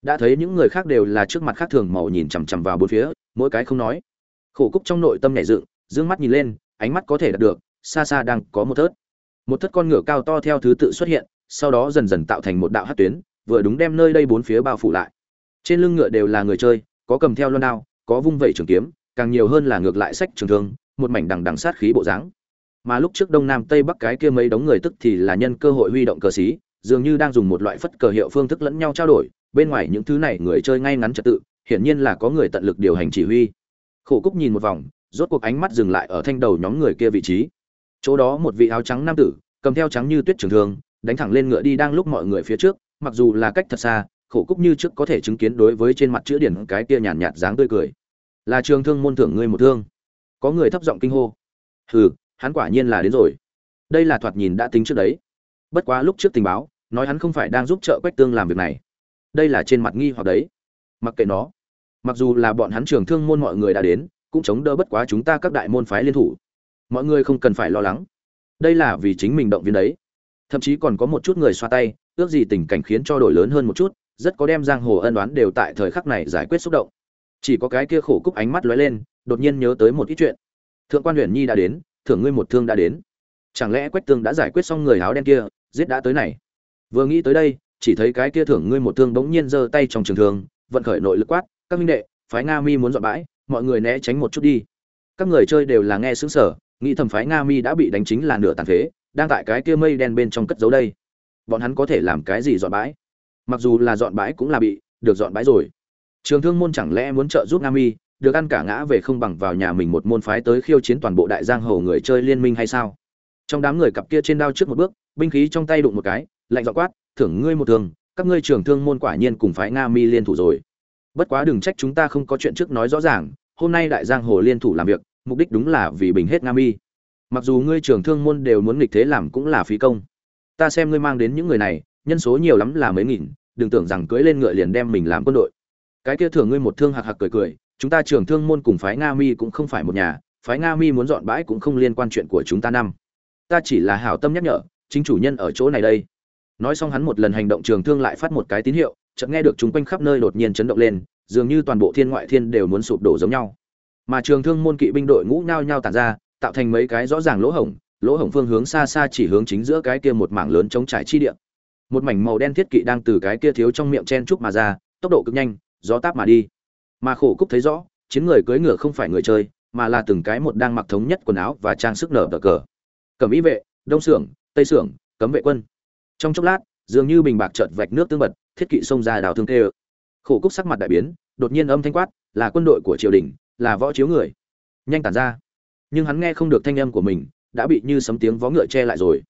Đã thấy những người khác đều là trước mặt khác thường màu nhìn chằm chằm vào bốn phía, mỗi cái không nói. Khổ cúc trong nội tâm nhảy dựng, dương mắt nhìn lên, ánh mắt có thể đạt được, xa xa đang có một thớt. Một thất con ngựa cao to theo thứ tự xuất hiện sau đó dần dần tạo thành một đạo hát tuyến, vừa đúng đem nơi đây bốn phía bao phủ lại. Trên lưng ngựa đều là người chơi, có cầm theo loan đao, có vung vẩy trường kiếm, càng nhiều hơn là ngược lại sách trường thương, một mảnh đằng đằng sát khí bộ dáng. Mà lúc trước đông nam tây bắc cái kia mấy đống người tức thì là nhân cơ hội huy động cờ xí, dường như đang dùng một loại phất cờ hiệu phương thức lẫn nhau trao đổi, bên ngoài những thứ này người chơi ngay ngắn trật tự, hiển nhiên là có người tận lực điều hành chỉ huy. Khổ cúc nhìn một vòng, rốt cuộc ánh mắt dừng lại ở thanh đầu nhóm người kia vị trí. Chỗ đó một vị áo trắng nam tử, cầm theo trắng như tuyết trường thương đánh thẳng lên ngựa đi đang lúc mọi người phía trước, mặc dù là cách thật xa, khổ cúc như trước có thể chứng kiến đối với trên mặt chữ điển cái kia nhàn nhạt dáng tươi cười. Là trường thương môn thưởng ngươi một thương. Có người thấp giọng kinh hô. Hừ, hắn quả nhiên là đến rồi. Đây là thoạt nhìn đã tính trước đấy. Bất quá lúc trước tình báo, nói hắn không phải đang giúp trợ quách tương làm việc này. Đây là trên mặt nghi hoặc đấy. Mặc kệ nó. Mặc dù là bọn hắn trường thương môn mọi người đã đến, cũng chống đỡ bất quá chúng ta các đại môn phái liên thủ. Mọi người không cần phải lo lắng. Đây là vì chính mình động viên đấy thậm chí còn có một chút người xoa tay, ước gì tình cảnh khiến cho đổi lớn hơn một chút, rất có đem giang hồ ân đoán đều tại thời khắc này giải quyết xúc động. Chỉ có cái kia khổ cúc ánh mắt lóe lên, đột nhiên nhớ tới một ít chuyện. Thượng quan huyền nhi đã đến, thưởng ngươi một thương đã đến. Chẳng lẽ quách tương đã giải quyết xong người áo đen kia, giết đã tới này? Vừa nghĩ tới đây, chỉ thấy cái kia thưởng ngươi một thương bỗng nhiên giơ tay trong trường thường vận khởi nội lực quát, các minh đệ, phái nga mi muốn dọn bãi, mọi người né tránh một chút đi. Các người chơi đều là nghe xứng sở nghĩ thầm phái nga mi đã bị đánh chính là nửa tàn phế đang tại cái kia mây đen bên trong cất giấu đây. Bọn hắn có thể làm cái gì dọn bãi? Mặc dù là dọn bãi cũng là bị được dọn bãi rồi. Trường thương môn chẳng lẽ muốn trợ giúp nam mi, được ăn cả ngã về không bằng vào nhà mình một môn phái tới khiêu chiến toàn bộ đại giang hồ người chơi liên minh hay sao? Trong đám người cặp kia trên đao trước một bước, binh khí trong tay đụng một cái, lạnh dọ quát, thưởng ngươi một thường, các ngươi trường thương môn quả nhiên cùng phái nga mi liên thủ rồi. Bất quá đừng trách chúng ta không có chuyện trước nói rõ ràng, hôm nay đại giang hồ liên thủ làm việc, mục đích đúng là vì bình hết nga mi mặc dù ngươi trường thương môn đều muốn nghịch thế làm cũng là phí công. Ta xem ngươi mang đến những người này, nhân số nhiều lắm là mấy nghìn, đừng tưởng rằng cưỡi lên ngựa liền đem mình làm quân đội. Cái kia thường ngươi một thương hạc hạc cười cười, chúng ta trường thương môn cùng phái nga mi cũng không phải một nhà, phái nga mi muốn dọn bãi cũng không liên quan chuyện của chúng ta năm. Ta chỉ là hảo tâm nhắc nhở, chính chủ nhân ở chỗ này đây. Nói xong hắn một lần hành động trường thương lại phát một cái tín hiệu, chợt nghe được chúng quanh khắp nơi đột nhiên chấn động lên, dường như toàn bộ thiên ngoại thiên đều muốn sụp đổ giống nhau. Mà trường thương môn kỵ binh đội ngũ nhao nhao tản ra tạo thành mấy cái rõ ràng lỗ hổng lỗ hổng phương hướng xa xa chỉ hướng chính giữa cái kia một mảng lớn chống trải chi địa. Một mảnh màu đen thiết kỵ đang từ cái kia thiếu trong miệng chen trúc mà ra, tốc độ cực nhanh, gió táp mà đi. Mà khổ cúc thấy rõ, chiến người cưỡi ngựa không phải người chơi, mà là từng cái một đang mặc thống nhất quần áo và trang sức nở đỡ cờ. Cẩm ý vệ, đông xưởng tây xưởng cấm vệ quân. Trong chốc lát, dường như bình bạc chợt vạch nước tương bật, thiết kỵ xông ra đào thương tê khổ cúc sắc mặt đại biến, đột nhiên âm thanh quát, là quân đội của triều đình, là võ chiếu người. Nhanh tản ra nhưng hắn nghe không được thanh âm của mình, đã bị như sấm tiếng vó ngựa che lại rồi.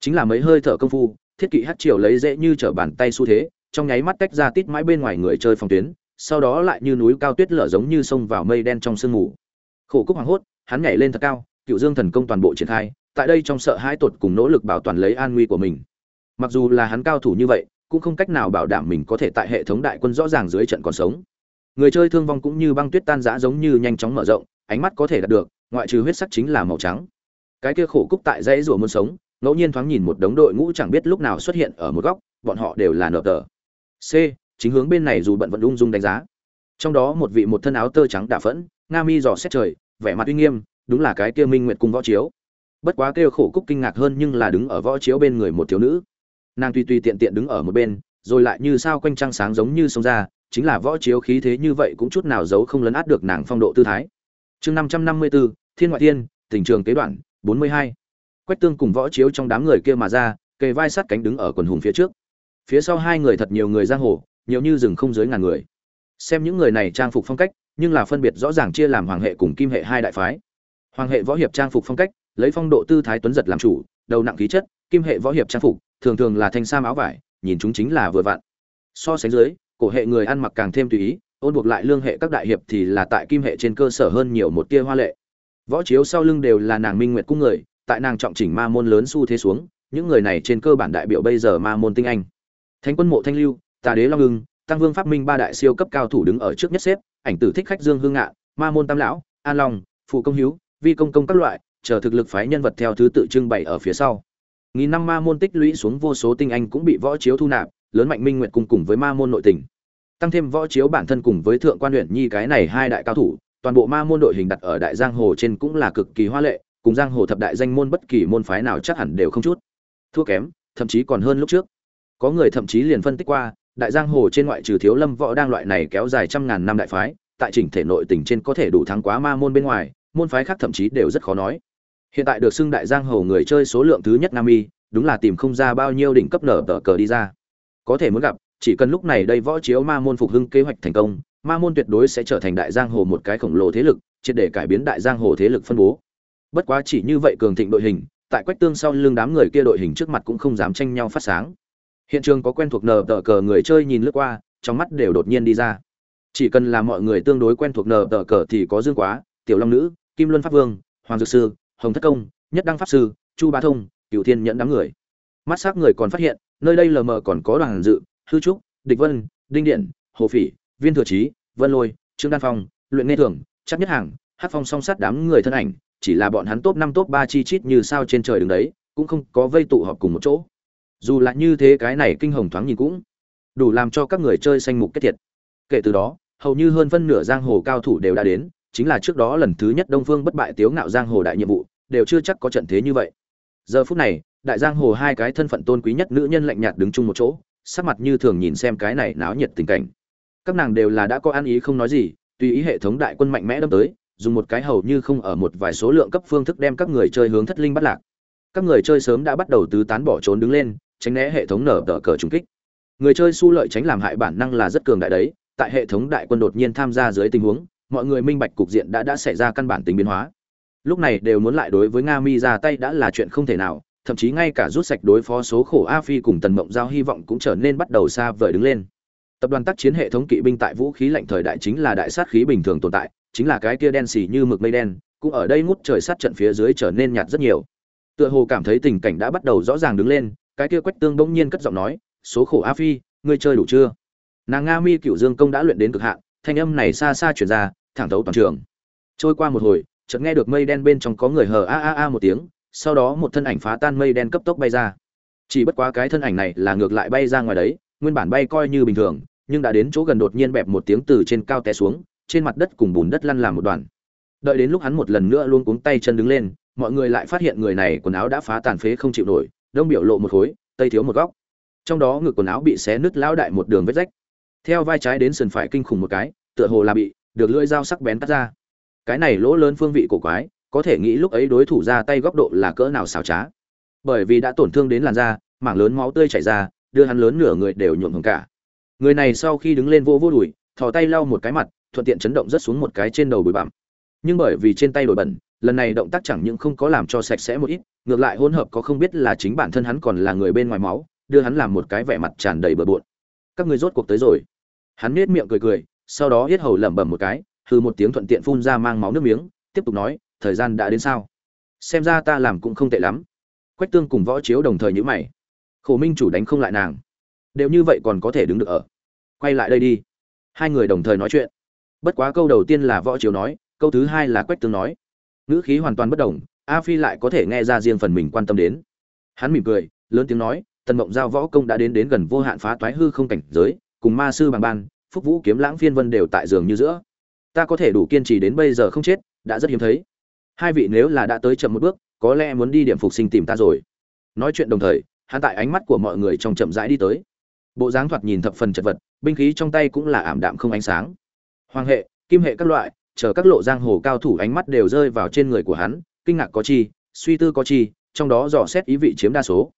Chính là mấy hơi thở công phu, thiết kỵ hát triều lấy dễ như trở bàn tay xu thế, trong nháy mắt tách ra tít mãi bên ngoài người chơi phòng tuyến, sau đó lại như núi cao tuyết lở giống như sông vào mây đen trong sương mù. Khổ cúc hoảng hốt, hắn nhảy lên thật cao, cựu dương thần công toàn bộ triển khai, tại đây trong sợ hãi tột cùng nỗ lực bảo toàn lấy an nguy của mình. Mặc dù là hắn cao thủ như vậy, cũng không cách nào bảo đảm mình có thể tại hệ thống đại quân rõ ràng dưới trận còn sống. Người chơi thương vong cũng như băng tuyết tan rã giống như nhanh chóng mở rộng, ánh mắt có thể đạt được ngoại trừ huyết sắc chính là màu trắng. Cái kia khổ cúc tại dãy rủa muốn sống, ngẫu nhiên thoáng nhìn một đống đội ngũ chẳng biết lúc nào xuất hiện ở một góc, bọn họ đều là nợ tờ. C, chính hướng bên này dù bận vẫn ung dung đánh giá. Trong đó một vị một thân áo tơ trắng đạ phẫn, nga mi dò xét trời, vẻ mặt uy nghiêm, đúng là cái kia minh nguyệt cung võ chiếu. Bất quá kêu khổ cúc kinh ngạc hơn nhưng là đứng ở võ chiếu bên người một thiếu nữ. Nàng tuy tuy tiện tiện đứng ở một bên, rồi lại như sao quanh trăng sáng giống như sông ra, chính là võ chiếu khí thế như vậy cũng chút nào giấu không lấn át được nàng phong độ tư thái chương năm trăm năm mươi bốn thiên ngoại thiên tình trường kế đoạn, bốn mươi hai. Quách tương cùng võ chiếu trong đám người kia mà ra, kề vai sát cánh đứng ở quần hùng phía trước. Phía sau hai người thật nhiều người giang hồ, nhiều như rừng không dưới ngàn người. Xem những người này trang phục phong cách, nhưng là phân biệt rõ ràng chia làm hoàng hệ cùng kim hệ hai đại phái. Hoàng hệ võ hiệp trang phục phong cách, lấy phong độ tư thái tuấn giật làm chủ, đầu nặng khí chất, kim hệ võ hiệp trang phục, thường thường là thanh sam áo vải, nhìn chúng chính là vừa vặn. So sánh dưới, cổ hệ người ăn mặc càng thêm tùy ý ôn buộc lại lương hệ các đại hiệp thì là tại kim hệ trên cơ sở hơn nhiều một tia hoa lệ. Võ chiếu sau lưng đều là nàng minh nguyệt cung người, tại nàng trọng chỉnh ma môn lớn xu thế xuống, những người này trên cơ bản đại biểu bây giờ ma môn tinh anh. Thánh quân mộ thanh lưu, tà đế long hưng tăng vương pháp minh ba đại siêu cấp cao thủ đứng ở trước nhất xếp, ảnh tử thích khách dương hương ngạ ma môn tam lão, an long, phụ công hiếu, vi công công các loại, chờ thực lực phái nhân vật theo thứ tự trưng bày ở phía sau. Nghìn năm ma môn tích lũy xuống vô số tinh anh cũng bị võ chiếu thu nạp, lớn mạnh minh nguyện cùng cùng với ma môn nội tình tăng thêm võ chiếu bản thân cùng với thượng quan huyện nhi cái này hai đại cao thủ, toàn bộ ma môn đội hình đặt ở đại giang hồ trên cũng là cực kỳ hoa lệ, cùng giang hồ thập đại danh môn bất kỳ môn phái nào chắc hẳn đều không chút thua kém, thậm chí còn hơn lúc trước. Có người thậm chí liền phân tích qua, đại giang hồ trên ngoại trừ thiếu lâm võ đang loại này kéo dài trăm ngàn năm đại phái, tại chỉnh thể nội tình trên có thể đủ thắng quá ma môn bên ngoài, môn phái khác thậm chí đều rất khó nói. Hiện tại được xưng đại giang hồ người chơi số lượng thứ nhất nam y, đúng là tìm không ra bao nhiêu đỉnh cấp nở tờ cờ đi ra. Có thể muốn gặp chỉ cần lúc này đây võ chiếu ma môn phục hưng kế hoạch thành công, ma môn tuyệt đối sẽ trở thành đại giang hồ một cái khổng lồ thế lực, triệt để cải biến đại giang hồ thế lực phân bố. Bất quá chỉ như vậy cường thịnh đội hình, tại quách tương sau lưng đám người kia đội hình trước mặt cũng không dám tranh nhau phát sáng. Hiện trường có quen thuộc nờ tờ cờ người chơi nhìn lướt qua, trong mắt đều đột nhiên đi ra. Chỉ cần là mọi người tương đối quen thuộc nờ tờ cờ thì có dương quá, tiểu long nữ, kim luân pháp vương, hoàng dược sư, hồng thất công, nhất đăng pháp sư, chu ba thông cựu thiên nhẫn đám người. Mắt s người còn phát hiện, nơi đây lờ mờ còn có đoàn dự hư trúc, địch vân, đinh điện, hồ phỉ, viên thừa trí vân lôi, trương đan phong, luyện nghe thường chắc nhất hàng hát phong song sát đám người thân ảnh, chỉ là bọn hắn top năm, top ba chi chít như sao trên trời đứng đấy, cũng không có vây tụ họp cùng một chỗ. Dù là như thế, cái này kinh hồng thoáng nhìn cũng đủ làm cho các người chơi xanh mục kết thiệt. Kể từ đó, hầu như hơn phân nửa giang hồ cao thủ đều đã đến, chính là trước đó lần thứ nhất đông phương bất bại tiếu ngạo giang hồ đại nhiệm vụ, đều chưa chắc có trận thế như vậy. Giờ phút này, đại giang hồ hai cái thân phận tôn quý nhất nữ nhân lạnh nhạt đứng chung một chỗ sắc mặt như thường nhìn xem cái này náo nhiệt tình cảnh. Các nàng đều là đã có ăn ý không nói gì, tùy ý hệ thống đại quân mạnh mẽ đâm tới, dùng một cái hầu như không ở một vài số lượng cấp phương thức đem các người chơi hướng thất linh bắt lạc. Các người chơi sớm đã bắt đầu tứ tán bỏ trốn đứng lên, tránh né hệ thống nở tờ cờ trúng kích. Người chơi su lợi tránh làm hại bản năng là rất cường đại đấy, tại hệ thống đại quân đột nhiên tham gia dưới tình huống, mọi người minh bạch cục diện đã đã xảy ra căn bản tính biến hóa. Lúc này đều muốn lại đối với nga mi ra tay đã là chuyện không thể nào thậm chí ngay cả rút sạch đối phó số khổ a phi cùng tần mộng giao hy vọng cũng trở nên bắt đầu xa vời đứng lên. Tập đoàn tác chiến hệ thống kỵ binh tại vũ khí lạnh thời đại chính là đại sát khí bình thường tồn tại, chính là cái kia đen xì như mực mây đen, cũng ở đây ngút trời sát trận phía dưới trở nên nhạt rất nhiều. Tựa hồ cảm thấy tình cảnh đã bắt đầu rõ ràng đứng lên, cái kia quách tương bỗng nhiên cất giọng nói, số khổ a phi, ngươi chơi đủ chưa? Nàng nga mi cựu dương công đã luyện đến cực hạn, thanh âm này xa xa chuyển ra, thẳng thấu toàn trường. Trôi qua một hồi, chợt nghe được mây đen bên trong có người hờ a a a một tiếng sau đó một thân ảnh phá tan mây đen cấp tốc bay ra. Chỉ bất quá cái thân ảnh này là ngược lại bay ra ngoài đấy, nguyên bản bay coi như bình thường, nhưng đã đến chỗ gần đột nhiên bẹp một tiếng từ trên cao té xuống, trên mặt đất cùng bùn đất lăn làm một đoàn. Đợi đến lúc hắn một lần nữa luôn cuống tay chân đứng lên, mọi người lại phát hiện người này quần áo đã phá tàn phế không chịu nổi, đông biểu lộ một khối, tây thiếu một góc. Trong đó ngực quần áo bị xé nứt lão đại một đường vết rách. Theo vai trái đến sườn phải kinh khủng một cái, tựa hồ là bị được lưỡi dao sắc bén cắt ra. Cái này lỗ lớn phương vị cổ quái có thể nghĩ lúc ấy đối thủ ra tay góc độ là cỡ nào xảo trá. Bởi vì đã tổn thương đến làn da, mảng lớn máu tươi chảy ra, đưa hắn lớn nửa người đều nhuộm hồng cả. Người này sau khi đứng lên vô vô đùi, thò tay lau một cái mặt, thuận tiện chấn động rất xuống một cái trên đầu bụi bặm. Nhưng bởi vì trên tay đổi bẩn, lần này động tác chẳng những không có làm cho sạch sẽ một ít, ngược lại hỗn hợp có không biết là chính bản thân hắn còn là người bên ngoài máu, đưa hắn làm một cái vẻ mặt tràn đầy bừa bộn. Các người rốt cuộc tới rồi. Hắn nết miệng cười cười, sau đó yết hầu lẩm bẩm một cái, hừ một tiếng thuận tiện phun ra mang máu nước miếng, tiếp tục nói thời gian đã đến sao? Xem ra ta làm cũng không tệ lắm. Quách tương cùng võ chiếu đồng thời nhữ mày. Khổ minh chủ đánh không lại nàng. Đều như vậy còn có thể đứng được ở? Quay lại đây đi. Hai người đồng thời nói chuyện. Bất quá câu đầu tiên là võ chiếu nói, câu thứ hai là quách tương nói. Ngữ khí hoàn toàn bất đồng, a phi lại có thể nghe ra riêng phần mình quan tâm đến. Hắn mỉm cười, lớn tiếng nói, tần mộng giao võ công đã đến đến gần vô hạn phá toái hư không cảnh giới, cùng ma sư bằng ban, phúc vũ kiếm lãng phiên vân đều tại giường như giữa. Ta có thể đủ kiên trì đến bây giờ không chết, đã rất hiếm thấy hai vị nếu là đã tới chậm một bước, có lẽ muốn đi điểm phục sinh tìm ta rồi. Nói chuyện đồng thời, hắn tại ánh mắt của mọi người trong chậm rãi đi tới. Bộ dáng thoạt nhìn thập phần chật vật, binh khí trong tay cũng là ảm đạm không ánh sáng. Hoàng hệ, kim hệ các loại, chờ các lộ giang hồ cao thủ ánh mắt đều rơi vào trên người của hắn, kinh ngạc có chi, suy tư có chi, trong đó dò xét ý vị chiếm đa số.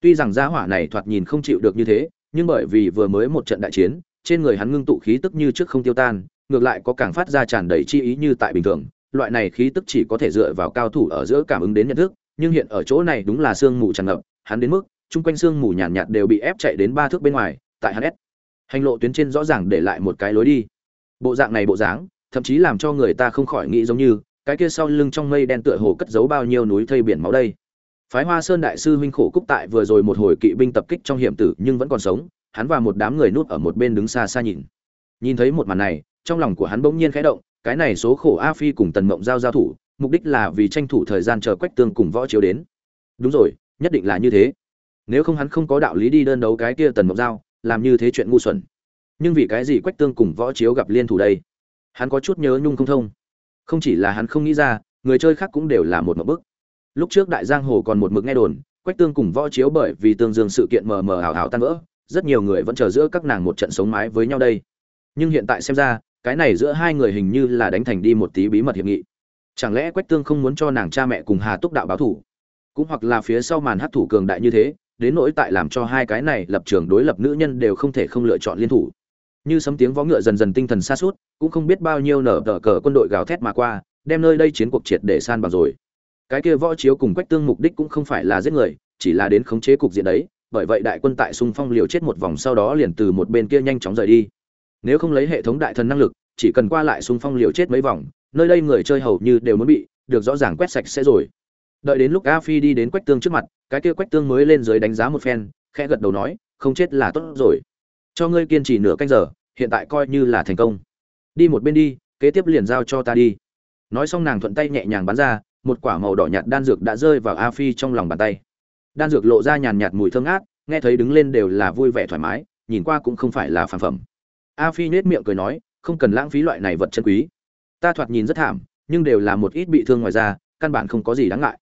Tuy rằng gia hỏa này thoạt nhìn không chịu được như thế, nhưng bởi vì vừa mới một trận đại chiến, trên người hắn ngưng tụ khí tức như trước không tiêu tan, ngược lại có càng phát ra tràn đầy chi ý như tại bình thường loại này khí tức chỉ có thể dựa vào cao thủ ở giữa cảm ứng đến nhận thức nhưng hiện ở chỗ này đúng là sương mù tràn ngập hắn đến mức chung quanh sương mù nhàn nhạt, nhạt đều bị ép chạy đến ba thước bên ngoài tại hắn ép. Hành lộ tuyến trên rõ ràng để lại một cái lối đi. Bộ dạng này bộ dáng thậm chí làm cho người ta không khỏi nghĩ giống như cái kia sau lưng trong mây đen tựa hồ cất giấu bao nhiêu núi thây biển máu đây. Phái hoa sơn đại sư huynh khổ cúc tại vừa rồi một hồi kỵ binh tập kích trong hiểm tử nhưng vẫn còn sống hắn và một đám người núp ở một bên đứng xa xa nhìn. Nhìn thấy một màn này trong lòng của hắn bỗng nhiên khẽ động cái này số khổ a phi cùng tần mộng giao giao thủ, mục đích là vì tranh thủ thời gian chờ quách tương cùng võ chiếu đến. Đúng rồi, nhất định là như thế. Nếu không hắn không có đạo lý đi đơn đấu cái kia tần mộng giao, làm như thế chuyện ngu xuẩn. Nhưng vì cái gì quách tương cùng võ chiếu gặp liên thủ đây? Hắn có chút nhớ nhung không thông. Không chỉ là hắn không nghĩ ra, người chơi khác cũng đều là một mực bức. Lúc trước đại giang hồ còn một mực nghe đồn, quách tương cùng võ chiếu bởi vì tương dương sự kiện mờ mờ ảo ảo tan vỡ, rất nhiều người vẫn chờ giữa các nàng một trận sống mái với nhau đây. Nhưng hiện tại xem ra cái này giữa hai người hình như là đánh thành đi một tí bí mật hiệp nghị. Chẳng lẽ quách tương không muốn cho nàng cha mẹ cùng hà túc đạo báo thủ? Cũng hoặc là phía sau màn hát thủ cường đại như thế, đến nỗi tại làm cho hai cái này lập trường đối lập nữ nhân đều không thể không lựa chọn liên thủ. Như sấm tiếng vó ngựa dần dần tinh thần xa suốt cũng không biết bao nhiêu nở tờ cờ quân đội gào thét mà qua, đem nơi đây chiến cuộc triệt để san bằng rồi. Cái kia võ chiếu cùng quách tương mục đích cũng không phải là giết người, chỉ là đến khống chế cục diện đấy, bởi vậy đại quân tại xung phong liều chết một vòng sau đó liền từ một bên kia nhanh chóng rời đi nếu không lấy hệ thống đại thần năng lực, chỉ cần qua lại xung phong liều chết mấy vòng, nơi đây người chơi hầu như đều muốn bị, được rõ ràng quét sạch sẽ rồi. Đợi đến lúc a phi đi đến quách tương trước mặt, cái kia quách tương mới lên dưới đánh giá một phen, khẽ gật đầu nói, không chết là tốt rồi. Cho ngươi kiên trì nửa canh giờ, hiện tại coi như là thành công. Đi một bên đi, kế tiếp liền giao cho ta đi. Nói xong nàng thuận tay nhẹ nhàng bắn ra, một quả màu đỏ nhạt đan dược đã rơi vào a phi trong lòng bàn tay. Đan dược lộ ra nhàn nhạt mùi thơm ngát, nghe thấy đứng lên đều là vui vẻ thoải mái, nhìn qua cũng không phải là phản phẩm a phi nết miệng cười nói, không cần lãng phí loại này vật chân quý. Ta thoạt nhìn rất thảm, nhưng đều là một ít bị thương ngoài ra căn bản không có gì đáng ngại.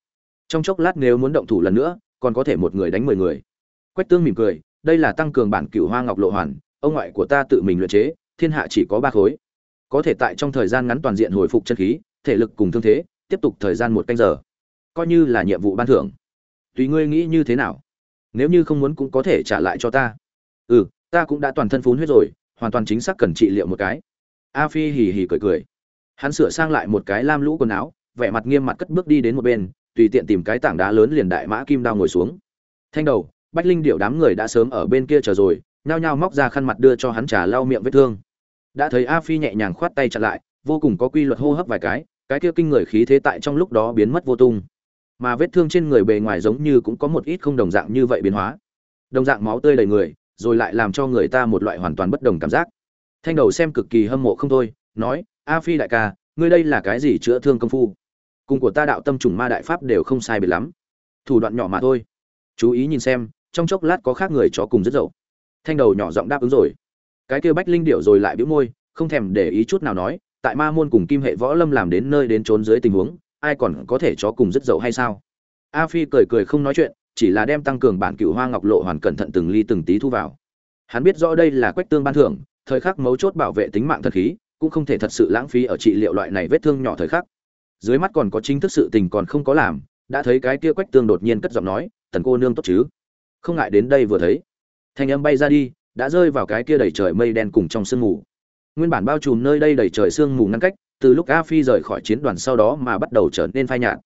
Trong chốc lát nếu muốn động thủ lần nữa, còn có thể một người đánh mười người. Quách tương mỉm cười, đây là tăng cường bản cửu hoa ngọc lộ hoàn, ông ngoại của ta tự mình luyện chế, thiên hạ chỉ có ba khối. Có thể tại trong thời gian ngắn toàn diện hồi phục chân khí, thể lực cùng thương thế, tiếp tục thời gian một canh giờ. Coi như là nhiệm vụ ban thưởng. Tùy ngươi nghĩ như thế nào? Nếu như không muốn cũng có thể trả lại cho ta. Ừ ta cũng đã toàn thân phun huyết rồi hoàn toàn chính xác cần trị liệu một cái. A phi hì hì cười cười. Hắn sửa sang lại một cái lam lũ quần áo, vẻ mặt nghiêm mặt cất bước đi đến một bên, tùy tiện tìm cái tảng đá lớn liền đại mã kim đao ngồi xuống. Thanh đầu, bách linh điệu đám người đã sớm ở bên kia chờ rồi, nhao nhao móc ra khăn mặt đưa cho hắn trà lau miệng vết thương. Đã thấy a phi nhẹ nhàng khoát tay chặn lại, vô cùng có quy luật hô hấp vài cái cái kia kinh người khí thế tại trong lúc đó biến mất vô tung. Mà vết thương trên người bề ngoài giống như cũng có một ít không đồng dạng như vậy biến hóa. Đồng dạng máu tươi đầy người rồi lại làm cho người ta một loại hoàn toàn bất đồng cảm giác. Thanh đầu xem cực kỳ hâm mộ không thôi, nói, a phi đại ca, ngươi đây là cái gì chữa thương công phu? Cùng của ta đạo tâm trùng ma đại pháp đều không sai biệt lắm. Thủ đoạn nhỏ mà thôi. Chú ý nhìn xem, trong chốc lát có khác người chó cùng rất dậu. Thanh đầu nhỏ giọng đáp ứng rồi. Cái kia bách linh điệu rồi lại bĩu môi, không thèm để ý chút nào nói, tại ma môn cùng kim hệ võ lâm làm đến nơi đến trốn dưới tình huống, ai còn có thể chó cùng rất dậu hay sao? A phi cười cười không nói chuyện chỉ là đem tăng cường bản cựu hoa ngọc lộ hoàn cẩn thận từng ly từng tí thu vào. Hắn biết rõ đây là quách tương ban thưởng, thời khắc mấu chốt bảo vệ tính mạng thật khí, cũng không thể thật sự lãng phí ở trị liệu loại này vết thương nhỏ thời khắc. Dưới mắt còn có chính thức sự tình còn không có làm, đã thấy cái kia quách tương đột nhiên cất giọng nói, tần cô nương tốt chứ? Không ngại đến đây vừa thấy. Thanh âm bay ra đi, đã rơi vào cái kia đầy trời mây đen cùng trong sương mù. Nguyên bản bao trùm nơi đây đầy trời sương mù ngăn cách, từ lúc a phi rời khỏi chiến đoàn sau đó mà bắt đầu trở nên phai nhạt.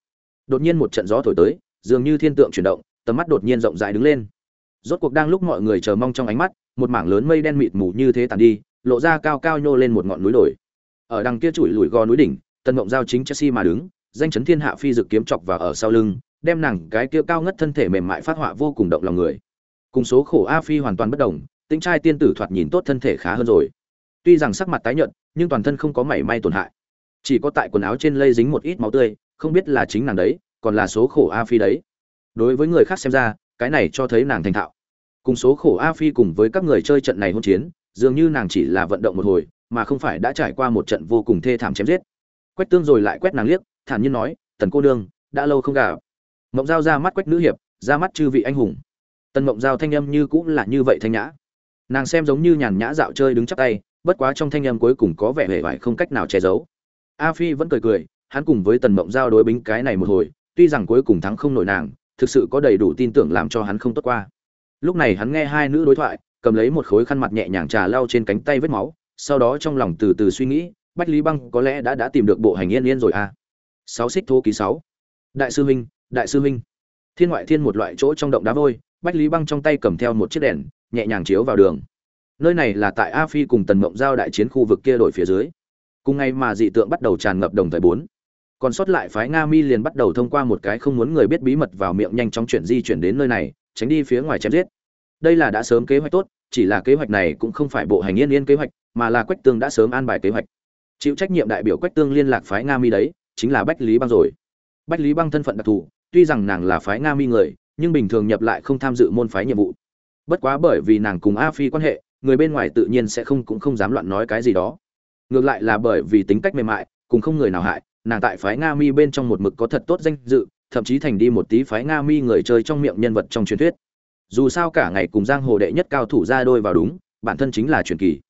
Đột nhiên một trận gió thổi tới, dường như thiên tượng chuyển động tầm mắt đột nhiên rộng rãi đứng lên. Rốt cuộc đang lúc mọi người chờ mong trong ánh mắt, một mảng lớn mây đen mịt mù như thế tàn đi, lộ ra cao cao nhô lên một ngọn núi đồi. Ở đằng kia trụi lùi gò núi đỉnh, tần ngộng giao chính chelsea mà đứng, danh chấn thiên hạ phi dự kiếm chọc vào ở sau lưng, đem nàng cái kia cao ngất thân thể mềm mại phát họa vô cùng động lòng người. Cùng số khổ a phi hoàn toàn bất đồng tinh trai tiên tử thoạt nhìn tốt thân thể khá hơn rồi. Tuy rằng sắc mặt tái nhợt, nhưng toàn thân không có mảy may tổn hại. Chỉ có tại quần áo trên lây dính một ít máu tươi, không biết là chính nàng đấy, còn là số khổ a phi đấy đối với người khác xem ra, cái này cho thấy nàng thành thạo. Cùng số khổ a phi cùng với các người chơi trận này hôn chiến, dường như nàng chỉ là vận động một hồi, mà không phải đã trải qua một trận vô cùng thê thảm chém giết. Quách tương rồi lại quét nàng liếc, thản nhiên nói, tần cô nương, đã lâu không gặp. Mộng giao ra mắt quách nữ hiệp, ra mắt chư vị anh hùng. Tần mộng giao thanh âm như cũng là như vậy thanh nhã. Nàng xem giống như nhàn nhã dạo chơi đứng chắp tay, bất quá trong thanh âm cuối cùng có vẻ hề vải không cách nào che giấu. A phi vẫn cười cười, hắn cùng với tần mộng giao đối bính cái này một hồi, tuy rằng cuối cùng thắng không nổi nàng thực sự có đầy đủ tin tưởng làm cho hắn không tốt qua. Lúc này hắn nghe hai nữ đối thoại, cầm lấy một khối khăn mặt nhẹ nhàng trà lau trên cánh tay vết máu, sau đó trong lòng từ từ suy nghĩ, bách lý băng có lẽ đã đã tìm được bộ hành yên yên rồi à. Sáu xích thô ký sáu. Đại sư huynh, đại sư huynh. Thiên ngoại thiên một loại chỗ trong động đá vôi, bách lý băng trong tay cầm theo một chiếc đèn, nhẹ nhàng chiếu vào đường. Nơi này là tại a phi cùng tần mộng giao đại chiến khu vực kia đổi phía dưới. Cùng ngay mà dị tượng bắt đầu tràn ngập đồng thời bốn còn sót lại phái nga mi liền bắt đầu thông qua một cái không muốn người biết bí mật vào miệng nhanh chóng chuyển di chuyển đến nơi này, tránh đi phía ngoài chém giết. Đây là đã sớm kế hoạch tốt, chỉ là kế hoạch này cũng không phải bộ hành yên yên kế hoạch, mà là quách tương đã sớm an bài kế hoạch. Chịu trách nhiệm đại biểu quách tương liên lạc phái nga mi đấy, chính là bách lý băng rồi. Bách lý băng thân phận đặc thù, tuy rằng nàng là phái nga mi người, nhưng bình thường nhập lại không tham dự môn phái nhiệm vụ. Bất quá bởi vì nàng cùng a phi quan hệ, người bên ngoài tự nhiên sẽ không cũng không dám loạn nói cái gì đó. Ngược lại là bởi vì tính cách mềm mại, cùng không người nào hại nàng tại phái nga mi bên trong một mực có thật tốt danh dự, thậm chí thành đi một tí phái nga mi người chơi trong miệng nhân vật trong truyền thuyết. Dù sao cả ngày cùng giang hồ đệ nhất cao thủ ra đôi vào đúng, bản thân chính là truyền kỳ.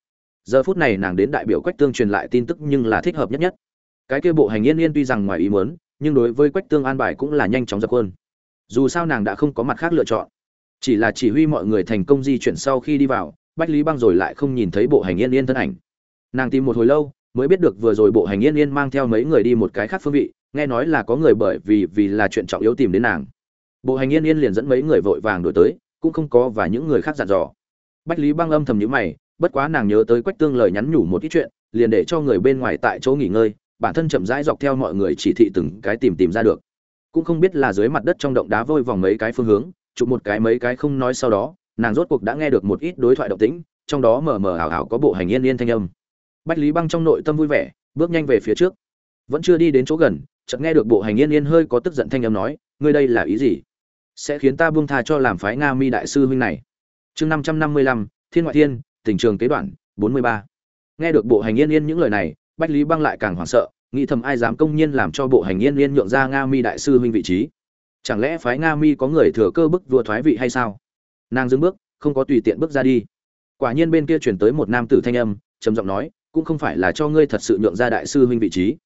Giờ phút này nàng đến đại biểu quách tương truyền lại tin tức nhưng là thích hợp nhất nhất. Cái kia bộ hành yên yên tuy rằng ngoài ý muốn, nhưng đối với quách tương an bài cũng là nhanh chóng dập hơn dù sao nàng đã không có mặt khác lựa chọn. Chỉ là chỉ huy mọi người thành công di chuyển sau khi đi vào, bách lý băng rồi lại không nhìn thấy bộ hành yên yên thân ảnh. Nàng tìm một hồi lâu mới biết được vừa rồi bộ hành yên yên mang theo mấy người đi một cái khác phương vị, nghe nói là có người bởi vì vì là chuyện trọng yếu tìm đến nàng. Bộ hành yên yên liền dẫn mấy người vội vàng đổi tới, cũng không có và những người khác dặn dò. Bách lý băng âm thầm nhíu mày, bất quá nàng nhớ tới quách tương lời nhắn nhủ một ít chuyện, liền để cho người bên ngoài tại chỗ nghỉ ngơi, bản thân chậm rãi dọc theo mọi người chỉ thị từng cái tìm tìm ra được. Cũng không biết là dưới mặt đất trong động đá vôi vòng mấy cái phương hướng, chụp một cái mấy cái không nói sau đó, nàng rốt cuộc đã nghe được một ít đối thoại động tĩnh, trong đó mờ mờ ảo ảo có bộ hành yên yên thanh âm bách lý băng trong nội tâm vui vẻ, bước nhanh về phía trước. Vẫn chưa đi đến chỗ gần, chợt nghe được bộ hành yên yên hơi có tức giận thanh âm nói, ngươi đây là ý gì? Sẽ khiến ta buông tha cho làm phái nga mi đại sư huynh này. Chương năm trăm năm mươi lăm, thiên ngoại thiên, tình trường kế đoạn, bốn mươi ba. Nghe được bộ hành yên yên những lời này, bách lý băng lại càng hoảng sợ, nghĩ thầm ai dám công nhiên làm cho bộ hành yên yên nhượng ra nga mi đại sư huynh vị trí. Chẳng lẽ phái nga mi có người thừa cơ bức vua thoái vị hay sao? Nàng dừng bước, không có tùy tiện bước ra đi. Quả nhiên bên kia chuyển tới một nam tử thanh âm, trầm giọng nói cũng không phải là cho ngươi thật sự nhượng ra đại sư huynh vị trí.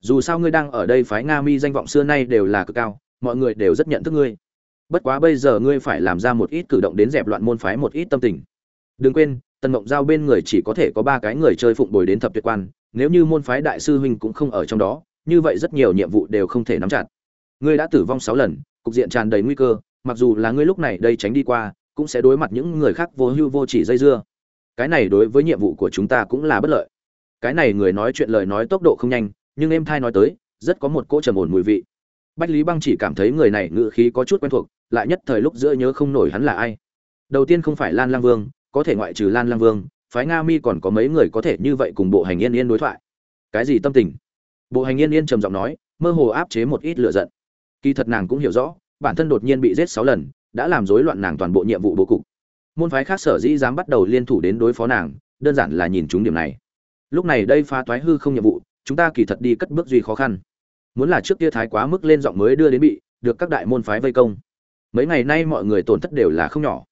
Dù sao ngươi đang ở đây phái nga mi danh vọng xưa nay đều là cực cao, mọi người đều rất nhận thức ngươi. Bất quá bây giờ ngươi phải làm ra một ít cử động đến dẹp loạn môn phái một ít tâm tình. Đừng quên, tần mộng giao bên người chỉ có thể có ba cái người chơi phụng bồi đến thập tuyệt quan, nếu như môn phái đại sư huynh cũng không ở trong đó, như vậy rất nhiều nhiệm vụ đều không thể nắm chặt. Ngươi đã tử vong sáu lần, cục diện tràn đầy nguy cơ, mặc dù là ngươi lúc này đây tránh đi qua, cũng sẽ đối mặt những người khác vô hưu vô chỉ dây dưa cái này đối với nhiệm vụ của chúng ta cũng là bất lợi. Cái này người nói chuyện lời nói tốc độ không nhanh, nhưng em thai nói tới, rất có một cỗ trầm ổn mùi vị. Bách lý băng chỉ cảm thấy người này ngự khí có chút quen thuộc, lại nhất thời lúc giữa nhớ không nổi hắn là ai. Đầu tiên không phải lan lang vương, có thể ngoại trừ lan lang vương, phái nga mi còn có mấy người có thể như vậy cùng bộ hành yên yên đối thoại. Cái gì tâm tình? Bộ hành yên yên trầm giọng nói, mơ hồ áp chế một ít lựa giận. Kỳ thật nàng cũng hiểu rõ, bản thân đột nhiên bị giết sáu lần, đã làm rối loạn nàng toàn bộ nhiệm vụ bố cục môn phái khác sở dĩ dám bắt đầu liên thủ đến đối phó nàng, đơn giản là nhìn chúng điểm này. Lúc này đây phá toái hư không nhiệm vụ, chúng ta kỳ thật đi cất bước duy khó khăn. Muốn là trước kia thái quá mức lên giọng mới đưa đến bị, được các đại môn phái vây công. Mấy ngày nay mọi người tổn thất đều là không nhỏ.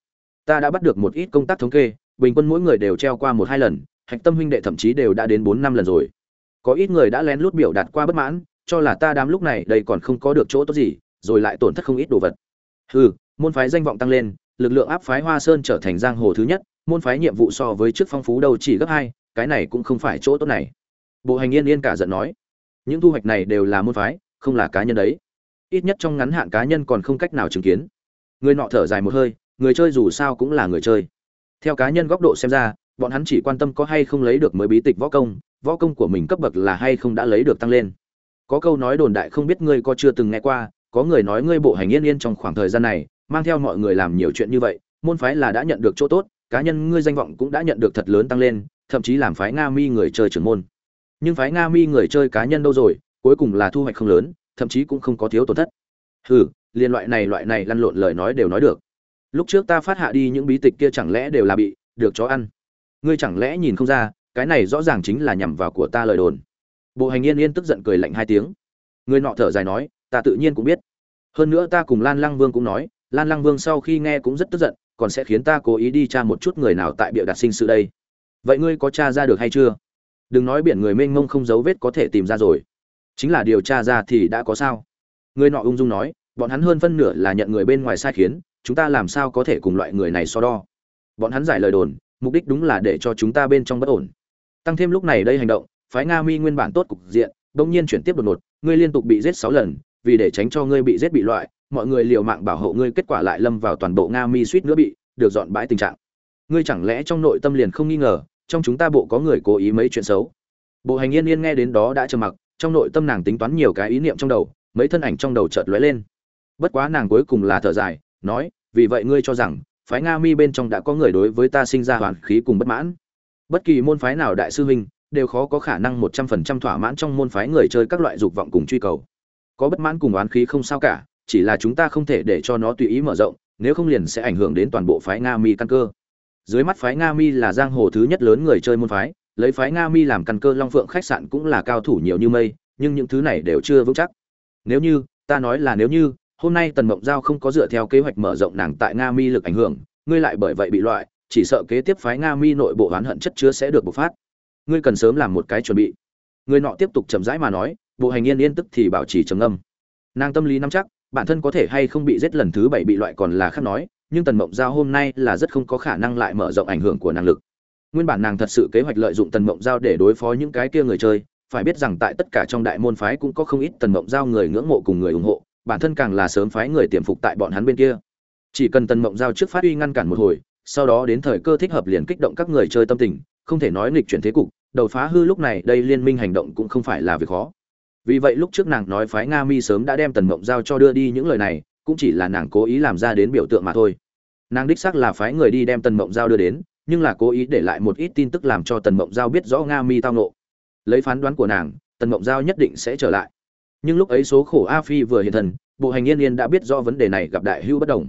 Ta đã bắt được một ít công tác thống kê, bình quân mỗi người đều treo qua một hai lần, hạch tâm huynh đệ thậm chí đều đã đến bốn năm lần rồi. Có ít người đã lén lút biểu đạt qua bất mãn, cho là ta đám lúc này đây còn không có được chỗ tốt gì, rồi lại tổn thất không ít đồ vật. Hừ, môn phái danh vọng tăng lên lực lượng áp phái hoa sơn trở thành giang hồ thứ nhất, môn phái nhiệm vụ so với trước phong phú đâu chỉ gấp hai, cái này cũng không phải chỗ tốt này. Bộ hành yên yên cả giận nói, những thu hoạch này đều là môn phái, không là cá nhân đấy. Ít nhất trong ngắn hạn cá nhân còn không cách nào chứng kiến. Người nọ thở dài một hơi, người chơi dù sao cũng là người chơi. Theo cá nhân góc độ xem ra, bọn hắn chỉ quan tâm có hay không lấy được mới bí tịch võ công võ công của mình cấp bậc là hay không đã lấy được tăng lên. Có câu nói đồn đại không biết ngươi có chưa từng nghe qua, có người nói ngươi bộ hành yên yên trong khoảng thời gian này mang theo mọi người làm nhiều chuyện như vậy, môn phái là đã nhận được chỗ tốt, cá nhân ngươi danh vọng cũng đã nhận được thật lớn tăng lên, thậm chí làm phái nga mi người chơi trưởng môn. Nhưng phái nga mi người chơi cá nhân đâu rồi, cuối cùng là thu hoạch không lớn, thậm chí cũng không có thiếu tổn thất. Hừ liên loại này loại này lăn lộn lời nói đều nói được. Lúc trước ta phát hạ đi những bí tịch kia chẳng lẽ đều là bị được chó ăn? Ngươi chẳng lẽ nhìn không ra, cái này rõ ràng chính là nhằm vào của ta lời đồn. Bộ hành yên yên tức giận cười lạnh hai tiếng. Người nọ thở dài nói, ta tự nhiên cũng biết. Hơn nữa ta cùng lan lăng vương cũng nói lan lăng vương sau khi nghe cũng rất tức giận, còn sẽ khiến ta cố ý đi tra một chút người nào tại bịa đặt sinh sự đây. Vậy ngươi có tra ra được hay chưa? Đừng nói biển người mênh mông không dấu vết có thể tìm ra rồi. Chính là điều tra ra thì đã có sao? Người nọ ung dung nói, bọn hắn hơn phân nửa là nhận người bên ngoài sai khiến, chúng ta làm sao có thể cùng loại người này so đo? Bọn hắn giải lời đồn, mục đích đúng là để cho chúng ta bên trong bất ổn. Tăng thêm lúc này đây hành động, phái nga mi nguyên bản tốt cục diện, bỗng nhiên chuyển tiếp đột ngột, ngươi liên tục bị giết sáu lần, vì để tránh cho ngươi bị giết bị loại mọi người liều mạng bảo hộ ngươi, kết quả lại lâm vào toàn bộ nga mi suýt nữa bị được dọn bãi tình trạng. Ngươi chẳng lẽ trong nội tâm liền không nghi ngờ, trong chúng ta bộ có người cố ý mấy chuyện xấu? Bộ hành yên yên nghe đến đó đã trầm mặc, trong nội tâm nàng tính toán nhiều cái ý niệm trong đầu, mấy thân ảnh trong đầu chợt lóe lên. Bất quá nàng cuối cùng là thở dài, nói, vì vậy ngươi cho rằng, phái nga mi bên trong đã có người đối với ta sinh ra hoàn khí cùng bất mãn. Bất kỳ môn phái nào đại sư huynh, đều khó có khả năng một trăm phần trăm thỏa mãn trong môn phái người chơi các loại dục vọng cùng truy cầu. Có bất mãn cùng oán khí không sao cả chỉ là chúng ta không thể để cho nó tùy ý mở rộng, nếu không liền sẽ ảnh hưởng đến toàn bộ phái nga mi căn cơ. Dưới mắt phái nga mi là giang hồ thứ nhất lớn người chơi môn phái, lấy phái nga mi làm căn cơ long phượng khách sạn cũng là cao thủ nhiều như mây, nhưng những thứ này đều chưa vững chắc. Nếu như, ta nói là nếu như, hôm nay tần mộng giao không có dựa theo kế hoạch mở rộng nàng tại nga mi lực ảnh hưởng, ngươi lại bởi vậy bị loại, chỉ sợ kế tiếp phái nga mi nội bộ oán hận chất chứa sẽ được bộc phát. Ngươi cần sớm làm một cái chuẩn bị. Người nọ tiếp tục chậm rãi mà nói, bộ hành yên yên tức thì bảo trì trầm âm nàng tâm lý nắm chắc bản thân có thể hay không bị giết lần thứ bảy bị loại còn là khác nói, nhưng tần mộng giao hôm nay là rất không có khả năng lại mở rộng ảnh hưởng của năng lực. Nguyên bản nàng thật sự kế hoạch lợi dụng tần mộng giao để đối phó những cái kia người chơi, phải biết rằng tại tất cả trong đại môn phái cũng có không ít tần mộng giao người ngưỡng mộ cùng người ủng hộ, bản thân càng là sớm phái người tiềm phục tại bọn hắn bên kia. Chỉ cần tần mộng giao trước phát uy ngăn cản một hồi, sau đó đến thời cơ thích hợp liền kích động các người chơi tâm tình, không thể nói nghịch chuyển thế cục, đầu phá hư lúc này đây liên minh hành động cũng không phải là việc khó vì vậy lúc trước nàng nói phái nga mi sớm đã đem tần mộng giao cho đưa đi những lời này, cũng chỉ là nàng cố ý làm ra đến biểu tượng mà thôi. Nàng đích xác là phái người đi đem tần mộng giao đưa đến, nhưng là cố ý để lại một ít tin tức làm cho tần mộng giao biết rõ nga mi tao nộ lấy phán đoán của nàng, tần mộng giao nhất định sẽ trở lại. Nhưng lúc ấy số khổ a phi vừa hiện thần bộ hành yên yên đã biết rõ vấn đề này gặp đại hưu bất đồng.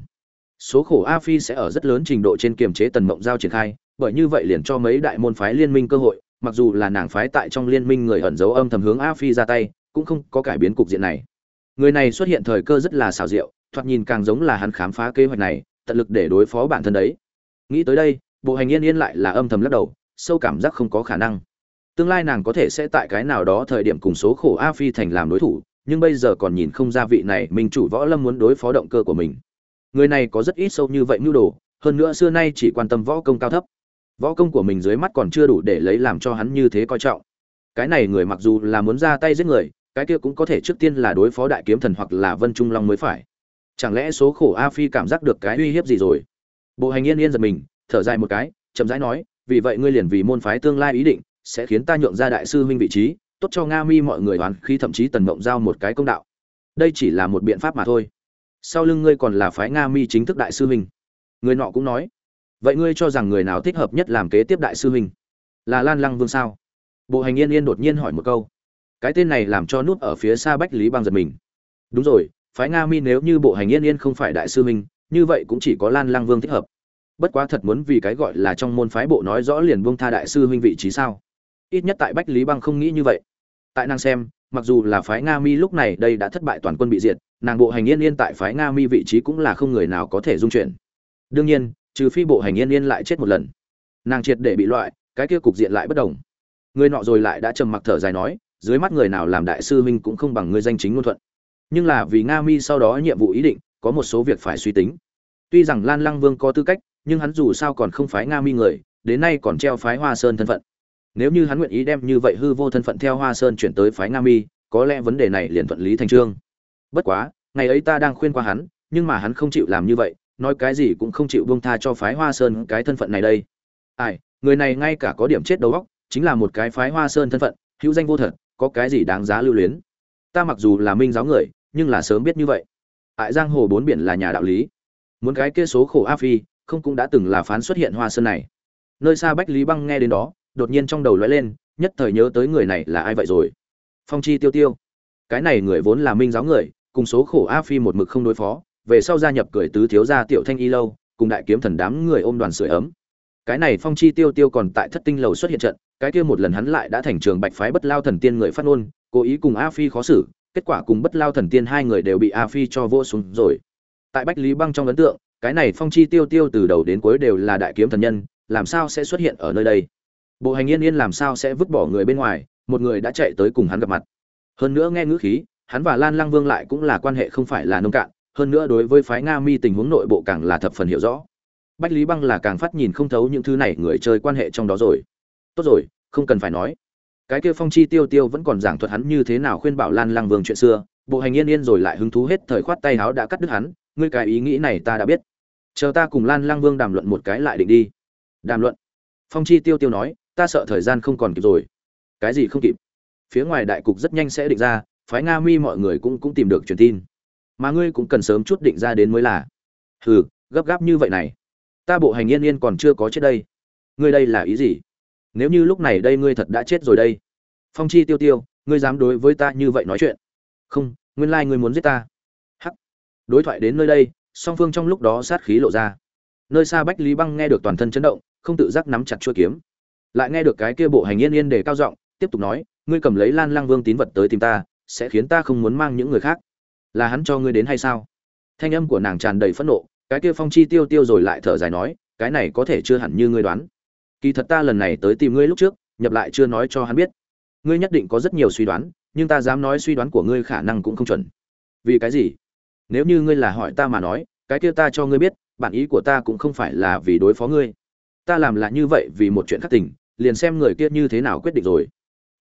Số khổ a phi sẽ ở rất lớn trình độ trên kiềm chế tần mộng giao triển khai, bởi như vậy liền cho mấy đại môn phái liên minh cơ hội, mặc dù là nàng phái tại trong liên minh người ẩn giấu âm thầm hướng a phi ra tay cũng không có cải biến cục diện này. Người này xuất hiện thời cơ rất là xảo diệu, thoạt nhìn càng giống là hắn khám phá kế hoạch này, tận lực để đối phó bản thân đấy. Nghĩ tới đây, bộ hành yên yên lại là âm thầm lắc đầu, sâu cảm giác không có khả năng. Tương lai nàng có thể sẽ tại cái nào đó thời điểm cùng số khổ a phi thành làm đối thủ, nhưng bây giờ còn nhìn không ra vị này minh chủ võ lâm muốn đối phó động cơ của mình. Người này có rất ít sâu như vậy nhu đồ, hơn nữa xưa nay chỉ quan tâm võ công cao thấp. Võ công của mình dưới mắt còn chưa đủ để lấy làm cho hắn như thế coi trọng. Cái này người mặc dù là muốn ra tay giết người cái kia cũng có thể trước tiên là đối phó đại kiếm thần hoặc là vân trung long mới phải. Chẳng lẽ số khổ a phi cảm giác được cái uy hiếp gì rồi? Bộ hành yên yên giật mình, thở dài một cái, chậm rãi nói, vì vậy ngươi liền vì môn phái tương lai ý định, sẽ khiến ta nhượng ra đại sư huynh vị trí, tốt cho nga mi mọi người đoán khi thậm chí tần mộng giao một cái công đạo. Đây chỉ là một biện pháp mà thôi. Sau lưng ngươi còn là phái nga mi chính thức đại sư huynh. Người nọ cũng nói, vậy ngươi cho rằng người nào thích hợp nhất làm kế tiếp đại sư huynh? Là lan lăng vương sao? Bộ hành yên yên đột nhiên hỏi một câu cái tên này làm cho nút ở phía xa bách lý băng giật mình. Đúng rồi phái nga mi nếu như bộ hành yên yên không phải đại sư minh, như vậy cũng chỉ có lan Lang vương thích hợp. Bất quá thật muốn vì cái gọi là trong môn phái bộ nói rõ liền buông tha đại sư huynh vị trí sao? Ít nhất tại bách lý băng không nghĩ như vậy. Tại nàng xem mặc dù là phái nga mi lúc này đây đã thất bại toàn quân bị diệt nàng bộ hành yên yên tại phái nga mi vị trí cũng là không người nào có thể dung chuyển. Đương nhiên trừ phi bộ hành yên yên lại chết một lần. Nàng triệt để bị loại cái kia cục diện lại bất đồng. Người nọ rồi lại đã trầm mặc thở dài nói dưới mắt người nào làm đại sư huynh cũng không bằng người danh chính ngôn thuận. Nhưng là vì nga mi sau đó nhiệm vụ ý định, có một số việc phải suy tính. Tuy rằng lan lăng vương có tư cách, nhưng hắn dù sao còn không phái nga mi người, đến nay còn treo phái hoa sơn thân phận. Nếu như hắn nguyện ý đem như vậy hư vô thân phận theo hoa sơn chuyển tới phái nga mi, có lẽ vấn đề này liền thuận lý thành trương. Bất quá, ngày ấy ta đang khuyên qua hắn, nhưng mà hắn không chịu làm như vậy, nói cái gì cũng không chịu buông tha cho phái hoa sơn cái thân phận này đây. Ai, người này ngay cả có điểm chết đầu óc, chính là một cái phái hoa sơn thân phận, hữu danh vô thật có cái gì đáng giá lưu luyến? Ta mặc dù là minh giáo người, nhưng là sớm biết như vậy. Tại giang hồ bốn biển là nhà đạo lý. Muốn cái kia số khổ a phi, không cũng đã từng là phán xuất hiện hoa sơn này. Nơi xa bách lý băng nghe đến đó, đột nhiên trong đầu lóe lên, nhất thời nhớ tới người này là ai vậy rồi? Phong chi tiêu tiêu. Cái này người vốn là minh giáo người, cùng số khổ a phi một mực không đối phó, về sau gia nhập cười tứ thiếu gia tiểu thanh y lâu, cùng đại kiếm thần đám người ôm đoàn sưởi ấm cái này phong chi tiêu tiêu còn tại thất tinh lầu xuất hiện trận, cái kia một lần hắn lại đã thành trường bạch phái bất lao thần tiên người phát ngôn, cố ý cùng a phi khó xử, kết quả cùng bất lao thần tiên hai người đều bị a phi cho vô xuống rồi. Tại bách lý băng trong ấn tượng, cái này phong chi tiêu tiêu từ đầu đến cuối đều là đại kiếm thần nhân, làm sao sẽ xuất hiện ở nơi đây? Bộ hành yên yên làm sao sẽ vứt bỏ người bên ngoài, một người đã chạy tới cùng hắn gặp mặt. Hơn nữa nghe ngữ khí, hắn và lan lăng vương lại cũng là quan hệ không phải là nông cạn, hơn nữa đối với phái nga mi tình huống nội bộ càng là thập phần hiểu rõ bách lý băng là càng phát nhìn không thấu những thứ này, người chơi quan hệ trong đó rồi. Tốt rồi, không cần phải nói. Cái kia phong chi tiêu tiêu vẫn còn giảng thuật hắn như thế nào khuyên bảo lan lăng vương chuyện xưa. Bộ hành yên yên rồi lại hứng thú hết thời khoát tay háo đã cắt đứt hắn. Ngươi cái ý nghĩ này ta đã biết. Chờ ta cùng lan lăng vương đàm luận một cái lại định đi. Đàm luận. Phong chi tiêu tiêu nói, ta sợ thời gian không còn kịp rồi. Cái gì không kịp? Phía ngoài đại cục rất nhanh sẽ định ra, phái nga mi mọi người cũng cũng tìm được truyền tin. Mà ngươi cũng cần sớm chút định ra đến mới là. Hừ, gấp gáp như vậy này ta bộ hành yên yên còn chưa có chết đây. Ngươi đây là ý gì? Nếu như lúc này đây ngươi thật đã chết rồi đây. Phong chi tiêu tiêu, ngươi dám đối với ta như vậy nói chuyện? Không, nguyên lai ngươi muốn giết ta. Hắc. Đối thoại đến nơi đây, song phương trong lúc đó sát khí lộ ra. Nơi xa bách lý băng nghe được toàn thân chấn động, không tự giác nắm chặt chuôi kiếm. Lại nghe được cái kia bộ hành yên yên để cao giọng, tiếp tục nói, ngươi cầm lấy lan lang vương tín vật tới tìm ta, sẽ khiến ta không muốn mang những người khác. Là hắn cho ngươi đến hay sao? Thanh âm của nàng tràn đầy phẫn nộ cái kia phong chi tiêu tiêu rồi lại thở dài nói, cái này có thể chưa hẳn như ngươi đoán. Kỳ thật ta lần này tới tìm ngươi lúc trước, nhập lại chưa nói cho hắn biết. Ngươi nhất định có rất nhiều suy đoán, nhưng ta dám nói suy đoán của ngươi khả năng cũng không chuẩn. Vì cái gì? Nếu như ngươi là hỏi ta mà nói, cái kia ta cho ngươi biết, bản ý của ta cũng không phải là vì đối phó ngươi. Ta làm là như vậy vì một chuyện khắc tình, liền xem người kia như thế nào quyết định rồi.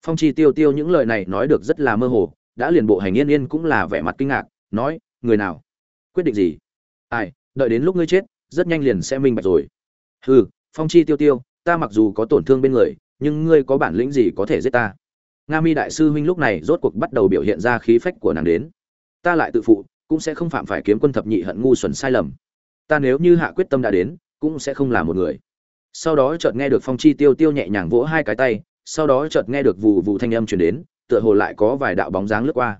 Phong chi tiêu tiêu những lời này nói được rất là mơ hồ, đã liền bộ hành yên yên cũng là vẻ mặt kinh ngạc, nói, người nào? Quyết định gì? Ai đợi đến lúc ngươi chết, rất nhanh liền sẽ minh bạch rồi. Hừ, phong chi tiêu tiêu, ta mặc dù có tổn thương bên người, nhưng ngươi có bản lĩnh gì có thể giết ta? Nga mi đại sư huynh lúc này rốt cuộc bắt đầu biểu hiện ra khí phách của nàng đến. Ta lại tự phụ, cũng sẽ không phạm phải kiếm quân thập nhị hận ngu xuẩn sai lầm. Ta nếu như hạ quyết tâm đã đến, cũng sẽ không là một người. Sau đó chợt nghe được phong chi tiêu tiêu nhẹ nhàng vỗ hai cái tay, sau đó chợt nghe được vù vù thanh âm truyền đến, tựa hồ lại có vài đạo bóng dáng lướt qua.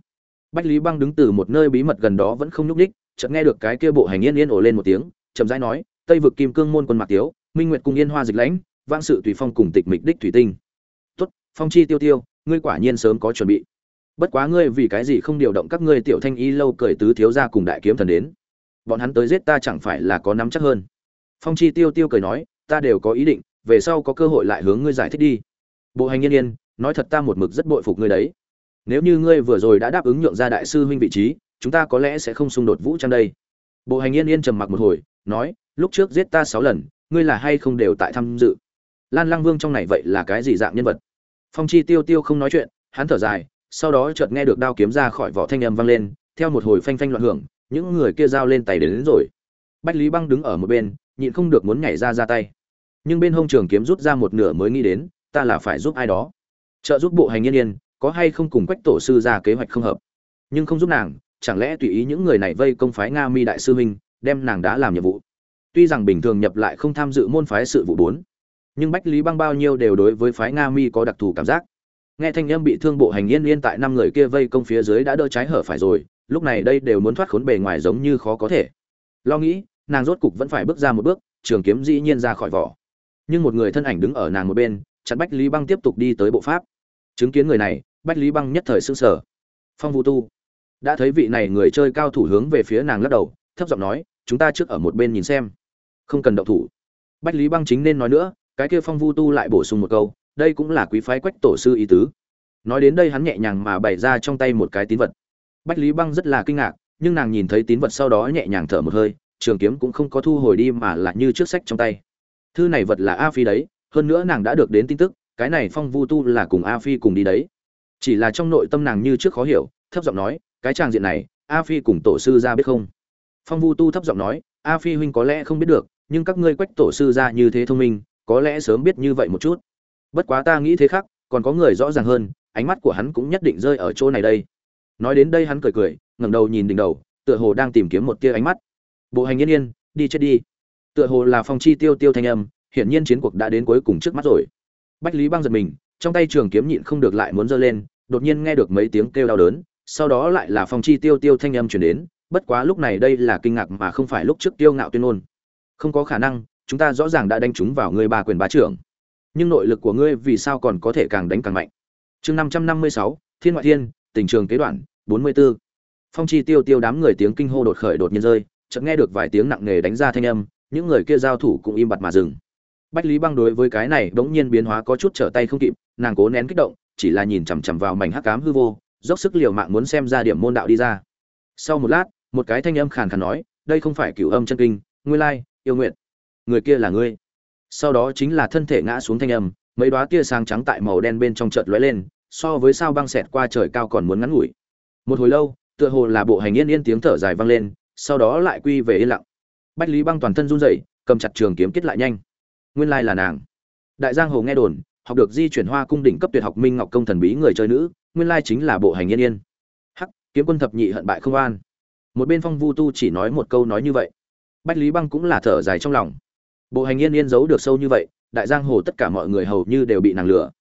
Bách lý băng đứng từ một nơi bí mật gần đó vẫn không nhúc ních chợt nghe được cái kia bộ hành yên yên ổ lên một tiếng, chậm rãi nói, tây vực kim cương môn quân mạc tiếu, minh nguyệt cung yên hoa dịch lãnh vang sự tùy phong cùng tịch mịch đích thủy tinh. Tốt, phong chi tiêu tiêu, ngươi quả nhiên sớm có chuẩn bị. Bất quá ngươi vì cái gì không điều động các ngươi tiểu thanh y lâu cởi tứ thiếu gia cùng đại kiếm thần đến? Bọn hắn tới giết ta chẳng phải là có nắm chắc hơn? Phong chi tiêu tiêu cười nói, ta đều có ý định, về sau có cơ hội lại hướng ngươi giải thích đi. Bộ hành yên yên, nói thật ta một mực rất bội phục ngươi đấy. Nếu như ngươi vừa rồi đã đáp ứng nhượng ra đại sư huynh vị trí chúng ta có lẽ sẽ không xung đột vũ trang đây. Bộ hành yên yên trầm mặc một hồi nói lúc trước giết ta sáu lần ngươi là hay không đều tại tham dự? Lan lăng vương trong này vậy là cái gì dạng nhân vật? Phong chi tiêu tiêu không nói chuyện hắn thở dài sau đó chợt nghe được đao kiếm ra khỏi vỏ thanh âm vang lên theo một hồi phanh phanh loạn hưởng những người kia giao lên tay đến, đến rồi. Bách lý băng đứng ở một bên nhịn không được muốn nhảy ra ra tay. Nhưng bên hông trường kiếm rút ra một nửa mới nghĩ đến ta là phải giúp ai đó? Trợ giúp bộ hành yên yên có hay không cùng quách tổ sư ra kế hoạch không hợp? Nhưng không giúp nàng chẳng lẽ tùy ý những người này vây công phái nga mi đại sư huynh đem nàng đã làm nhiệm vụ? Tuy rằng bình thường nhập lại không tham dự môn phái sự vụ bốn, nhưng bách lý băng bao nhiêu đều đối với phái nga mi có đặc thù cảm giác. Nghe thanh âm bị thương bộ hành yên yên tại năm người kia vây công phía dưới đã đỡ trái hở phải rồi, lúc này đây đều muốn thoát khốn bề ngoài giống như khó có thể. Lo nghĩ, nàng rốt cục vẫn phải bước ra một bước, trường kiếm dĩ nhiên ra khỏi vỏ. Nhưng một người thân ảnh đứng ở nàng một bên, chặn bách lý băng tiếp tục đi tới bộ pháp. Chứng kiến người này, bách lý băng nhất thời s ư n g sở phong vũ tu đã thấy vị này người chơi cao thủ hướng về phía nàng lắc đầu, thấp giọng nói, chúng ta trước ở một bên nhìn xem. Không cần động thủ. Bách lý băng chính nên nói nữa, cái kia phong vu tu lại bổ sung một câu, đây cũng là quý phái quách tổ sư ý tứ. Nói đến đây hắn nhẹ nhàng mà bày ra trong tay một cái tín vật. Bách lý băng rất là kinh ngạc, nhưng nàng nhìn thấy tín vật sau đó nhẹ nhàng thở một hơi, trường kiếm cũng không có thu hồi đi mà là như trước sách trong tay. Thư này vật là a phi đấy, hơn nữa nàng đã được đến tin tức, cái này phong vu tu là cùng a phi cùng đi đấy. Chỉ là trong nội tâm nàng như trước khó hiểu, thấp giọng nói cái tràng diện này, a phi cùng tổ sư ra biết không? Phong vu tu thấp giọng nói, a phi huynh có lẽ không biết được, nhưng các ngươi quách tổ sư ra như thế thông minh, có lẽ sớm biết như vậy một chút. Bất quá ta nghĩ thế khác, còn có người rõ ràng hơn, ánh mắt của hắn cũng nhất định rơi ở chỗ này đây. Nói đến đây hắn cười cười, ngẩng đầu nhìn đỉnh đầu, tựa hồ đang tìm kiếm một tia ánh mắt. Bộ hành yên yên, đi chết đi. Tựa hồ là phong chi tiêu tiêu thanh âm, hiển nhiên chiến cuộc đã đến cuối cùng trước mắt rồi. Bách lý băng giật mình, trong tay trường kiếm nhịn không được lại muốn giơ lên, đột nhiên nghe được mấy tiếng kêu đau đớn sau đó lại là phong chi tiêu tiêu thanh âm truyền đến, bất quá lúc này đây là kinh ngạc mà không phải lúc trước tiêu ngạo tuyên ngôn. Không có khả năng, chúng ta rõ ràng đã đánh trúng vào ngươi ba quyền bá trưởng. Nhưng nội lực của ngươi vì sao còn có thể càng đánh càng mạnh? Chương năm trăm năm mươi sáu, thiên ngoại thiên, tình trường kế đoạn, bốn mươi b ố phong chi tiêu tiêu đám người tiếng kinh hô đột khởi đột nhiên rơi, chợt nghe được vài tiếng nặng nề đánh ra thanh âm, những người kia giao thủ cũng im bặt mà dừng. Bách lý băng đối với cái này bỗng nhiên biến hóa có chút trở tay không kịp, nàng cố nén kích động, chỉ là nhìn chằm chằm vào mảnh hắc cám hư vô dốc sức liều mạng muốn xem ra điểm môn đạo đi ra. Sau một lát, một cái thanh âm khàn khàn nói, đây không phải cửu âm chân kinh, nguyên lai, yêu nguyện. Người kia là ngươi. Sau đó chính là thân thể ngã xuống thanh âm, mấy đoá tia sáng trắng tại màu đen bên trong chợt lóe lên, so với sao băng xẹt qua trời cao còn muốn ngắn ngủi. Một hồi lâu, tựa hồ là bộ hành yên yên tiếng thở dài vang lên, sau đó lại quy về yên lặng. Bách lý băng toàn thân run rẩy, cầm chặt trường kiếm kết lại nhanh. Nguyên lai là nàng. Đại giang hồ nghe đồn, học được di chuyển hoa cung đỉnh cấp tuyệt học minh ngọc công thần bí người chơi nữ nguyên lai chính là bộ hành yên yên. Hắc, kiếm quân thập nhị hận bại không an. Một bên phong vu tu chỉ nói một câu nói như vậy. Bách lý băng cũng là thở dài trong lòng. Bộ hành yên yên giấu được sâu như vậy, đại giang hồ tất cả mọi người hầu như đều bị nàng lừa.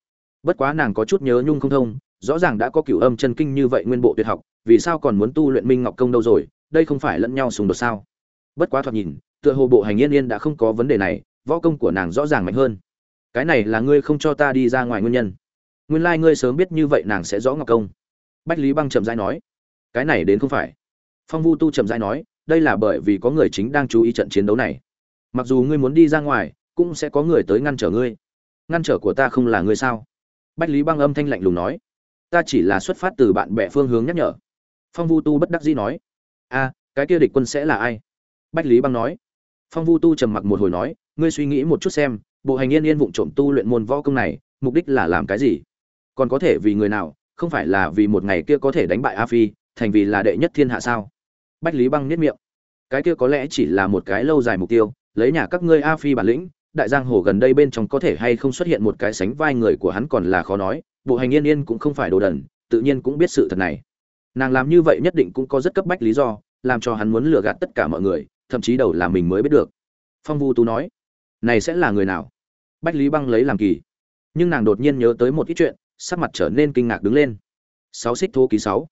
Bất quá nàng có chút nhớ nhung không thông, rõ ràng đã có cửu âm chân kinh như vậy nguyên bộ tuyệt học, vì sao còn muốn tu luyện minh ngọc công đâu rồi, đây không phải lẫn nhau xung đột sao? Bất quá thoạt nhìn, tựa hồ bộ hành yên yên đã không có vấn đề này, võ công của nàng rõ ràng mạnh hơn. Cái này là ngươi không cho ta đi ra ngoài nguyên nhân nguyên lai ngươi sớm biết như vậy nàng sẽ rõ ngọc công. Bách lý băng chậm rãi nói, cái này đến không phải. Phong vu tu chậm rãi nói, đây là bởi vì có người chính đang chú ý trận chiến đấu này. Mặc dù ngươi muốn đi ra ngoài, cũng sẽ có người tới ngăn trở ngươi. Ngăn trở của ta không là ngươi sao? Bách lý băng âm thanh lạnh lùng nói, ta chỉ là xuất phát từ bạn bè phương hướng nhắc nhở. Phong vu tu bất đắc dĩ nói, a, cái kia địch quân sẽ là ai? Bách lý băng nói, phong vu tu trầm mặc một hồi nói, ngươi suy nghĩ một chút xem, bộ hành yên yên vụng trộm tu luyện môn võ công này, mục đích là làm cái gì? Còn có thể vì người nào, không phải là vì một ngày kia có thể đánh bại a phi, thành vì là đệ nhất thiên hạ sao? Bách lý băng niết miệng. Cái kia có lẽ chỉ là một cái lâu dài mục tiêu, lấy nhà các ngươi a phi bản lĩnh, đại giang hồ gần đây bên trong có thể hay không xuất hiện một cái sánh vai người của hắn còn là khó nói, bộ hành yên yên cũng không phải đồ đần, tự nhiên cũng biết sự thật này. Nàng làm như vậy nhất định cũng có rất cấp bách lý do, làm cho hắn muốn lừa gạt tất cả mọi người, thậm chí đầu là mình mới biết được. Phong vu tú nói, này sẽ là người nào? Bách lý băng lấy làm kỳ. Nhưng nàng đột nhiên nhớ tới một ít chuyện sắc mặt trở nên kinh ngạc đứng lên. Sáu xích thô ký sáu.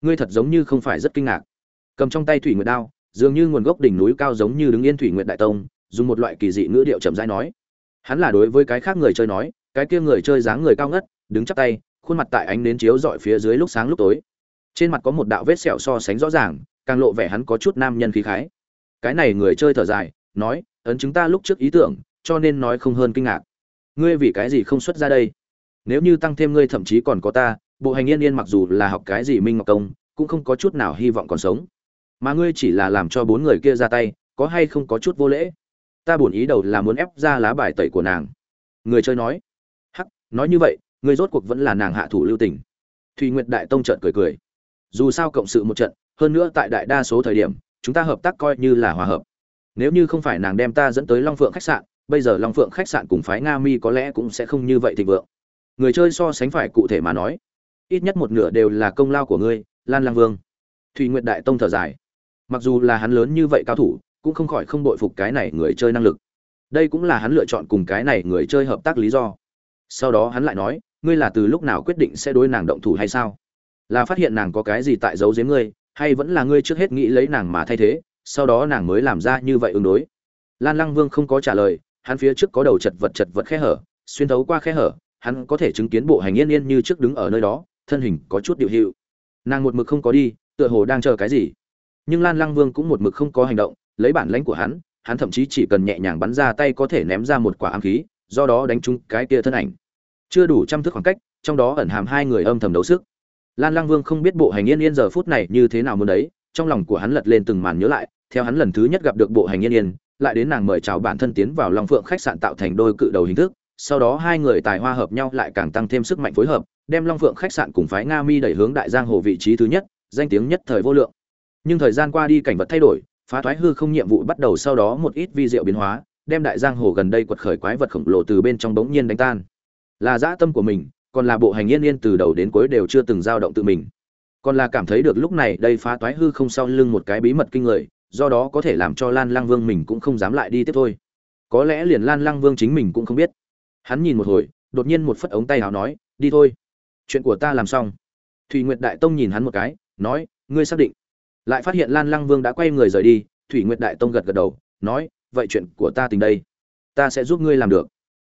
Ngươi thật giống như không phải rất kinh ngạc. Cầm trong tay thủy nguyệt đao, dường như nguồn gốc đỉnh núi cao giống như đứng yên thủy nguyệt đại tông, dùng một loại kỳ dị ngữ điệu chậm rãi nói. Hắn là đối với cái khác người chơi nói, cái kia người chơi dáng người cao ngất, đứng chắp tay, khuôn mặt tại ánh nến chiếu dọi phía dưới lúc sáng lúc tối. Trên mặt có một đạo vết sẹo so sánh rõ ràng, càng lộ vẻ hắn có chút nam nhân khí khái. Cái này người chơi thở dài, nói, ấn chúng ta lúc trước ý tưởng, cho nên nói không hơn kinh ngạc. Ngươi vì cái gì không xuất ra đây? Nếu như tăng thêm ngươi thậm chí còn có ta, bộ hành yên yên mặc dù là học cái gì minh ngọc công, cũng không có chút nào hy vọng còn sống. Mà ngươi chỉ là làm cho bốn người kia ra tay, có hay không có chút vô lễ? Ta bổn ý đầu là muốn ép ra lá bài tẩy của nàng. Người chơi nói. Hắc, nói như vậy, ngươi rốt cuộc vẫn là nàng hạ thủ lưu tình. Thùy nguyệt đại tông trợn cười cười. Dù sao cộng sự một trận, hơn nữa tại đại đa số thời điểm, chúng ta hợp tác coi như là hòa hợp. Nếu như không phải nàng đem ta dẫn tới long phượng khách sạn, bây giờ long phượng khách sạn cùng phái nga mi có lẽ cũng sẽ không như vậy thịnh vượng người chơi so sánh phải cụ thể mà nói, ít nhất một nửa đều là công lao của ngươi, lan lang vương. Thùy nguyệt đại tông thở dài. Mặc dù là hắn lớn như vậy cao thủ, cũng không khỏi không đội phục cái này người chơi năng lực. Đây cũng là hắn lựa chọn cùng cái này người chơi hợp tác lý do. Sau đó hắn lại nói, ngươi là từ lúc nào quyết định sẽ đối nàng động thủ hay sao? Là phát hiện nàng có cái gì tại giấu giếm ngươi, hay vẫn là ngươi trước hết nghĩ lấy nàng mà thay thế, sau đó nàng mới làm ra như vậy ứng đối? Lan lăng vương không có trả lời, hắn phía trước có đầu chật vật chật vật khe hở, xuyên thấu qua khe hở hắn có thể chứng kiến bộ hành yên yên như trước đứng ở nơi đó, thân hình có chút điệu hiệu. Nàng một mực không có đi, tựa hồ đang chờ cái gì. Nhưng lan lăng vương cũng một mực không có hành động, lấy bản lãnh của hắn hắn thậm chí chỉ cần nhẹ nhàng bắn ra tay có thể ném ra một quả ám khí, do đó đánh trúng cái kia thân ảnh. Chưa đủ trăm thước khoảng cách, trong đó ẩn hàm hai người âm thầm đấu sức. Lan lăng vương không biết bộ hành yên yên giờ phút này như thế nào muốn đấy, trong lòng của hắn lật lên từng màn nhớ lại, theo hắn lần thứ nhất gặp được bộ hành yên yên, lại đến nàng mời chào bản thân tiến vào long phượng khách sạn tạo thành đôi cự đầu hình thức sau đó hai người tài hoa hợp nhau lại càng tăng thêm sức mạnh phối hợp, đem long phượng khách sạn cùng phái nga mi đẩy hướng đại giang hồ vị trí thứ nhất, danh tiếng nhất thời vô lượng. Nhưng thời gian qua đi cảnh vật thay đổi, phá thoái hư không nhiệm vụ bắt đầu sau đó một ít vi diệu biến hóa, đem đại giang hồ gần đây quật khởi quái vật khổng lồ từ bên trong bỗng nhiên đánh tan. Là dã tâm của mình, còn là bộ hành yên yên từ đầu đến cuối đều chưa từng dao động tự mình. Còn là cảm thấy được lúc này đây phá toái hư không sau lưng một cái bí mật kinh người, do đó có thể làm cho lan lang vương mình cũng không dám lại đi tiếp thôi. Có lẽ liền lan lang vương chính mình cũng không biết hắn nhìn một hồi, đột nhiên một phất ống tay nào nói, đi thôi. Chuyện của ta làm xong. Thủy nguyệt đại tông nhìn hắn một cái, nói, ngươi xác định. Lại phát hiện lan lăng vương đã quay người rời đi, thủy nguyệt đại tông gật gật đầu, nói, vậy chuyện của ta tình đây. Ta sẽ giúp ngươi làm được.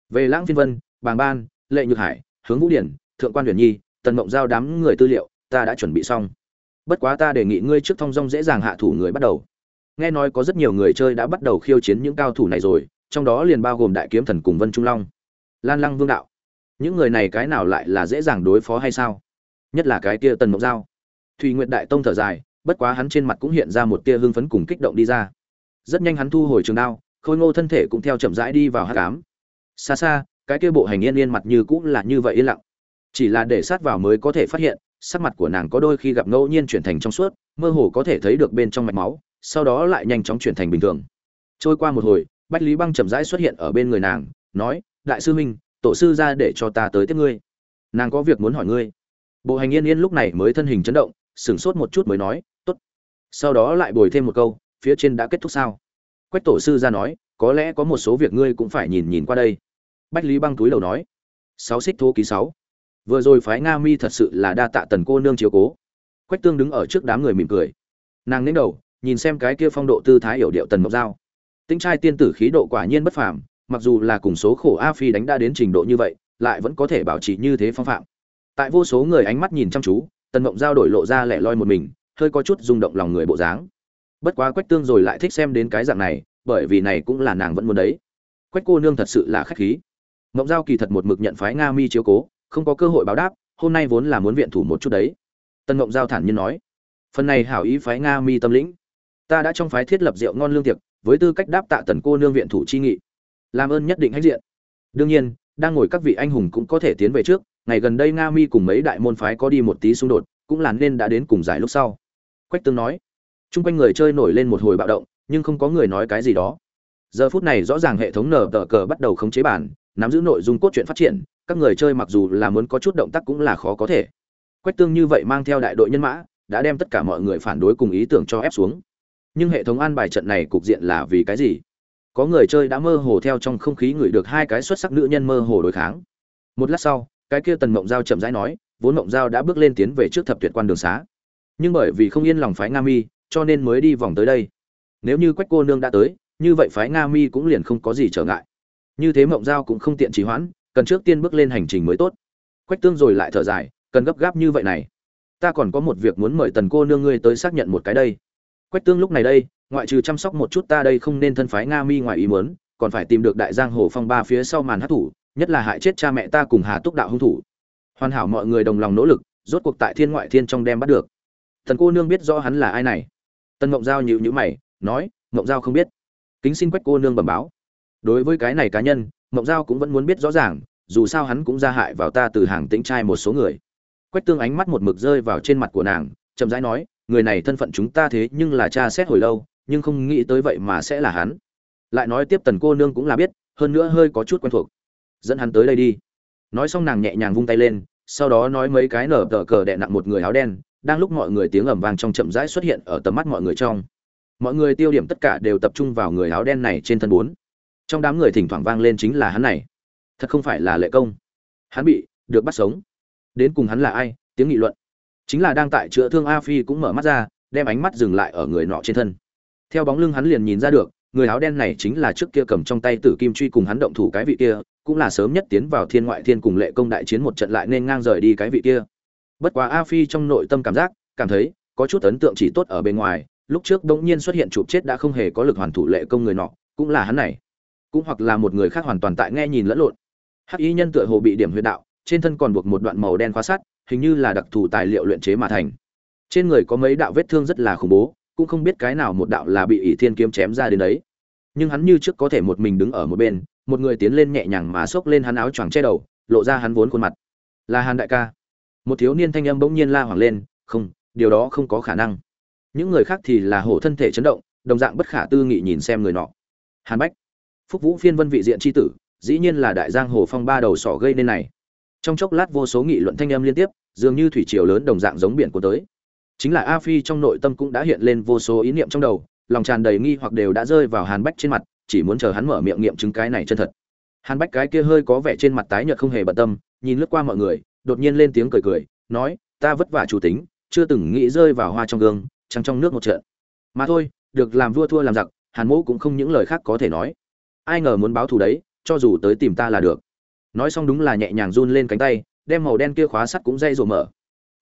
Về lãng phiên vân, bàng ban, lệ nhược hải, hướng vũ điển, thượng quan huyền nhi, tần mộng giao đám người tư liệu, ta đã chuẩn bị xong. Bất quá ta đề nghị ngươi trước thông dong dễ dàng hạ thủ người bắt đầu. Nghe nói có rất nhiều người chơi đã bắt đầu khiêu chiến những cao thủ này rồi, trong đó liền bao gồm đại kiếm thần cùng vân trung long lan lăng vương đạo. Những người này cái nào lại là dễ dàng đối phó hay sao? Nhất là cái kia tần mộng giao. Thùy nguyệt đại tông thở dài, bất quá hắn trên mặt cũng hiện ra một tia hưng phấn cùng kích động đi ra. Rất nhanh hắn thu hồi trường đao, khôi ngô thân thể cũng theo chậm rãi đi vào hát cám xa xa, cái kia bộ hành yên yên mặt như cũng là như vậy yên lặng. Chỉ là để sát vào mới có thể phát hiện, sắc mặt của nàng có đôi khi gặp ngẫu nhiên chuyển thành trong suốt, mơ hồ có thể thấy được bên trong mạch máu, sau đó lại nhanh chóng chuyển thành bình thường. Trôi qua một hồi, bách lý băng chậm rãi xuất hiện ở bên người nàng, nói đại sư minh tổ sư ra để cho ta tới tiếp ngươi. Nàng có việc muốn hỏi ngươi. Bộ hành yên yên lúc này mới thân hình chấn động, sửng sốt một chút mới nói, tốt. Sau đó lại bồi thêm một câu, phía trên đã kết thúc sao? Quách tổ sư ra nói, có lẽ có một số việc ngươi cũng phải nhìn nhìn qua đây. Bách lý băng túi đầu nói, sáu xích thô ký sáu. Vừa rồi phái nga mi thật sự là đa tạ tần cô nương chiếu cố. Quách tương đứng ở trước đám người mỉm cười. Nàng nến đầu, nhìn xem cái kia phong độ tư thái hiểu điệu tần mộc dao. Tinh trai tiên tử khí độ quả nhiên bất phàm mặc dù là cùng số khổ a phi đánh đã đến trình độ như vậy, lại vẫn có thể bảo trì như thế phong phạm. Tại vô số người ánh mắt nhìn chăm chú, tần mộng giao đổi lộ ra lẻ loi một mình, hơi có chút rung động lòng người bộ dáng. Bất quá quách tương rồi lại thích xem đến cái dạng này, bởi vì này cũng là nàng vẫn muốn đấy. Quách cô nương thật sự là khách khí. Mộng giao kỳ thật một mực nhận phái nga mi chiếu cố, không có cơ hội báo đáp, hôm nay vốn là muốn viện thủ một chút đấy. Tân mộng giao thản nhiên nói, phần này hảo ý phái nga mi tâm lĩnh. Ta đã trong phái thiết lập rượu ngon lương tiệc, với tư cách đáp tạ tần cô nương viện thủ chi nghị làm ơn nhất định hãnh diện. Đương nhiên, đang ngồi các vị anh hùng cũng có thể tiến về trước, ngày gần đây nga mi cùng mấy đại môn phái có đi một tí xung đột, cũng là nên đã đến cùng giải lúc sau. Quách tương nói chung quanh người chơi nổi lên một hồi bạo động, nhưng không có người nói cái gì đó. Giờ phút này rõ ràng hệ thống nở tờ cờ bắt đầu khống chế bản, nắm giữ nội dung cốt truyện phát triển, các người chơi mặc dù là muốn có chút động tác cũng là khó có thể. Quách tương như vậy mang theo đại đội nhân mã, đã đem tất cả mọi người phản đối cùng ý tưởng cho ép xuống. Nhưng hệ thống an bài trận này cục diện là vì cái gì? Có người chơi đã mơ hồ theo trong không khí ngửi được hai cái xuất sắc nữ nhân mơ hồ đối kháng. Một lát sau, cái kia tần mộng giao chậm rãi nói, vốn mộng giao đã bước lên tiến về trước thập tuyệt quan đường xá. Nhưng bởi vì không yên lòng phái nga mi, cho nên mới đi vòng tới đây. Nếu như quách cô nương đã tới, như vậy phái nga mi cũng liền không có gì trở ngại. Như thế mộng giao cũng không tiện trì hoãn, cần trước tiên bước lên hành trình mới tốt. Quách tương rồi lại thở dài, cần gấp gáp như vậy này. Ta còn có một việc muốn mời tần cô nương ngươi tới xác nhận một cái đây quách tương lúc này đây, ngoại trừ chăm sóc một chút ta đây không nên thân phái nga mi ngoài ý muốn, còn phải tìm được đại giang hồ phong ba phía sau màn hát thủ, nhất là hại chết cha mẹ ta cùng hà túc đạo hung thủ. Hoàn hảo mọi người đồng lòng nỗ lực, rốt cuộc tại thiên ngoại thiên trong đem bắt được. Thần cô nương biết rõ hắn là ai này. Tân ngộng giao nhíu nhíu mày, nói ngộng giao không biết. Kính xin quách cô nương bẩm báo. Đối với cái này cá nhân ngộng giao cũng vẫn muốn biết rõ ràng, dù sao hắn cũng ra hại vào ta từ hàng tĩnh trai một số người. Quách tương ánh mắt một mực rơi vào trên mặt của nàng, chậm rãi nói người này thân phận chúng ta thế nhưng là cha xét hồi lâu, nhưng không nghĩ tới vậy mà sẽ là hắn. Lại nói tiếp tần cô nương cũng là biết, hơn nữa hơi có chút quen thuộc. Dẫn hắn tới đây đi. Nói xong nàng nhẹ nhàng vung tay lên, sau đó nói mấy cái nở tờ cờ đè nặng một người áo đen, đang lúc mọi người tiếng ầm vang trong chậm rãi xuất hiện ở tầm mắt mọi người trong. Mọi người tiêu điểm tất cả đều tập trung vào người áo đen này trên thân bốn. Trong đám người thỉnh thoảng vang lên chính là hắn này. Thật không phải là lệ công. Hắn bị được bắt sống. Đến cùng hắn là ai? Tiếng nghị luận chính là đang tại chữa thương a phi cũng mở mắt ra, đem ánh mắt dừng lại ở người nọ trên thân. Theo bóng lưng hắn liền nhìn ra được, người áo đen này chính là trước kia cầm trong tay tử kim truy cùng hắn động thủ cái vị kia, cũng là sớm nhất tiến vào thiên ngoại thiên cùng lệ công đại chiến một trận lại nên ngang rời đi cái vị kia. Bất quá a phi trong nội tâm cảm giác, cảm thấy, có chút ấn tượng chỉ tốt ở bên ngoài, lúc trước đ nhiên xuất hiện chụp chết đã không hề có lực hoàn thủ lệ công người nọ, cũng là hắn này. Cũng hoặc là một người khác hoàn toàn tại nghe nhìn lẫn lộn. Hắc y nhân tựa hồ bị điểm huyệt đạo, trên thân còn buộc một đoạn màu đen khóa sắt hình như là đặc thù tài liệu luyện chế mà thành. Trên người có mấy đạo vết thương rất là khủng bố, cũng không biết cái nào một đạo là bị ỷ thiên kiếm chém ra đến đấy. Nhưng hắn như trước có thể một mình đứng ở một bên, một người tiến lên nhẹ nhàng mà xốc lên hắn áo choàng che đầu, lộ ra hắn vốn khuôn mặt. Là hàn đại ca. Một thiếu niên thanh âm bỗng nhiên la hoảng lên, không, điều đó không có khả năng. Những người khác thì là hổ thân thể chấn động, đồng dạng bất khả tư nghị nhìn xem người nọ. Hàn bách. Phúc vũ phiên vân vị diện chi tử, dĩ nhiên là đại giang hồ phong ba đầu sỏ gây nên này trong chốc lát vô số nghị luận thanh âm liên tiếp, dường như thủy triều lớn đồng dạng giống biển của tới. Chính là a phi trong nội tâm cũng đã hiện lên vô số ý niệm trong đầu, lòng tràn đầy nghi hoặc đều đã rơi vào hàn bách trên mặt, chỉ muốn chờ hắn mở miệng nghiệm chứng cái này chân thật. Hàn bách cái kia hơi có vẻ trên mặt tái nhợt không hề bận tâm, nhìn lướt qua mọi người, đột nhiên lên tiếng cười cười, nói, ta vất vả chủ tính, chưa từng nghĩ rơi vào hoa trong gương, trăng trong nước một trận. Mà thôi, được làm vua thua làm giặc, hàn mỗ cũng không những lời khác có thể nói. Ai ngờ muốn báo thù đấy, cho dù tới tìm ta là được nói xong đúng là nhẹ nhàng run lên cánh tay, đem màu đen kia khóa sắt cũng dây rồ mở.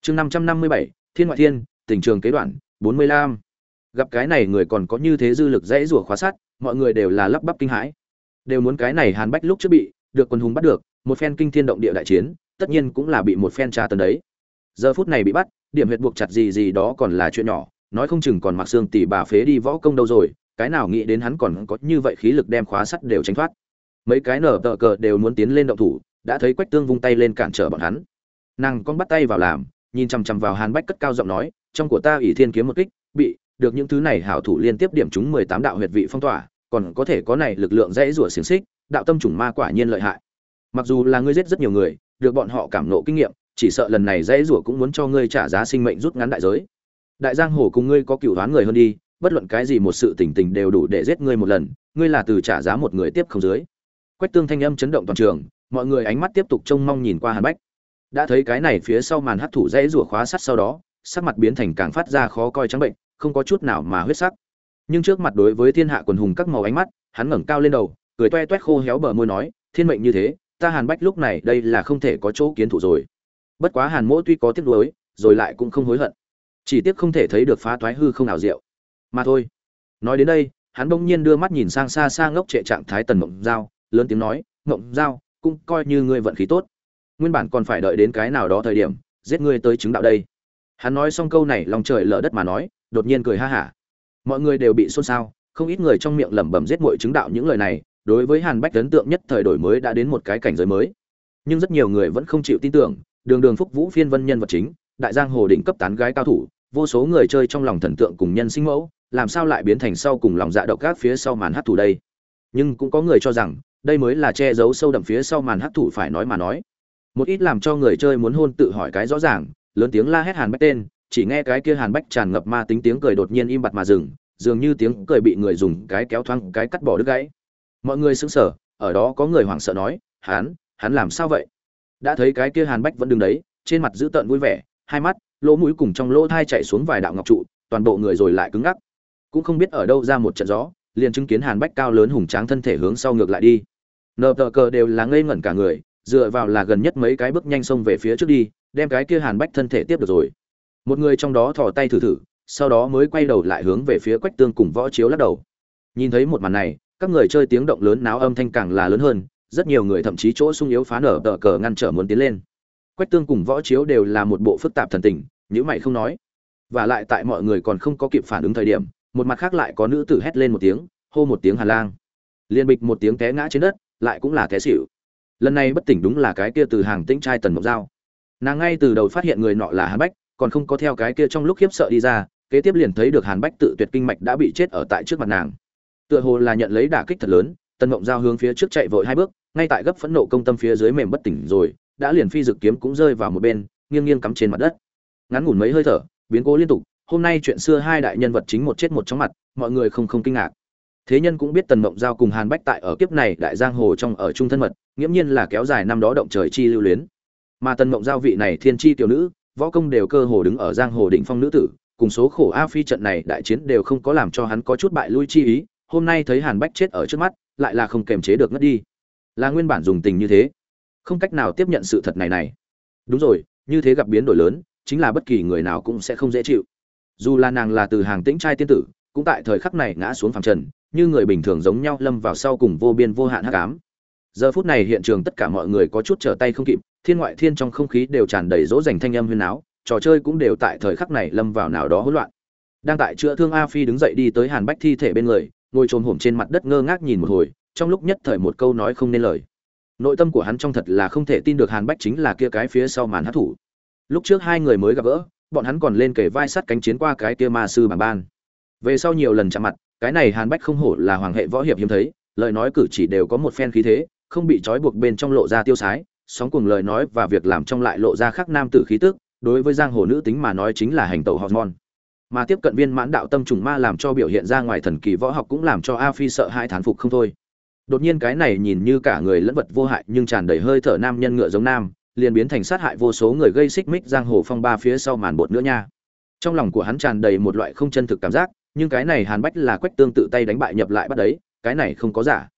Chương năm trăm năm mươi bảy, thiên ngoại thiên, tình trường kế đoạn, bốn mươi lăm. Gặp cái này người còn có như thế dư lực dãy rủa khóa sắt, mọi người đều là lắp bắp kinh hãi. Đều muốn cái này hàn bách lúc trước bị, được quân hùng bắt được, một phen kinh thiên động địa đại chiến, tất nhiên cũng là bị một phen tra tấn đấy. Giờ phút này bị bắt, điểm huyệt buộc chặt gì gì đó còn là chuyện nhỏ, nói không chừng còn mặc xương tỷ bà phế đi võ công đâu rồi, cái nào nghĩ đến hắn còn có như vậy khí lực đem khóa sắt đều tránh thoát mấy cái nở tờ cờ đều muốn tiến lên động thủ, đã thấy quách tương vung tay lên cản trở bọn hắn. Nàng con bắt tay vào làm, nhìn chằm chằm vào hàn bách cất cao giọng nói, trong của ta ỷ thiên kiếm một kích, bị, được những thứ này hảo thủ liên tiếp điểm chúng mười tám đạo huyệt vị phong tỏa, còn có thể có này lực lượng dễ rủa xiềng xích, đạo tâm chủng ma quả nhiên lợi hại. Mặc dù là ngươi giết rất nhiều người, được bọn họ cảm nộ kinh nghiệm, chỉ sợ lần này dễ rủa cũng muốn cho ngươi trả giá sinh mệnh rút ngắn đại giới. Đại giang hồ cùng ngươi có cựu đoán người hơn đi, bất luận cái gì một sự tình tình đều đủ để giết ngươi một lần, ngươi là từ trả giá một người tiếp không dưới quách tương thanh âm chấn động toàn trường, mọi người ánh mắt tiếp tục trông mong nhìn qua hàn bách. Đã thấy cái này phía sau màn hấp thủ dễ rủa khóa sắt sau đó, sắc mặt biến thành càng phát ra khó coi trắng bệnh, không có chút nào mà huyết sắc. Nhưng trước mặt đối với thiên hạ quần hùng các màu ánh mắt, hắn ngẩng cao lên đầu, cười toe toét khô héo bờ môi nói, thiên mệnh như thế, ta hàn bách lúc này đây là không thể có chỗ kiến thủ rồi. Bất quá hàn mỗ tuy có tiếc nuối, rồi lại cũng không hối hận. Chỉ tiếc không thể thấy được phá toái hư không nào diệu. Mà thôi. Nói đến đây, hắn bỗng nhiên đưa mắt nhìn sang xa xa ngốc trệ trạng thái tần mộng giao lớn tiếng nói, ngộng giao, cũng coi như ngươi vận khí tốt. Nguyên bản còn phải đợi đến cái nào đó thời điểm, giết ngươi tới chứng đạo đây. Hắn nói xong câu này, lòng trời lở đất mà nói, đột nhiên cười ha hả. Mọi người đều bị xôn xao, không ít người trong miệng lẩm bẩm giết muội chứng đạo những lời này, đối với hàn bách ấn tượng nhất thời đổi mới đã đến một cái cảnh giới mới. Nhưng rất nhiều người vẫn không chịu tin tưởng, đường đường phúc vũ phiên vân nhân vật chính, đại giang hồ đỉnh cấp tán gái cao thủ, vô số người chơi trong lòng thần tượng cùng nhân sinh mẫu, làm sao lại biến thành sau cùng lòng dạ độc gác phía sau màn hát thủ đây? Nhưng cũng có người cho rằng đây mới là che giấu sâu đậm phía sau màn hắc thủ phải nói mà nói. Một ít làm cho người chơi muốn hôn tự hỏi cái rõ ràng, lớn tiếng la hét hàn bách tên, chỉ nghe cái kia hàn bách tràn ngập ma tính tiếng cười đột nhiên im bặt mà dừng, dường như tiếng cười bị người dùng cái kéo thoáng cái cắt bỏ đứt gãy. Mọi người sững sờ, ở đó có người hoảng sợ nói hắn hắn làm sao vậy? Đã thấy cái kia hàn bách vẫn đứng đấy, trên mặt dữ tợn vui vẻ, hai mắt, lỗ mũi cùng trong lỗ thai chạy xuống vài đạo ngọc trụ, toàn bộ người rồi lại cứng ngắc. Cũng không biết ở đâu ra một trận gió, liền chứng kiến hàn bách cao lớn hùng tráng thân thể hướng sau ngược lại đi nờ tờ cờ đều là ngây ngẩn cả người, dựa vào là gần nhất mấy cái bước nhanh xông về phía trước đi, đem cái kia hàn bách thân thể tiếp được rồi. Một người trong đó thò tay thử thử, sau đó mới quay đầu lại hướng về phía quách tương cùng võ chiếu lắc đầu. Nhìn thấy một màn này, các người chơi tiếng động lớn náo âm thanh càng là lớn hơn, rất nhiều người thậm chí chỗ sung yếu phá nở tờ cờ ngăn trở muốn tiến lên. Quách tương cùng võ chiếu đều là một bộ phức tạp thần tình nhữ mày không nói. Và lại tại mọi người còn không có kịp phản ứng thời điểm, một mặt khác lại có nữ tử hét lên một tiếng, hô một tiếng hà lang. Liên bịch một tiếng té ngã trên đất lại cũng là té xỉu. Lần này bất tỉnh đúng là cái kia từ hàng tĩnh trai tần mộc dao nàng ngay từ đầu phát hiện người nọ là hàn bách, còn không có theo cái kia trong lúc khiếp sợ đi ra, kế tiếp liền thấy được hàn bách tự tuyệt kinh mạch đã bị chết ở tại trước mặt nàng. Tựa hồ là nhận lấy đả kích thật lớn, tần mộng giao hướng phía trước chạy vội hai bước, ngay tại gấp phẫn nộ công tâm phía dưới mềm bất tỉnh rồi, đã liền phi dực kiếm cũng rơi vào một bên, nghiêng nghiêng cắm trên mặt đất. Ngắn ngủn mấy hơi thở, biến cố liên tục, hôm nay chuyện xưa hai đại nhân vật chính một chết một chóng mặt, mọi người không không kinh ngạc thế nhân cũng biết tần mộng giao cùng hàn bách tại ở kiếp này đại giang hồ trong ở trung thân mật, nghiễm nhiên là kéo dài năm đó động trời chi lưu luyến. Mà tần mộng giao vị này thiên chi tiểu nữ, võ công đều cơ hồ đứng ở giang hồ đỉnh phong nữ tử, cùng số khổ a phi trận này đại chiến đều không có làm cho hắn có chút bại lui chi ý, hôm nay thấy hàn bách chết ở trước mắt, lại là không kềm chế được ngất đi. Là nguyên bản dùng tình như thế. Không cách nào tiếp nhận sự thật này này. Đúng rồi, như thế gặp biến đổi lớn, chính là bất kỳ người nào cũng sẽ không dễ chịu. Dù là nàng là từ hàng tĩnh trai tiên tử, cũng tại thời khắc này ngã xuống phẳng trần như người bình thường giống nhau lâm vào sau cùng vô biên vô hạn hắc ám. Giờ phút này hiện trường tất cả mọi người có chút trở tay không kịp thiên ngoại thiên trong không khí đều tràn đầy rỗ dành thanh âm huyên náo, trò chơi cũng đều tại thời khắc này lâm vào nào đó hỗn loạn. Đang tại chữa thương a phi đứng dậy đi tới hàn bách thi thể bên người ngồi chồm hổm trên mặt đất ngơ ngác nhìn một hồi trong lúc nhất thời một câu nói không nên lời. Nội tâm của hắn trong thật là không thể tin được hàn bách chính là kia cái phía sau màn hát thủ. Lúc trước hai người mới gặp gỡ bọn hắn còn lên kể vai sát cánh chiến qua cái kia ma sư bảng ban. Về sau nhiều lần chạm mặt cái này hàn bách không hổ là hoàng hệ võ hiệp hiếm thấy, lời nói cử chỉ đều có một phen khí thế, không bị trói buộc bên trong lộ ra tiêu sái, sóng cùng lời nói và việc làm trong lại lộ ra khác nam tử khí tức, đối với giang hồ nữ tính mà nói chính là hành tẩu hormone. Mà tiếp cận viên mãn đạo tâm trùng ma làm cho biểu hiện ra ngoài thần kỳ võ học cũng làm cho a phi sợ hai thán phục không thôi. Đột nhiên cái này nhìn như cả người lẫn vật vô hại nhưng tràn đầy hơi thở nam nhân ngựa giống nam, liền biến thành sát hại vô số người gây xích mích giang hồ phong ba phía sau màn bột nữa nha. Trong lòng của hắn tràn đầy một loại không chân thực cảm giác nhưng cái này hàn bách là quách tương tự tay đánh bại nhập lại bắt đấy, cái này không có giả.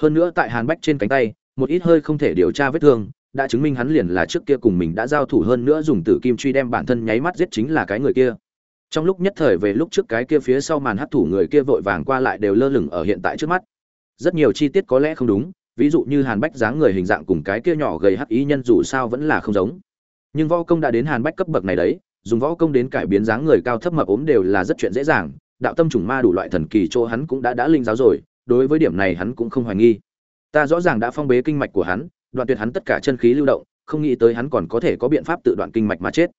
Hơn nữa tại hàn bách trên cánh tay, một ít hơi không thể điều tra vết thương, đã chứng minh hắn liền là trước kia cùng mình đã giao thủ hơn nữa dùng tử kim truy đem bản thân nháy mắt giết chính là cái người kia. Trong lúc nhất thời về lúc trước cái kia phía sau màn hấp thủ người kia vội vàng qua lại đều lơ lửng ở hiện tại trước mắt. Rất nhiều chi tiết có lẽ không đúng, ví dụ như hàn bách dáng người hình dạng cùng cái kia nhỏ gầy hắc ý nhân dù sao vẫn là không giống. Nhưng võ công đã đến hàn bách cấp bậc này đấy, dùng võ công đến cải biến dáng người cao thấp mập ốm đều là rất chuyện dễ dàng đạo tâm trùng ma đủ loại thần kỳ chỗ hắn cũng đã đã linh giáo rồi đối với điểm này hắn cũng không hoài nghi. Ta rõ ràng đã phong bế kinh mạch của hắn đoạn tuyệt hắn tất cả chân khí lưu động không nghĩ tới hắn còn có thể có biện pháp tự đoạn kinh mạch mà chết.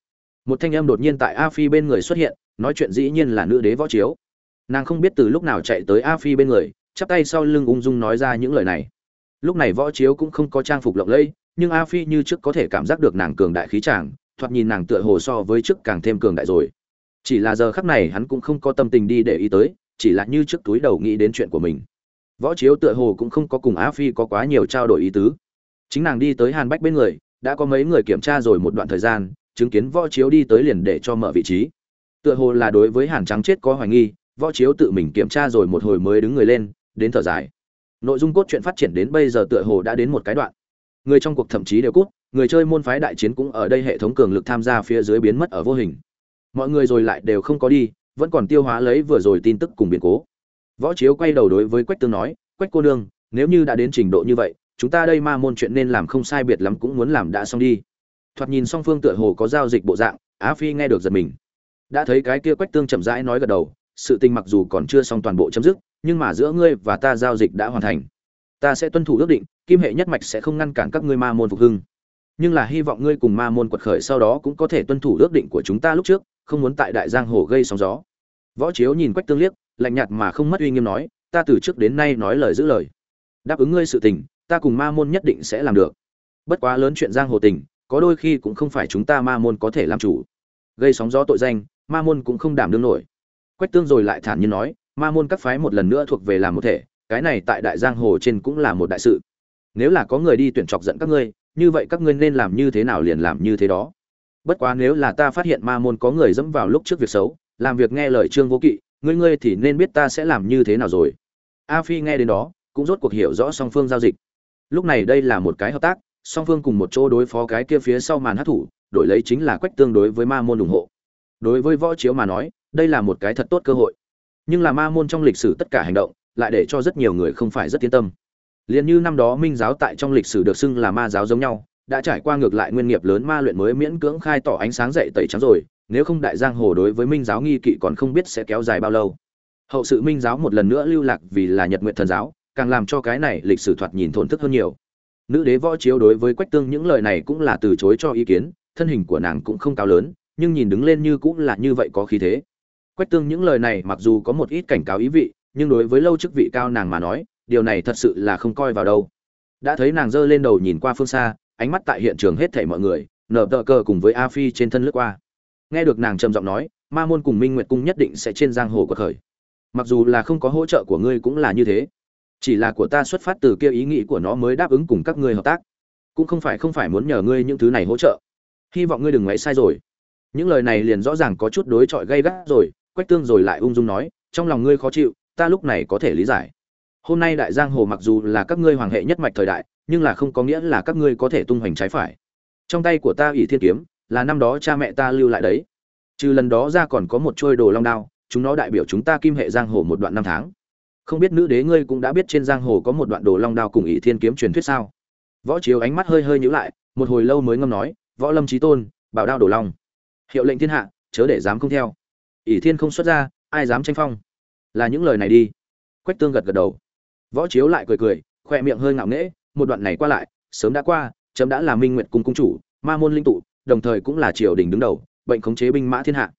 Một thanh âm đột nhiên tại a phi bên người xuất hiện nói chuyện dĩ nhiên là nữ đế võ chiếu. Nàng không biết từ lúc nào chạy tới a phi bên người chắp tay sau lưng ung dung nói ra những lời này. Lúc này võ chiếu cũng không có trang phục lộng lẫy nhưng a phi như trước có thể cảm giác được nàng cường đại khí chàng, thoạt nhìn nàng tựa hồ so với trước càng thêm cường đại rồi chỉ là giờ khắc này hắn cũng không có tâm tình đi để ý tới, chỉ là như trước túi đầu nghĩ đến chuyện của mình. Võ chiếu tựa hồ cũng không có cùng á phi có quá nhiều trao đổi ý tứ. Chính nàng đi tới hàn bách bên người, đã có mấy người kiểm tra rồi một đoạn thời gian, chứng kiến võ chiếu đi tới liền để cho mở vị trí. Tựa hồ là đối với hàn trắng chết có hoài nghi, võ chiếu tự mình kiểm tra rồi một hồi mới đứng người lên, đến thở dài. Nội dung cốt truyện phát triển đến bây giờ tựa hồ đã đến một cái đoạn. Người trong cuộc thậm chí đều cút, người chơi môn phái đại chiến cũng ở đây hệ thống cường lực tham gia phía dưới biến mất ở vô hình mọi người rồi lại đều không có đi, vẫn còn tiêu hóa lấy vừa rồi tin tức cùng biến cố. Võ chiếu quay đầu đối với quách tương nói, quách cô nương, nếu như đã đến trình độ như vậy, chúng ta đây ma môn chuyện nên làm không sai biệt lắm cũng muốn làm đã xong đi. Thoạt nhìn song phương tựa hồ có giao dịch bộ dạng, á phi nghe được giật mình. Đã thấy cái kia quách tương chậm rãi nói gật đầu, sự tình mặc dù còn chưa xong toàn bộ chấm dứt, nhưng mà giữa ngươi và ta giao dịch đã hoàn thành. Ta sẽ tuân thủ ước định, kim hệ nhất mạch sẽ không ngăn cản các ngươi ma môn phục hưng. Nhưng là hy vọng ngươi cùng ma môn quật khởi sau đó cũng có thể tuân thủ ước định của chúng ta lúc trước không muốn tại đại giang hồ gây sóng gió. Võ chiếu nhìn quách tương liếc, lạnh nhạt mà không mất uy nghiêm nói, ta từ trước đến nay nói lời giữ lời. Đáp ứng ngươi sự tình, ta cùng ma môn nhất định sẽ làm được. Bất quá lớn chuyện giang hồ tình, có đôi khi cũng không phải chúng ta ma môn có thể làm chủ. Gây sóng gió tội danh, ma môn cũng không đảm đương nổi. Quách tương rồi lại thản nhiên nói, ma môn các phái một lần nữa thuộc về làm một thể, cái này tại đại giang hồ trên cũng là một đại sự. Nếu là có người đi tuyển chọc giận các ngươi, như vậy các ngươi nên làm như thế nào liền làm như thế đó bất quá nếu là ta phát hiện ma môn có người dẫm vào lúc trước việc xấu, làm việc nghe lời trương vô kỵ, ngươi ngươi thì nên biết ta sẽ làm như thế nào rồi. A phi nghe đến đó, cũng rốt cuộc hiểu rõ song phương giao dịch. Lúc này đây là một cái hợp tác, song phương cùng một chỗ đối phó cái kia phía sau màn hát thủ, đổi lấy chính là quách tương đối với ma môn ủng hộ. Đối với võ chiếu mà nói, đây là một cái thật tốt cơ hội. Nhưng là ma môn trong lịch sử tất cả hành động, lại để cho rất nhiều người không phải rất yên tâm. Liền như năm đó minh giáo tại trong lịch sử được xưng là ma giáo giống nhau đã trải qua ngược lại nguyên nghiệp lớn ma luyện mới miễn cưỡng khai tỏ ánh sáng dậy tẩy trắng rồi, nếu không đại giang hồ đối với minh giáo nghi kỵ còn không biết sẽ kéo dài bao lâu. Hậu sự minh giáo một lần nữa lưu lạc vì là nhật nguyện thần giáo, càng làm cho cái này lịch sử thoạt nhìn thổn thức hơn nhiều. Nữ đế võ chiếu đối với quách tương những lời này cũng là từ chối cho ý kiến, thân hình của nàng cũng không cao lớn, nhưng nhìn đứng lên như cũng là như vậy có khí thế. Quách tương những lời này mặc dù có một ít cảnh cáo ý vị, nhưng đối với lâu chức vị cao nàng mà nói, điều này thật sự là không coi vào đâu. Đã thấy nàng giơ lên đầu nhìn qua phương xa ánh mắt tại hiện trường hết thảy mọi người, nở tờ cờ cùng với a phi trên thân lướt qua. Nghe được nàng trầm giọng nói, ma môn cùng minh nguyệt cung nhất định sẽ trên giang hồ của khởi. Mặc dù là không có hỗ trợ của ngươi cũng là như thế. Chỉ là của ta xuất phát từ kia ý nghĩ của nó mới đáp ứng cùng các ngươi hợp tác. Cũng không phải không phải muốn nhờ ngươi những thứ này hỗ trợ. Hy vọng ngươi đừng nghĩ sai rồi. Những lời này liền rõ ràng có chút đối chọi gây gắt rồi, quách tương rồi lại ung dung nói, trong lòng ngươi khó chịu, ta lúc này có thể lý giải. Hôm nay đại giang hồ mặc dù là các ngươi hoàng hệ nhất mạch thời đại nhưng là không có nghĩa là các ngươi có thể tung hoành trái phải. Trong tay của ta ỷ thiên kiếm, là năm đó cha mẹ ta lưu lại đấy. Trừ lần đó ra còn có một trôi đồ long đao, chúng nó đại biểu chúng ta kim hệ giang hồ một đoạn năm tháng. Không biết nữ đế ngươi cũng đã biết trên giang hồ có một đoạn đồ long đao cùng ỷ thiên kiếm truyền thuyết sao? Võ chiếu ánh mắt hơi hơi nhíu lại, một hồi lâu mới ngâm nói, võ lâm trí tôn, bảo đao đồ long. Hiệu lệnh thiên hạ, chớ để dám không theo. Ỷ thiên không xuất ra, ai dám tranh phong? Là những lời này đi. Quách tương gật gật đầu. Võ chiếu lại cười cười khoe miệng hơi ngạo nghễ một đoạn này qua lại, sớm đã qua, chấm đã là minh nguyệt cung cung chủ, ma môn linh tụ, đồng thời cũng là triều đình đứng đầu, bệnh khống chế binh mã thiên hạ.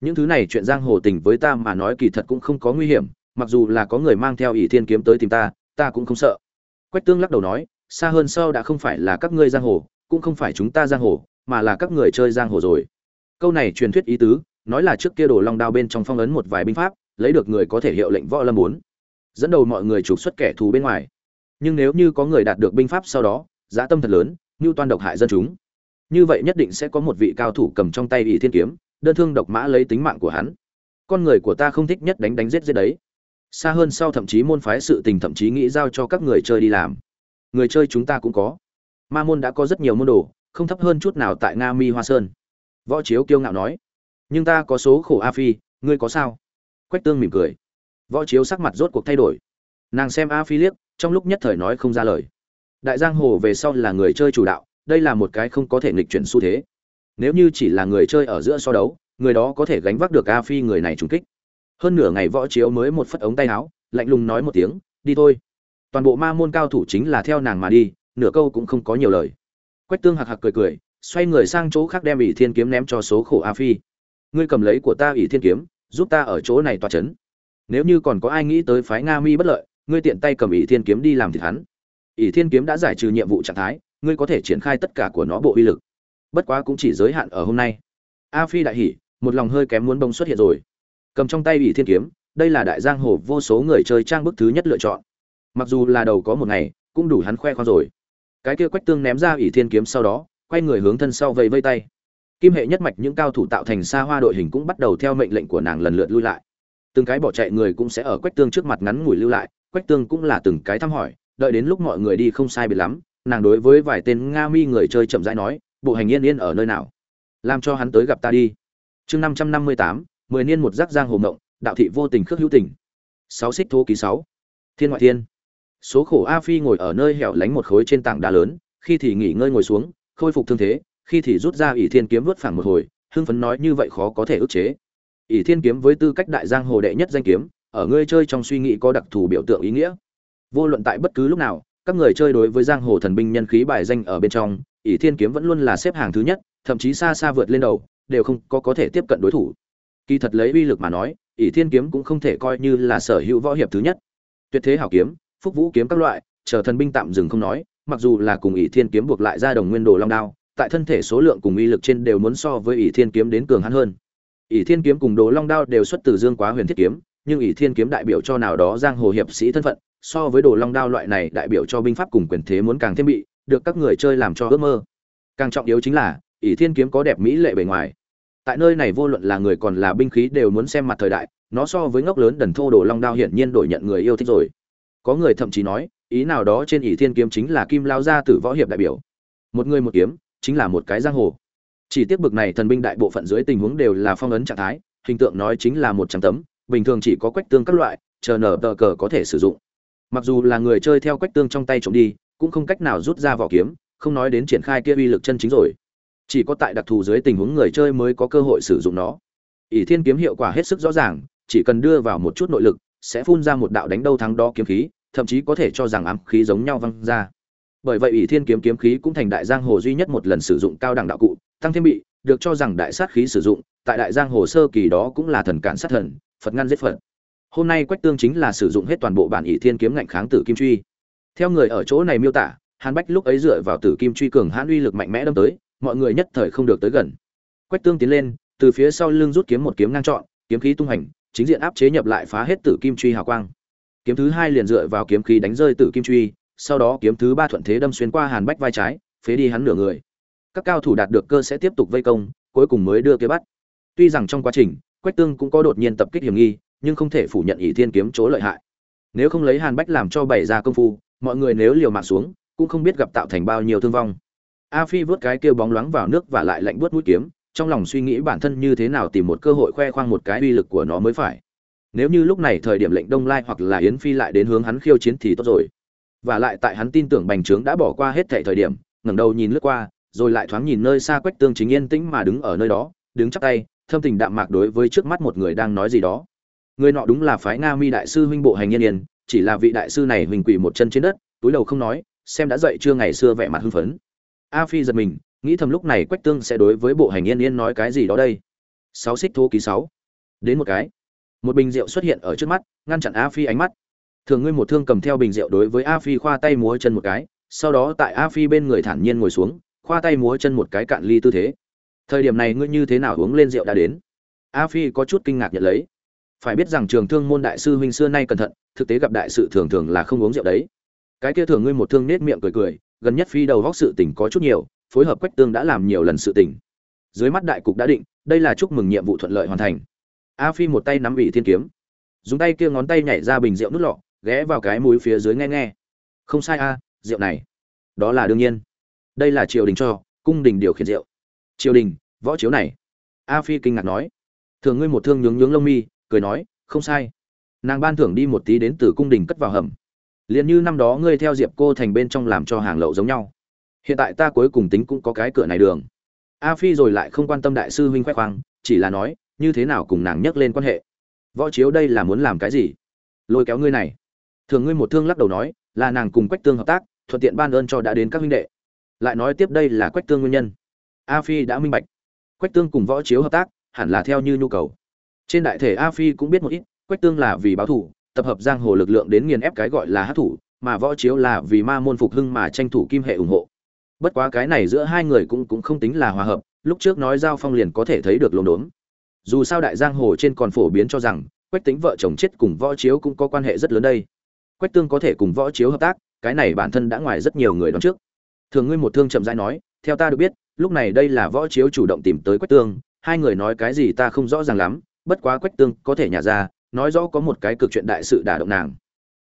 Những thứ này chuyện giang hồ tình với ta mà nói kỳ thật cũng không có nguy hiểm, mặc dù là có người mang theo ỷ thiên kiếm tới tìm ta ta cũng không sợ. Quách tương lắc đầu nói, xa hơn sau đã không phải là các ngươi giang hồ, cũng không phải chúng ta giang hồ, mà là các người chơi giang hồ rồi. Câu này truyền thuyết ý tứ, nói là trước kia đồ long đao bên trong phong ấn một vài binh pháp, lấy được người có thể hiệu lệnh võ lâm muốn dẫn đầu mọi người trục xuất kẻ thù bên ngoài nhưng nếu như có người đạt được binh pháp sau đó, giá tâm thật lớn như toan độc hại dân chúng. Như vậy nhất định sẽ có một vị cao thủ cầm trong tay ỷ thiên kiếm, đơn thương độc mã lấy tính mạng của hắn. Con người của ta không thích nhất đánh đánh giết giết đấy. Xa hơn sau thậm chí môn phái sự tình thậm chí nghĩ giao cho các người chơi đi làm. Người chơi chúng ta cũng có. Ma môn đã có rất nhiều môn đồ, không thấp hơn chút nào tại nga mi hoa sơn. Võ chiếu kiêu ngạo nói. Nhưng ta có số khổ a phi, ngươi có sao? Quách tương mỉm cười. Võ chiếu sắc mặt rốt cuộc thay đổi. Nàng xem a phi liếc trong lúc nhất thời nói không ra lời. Đại giang hồ về sau là người chơi chủ đạo, đây là một cái không có thể nghịch chuyển xu thế. Nếu như chỉ là người chơi ở giữa so đấu, người đó có thể gánh vác được a phi người này trùng kích. Hơn nửa ngày võ chiếu mới một phất ống tay áo, lạnh lùng nói một tiếng, đi thôi. Toàn bộ ma môn cao thủ chính là theo nàng mà đi, nửa câu cũng không có nhiều lời. Quách tương hạc hạc cười cười, xoay người sang chỗ khác đem ỷ thiên kiếm ném cho số khổ a phi. Ngươi cầm lấy của ta ỷ thiên kiếm, giúp ta ở chỗ này tòa chấn. Nếu như còn có ai nghĩ tới phái nga mi bất lợi ngươi tiện tay cầm ỷ thiên kiếm đi làm thịt hắn. Ỷ thiên kiếm đã giải trừ nhiệm vụ trạng thái, ngươi có thể triển khai tất cả của nó bộ uy lực. Bất quá cũng chỉ giới hạn ở hôm nay. A phi đại hỉ, một lòng hơi kém muốn bông xuất hiện rồi. Cầm trong tay ỷ thiên kiếm, đây là đại giang hồ vô số người chơi trang bức thứ nhất lựa chọn. Mặc dù là đầu có một ngày, cũng đủ hắn khoe khoang rồi. Cái kia quách tương ném ra ỷ thiên kiếm sau đó, quay người hướng thân sau vây vây tay. Kim hệ nhất mạch những cao thủ tạo thành xa hoa đội hình cũng bắt đầu theo mệnh lệnh của nàng lần lượt lui lại. Từng cái bỏ chạy người cũng sẽ ở quách tương trước mặt ngắn ngủi lưu lại quách tương cũng là từng cái thăm hỏi, đợi đến lúc mọi người đi không sai biệt lắm, nàng đối với vài tên nga mi người chơi chậm rãi nói, bộ hành yên yên ở nơi nào? Làm cho hắn tới gặp ta đi. Chương năm trăm năm mươi tám, mười niên một giác giang hồ mộng đạo thị vô tình khước hữu tình. Sáu xích thô ký sáu. Thiên ngoại thiên. Số khổ a phi ngồi ở nơi hẻo lánh một khối trên tảng đá lớn, khi thì nghỉ ngơi ngồi xuống, khôi phục thương thế, khi thì rút ra ỷ thiên kiếm vớt phẳng một hồi, hưng phấn nói như vậy khó có thể ức chế. Ỷ thiên kiếm với tư cách đại giang hồ đệ nhất danh kiếm ở ngươi chơi trong suy nghĩ có đặc thù biểu tượng ý nghĩa. Vô luận tại bất cứ lúc nào, các người chơi đối với giang hồ thần binh nhân khí bài danh ở bên trong, ỷ thiên kiếm vẫn luôn là xếp hàng thứ nhất, thậm chí xa xa vượt lên đầu, đều không có có thể tiếp cận đối thủ. Kỳ thật lấy uy lực mà nói, ỷ thiên kiếm cũng không thể coi như là sở hữu võ hiệp thứ nhất. Tuyệt thế hảo kiếm, phúc vũ kiếm các loại, chờ thần binh tạm dừng không nói, mặc dù là cùng ỷ thiên kiếm buộc lại ra đồng nguyên đồ long đao, tại thân thể số lượng cùng uy lực trên đều muốn so với ỷ thiên kiếm đến cường hắn hơn. Ỷ thiên kiếm cùng đồ long đao đều xuất từ dương quá huyền thiết kiếm nhưng ỷ thiên kiếm đại biểu cho nào đó giang hồ hiệp sĩ thân phận, so với đồ long đao loại này đại biểu cho binh pháp cùng quyền thế muốn càng thêm bị, được các người chơi làm cho ước mơ. Càng trọng yếu chính là, ỷ thiên kiếm có đẹp mỹ lệ bề ngoài. Tại nơi này vô luận là người còn là binh khí đều muốn xem mặt thời đại, nó so với ngốc lớn đần thô đồ long đao hiển nhiên đổi nhận người yêu thích rồi. Có người thậm chí nói, ý nào đó trên ỷ thiên kiếm chính là kim lao gia tử võ hiệp đại biểu. Một người một kiếm, chính là một cái giang hồ. Chỉ tiếc bực này thần binh đại bộ phận dưới tình huống đều là phong ấn trạng thái, hình tượng nói chính là một trăm tấm bình thường chỉ có quách tương các loại, chờ nở tờ cờ có thể sử dụng. Mặc dù là người chơi theo quách tương trong tay trộm đi, cũng không cách nào rút ra vỏ kiếm, không nói đến triển khai kia uy lực chân chính rồi. Chỉ có tại đặc thù dưới tình huống người chơi mới có cơ hội sử dụng nó. Ỷ thiên kiếm hiệu quả hết sức rõ ràng, chỉ cần đưa vào một chút nội lực, sẽ phun ra một đạo đánh đâu thắng đó kiếm khí, thậm chí có thể cho rằng ám khí giống nhau văng ra. Bởi vậy ỷ thiên kiếm kiếm khí cũng thành đại giang hồ duy nhất một lần sử dụng cao đẳng đạo cụ, tăng thêm bị, được cho rằng đại sát khí sử dụng, tại đại giang hồ sơ kỳ đó cũng là thần cản sát thần phật ngăn giết phật. Hôm nay quách tương chính là sử dụng hết toàn bộ bản ỷ thiên kiếm ngạnh kháng tử kim truy. Theo người ở chỗ này miêu tả, hàn bách lúc ấy dựa vào tử kim truy cường hãn uy lực mạnh mẽ đâm tới, mọi người nhất thời không được tới gần. Quách tương tiến lên, từ phía sau lưng rút kiếm một kiếm ngang trọn, kiếm khí tung hành, chính diện áp chế nhập lại phá hết tử kim truy hào quang. Kiếm thứ hai liền dựa vào kiếm khí đánh rơi tử kim truy, sau đó kiếm thứ ba thuận thế đâm xuyên qua hàn bách vai trái, phế đi hắn nửa người. Các cao thủ đạt được cơ sẽ tiếp tục vây công, cuối cùng mới đưa kế bắt. Tuy rằng trong quá trình quách tương cũng có đột nhiên tập kích hiểm nghi, nhưng không thể phủ nhận ỷ thiên kiếm chỗ lợi hại. Nếu không lấy hàn bách làm cho bày ra công phu, mọi người nếu liều mạng xuống, cũng không biết gặp tạo thành bao nhiêu thương vong. A phi vớt cái kia bóng loáng vào nước và lại lạnh buốt mũi kiếm, trong lòng suy nghĩ bản thân như thế nào tìm một cơ hội khoe khoang một cái uy lực của nó mới phải. Nếu như lúc này thời điểm lệnh đông lai hoặc là yến phi lại đến hướng hắn khiêu chiến thì tốt rồi. Và lại tại hắn tin tưởng bành trướng đã bỏ qua hết thệ thời điểm, ngẩng đầu nhìn lướt qua, rồi lại thoáng nhìn nơi xa quách tương chính yên tĩnh mà đứng ở nơi đó, đứng chắp tay thâm tình đạm mạc đối với trước mắt một người đang nói gì đó. Người nọ đúng là phái nga mi đại sư huynh bộ hành yên yên, chỉ là vị đại sư này huỳnh quỷ một chân trên đất, túi đầu không nói, xem đã dậy chưa ngày xưa vẻ mặt hưng phấn. A phi giật mình, nghĩ thầm lúc này quách tương sẽ đối với bộ hành yên yên nói cái gì đó đây. Sáu xích thô ký sáu. Đến một cái. Một bình rượu xuất hiện ở trước mắt, ngăn chặn a phi ánh mắt. Thường ngươi một thương cầm theo bình rượu đối với a phi khoa tay múa chân một cái, sau đó tại a phi bên người thản nhiên ngồi xuống, khoa tay múa chân một cái cạn ly tư thế thời điểm này ngươi như thế nào uống lên rượu đã đến? A phi có chút kinh ngạc nhận lấy. Phải biết rằng trường thương môn đại sư huynh xưa nay cẩn thận, thực tế gặp đại sự thường thường là không uống rượu đấy. Cái kia thường ngươi một thương nết miệng cười cười, gần nhất phi đầu góc sự tình có chút nhiều, phối hợp quách tương đã làm nhiều lần sự tình. Dưới mắt đại cục đã định, đây là chúc mừng nhiệm vụ thuận lợi hoàn thành. A phi một tay nắm ủy thiên kiếm, dùng tay kia ngón tay nhảy ra bình rượu nút lọ, ghé vào cái mũi phía dưới nghe nghe. Không sai a, rượu này. Đó là đương nhiên. Đây là triều đình cho, cung đình điều khiển rượu triều đình, võ chiếu này. A phi kinh ngạc nói. Thường ngươi một thương nhướng nhướng lông mi, cười nói, không sai. Nàng ban thưởng đi một tí đến từ cung đình cất vào hầm. Liền như năm đó ngươi theo diệp cô thành bên trong làm cho hàng lậu giống nhau. Hiện tại ta cuối cùng tính cũng có cái cửa này đường. A phi rồi lại không quan tâm đại sư huynh khoe khoang, chỉ là nói, như thế nào cùng nàng nhắc lên quan hệ. Võ chiếu đây là muốn làm cái gì? Lôi kéo ngươi này. Thường ngươi một thương lắc đầu nói, là nàng cùng quách tương hợp tác, thuận tiện ban ơn cho đã đến các huynh đệ. Lại nói tiếp đây là quách tương nguyên nhân a phi đã minh bạch. Quách tương cùng võ chiếu hợp tác, hẳn là theo như nhu cầu. Trên đại thể a phi cũng biết một ít, quách tương là vì báo thủ, tập hợp giang hồ lực lượng đến nghiền ép cái gọi là hát thủ, mà võ chiếu là vì ma môn phục hưng mà tranh thủ kim hệ ủng hộ. Bất quá cái này giữa hai người cũng cũng không tính là hòa hợp, lúc trước nói giao phong liền có thể thấy được lồn đốn. Dù sao đại giang hồ trên còn phổ biến cho rằng, quách tính vợ chồng chết cùng võ chiếu cũng có quan hệ rất lớn đây. Quách tương có thể cùng võ chiếu hợp tác, cái này bản thân đã ngoài rất nhiều người đón trước. Thường ngươi một thương chậm rãi nói, theo ta được biết lúc này đây là võ chiếu chủ động tìm tới quách tương, hai người nói cái gì ta không rõ ràng lắm, bất quá quách tương có thể nhả ra, nói rõ có một cái cực chuyện đại sự đả động nàng.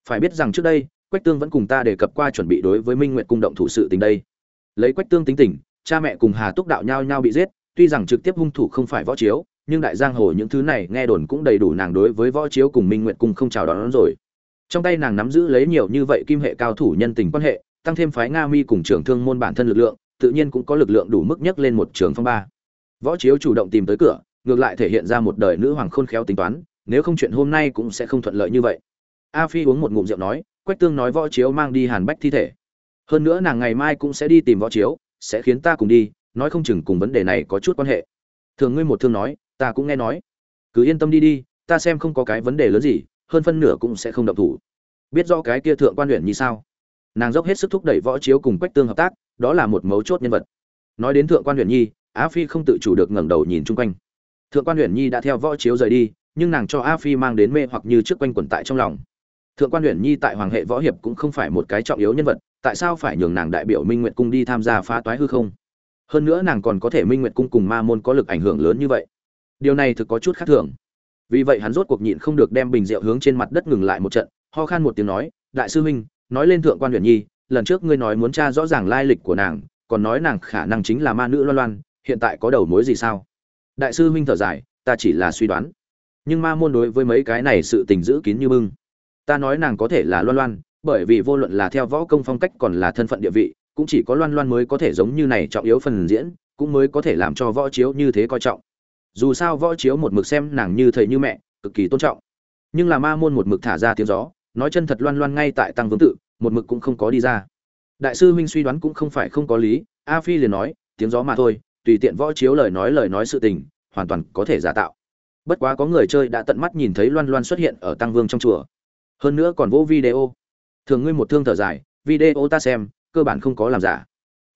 Phải biết rằng trước đây, quách tương vẫn cùng ta đề cập qua chuẩn bị đối với minh nguyện cung động thủ sự tình đây. Lấy quách tương tính tình, cha mẹ cùng hà túc đạo nhau nhau bị giết, tuy rằng trực tiếp hung thủ không phải võ chiếu, nhưng đại giang hồ những thứ này nghe đồn cũng đầy đủ nàng đối với võ chiếu cùng minh nguyện cung không chào đón rồi. Trong tay nàng nắm giữ lấy nhiều như vậy kim hệ cao thủ nhân tình quan hệ, tăng thêm phái nga mi cùng trưởng thương môn bản thân lực lượng tự nhiên cũng có lực lượng đủ mức nhất lên một trường phong ba. Võ chiếu chủ động tìm tới cửa, ngược lại thể hiện ra một đời nữ hoàng khôn khéo tính toán, nếu không chuyện hôm nay cũng sẽ không thuận lợi như vậy. A phi uống một ngụm rượu nói, quách tương nói võ chiếu mang đi hàn bách thi thể. Hơn nữa nàng ngày mai cũng sẽ đi tìm võ chiếu, sẽ khiến ta cùng đi, nói không chừng cùng vấn đề này có chút quan hệ. Thường ngươi một thương nói, ta cũng nghe nói. Cứ yên tâm đi đi, ta xem không có cái vấn đề lớn gì, hơn phân nửa cũng sẽ không động thủ. Biết rõ cái kia thượng quan huyện như sao? Nàng dốc hết sức thúc đẩy võ chiếu cùng quách tương hợp tác đó là một mấu chốt nhân vật. Nói đến thượng quan huyện nhi, á phi không tự chủ được ngẩng đầu nhìn chung quanh. Thượng quan huyện nhi đã theo võ chiếu rời đi, nhưng nàng cho a phi mang đến mê hoặc như trước quanh quẩn tại trong lòng. Thượng quan huyện nhi tại hoàng hệ võ hiệp cũng không phải một cái trọng yếu nhân vật, tại sao phải nhường nàng đại biểu minh nguyệt cung đi tham gia phá toái hư không? Hơn nữa nàng còn có thể minh nguyệt cung cùng ma môn có lực ảnh hưởng lớn như vậy. Điều này thực có chút khác thường. Vì vậy hắn rốt cuộc nhịn không được đem bình rượu hướng trên mặt đất ngừng lại một trận, ho khan một tiếng nói, đại sư huynh, nói lên thượng quan huyện nhi lần trước ngươi nói muốn tra rõ ràng lai lịch của nàng, còn nói nàng khả năng chính là ma nữ loan loan, hiện tại có đầu mối gì sao? Đại sư huynh thở dài, ta chỉ là suy đoán. Nhưng ma môn đối với mấy cái này sự tình giữ kín như bưng. Ta nói nàng có thể là loan loan, bởi vì vô luận là theo võ công phong cách còn là thân phận địa vị, cũng chỉ có loan loan mới có thể giống như này trọng yếu phần diễn, cũng mới có thể làm cho võ chiếu như thế coi trọng. Dù sao võ chiếu một mực xem nàng như thầy như mẹ, cực kỳ tôn trọng. Nhưng là ma môn một mực thả ra tiếng gió, nói chân thật loan loan ngay tại tăng vương tự một mực cũng không có đi ra. Đại sư huynh suy đoán cũng không phải không có lý, a phi liền nói, tiếng gió mà thôi, tùy tiện võ chiếu lời nói lời nói sự tình, hoàn toàn có thể giả tạo. Bất quá có người chơi đã tận mắt nhìn thấy loan loan xuất hiện ở tăng vương trong chùa. Hơn nữa còn vô video. Thường ngươi một thương thở dài, video ta xem, cơ bản không có làm giả.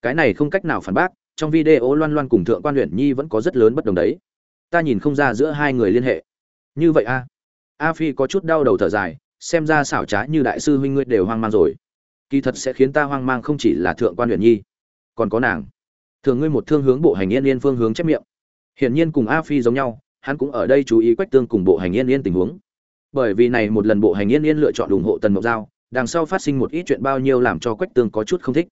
Cái này không cách nào phản bác, trong video loan loan cùng thượng quan luyện nhi vẫn có rất lớn bất đồng đấy. Ta nhìn không ra giữa hai người liên hệ. Như vậy a? A phi có chút đau đầu thở dài xem ra xảo trá như đại sư huynh ngươi đều hoang mang rồi. Kỳ thật sẽ khiến ta hoang mang không chỉ là thượng quan luyện nhi, còn có nàng. Thường ngươi một thương hướng bộ hành yên yên phương hướng chép miệng. Hiển nhiên cùng a phi giống nhau, hắn cũng ở đây chú ý quách tương cùng bộ hành yên yên tình huống. Bởi vì này một lần bộ hành yên yên lựa chọn ủng hộ tần mộc giao, đằng sau phát sinh một ít chuyện bao nhiêu làm cho quách tương có chút không thích.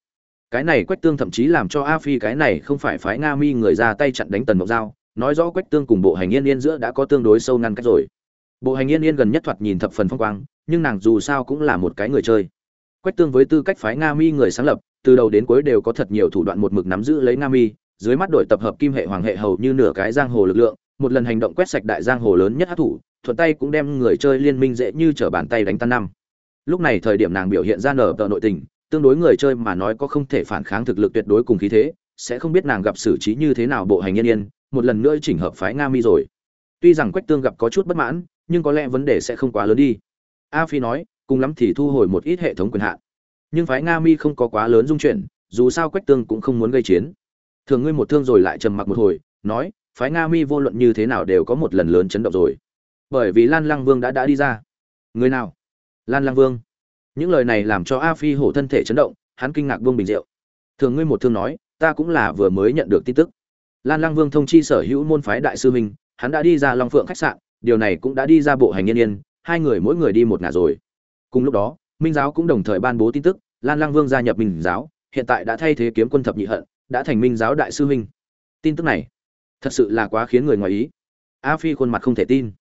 Cái này quách tương thậm chí làm cho a phi cái này không phải phái nga mi người ra tay chặn đánh tần mộc giao, nói rõ quách tương cùng bộ hành yên yên giữa đã có tương đối sâu ngăn cách rồi bộ hành yên yên gần nhất thoạt nhìn thập phần phong quang, nhưng nàng dù sao cũng là một cái người chơi. Quách tương với tư cách phái nga mi người sáng lập, từ đầu đến cuối đều có thật nhiều thủ đoạn một mực nắm giữ lấy nga mi, dưới mắt đội tập hợp kim hệ hoàng hệ hầu như nửa cái giang hồ lực lượng, một lần hành động quét sạch đại giang hồ lớn nhất hát thủ thuận tay cũng đem người chơi liên minh dễ như trở bàn tay đánh tan năm. Lúc này thời điểm nàng biểu hiện ra nở tờ nội tình, tương đối người chơi mà nói có không thể phản kháng thực lực tuyệt đối cùng khí thế, sẽ không biết nàng gặp xử trí như thế nào bộ hành yên yên, một lần nữa chỉnh hợp phái nga mi rồi. Tuy rằng quách tương gặp có chút bất mãn nhưng có lẽ vấn đề sẽ không quá lớn đi. A phi nói, cùng lắm thì thu hồi một ít hệ thống quyền hạn. Nhưng phái nga mi không có quá lớn dung chuyển, dù sao quách tương cũng không muốn gây chiến. Thường ngươi một thương rồi lại trầm mặc một hồi, nói, phái nga mi vô luận như thế nào đều có một lần lớn chấn động rồi. Bởi vì lan lăng vương đã đã đi ra. Người nào? Lan lăng vương. Những lời này làm cho a phi hổ thân thể chấn động, hắn kinh ngạc vương bình rượu. Thường ngươi một thương nói, ta cũng là vừa mới nhận được tin tức. Lan lăng vương thông chi sở hữu môn phái đại sư minh hắn đã đi ra long phượng khách sạn điều này cũng đã đi ra bộ hành yên yên, hai người mỗi người đi một ngả rồi. Cùng lúc đó, minh giáo cũng đồng thời ban bố tin tức, lan lăng vương gia nhập minh giáo, hiện tại đã thay thế kiếm quân thập nhị hận, đã thành minh giáo đại sư huynh. Tin tức này, thật sự là quá khiến người ngoài ý. A phi khuôn mặt không thể tin.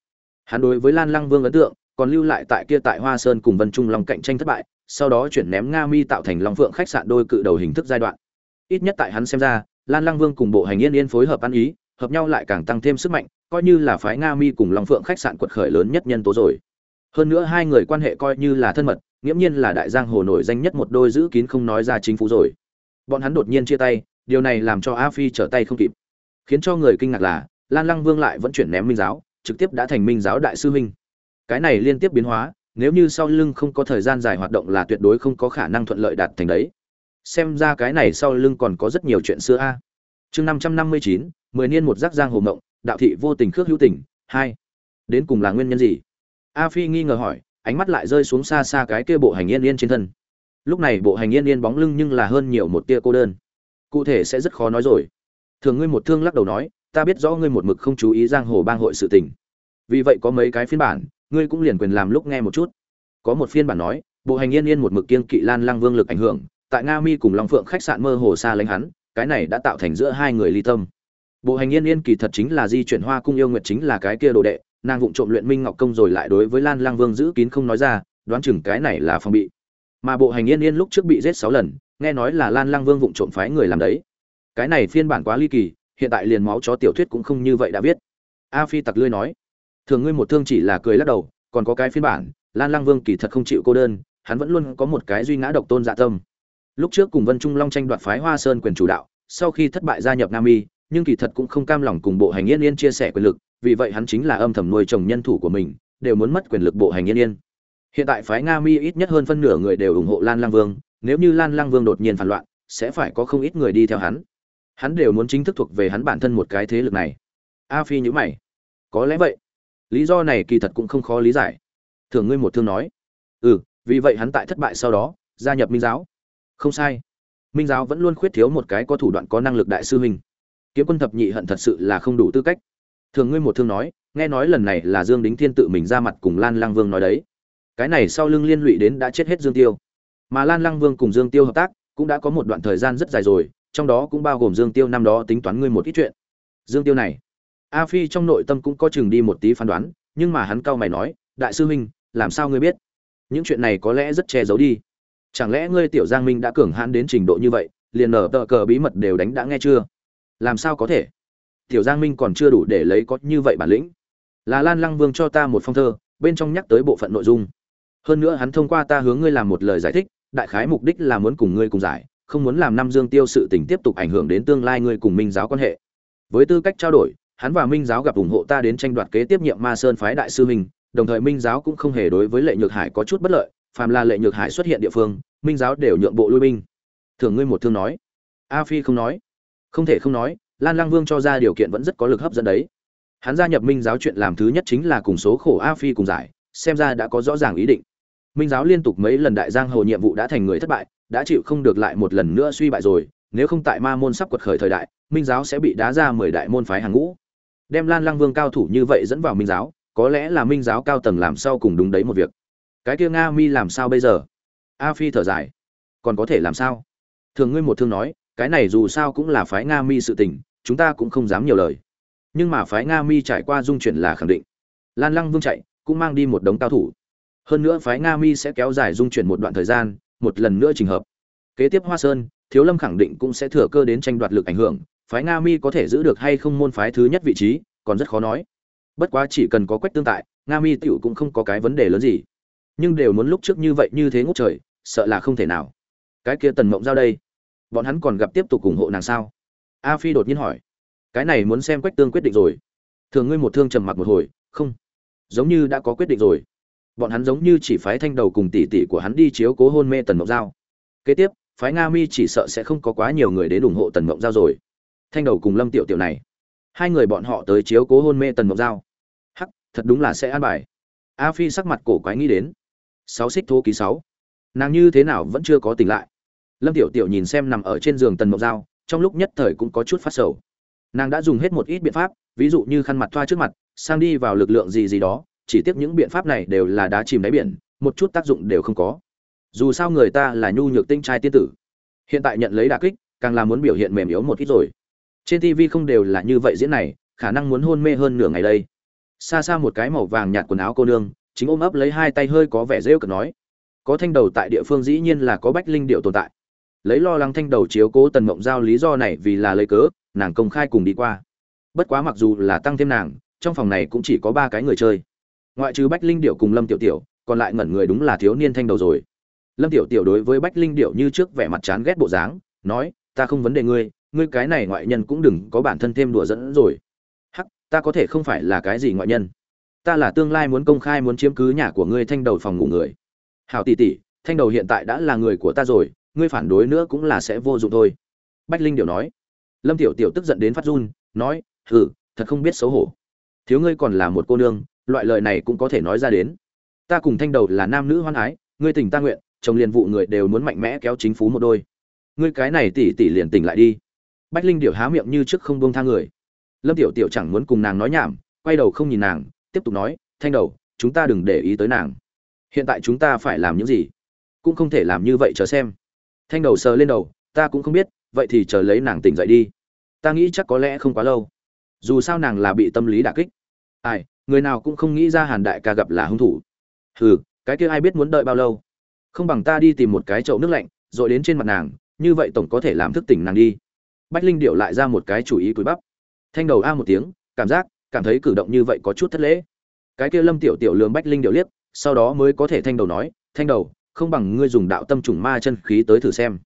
Hắn đối với lan lăng vương ấn tượng, còn lưu lại tại kia tại hoa sơn cùng vân trung long cạnh tranh thất bại, sau đó chuyển ném nga mi tạo thành long phượng khách sạn đôi cự đầu hình thức giai đoạn. Ít nhất tại hắn xem ra, lan lăng vương cùng bộ hành yên yên phối hợp ăn ý hợp nhau lại càng tăng thêm sức mạnh, coi như là phái nga mi cùng long phượng khách sạn quật khởi lớn nhất nhân tố rồi. Hơn nữa hai người quan hệ coi như là thân mật, nghiễm nhiên là đại giang hồ nổi danh nhất một đôi giữ kín không nói ra chính phủ rồi. Bọn hắn đột nhiên chia tay, điều này làm cho a phi trở tay không kịp. Khiến cho người kinh ngạc là, lan lăng vương lại vẫn chuyển ném minh giáo, trực tiếp đã thành minh giáo đại sư minh cái này liên tiếp biến hóa, nếu như sau lưng không có thời gian dài hoạt động là tuyệt đối không có khả năng thuận lợi đạt thành đấy. Xem ra cái này sau lưng còn có rất nhiều chuyện xưa a chương năm trăm năm mươi chín, mười niên một giác giang hồ mộng, đạo thị vô tình khước hữu tình, hai. Đến cùng là nguyên nhân gì? A phi nghi ngờ hỏi, ánh mắt lại rơi xuống xa xa cái kia bộ hành yên yên trên thân. Lúc này bộ hành yên yên bóng lưng nhưng là hơn nhiều một tia cô đơn. Cụ thể sẽ rất khó nói rồi. Thường ngươi một thương lắc đầu nói, ta biết rõ ngươi một mực không chú ý giang hồ bang hội sự tình. Vì vậy có mấy cái phiên bản, ngươi cũng liền quyền làm lúc nghe một chút. Có một phiên bản nói, bộ hành yên yên một mực kiên kỵ lan lăng vương lực ảnh hưởng, tại nga mi cùng long phượng khách sạn mơ hồ xa lánh hắn cái này đã tạo thành giữa hai người ly tâm. Bộ hành yên yên kỳ thật chính là di chuyển hoa cung yêu nguyệt chính là cái kia đồ đệ, nàng vụng trộm luyện minh ngọc công rồi lại đối với lan lang vương giữ kín không nói ra, đoán chừng cái này là phòng bị. Mà bộ hành yên yên lúc trước bị giết sáu lần, nghe nói là lan lang vương vụng trộm phái người làm đấy. Cái này phiên bản quá ly kỳ, hiện tại liền máu chó tiểu thuyết cũng không như vậy đã viết. A phi tặc lươi nói, thường ngươi một thương chỉ là cười lắc đầu, còn có cái phiên bản, lan lang vương kỳ thật không chịu cô đơn, hắn vẫn luôn có một cái duy ngã độc tôn dạ tâm. Lúc trước cùng vân trung long tranh đoạt phái hoa sơn quyền chủ đạo sau khi thất bại gia nhập nam y, nhưng kỳ thật cũng không cam lòng cùng bộ hành yên yên chia sẻ quyền lực, vì vậy hắn chính là âm thầm nuôi chồng nhân thủ của mình, đều muốn mất quyền lực bộ hành yên yên. Hiện tại phái nga mi ít nhất hơn phân nửa người đều ủng hộ lan lang vương, nếu như lan lang vương đột nhiên phản loạn, sẽ phải có không ít người đi theo hắn. Hắn đều muốn chính thức thuộc về hắn bản thân một cái thế lực này. A phi nhữ mày. Có lẽ vậy. Lý do này kỳ thật cũng không khó lý giải. Thường ngươi một thương nói. Ừ vì vậy hắn tại thất bại sau đó, gia nhập minh giáo. Không sai minh giáo vẫn luôn khuyết thiếu một cái có thủ đoạn có năng lực đại sư huynh. Kiếm quân thập nhị hận thật sự là không đủ tư cách. Thường ngươi một thương nói, nghe nói lần này là dương đính thiên tự mình ra mặt cùng lan lang vương nói đấy. Cái này sau lưng liên lụy đến đã chết hết dương tiêu. Mà lan lang vương cùng dương tiêu hợp tác cũng đã có một đoạn thời gian rất dài rồi, trong đó cũng bao gồm dương tiêu năm đó tính toán ngươi một ít chuyện. Dương tiêu này, a phi trong nội tâm cũng có chừng đi một tí phán đoán, nhưng mà hắn cau mày nói, đại sư huynh, làm sao ngươi biết? Những chuyện này có lẽ rất che giấu đi chẳng lẽ ngươi tiểu giang minh đã cường hãn đến trình độ như vậy, liền nở tờ cờ bí mật đều đánh đã nghe chưa? Làm sao có thể? Tiểu giang minh còn chưa đủ để lấy có như vậy bản lĩnh. Là lan lăng vương cho ta một phong thơ, bên trong nhắc tới bộ phận nội dung. Hơn nữa hắn thông qua ta hướng ngươi làm một lời giải thích, đại khái mục đích là muốn cùng ngươi cùng giải, không muốn làm năm dương tiêu sự tình tiếp tục ảnh hưởng đến tương lai ngươi cùng minh giáo quan hệ. Với tư cách trao đổi, hắn và minh giáo gặp ủng hộ ta đến tranh đoạt kế tiếp nhiệm ma sơn phái đại sư minh, đồng thời minh giáo cũng không hề đối với lệ nhược hải có chút bất lợi phàm là lệ nhược hải xuất hiện địa phương, minh giáo đều nhượng bộ lui binh. Thường ngươi một thương nói. A phi không nói. Không thể không nói, lan lang vương cho ra điều kiện vẫn rất có lực hấp dẫn đấy. Hắn gia nhập minh giáo chuyện làm thứ nhất chính là cùng số khổ a phi cùng giải, xem ra đã có rõ ràng ý định. Minh giáo liên tục mấy lần đại giang hồ nhiệm vụ đã thành người thất bại, đã chịu không được lại một lần nữa suy bại rồi, nếu không tại ma môn sắp quật khởi thời đại, minh giáo sẽ bị đá ra mười đại môn phái hàng ngũ. Đem lan Lang vương cao thủ như vậy dẫn vào minh giáo, có lẽ là minh giáo cao tầng làm sau cùng đúng đấy một việc cái kia nga mi làm sao bây giờ? A phi thở dài. Còn có thể làm sao? Thường ngươi một thương nói, cái này dù sao cũng là phái nga mi sự tình, chúng ta cũng không dám nhiều lời. Nhưng mà phái nga mi trải qua dung chuyển là khẳng định. Lan lăng vương chạy, cũng mang đi một đống cao thủ. Hơn nữa phái nga mi sẽ kéo dài dung chuyển một đoạn thời gian, một lần nữa trình hợp. Kế tiếp hoa sơn, thiếu lâm khẳng định cũng sẽ thừa cơ đến tranh đoạt lực ảnh hưởng, phái nga mi có thể giữ được hay không môn phái thứ nhất vị trí, còn rất khó nói. Bất quá chỉ cần có quách tương tại, nga mi tựu cũng không có cái vấn đề lớn gì nhưng đều muốn lúc trước như vậy như thế ngút trời, sợ là không thể nào. Cái kia tần mộng giao đây, bọn hắn còn gặp tiếp tục ủng hộ nàng sao? A phi đột nhiên hỏi. Cái này muốn xem quách tương quyết định rồi. Thường ngươi một thương trầm mặc một hồi, không. Giống như đã có quyết định rồi. Bọn hắn giống như chỉ phái thanh đầu cùng tỷ tỷ của hắn đi chiếu cố hôn mê tần mộng giao. Kế tiếp, phái nga mi chỉ sợ sẽ không có quá nhiều người đến ủng hộ tần mộng giao rồi. Thanh đầu cùng lâm tiểu tiểu này. Hai người bọn họ tới chiếu cố hôn mê tần mộng giao. Hắc, thật đúng là sẽ an bài. A phi sắc mặt cổ quái nghĩ đến sáu xích thô ký sáu. Nàng như thế nào vẫn chưa có tỉnh lại. Lâm tiểu tiểu nhìn xem nằm ở trên giường tần mộc dao trong lúc nhất thời cũng có chút phát sầu. Nàng đã dùng hết một ít biện pháp, ví dụ như khăn mặt thoa trước mặt, sang đi vào lực lượng gì gì đó, chỉ tiếc những biện pháp này đều là đá chìm đáy biển, một chút tác dụng đều không có. Dù sao người ta là nhu nhược tinh trai tiên tử. Hiện tại nhận lấy đà kích, càng là muốn biểu hiện mềm yếu một ít rồi. Trên tv không đều là như vậy diễn này, khả năng muốn hôn mê hơn nửa ngày đây. Xa xa một cái màu vàng nhạt quần áo cô nương chính ôm ấp lấy hai tay hơi có vẻ rêu cực nói, có thanh đầu tại địa phương dĩ nhiên là có bách linh điệu tồn tại. Lấy lo lắng thanh đầu chiếu cố tần mộng giao lý do này vì là lấy cớ, nàng công khai cùng đi qua. Bất quá mặc dù là tăng thêm nàng, trong phòng này cũng chỉ có ba cái người chơi. Ngoại trừ bách linh điệu cùng lâm tiểu tiểu, còn lại ngẩn người đúng là thiếu niên thanh đầu rồi. Lâm tiểu tiểu đối với bách linh điệu như trước vẻ mặt chán ghét bộ dáng, nói, ta không vấn đề ngươi ngươi cái này ngoại nhân cũng đừng có bản thân thêm đùa dẫn rồi. Hắc, ta có thể không phải là cái gì ngoại nhân ta là tương lai muốn công khai muốn chiếm cứ nhà của ngươi thanh đầu phòng ngủ người. Hảo tỷ tỷ, thanh đầu hiện tại đã là người của ta rồi, ngươi phản đối nữa cũng là sẽ vô dụng thôi. Bách linh điều nói. Lâm tiểu tiểu tức giận đến phát run, nói, hừ, thật không biết xấu hổ. Thiếu ngươi còn là một cô nương, loại lời này cũng có thể nói ra đến. Ta cùng thanh đầu là nam nữ hoan ái, ngươi tình ta nguyện, chồng liền vụ người đều muốn mạnh mẽ kéo chính phú một đôi. Ngươi cái này tỷ tỷ liền tỉnh lại đi. Bách linh điệu há miệng như trước không buông tha người. Lâm tiểu tiểu chẳng muốn cùng nàng nói nhảm, quay đầu không nhìn nàng tiếp tục nói, thanh đầu, chúng ta đừng để ý tới nàng. Hiện tại chúng ta phải làm những gì? Cũng không thể làm như vậy chờ xem. Thanh đầu sờ lên đầu, ta cũng không biết, vậy thì chờ lấy nàng tỉnh dậy đi. Ta nghĩ chắc có lẽ không quá lâu. Dù sao nàng là bị tâm lý đả kích. Ai, người nào cũng không nghĩ ra hàn đại ca gặp là hung thủ. Hừ, cái kia ai biết muốn đợi bao lâu? Không bằng ta đi tìm một cái chậu nước lạnh, rồi đến trên mặt nàng, như vậy tổng có thể làm thức tỉnh nàng đi. Bách linh điệu lại ra một cái chủ ý cúi bắp. Thanh đầu a một tiếng, cảm giác cảm thấy cử động như vậy có chút thất lễ. Cái kia lâm tiểu tiểu lường bách linh điệu liếc, sau đó mới có thể thanh đầu nói, thanh đầu, không bằng ngươi dùng đạo tâm trùng ma chân khí tới thử xem.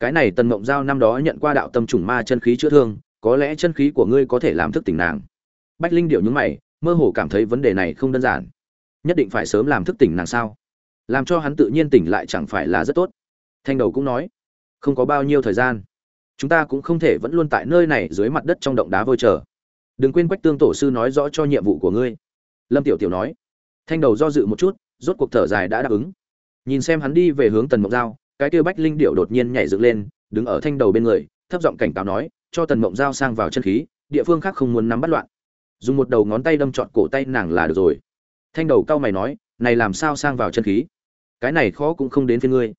Cái này tần mộng giao năm đó nhận qua đạo tâm trùng ma chân khí chữa thương, có lẽ chân khí của ngươi có thể làm thức tỉnh nàng. Bách linh điệu nhúng mày, mơ hồ cảm thấy vấn đề này không đơn giản. Nhất định phải sớm làm thức tỉnh nàng sao? Làm cho hắn tự nhiên tỉnh lại chẳng phải là rất tốt. Thanh đầu cũng nói, không có bao nhiêu thời gian. Chúng ta cũng không thể vẫn luôn tại nơi này dưới mặt đất trong động đá vôi chờ đừng quên quách tương tổ sư nói rõ cho nhiệm vụ của ngươi. Lâm tiểu tiểu nói. Thanh đầu do dự một chút, rốt cuộc thở dài đã đáp ứng. Nhìn xem hắn đi về hướng tần mộng giao, cái kia bách linh điệu đột nhiên nhảy dựng lên, đứng ở thanh đầu bên người, thấp giọng cảnh cáo nói, cho tần mộng giao sang vào chân khí, địa phương khác không muốn nắm bắt loạn. Dùng một đầu ngón tay đâm trọn cổ tay nàng là được rồi. Thanh đầu cau mày nói, này làm sao sang vào chân khí? Cái này khó cũng không đến phía ngươi.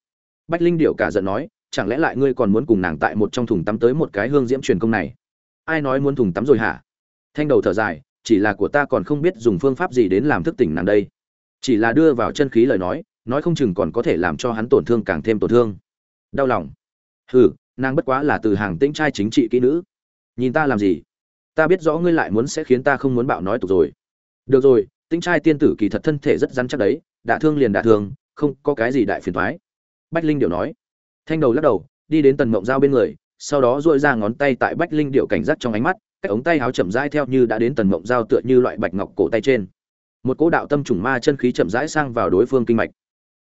Bách linh điệu cả giận nói, chẳng lẽ lại ngươi còn muốn cùng nàng tại một trong thùng tắm tới một cái hương diễm truyền công này? Ai nói muốn thùng tắm rồi hả? Thanh đầu thở dài, chỉ là của ta còn không biết dùng phương pháp gì đến làm thức tỉnh nàng đây. Chỉ là đưa vào chân khí lời nói nói không chừng còn có thể làm cho hắn tổn thương càng thêm tổn thương. Đau lòng. Hừ, nàng bất quá là từ hàng tĩnh trai chính trị kỹ nữ. Nhìn ta làm gì? Ta biết rõ ngươi lại muốn sẽ khiến ta không muốn bạo nói tục rồi. Được rồi, tĩnh trai tiên tử kỳ thật thân thể rất rắn chắc đấy, đả thương liền đả thương, không có cái gì đại phiền thoái bách linh điều nói. Thanh đầu lắc đầu, đi đến tần mộng giao bên người sau đó dội ra ngón tay tại bách linh điệu cảnh giác trong ánh mắt, cách ống tay áo chậm rãi theo như đã đến tần mộng dao tựa như loại bạch ngọc cổ tay trên. Một cỗ đạo tâm trùng ma chân khí chậm rãi sang vào đối phương kinh mạch.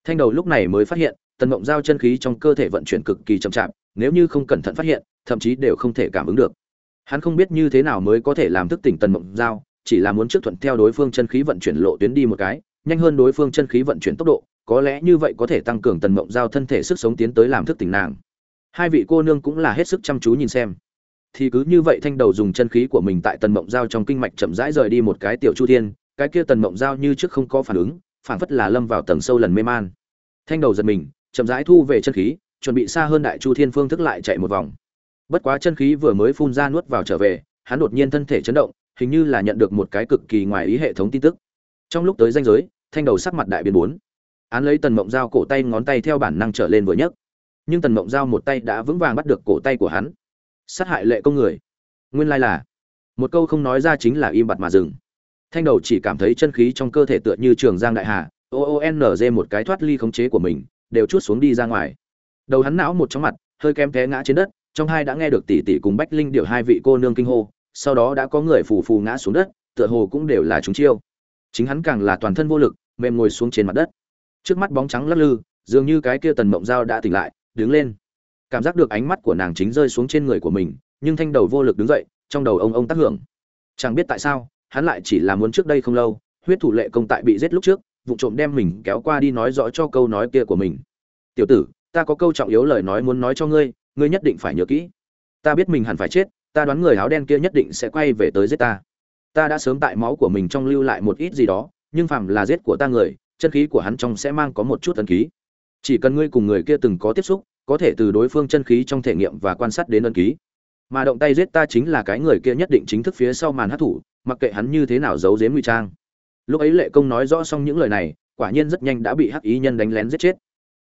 Thanh đầu lúc này mới phát hiện, tần mộng giao chân khí trong cơ thể vận chuyển cực kỳ chậm chạp, nếu như không cẩn thận phát hiện, thậm chí đều không thể cảm ứng được. Hắn không biết như thế nào mới có thể làm thức tỉnh tần mộng giao, chỉ là muốn trước thuận theo đối phương chân khí vận chuyển lộ tuyến đi một cái, nhanh hơn đối phương chân khí vận chuyển tốc độ, có lẽ như vậy có thể tăng cường tần mộng giao thân thể sức sống tiến tới làm thức tỉnh nàng hai vị cô nương cũng là hết sức chăm chú nhìn xem. Thì cứ như vậy thanh đầu dùng chân khí của mình tại tần mộng giao trong kinh mạch chậm rãi rời đi một cái tiểu chu thiên, cái kia tần mộng giao như trước không có phản ứng, phản phất là lâm vào tầng sâu lần mê man. Thanh đầu giật mình, chậm rãi thu về chân khí, chuẩn bị xa hơn đại chu thiên phương thức lại chạy một vòng. Bất quá chân khí vừa mới phun ra nuốt vào trở về, hắn đột nhiên thân thể chấn động, hình như là nhận được một cái cực kỳ ngoài ý hệ thống tin tức. Trong lúc tới danh giới, thanh đầu sắc mặt đại biến bốn. Án lấy tần mộng dao cổ tay ngón tay theo bản năng trở lên vừa nhấc nhưng tần mộng giao một tay đã vững vàng bắt được cổ tay của hắn. Sát hại lệ công người. Nguyên lai là, một câu không nói ra chính là im bặt mà dừng. Thanh đầu chỉ cảm thấy chân khí trong cơ thể tựa như trường giang đại hà, o o n g một cái thoát ly khống chế của mình, đều chút xuống đi ra ngoài. Đầu hắn não một chóng mặt, hơi kém té ngã trên đất, trong hai đã nghe được tỷ tỷ cùng bách linh điệu hai vị cô nương kinh hô, sau đó đã có người phù phù ngã xuống đất, tựa hồ cũng đều là chúng chiêu. Chính hắn càng là toàn thân vô lực, mềm ngồi xuống trên mặt đất. Trước mắt bóng trắng lắc lư, dường như cái kia tần mộng dao đã tỉnh lại đứng lên. Cảm giác được ánh mắt của nàng chính rơi xuống trên người của mình, nhưng thanh đầu vô lực đứng dậy, trong đầu ông ông tác hưởng. Chẳng biết tại sao, hắn lại chỉ là muốn trước đây không lâu, huyết thủ lệ công tại bị giết lúc trước, vụ trộm đem mình kéo qua đi nói rõ cho câu nói kia của mình. Tiểu tử, ta có câu trọng yếu lời nói muốn nói cho ngươi ngươi nhất định phải nhớ kỹ. Ta biết mình hẳn phải chết, ta đoán người áo đen kia nhất định sẽ quay về tới giết ta. Ta đã sớm tại máu của mình trong lưu lại một ít gì đó, nhưng phàm là giết của ta người, chân khí của hắn trong sẽ mang có một chút ấn ký chỉ cần ngươi cùng người kia từng có tiếp xúc, có thể từ đối phương chân khí trong thể nghiệm và quan sát đến ân ký. Mà động tay giết ta chính là cái người kia nhất định chính thức phía sau màn hát thủ mặc kệ hắn như thế nào giấu giếm ngụy trang. Lúc ấy lệ công nói rõ xong những lời này, quả nhiên rất nhanh đã bị hắc ý nhân đánh lén giết chết.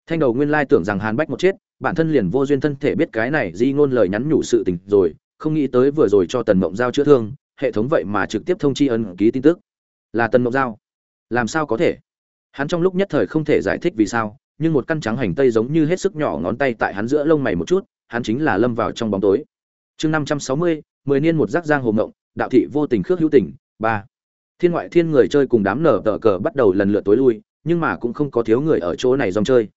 Thanh đầu nguyên lai tưởng rằng hàn bách một chết, bản thân liền vô duyên thân thể biết cái này di ngôn lời nhắn nhủ sự tình rồi, không nghĩ tới vừa rồi cho tần mộng giao chữa thương, hệ thống vậy mà trực tiếp thông chi ân ký tin tức. Là tần mộng giao? Làm sao có thể? Hắn trong lúc nhất thời không thể giải thích vì sao nhưng một căn trắng hành tây giống như hết sức nhỏ ngón tay tại hắn giữa lông mày một chút, hắn chính là lâm vào trong bóng tối. Chương năm trăm sáu mươi, mười niên một giác giang hồ ngộng, đạo thị vô tình khước hữu tình, ba. Thiên ngoại thiên người chơi cùng đám nở tở cờ bắt đầu lần lượt tối lui, nhưng mà cũng không có thiếu người ở chỗ này dòng chơi.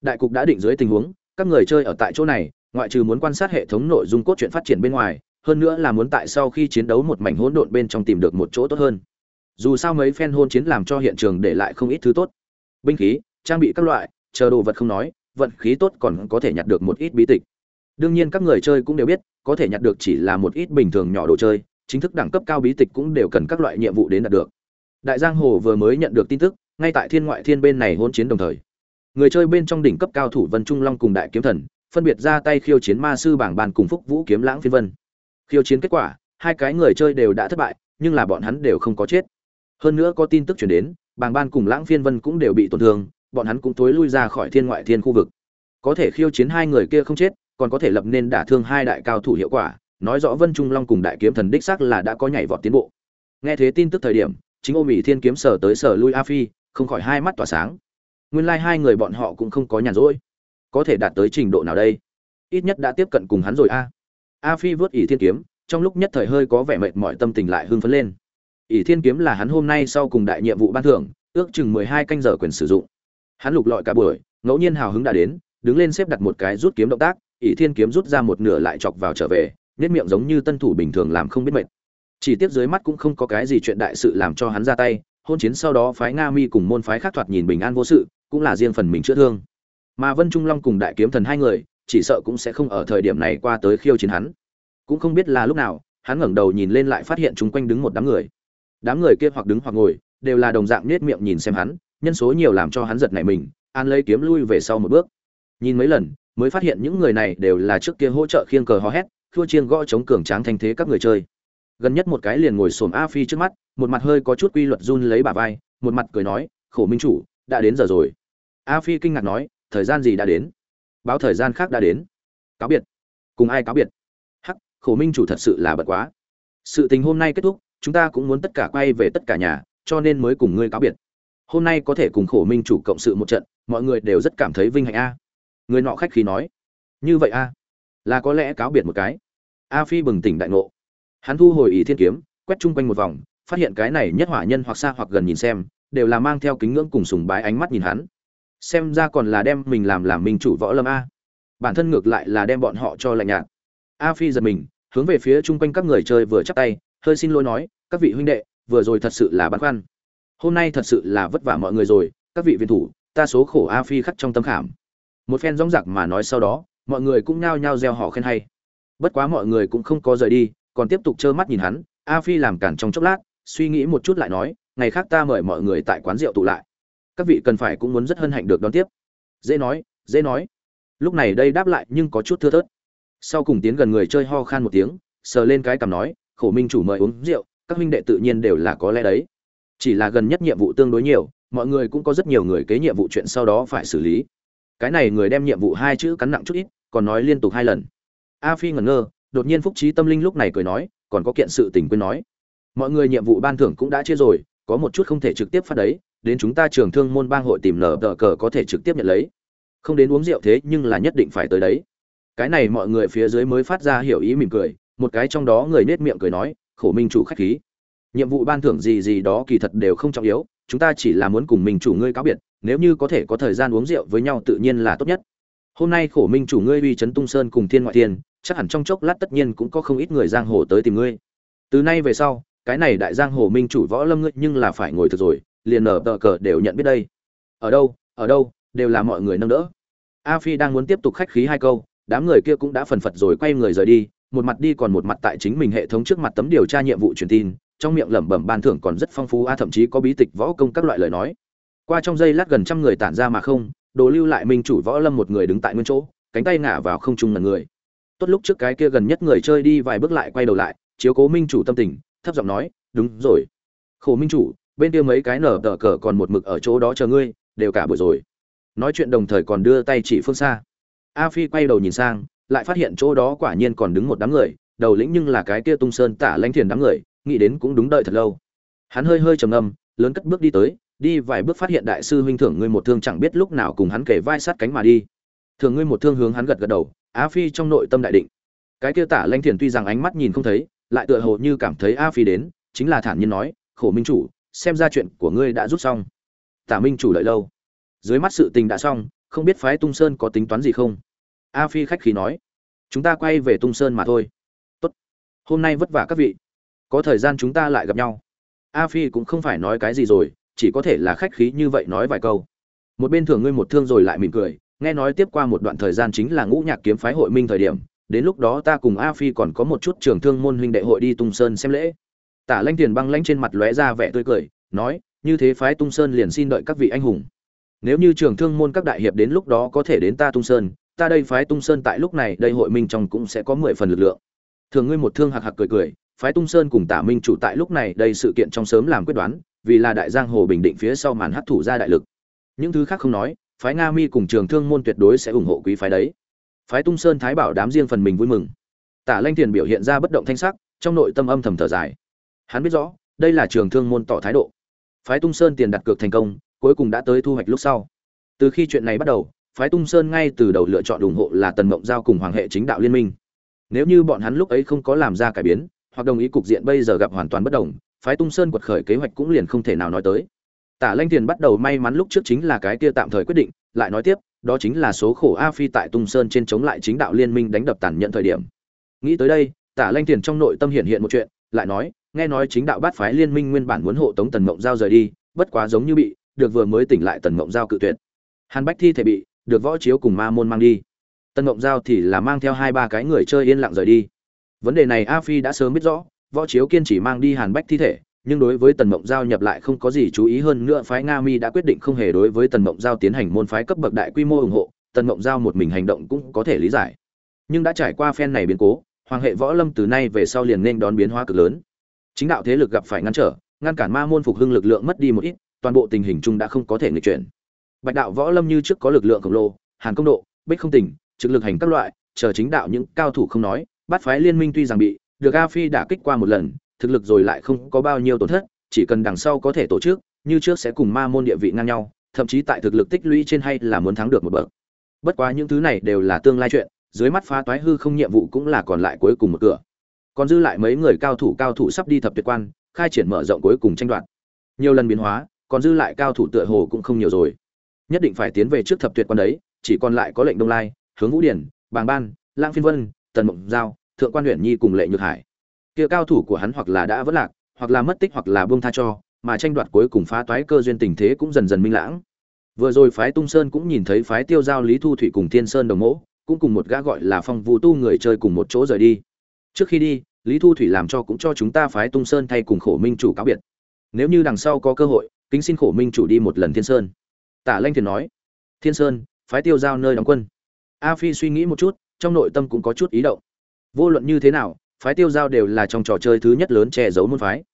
Đại cục đã định dưới tình huống, các người chơi ở tại chỗ này, ngoại trừ muốn quan sát hệ thống nội dung cốt truyện phát triển bên ngoài, hơn nữa là muốn tại sau khi chiến đấu một mảnh hỗn độn bên trong tìm được một chỗ tốt hơn. Dù sao mấy phen hôn chiến làm cho hiện trường để lại không ít thứ tốt. Binh khí, trang bị các loại chờ đồ vật không nói, vận khí tốt còn có thể nhặt được một ít bí tịch. Đương nhiên các người chơi cũng đều biết, có thể nhặt được chỉ là một ít bình thường nhỏ đồ chơi, chính thức đẳng cấp cao bí tịch cũng đều cần các loại nhiệm vụ đến đạt được. Đại giang hồ vừa mới nhận được tin tức, ngay tại thiên ngoại thiên bên này hôn chiến đồng thời. Người chơi bên trong đỉnh cấp cao thủ vân trung long cùng đại kiếm thần, phân biệt ra tay khiêu chiến ma sư bảng bàn cùng phúc vũ kiếm lãng phiên vân. Khiêu chiến kết quả, hai cái người chơi đều đã thất bại, nhưng là bọn hắn đều không có chết. Hơn nữa có tin tức chuyển đến, bảng ban cùng lãng phiên vân cũng đều bị tổn thương bọn hắn cũng tối lui ra khỏi thiên ngoại thiên khu vực. Có thể khiêu chiến hai người kia không chết, còn có thể lập nên đả thương hai đại cao thủ hiệu quả, nói rõ vân trung long cùng đại kiếm thần đích xác là đã có nhảy vọt tiến bộ. Nghe thế tin tức thời điểm, chính ô mỹ thiên kiếm sở tới sở lui a phi, không khỏi hai mắt tỏa sáng. Nguyên lai hai người bọn họ cũng không có nhàn rỗi. Có thể đạt tới trình độ nào đây? Ít nhất đã tiếp cận cùng hắn rồi a. A phi vớt ỷ thiên kiếm, trong lúc nhất thời hơi có vẻ mệt mỏi tâm tình lại hưng phấn lên. Ỷ thiên kiếm là hắn hôm nay sau cùng đại nhiệm vụ ban thưởng, ước chừng mười hai canh giờ quyền sử dụng hắn lục lọi cả buổi, ngẫu nhiên hào hứng đã đến, đứng lên xếp đặt một cái rút kiếm động tác, ỷ thiên kiếm rút ra một nửa lại chọc vào trở về nết miệng giống như tân thủ bình thường làm không biết mệt. Chỉ tiếp dưới mắt cũng không có cái gì chuyện đại sự làm cho hắn ra tay, hôn chiến sau đó phái nga mi cùng môn phái khác thoạt nhìn bình an vô sự, cũng là riêng phần mình chữa thương. Mà vân trung long cùng đại kiếm thần hai người, chỉ sợ cũng sẽ không ở thời điểm này qua tới khiêu chiến hắn. Cũng không biết là lúc nào, hắn ngẩng đầu nhìn lên lại phát hiện chung quanh đứng một đám người. Đám người kia hoặc đứng hoặc ngồi, đều là đồng dạng nết miệng nhìn xem hắn nhân số nhiều làm cho hắn giật nảy mình, an lấy kiếm lui về sau một bước. Nhìn mấy lần, mới phát hiện những người này đều là trước kia hỗ trợ khiêng cờ hò hét thua chiêng gõ chống cường tráng thành thế các người chơi. Gần nhất một cái liền ngồi xổm a phi trước mắt, một mặt hơi có chút quy luật run lấy bà vai, một mặt cười nói, khổ minh chủ, đã đến giờ rồi. A phi kinh ngạc nói, thời gian gì đã đến? Báo thời gian khác đã đến. Cáo biệt. Cùng ai cáo biệt? Hắc, khổ minh chủ thật sự là bận quá. Sự tình hôm nay kết thúc, chúng ta cũng muốn tất cả quay về tất cả nhà, cho nên mới cùng ngươi cáo biệt hôm nay có thể cùng khổ minh chủ cộng sự một trận, mọi người đều rất cảm thấy vinh hạnh a. Người nọ khách khí nói, như vậy a, là có lẽ cáo biệt một cái. A phi bừng tỉnh đại ngộ. Hắn thu hồi ý thiên kiếm, quét chung quanh một vòng, phát hiện cái này nhất hỏa nhân hoặc xa hoặc gần nhìn xem, đều là mang theo kính ngưỡng cùng sùng bái ánh mắt nhìn hắn. Xem ra còn là đem mình làm làm minh chủ võ lâm a. Bản thân ngược lại là đem bọn họ cho lạnh nhạt. A phi giật mình, hướng về phía chung quanh các người chơi vừa chắp tay, hơi xin lỗi nói, các vị huynh đệ, vừa rồi thật sự là băn khoăn hôm nay thật sự là vất vả mọi người rồi, các vị viên thủ, ta số khổ a phi khắc trong tâm khảm. Một phen rong giặc mà nói sau đó, mọi người cũng nhao nhao gieo họ khen hay. Bất quá mọi người cũng không có rời đi, còn tiếp tục trơ mắt nhìn hắn, a phi làm cản trong chốc lát, suy nghĩ một chút lại nói, ngày khác ta mời mọi người tại quán rượu tụ lại. Các vị cần phải cũng muốn rất hân hạnh được đón tiếp. Dễ nói dễ nói. Lúc này đây đáp lại nhưng có chút thưa thớt. Sau cùng tiến gần người chơi ho khan một tiếng, sờ lên cái cằm nói, khổ minh chủ mời uống rượu, các huynh đệ tự nhiên đều là có lẽ đấy chỉ là gần nhất nhiệm vụ tương đối nhiều, mọi người cũng có rất nhiều người kế nhiệm vụ chuyện sau đó phải xử lý. Cái này người đem nhiệm vụ hai chữ cắn nặng chút ít, còn nói liên tục hai lần. A phi ngẩn ngơ, đột nhiên phúc trí tâm linh lúc này cười nói, còn có kiện sự tình quên nói. Mọi người nhiệm vụ ban thưởng cũng đã chia rồi, có một chút không thể trực tiếp phát đấy, đến chúng ta trường thương môn bang hội tìm nở tờ cờ có thể trực tiếp nhận lấy. Không đến uống rượu thế nhưng là nhất định phải tới đấy. Cái này mọi người phía dưới mới phát ra hiểu ý mỉm cười, một cái trong đó người nết miệng cười nói, khổ minh chủ khách khí nhiệm vụ ban thưởng gì gì đó kỳ thật đều không trọng yếu, chúng ta chỉ là muốn cùng mình chủ ngươi cáo biệt, nếu như có thể có thời gian uống rượu với nhau tự nhiên là tốt nhất. Hôm nay khổ minh chủ ngươi uy chấn tung sơn cùng thiên ngoại thiên, chắc hẳn trong chốc lát tất nhiên cũng có không ít người giang hồ tới tìm ngươi. Từ nay về sau, cái này đại giang hồ minh chủ võ lâm ngươi nhưng là phải ngồi thực rồi, liền nở tờ cờ đều nhận biết đây. Ở đâu ở đâu, đều là mọi người nâng đỡ. A phi đang muốn tiếp tục khách khí hai câu, đám người kia cũng đã phần phật rồi quay người rời đi, một mặt đi còn một mặt tại chính mình hệ thống trước mặt tấm điều tra nhiệm vụ truyền tin trong miệng lẩm bẩm ban thưởng còn rất phong phú a, thậm chí có bí tịch võ công các loại lời nói. Qua trong giây lát gần trăm người tản ra mà không, đồ lưu lại minh chủ võ lâm một người đứng tại nguyên chỗ, cánh tay ngả vào không trung là người. Tốt lúc trước cái kia gần nhất người chơi đi vài bước lại quay đầu lại, chiếu cố minh chủ tâm tình, thấp giọng nói, đúng rồi. Khổ minh chủ, bên kia mấy cái nở tờ cờ còn một mực ở chỗ đó chờ ngươi, đều cả buổi rồi. Nói chuyện đồng thời còn đưa tay chỉ phương xa. A phi quay đầu nhìn sang, lại phát hiện chỗ đó quả nhiên còn đứng một đám người, đầu lĩnh nhưng là cái kia tung sơn tả lãnh thiền đám người nghĩ đến cũng đúng đợi thật lâu. Hắn hơi hơi trầm ngâm, lớn cất bước đi tới, đi vài bước phát hiện đại sư huynh thưởng ngươi một thương chẳng biết lúc nào cùng hắn kể vai sát cánh mà đi. Thường ngươi một thương hướng hắn gật gật đầu Á phi trong nội tâm đại định. Cái kia tả lãnh thiền tuy rằng ánh mắt nhìn không thấy, lại tựa hồ như cảm thấy a phi đến, chính là thản nhiên nói, khổ minh chủ, xem ra chuyện của ngươi đã rút xong. Tả minh chủ đợi lâu. Dưới mắt sự tình đã xong, không biết phái tung sơn có tính toán gì không? A phi khách khí nói, chúng ta quay về tung sơn mà thôi. Tốt. Hôm nay vất vả các vị có thời gian chúng ta lại gặp nhau. A phi cũng không phải nói cái gì rồi, chỉ có thể là khách khí như vậy nói vài câu. Một bên thường ngươi một thương rồi lại mỉm cười, nghe nói tiếp qua một đoạn thời gian chính là ngũ nhạc kiếm phái hội minh thời điểm, đến lúc đó ta cùng a phi còn có một chút trường thương môn huynh đệ hội đi tung sơn xem lễ. Tả lanh tiền băng lanh trên mặt lóe ra vẻ tươi cười, nói, như thế phái tung sơn liền xin đợi các vị anh hùng. Nếu như trường thương môn các đại hiệp đến lúc đó có thể đến ta tung sơn, ta đây phái tung sơn tại lúc này, đây hội minh trong cũng sẽ có mười phần lực lượng. Thường ngươi một thương hạc hạc cười cười phái tung sơn cùng tả minh chủ tại lúc này đây sự kiện trong sớm làm quyết đoán, vì là đại giang hồ bình định phía sau màn hấp thụ ra đại lực. Những thứ khác không nói, phái nga mi cùng trường thương môn tuyệt đối sẽ ủng hộ quý phái đấy. Phái tung sơn thái bảo đám riêng phần mình vui mừng. Tả lanh tiền biểu hiện ra bất động thanh sắc, trong nội tâm âm thầm thở dài. Hắn biết rõ, đây là trường thương môn tỏ thái độ. Phái tung sơn tiền đặt cược thành công, cuối cùng đã tới thu hoạch lúc sau. Từ khi chuyện này bắt đầu, phái tung sơn ngay từ đầu lựa chọn ủng hộ là tần mộng giao cùng hoàng hệ chính đạo liên minh. Nếu như bọn hắn lúc ấy không có làm ra cải biến hoặc đồng ý cục diện bây giờ gặp hoàn toàn bất đồng, phái tung sơn quật khởi kế hoạch cũng liền không thể nào nói tới. Tả lanh tiền bắt đầu may mắn lúc trước chính là cái kia tạm thời quyết định, lại nói tiếp, đó chính là số khổ a phi tại tung sơn trên chống lại chính đạo liên minh đánh đập tàn nhẫn thời điểm. Nghĩ tới đây, tả lanh tiền trong nội tâm hiện hiện một chuyện, lại nói, nghe nói chính đạo bát phái liên minh nguyên bản muốn hộ tống tần mộng giao rời đi, bất quá giống như bị, được vừa mới tỉnh lại tần mộng giao cự tuyệt. Hàn bách thi thể bị, được võ chiếu cùng ma môn mang đi. Tần mộng giao thì là mang theo hai ba cái người chơi yên lặng rời đi vấn đề này a phi đã sớm biết rõ, võ chiếu kiên chỉ mang đi hàn bách thi thể, nhưng đối với tần mộng giao nhập lại không có gì chú ý hơn nữa phái nga mi đã quyết định không hề đối với tần mộng giao tiến hành môn phái cấp bậc đại quy mô ủng hộ, tần mộng giao một mình hành động cũng có thể lý giải. Nhưng đã trải qua phen này biến cố, hoàng hệ võ lâm từ nay về sau liền nên đón biến hóa cực lớn. Chính đạo thế lực gặp phải ngăn trở, ngăn cản ma môn phục hưng lực lượng mất đi một ít, toàn bộ tình hình chung đã không có thể nghịch chuyển. Bạch đạo võ lâm như trước có lực lượng khổng lồ, hàn công độ, bích không tỉnh, trực lực hành các loại, chờ chính đạo những cao thủ không nói bắt phái liên minh tuy rằng bị được a phi đã kích qua một lần, thực lực rồi lại không có bao nhiêu tổn thất, chỉ cần đằng sau có thể tổ chức, như trước sẽ cùng ma môn địa vị ngang nhau, thậm chí tại thực lực tích lũy trên hay là muốn thắng được một bậc. Bất quá những thứ này đều là tương lai chuyện, dưới mắt phá toái hư không nhiệm vụ cũng là còn lại cuối cùng một cửa. Còn dư lại mấy người cao thủ cao thủ sắp đi thập tuyệt quan, khai triển mở rộng cuối cùng tranh đoạt. Nhiều lần biến hóa, còn dư lại cao thủ tựa hồ cũng không nhiều rồi. Nhất định phải tiến về trước thập tuyệt quan đấy, chỉ còn lại có lệnh đông lai, hướng vũ điển, bàng ban lang phiên vân tần mộng giao, thượng quan huyện nhi cùng lệ nhược hải. Kia cao thủ của hắn hoặc là đã vất lạc, hoặc là mất tích hoặc là buông tha cho, mà tranh đoạt cuối cùng phá toái cơ duyên tình thế cũng dần dần minh lãng. Vừa rồi phái tung sơn cũng nhìn thấy phái tiêu giao lý thu thủy cùng thiên sơn đồng mẫu cũng cùng một gã gọi là phong vũ tu người chơi cùng một chỗ rời đi. Trước khi đi, lý thu thủy làm cho cũng cho chúng ta phái tung sơn thay cùng khổ minh chủ cáo biệt. Nếu như đằng sau có cơ hội, kính xin khổ minh chủ đi một lần thiên sơn. Tả lanh thiền nói, thiên sơn, phái tiêu giao nơi đóng quân. A phi suy nghĩ một chút trong nội tâm cũng có chút ý động. Vô luận như thế nào, phái tiêu giao đều là trong trò chơi thứ nhất lớn che giấu môn phái.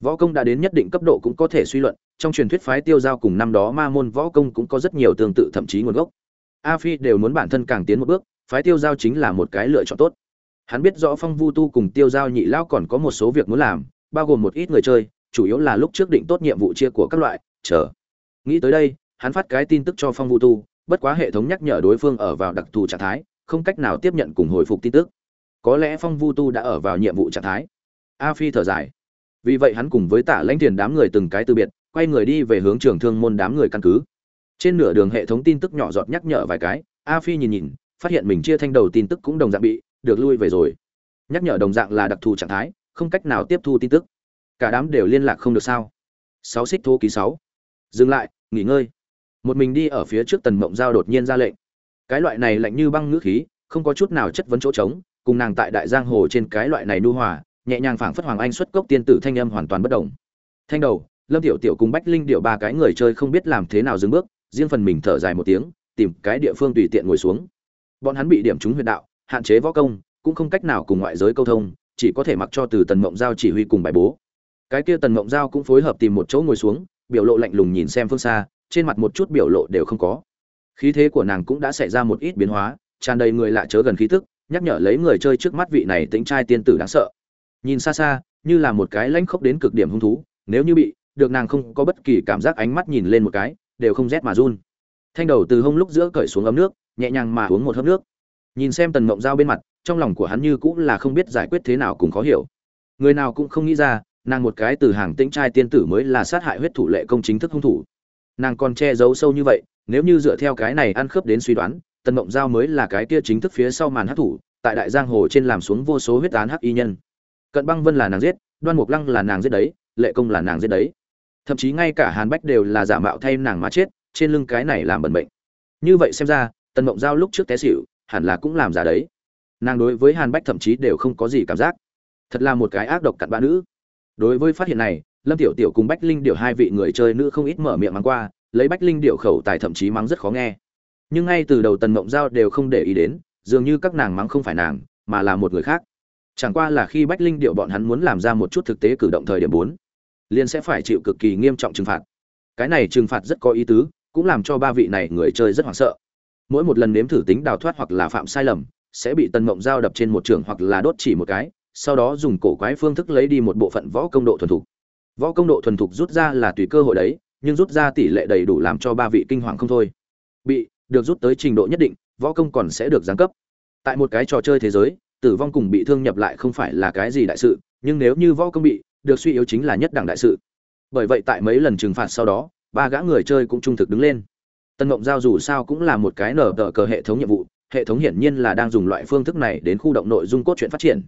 Võ công đã đến nhất định cấp độ cũng có thể suy luận, trong truyền thuyết phái tiêu giao cùng năm đó ma môn võ công cũng có rất nhiều tương tự thậm chí nguồn gốc. A phi đều muốn bản thân càng tiến một bước, phái tiêu giao chính là một cái lựa chọn tốt. Hắn biết rõ phong vu tu cùng tiêu giao nhị lão còn có một số việc muốn làm, bao gồm một ít người chơi, chủ yếu là lúc trước định tốt nhiệm vụ chia của các loại, chờ. Nghĩ tới đây, hắn phát cái tin tức cho phong vu tu, bất quá hệ thống nhắc nhở đối phương ở vào đặc thù trạng thái không cách nào tiếp nhận cùng hồi phục tin tức. Có lẽ phong vu tu đã ở vào nhiệm vụ trạng thái. A phi thở dài. Vì vậy hắn cùng với tả lãnh tiền đám người từng cái từ biệt, quay người đi về hướng trường thương môn đám người căn cứ. Trên nửa đường hệ thống tin tức nhỏ giọt nhắc nhở vài cái, a phi nhìn nhìn, phát hiện mình chia thanh đầu tin tức cũng đồng dạng bị, được lui về rồi. Nhắc nhở đồng dạng là đặc thù trạng thái, không cách nào tiếp thu tin tức. Cả đám đều liên lạc không được sao? Sáu xích thô ký sáu. Dừng lại, nghỉ ngơi. Một mình đi ở phía trước tần mộng giao đột nhiên ra lệnh cái loại này lạnh như băng ngữ khí, không có chút nào chất vấn chỗ trống, cùng nàng tại đại giang hồ trên cái loại này nu hòa, nhẹ nhàng phảng phất hoàng anh xuất cốc tiên tử thanh âm hoàn toàn bất động. Thanh đầu, lâm tiểu tiểu cùng bách linh điệu ba cái người chơi không biết làm thế nào dừng bước, riêng phần mình thở dài một tiếng, tìm cái địa phương tùy tiện ngồi xuống. Bọn hắn bị điểm trúng huyệt đạo, hạn chế võ công, cũng không cách nào cùng ngoại giới câu thông, chỉ có thể mặc cho từ tần mộng giao chỉ huy cùng bài bố. Cái kia tần mộng giao cũng phối hợp tìm một chỗ ngồi xuống, biểu lộ lạnh lùng nhìn xem phương xa, trên mặt một chút biểu lộ đều không có khí thế của nàng cũng đã xảy ra một ít biến hóa, tràn đầy người lạ chớ gần khí tức, nhắc nhở lấy người chơi trước mắt vị này tính trai tiên tử đáng sợ. Nhìn xa xa, như là một cái lãnh khốc đến cực điểm hung thú, nếu như bị, được nàng không có bất kỳ cảm giác ánh mắt nhìn lên một cái, đều không rét mà run. Thanh đầu từ hông lúc giữa cởi xuống ấm nước, nhẹ nhàng mà uống một hớp nước. Nhìn xem tần mộng dao bên mặt, trong lòng của hắn như cũng là không biết giải quyết thế nào cùng khó hiểu. Người nào cũng không nghĩ ra, nàng một cái từ hàng tĩnh trai tiên tử mới là sát hại huyết thủ lệ công chính thức hung thủ. Nàng còn che giấu sâu như vậy nếu như dựa theo cái này ăn khớp đến suy đoán, tần mộng giao mới là cái kia chính thức phía sau màn hắc thủ, tại đại giang hồ trên làm xuống vô số huyết án hắc y nhân. Cận băng vân là nàng giết, đoan mục lăng là nàng giết đấy, lệ công là nàng giết đấy. Thậm chí ngay cả hàn bách đều là giả mạo thay nàng mà chết, trên lưng cái này làm bẩn bệnh. Như vậy xem ra, tần mộng giao lúc trước té xỉu, hẳn là cũng làm giả đấy. Nàng đối với hàn bách thậm chí đều không có gì cảm giác. Thật là một cái ác độc cặn bã nữ. Đối với phát hiện này, lâm tiểu tiểu cùng bách linh điều hai vị người chơi nữ không ít mở miệng mắng qua lấy bách linh điệu khẩu tài thậm chí mắng rất khó nghe. Nhưng ngay từ đầu tần mộng giao đều không để ý đến, dường như các nàng mắng không phải nàng, mà là một người khác. Chẳng qua là khi bách linh điệu bọn hắn muốn làm ra một chút thực tế cử động thời điểm bốn, liền sẽ phải chịu cực kỳ nghiêm trọng trừng phạt. Cái này trừng phạt rất có ý tứ, cũng làm cho ba vị này người chơi rất hoảng sợ. Mỗi một lần nếm thử tính đào thoát hoặc là phạm sai lầm, sẽ bị tần mộng giao đập trên một trường hoặc là đốt chỉ một cái, sau đó dùng cổ quái phương thức lấy đi một bộ phận võ công độ thuần thục. Võ công độ thuần thục rút ra là tùy cơ hội đấy nhưng rút ra tỷ lệ đầy đủ làm cho ba vị kinh hoàng không thôi. Bị, được rút tới trình độ nhất định, võ công còn sẽ được giáng cấp. Tại một cái trò chơi thế giới, tử vong cùng bị thương nhập lại không phải là cái gì đại sự, nhưng nếu như võ công bị, được suy yếu chính là nhất đẳng đại sự. Bởi vậy tại mấy lần trừng phạt sau đó, ba gã người chơi cũng trung thực đứng lên. Tân ngộng giao dù sao cũng là một cái nở tờ cờ hệ thống nhiệm vụ, hệ thống hiển nhiên là đang dùng loại phương thức này đến khu động nội dung cốt truyện phát triển.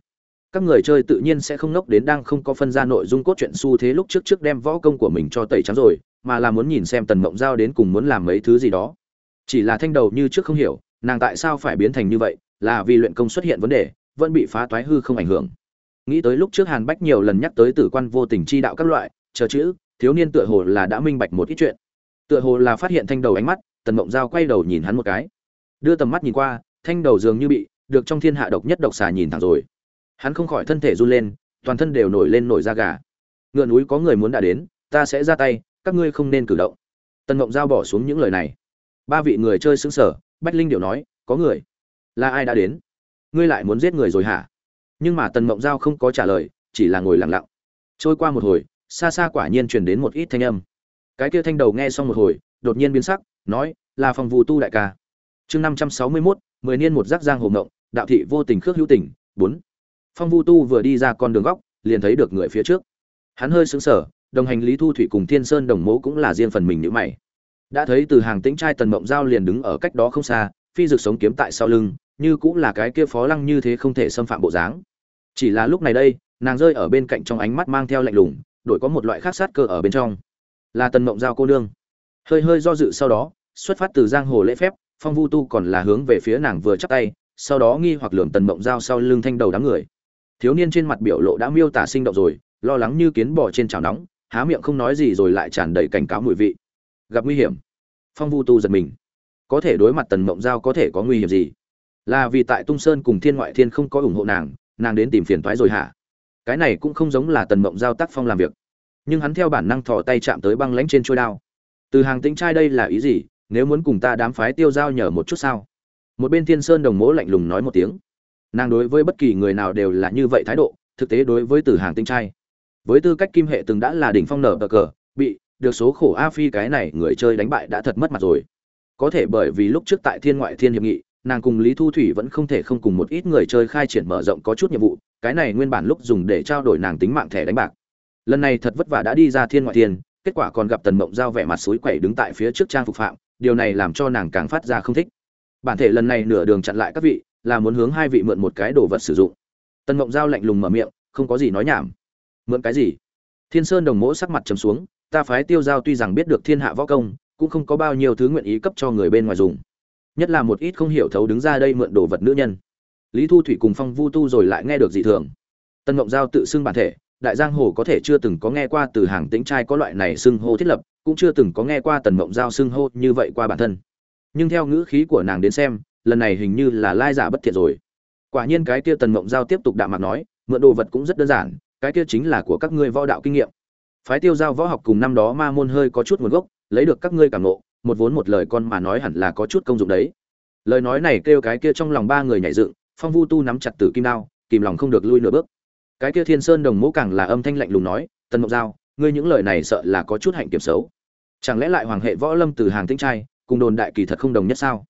Các người chơi tự nhiên sẽ không nốc đến đang không có phân ra nội dung cốt truyện xu thế lúc trước trước đem võ công của mình cho tẩy trắng rồi mà là muốn nhìn xem tần mộng giao đến cùng muốn làm mấy thứ gì đó. Chỉ là thanh đầu như trước không hiểu, nàng tại sao phải biến thành như vậy, là vì luyện công xuất hiện vấn đề, vẫn bị phá toái hư không ảnh hưởng. Nghĩ tới lúc trước hàn bách nhiều lần nhắc tới tử quan vô tình chi đạo các loại, chờ chữ, thiếu niên tựa hồ là đã minh bạch một ít chuyện. Tựa hồ là phát hiện thanh đầu ánh mắt, tần mộng giao quay đầu nhìn hắn một cái. Đưa tầm mắt nhìn qua, thanh đầu dường như bị, được trong thiên hạ độc nhất độc xà nhìn thẳng rồi. Hắn không khỏi thân thể run lên, toàn thân đều nổi lên nổi da gà. Ngựa núi có người muốn đã đến, ta sẽ ra tay các ngươi không nên cử động. Tần mộng giao bỏ xuống những lời này. Ba vị người chơi xứng sở bách linh điệu nói, có người. Là ai đã đến? Ngươi lại muốn giết người rồi hả? Nhưng mà tần mộng giao không có trả lời, chỉ là ngồi lặng lặng. Trôi qua một hồi, xa xa quả nhiên truyền đến một ít thanh âm. Cái kia thanh đầu nghe xong một hồi, đột nhiên biến sắc, nói, là phòng vụ tu đại ca. Chương năm trăm sáu mươi mốt, mười niên một giác giang hồ ngộng, đạo thị vô tình khước hữu tình, bốn. Phong vu tu vừa đi ra con đường góc, liền thấy được người phía trước. Hắn hơi sững sờ đồng hành lý thu thủy cùng thiên sơn đồng mố cũng là riêng phần mình nhữ mày. Đã thấy từ hàng tĩnh trai tần mộng giao liền đứng ở cách đó không xa, phi rực sống kiếm tại sau lưng, như cũng là cái kia phó lăng như thế không thể xâm phạm bộ dáng. Chỉ là lúc này đây, nàng rơi ở bên cạnh trong ánh mắt mang theo lạnh lùng, đổi có một loại khác sát cơ ở bên trong. Là tần mộng giao cô nương. Hơi hơi do dự sau đó, xuất phát từ giang hồ lễ phép, phong vu tu còn là hướng về phía nàng vừa chắp tay, sau đó nghi hoặc lườm tần mộng giao sau lưng thanh đầu đám người. Thiếu niên trên mặt biểu lộ đã miêu tả sinh động rồi, lo lắng như kiến bò trên chảo nóng há miệng không nói gì rồi lại tràn đầy cảnh cáo mùi vị. Gặp nguy hiểm. Phong vu tu giật mình. Có thể đối mặt tần mộng giao có thể có nguy hiểm gì? Là vì tại tung sơn cùng thiên ngoại thiên không có ủng hộ nàng nàng đến tìm phiền toái rồi hả? Cái này cũng không giống là tần mộng giao tác phong làm việc. Nhưng hắn theo bản năng thò tay chạm tới băng lãnh trên trôi đao. Từ hàng tính trai đây là ý gì? Nếu muốn cùng ta đám phái tiêu giao nhờ một chút sao? Một bên thiên sơn đồng mố lạnh lùng nói một tiếng. Nàng đối với bất kỳ người nào đều là như vậy thái độ, thực tế đối với từ hàng tinh trai với tư cách kim hệ từng đã là đỉnh phong nở bờ cờ, bị, được số khổ a phi cái này người chơi đánh bại đã thật mất mặt rồi. Có thể bởi vì lúc trước tại thiên ngoại thiên hiệp nghị, nàng cùng lý thu thủy vẫn không thể không cùng một ít người chơi khai triển mở rộng có chút nhiệm vụ, cái này nguyên bản lúc dùng để trao đổi nàng tính mạng thẻ đánh bạc. Lần này thật vất vả đã đi ra thiên ngoại thiên, kết quả còn gặp tần mộng giao vẻ mặt suối quẩy đứng tại phía trước trang phục phạm, điều này làm cho nàng càng phát ra không thích. Bản thể lần này nửa đường chặn lại các vị, là muốn hướng hai vị mượn một cái đồ vật sử dụng. Tần mộng giao lạnh lùng mở miệng, không có gì nói nhảm mượn cái gì? Thiên sơn đồng mỗ sắc mặt trầm xuống, ta phái tiêu giao tuy rằng biết được thiên hạ võ công, cũng không có bao nhiêu thứ nguyện ý cấp cho người bên ngoài dùng. Nhất là một ít không hiểu thấu đứng ra đây mượn đồ vật nữ nhân. Lý thu thủy cùng phong vu tu rồi lại nghe được dị thường. Tân Ngộng giao tự xưng bản thể, đại giang hồ có thể chưa từng có nghe qua từ hàng tính trai có loại này xưng hô thiết lập, cũng chưa từng có nghe qua tần mộng giao xưng hô như vậy qua bản thân. Nhưng theo ngữ khí của nàng đến xem, lần này hình như là lai giả bất thiện rồi. Quả nhiên cái kia tần mộng giao tiếp tục đạm mặt nói, mượn đồ vật cũng rất đơn giản cái kia chính là của các ngươi võ đạo kinh nghiệm. Phái tiêu giao võ học cùng năm đó ma môn hơi có chút nguồn gốc, lấy được các ngươi cảm nộ một vốn một lời con mà nói hẳn là có chút công dụng đấy. Lời nói này kêu cái kia trong lòng ba người nhảy dựng, phong vu tu nắm chặt tử kim đao, kìm lòng không được lui nửa bước. Cái kia thiên sơn đồng mẫu càng là âm thanh lạnh lùng nói, tần mộng giao, ngươi những lời này sợ là có chút hạnh kiểm xấu. Chẳng lẽ lại hoàng hệ võ lâm từ hàng tinh trai, cùng đồn đại kỳ thật không đồng nhất sao?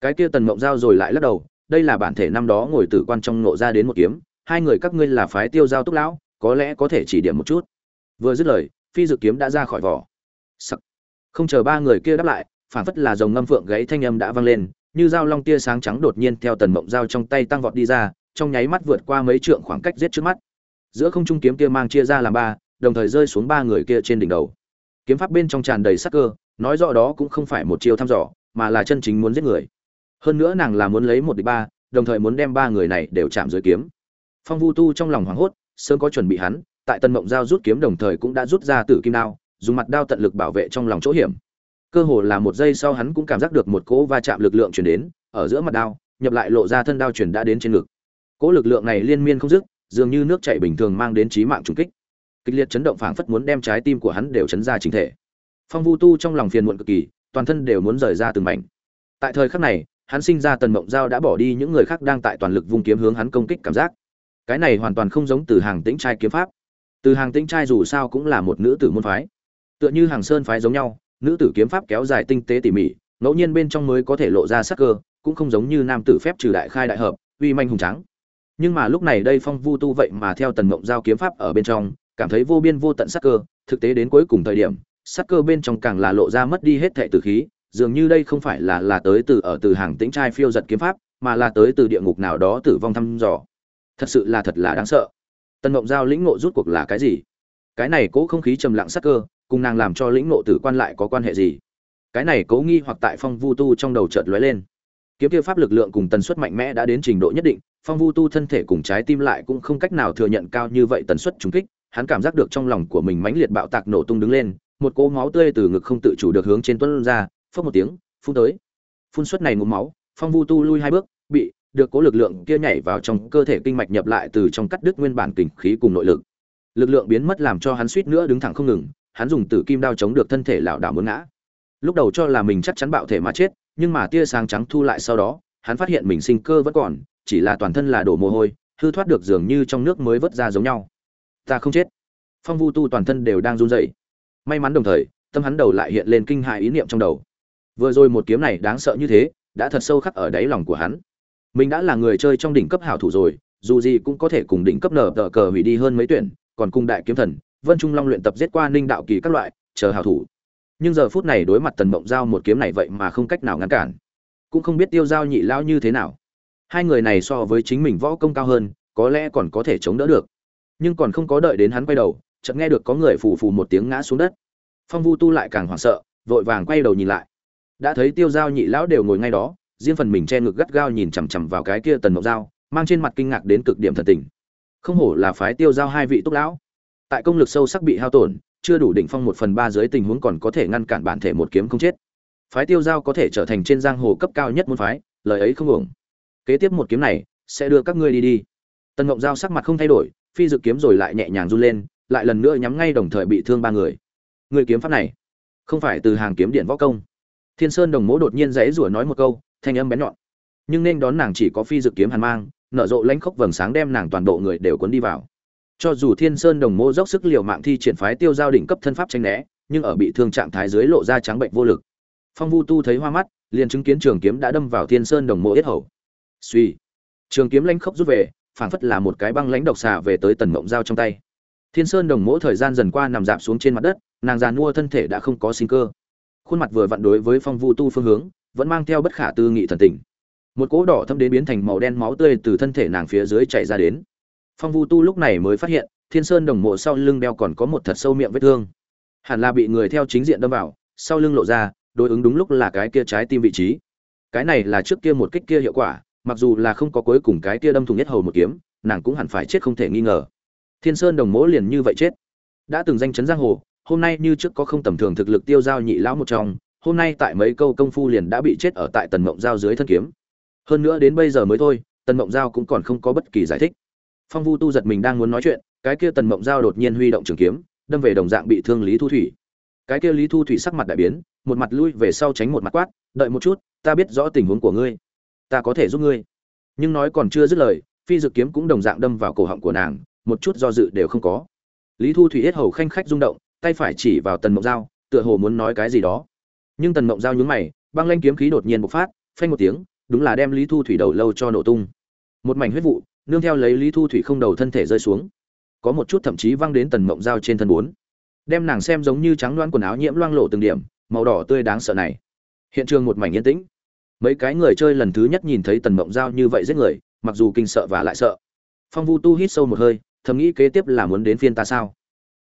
Cái kia tần mộng giao rồi lại lắc đầu, đây là bản thể năm đó ngồi tử quan trong nộ ra đến một kiếm, hai người các ngươi là phái tiêu giao túc lão có lẽ có thể chỉ điểm một chút. Vừa dứt lời, phi dự kiếm đã ra khỏi vỏ. Sắc. không chờ ba người kia đáp lại, phản phất là dòng ngâm phượng gãy thanh âm đã vang lên, như dao long tia sáng trắng đột nhiên theo tần mộng dao trong tay tăng vọt đi ra, trong nháy mắt vượt qua mấy trượng khoảng cách giết trước mắt. Giữa không trung kiếm kia mang chia ra làm ba, đồng thời rơi xuống ba người kia trên đỉnh đầu. Kiếm pháp bên trong tràn đầy sắc cơ, nói rõ đó cũng không phải một chiêu thăm dò, mà là chân chính muốn giết người. Hơn nữa nàng là muốn lấy một địch ba, đồng thời muốn đem ba người này đều chạm dưới kiếm. Phong vu tu trong lòng hoảng hốt sớm có chuẩn bị hắn, tại tân mộng giao rút kiếm đồng thời cũng đã rút ra tử kim đao, dùng mặt đao tận lực bảo vệ trong lòng chỗ hiểm. Cơ hồ là một giây sau hắn cũng cảm giác được một cỗ va chạm lực lượng chuyển đến, ở giữa mặt đao, nhập lại lộ ra thân đao chuyển đã đến trên ngực. Cỗ lực lượng này liên miên không dứt, dường như nước chảy bình thường mang đến trí mạng trùng kích. Kịch liệt chấn động phảng phất muốn đem trái tim của hắn đều chấn ra chính thể. Phong vu tu trong lòng phiền muộn cực kỳ, toàn thân đều muốn rời ra từng mảnh. Tại thời khắc này, hắn sinh ra tần mộng giao đã bỏ đi những người khác đang tại toàn lực vung kiếm hướng hắn công kích cảm giác cái này hoàn toàn không giống từ hàng tĩnh trai kiếm pháp. Từ hàng tĩnh trai dù sao cũng là một nữ tử môn phái. Tựa như hàng sơn phái giống nhau, nữ tử kiếm pháp kéo dài tinh tế tỉ mỉ, ngẫu nhiên bên trong mới có thể lộ ra sắc cơ, cũng không giống như nam tử phép trừ đại khai đại hợp, uy manh hùng trắng nhưng mà lúc này đây phong vu tu vậy mà theo tần mộng giao kiếm pháp ở bên trong, cảm thấy vô biên vô tận sắc cơ, thực tế đến cuối cùng thời điểm, sắc cơ bên trong càng là lộ ra mất đi hết thệ tử khí, dường như đây không phải là là tới từ ở từ hàng tĩnh trai phiêu giật kiếm pháp, mà là tới từ địa ngục nào đó tử vong thăm dò thật sự là thật là đáng sợ. Tần mộng giao lĩnh ngộ rút cuộc là cái gì? Cái này cố không khí trầm lặng sắc cơ, cùng nàng làm cho lĩnh ngộ tử quan lại có quan hệ gì? Cái này cố nghi hoặc tại phong vu tu trong đầu chợt lóe lên. Kiếm kia pháp lực lượng cùng tần suất mạnh mẽ đã đến trình độ nhất định, phong vu tu thân thể cùng trái tim lại cũng không cách nào thừa nhận cao như vậy tần suất trùng kích, hắn cảm giác được trong lòng của mình mãnh liệt bạo tạc nổ tung đứng lên, một cỗ máu tươi từ ngực không tự chủ được hướng trên tuấn ra, phốc một tiếng, phun tới. Phun suất này ngụm máu, phong vu tu lui hai bước, bị được cố lực lượng kia nhảy vào trong cơ thể kinh mạch nhập lại từ trong cắt đứt nguyên bản kình khí cùng nội lực. Lực lượng biến mất làm cho hắn suýt nữa đứng thẳng không ngừng, hắn dùng tử kim đao chống được thân thể lão đảo muốn ngã. Lúc đầu cho là mình chắc chắn bạo thể mà chết, nhưng mà tia sáng trắng thu lại sau đó, hắn phát hiện mình sinh cơ vẫn còn, chỉ là toàn thân là đổ mồ hôi, hư thoát được dường như trong nước mới vớt ra giống nhau. Ta không chết. Phong vu tu toàn thân đều đang run rẩy. May mắn đồng thời, tâm hắn đầu lại hiện lên kinh hại ý niệm trong đầu. Vừa rồi một kiếm này đáng sợ như thế, đã thật sâu khắc ở đáy lòng của hắn mình đã là người chơi trong đỉnh cấp hảo thủ rồi, dù gì cũng có thể cùng đỉnh cấp nở tờ cờ hủy đi hơn mấy tuyển, còn cùng đại kiếm thần, vân trung long luyện tập giết qua ninh đạo kỳ các loại, chờ hảo thủ. Nhưng giờ phút này đối mặt tần mộng giao một kiếm này vậy mà không cách nào ngăn cản. Cũng không biết tiêu giao nhị lao như thế nào. Hai người này so với chính mình võ công cao hơn, có lẽ còn có thể chống đỡ được. Nhưng còn không có đợi đến hắn quay đầu, chợt nghe được có người phù phù một tiếng ngã xuống đất. Phong vu tu lại càng hoảng sợ, vội vàng quay đầu nhìn lại. Đã thấy tiêu giao nhị lão đều ngồi ngay đó riêng phần mình che ngực gắt gao nhìn chằm chằm vào cái kia tần mộng giao mang trên mặt kinh ngạc đến cực điểm thần tình. Không hổ là phái tiêu giao hai vị túc lão. Tại công lực sâu sắc bị hao tổn, chưa đủ đỉnh phong một phần ba dưới tình huống còn có thể ngăn cản bản thể một kiếm không chết. Phái tiêu giao có thể trở thành trên giang hồ cấp cao nhất môn phái, lời ấy không ổng kế tiếp một kiếm này, sẽ đưa các ngươi đi đi. Tần ngộng giao sắc mặt không thay đổi, phi dự kiếm rồi lại nhẹ nhàng run lên, lại lần nữa nhắm ngay đồng thời bị thương ba người. Người kiếm pháp này, không phải từ hàng kiếm điện võ công. Thiên sơn đồng mố đột nhiên dãy rủa nói một câu thanh âm bén nhọn. Nhưng nên đón nàng chỉ có phi dự kiếm hàn mang, nở rộ lãnh khốc vầng sáng đem nàng toàn bộ người đều cuốn đi vào. Cho dù thiên sơn đồng mô dốc sức liều mạng thi triển phái tiêu giao đỉnh cấp thân pháp tranh né, nhưng ở bị thương trạng thái dưới lộ ra trắng bệnh vô lực. Phong vu tu thấy hoa mắt, liền chứng kiến trường kiếm đã đâm vào thiên sơn đồng mộ yết hầu. Suy trường kiếm lãnh khốc rút về, phảng phất là một cái băng lãnh độc xà về tới tần mộng dao trong tay. Thiên sơn đồng mỗ thời gian dần qua nằm dạp xuống trên mặt đất, nàng già nua thân thể đã không có sinh cơ. Khuôn mặt vừa vặn đối với phong vu tu phương hướng vẫn mang theo bất khả tư nghị thần tình. Một cỗ đỏ thâm đến biến thành màu đen máu tươi từ thân thể nàng phía dưới chảy ra đến. Phong vu tu lúc này mới phát hiện, thiên sơn đồng mộ sau lưng đeo còn có một thật sâu miệng vết thương. Hẳn là bị người theo chính diện đâm vào, sau lưng lộ ra, đối ứng đúng lúc là cái kia trái tim vị trí. Cái này là trước kia một kích kia hiệu quả, mặc dù là không có cuối cùng cái kia đâm thùng nhất hầu một kiếm, nàng cũng hẳn phải chết không thể nghi ngờ. Thiên sơn đồng mỗ liền như vậy chết. Đã từng danh chấn giang hồ, hôm nay như trước có không tầm thường thực lực tiêu giao nhị lão một trong hôm nay tại mấy câu công phu liền đã bị chết ở tại tần mộng giao dưới thân kiếm. Hơn nữa đến bây giờ mới thôi, tần mộng giao cũng còn không có bất kỳ giải thích. Phong vu tu giật mình đang muốn nói chuyện, cái kia tần mộng giao đột nhiên huy động trường kiếm, đâm về đồng dạng bị thương lý thu thủy. Cái kia lý thu thủy sắc mặt đại biến, một mặt lui về sau tránh một mặt quát, đợi một chút, ta biết rõ tình huống của ngươi. Ta có thể giúp ngươi. Nhưng nói còn chưa dứt lời, phi dự kiếm cũng đồng dạng đâm vào cổ họng của nàng, một chút do dự đều không có. Lý thu thủy hết hầu khanh khách rung động, tay phải chỉ vào tần mộng giao, tựa hồ muốn nói cái gì đó nhưng tần mộng giao nhướng mày, băng lanh kiếm khí đột nhiên bộc phát, phanh một tiếng, đúng là đem lý thu thủy đầu lâu cho nổ tung. Một mảnh huyết vụ, nương theo lấy lý thu thủy không đầu thân thể rơi xuống. Có một chút thậm chí văng đến tần mộng dao trên thân bốn. Đem nàng xem giống như trắng loan quần áo nhiễm loang lộ từng điểm, màu đỏ tươi đáng sợ này. Hiện trường một mảnh yên tĩnh. Mấy cái người chơi lần thứ nhất nhìn thấy tần mộng dao như vậy giết người, mặc dù kinh sợ và lại sợ. Phong vu tu hít sâu một hơi, thầm nghĩ kế tiếp là muốn đến phiên ta sao?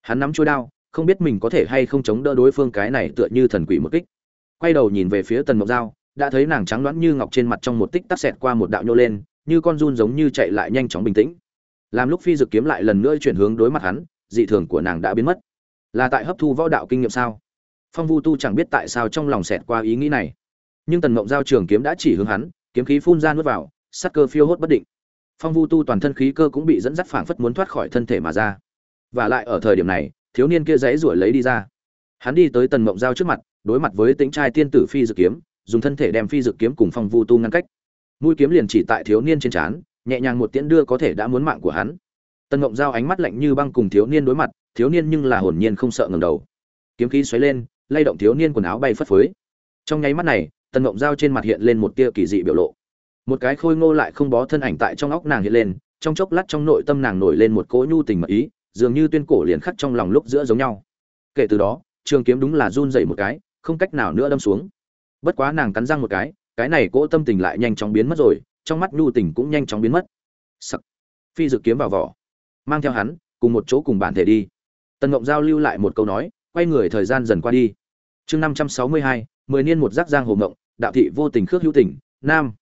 Hắn nắm chuôi đao, không biết mình có thể hay không chống đỡ đối phương cái này tựa như thần quỷ một kích quay đầu nhìn về phía tần mộng dao đã thấy nàng trắng loãng như ngọc trên mặt trong một tích tắc xẹt qua một đạo nhô lên, như con run giống như chạy lại nhanh chóng bình tĩnh. Làm lúc phi dực kiếm lại lần nữa chuyển hướng đối mặt hắn, dị thường của nàng đã biến mất. Là tại hấp thu võ đạo kinh nghiệm sao? Phong vu tu chẳng biết tại sao trong lòng xẹt qua ý nghĩ này. Nhưng tần mộng giao trường kiếm đã chỉ hướng hắn, kiếm khí phun ra nuốt vào, sắc cơ phiêu hốt bất định. Phong vu tu toàn thân khí cơ cũng bị dẫn dắt phảng phất muốn thoát khỏi thân thể mà ra. Và lại ở thời điểm này, thiếu niên kia dãy ruổi lấy đi ra. Hắn đi tới tần mộng giao trước mặt đối mặt với tính trai tiên tử phi dự kiếm, dùng thân thể đem phi dự kiếm cùng phong vu tu ngăn cách. Mũi kiếm liền chỉ tại thiếu niên trên trán, nhẹ nhàng một tiễn đưa có thể đã muốn mạng của hắn. Tân ngộng giao ánh mắt lạnh như băng cùng thiếu niên đối mặt, thiếu niên nhưng là hồn nhiên không sợ ngầm đầu. Kiếm khí xoáy lên, lay động thiếu niên quần áo bay phất phới. Trong nháy mắt này tân ngộng giao trên mặt hiện lên một tia kỳ dị biểu lộ. Một cái khôi ngô lại không bó thân ảnh tại trong óc nàng hiện lên, trong chốc lát trong nội tâm nàng nổi lên một cỗ nhu tình mật ý, dường như tuyên cổ liền khắc trong lòng lúc giữa giống nhau. Kể từ đó, trường kiếm đúng là run dậy một cái không cách nào nữa đâm xuống. Bất quá nàng cắn răng một cái cái này cỗ tâm tình lại nhanh chóng biến mất rồi, trong mắt nhu tình cũng nhanh chóng biến mất. Sắc. phi dự kiếm vào vỏ, mang theo hắn, cùng một chỗ cùng bản thể đi. Tần ngộng giao lưu lại một câu nói, quay người thời gian dần qua đi. Chương năm trăm sáu mươi hai, mười niên một giác giang hồ ngộng đạo thị vô tình khước hữu tình, nam.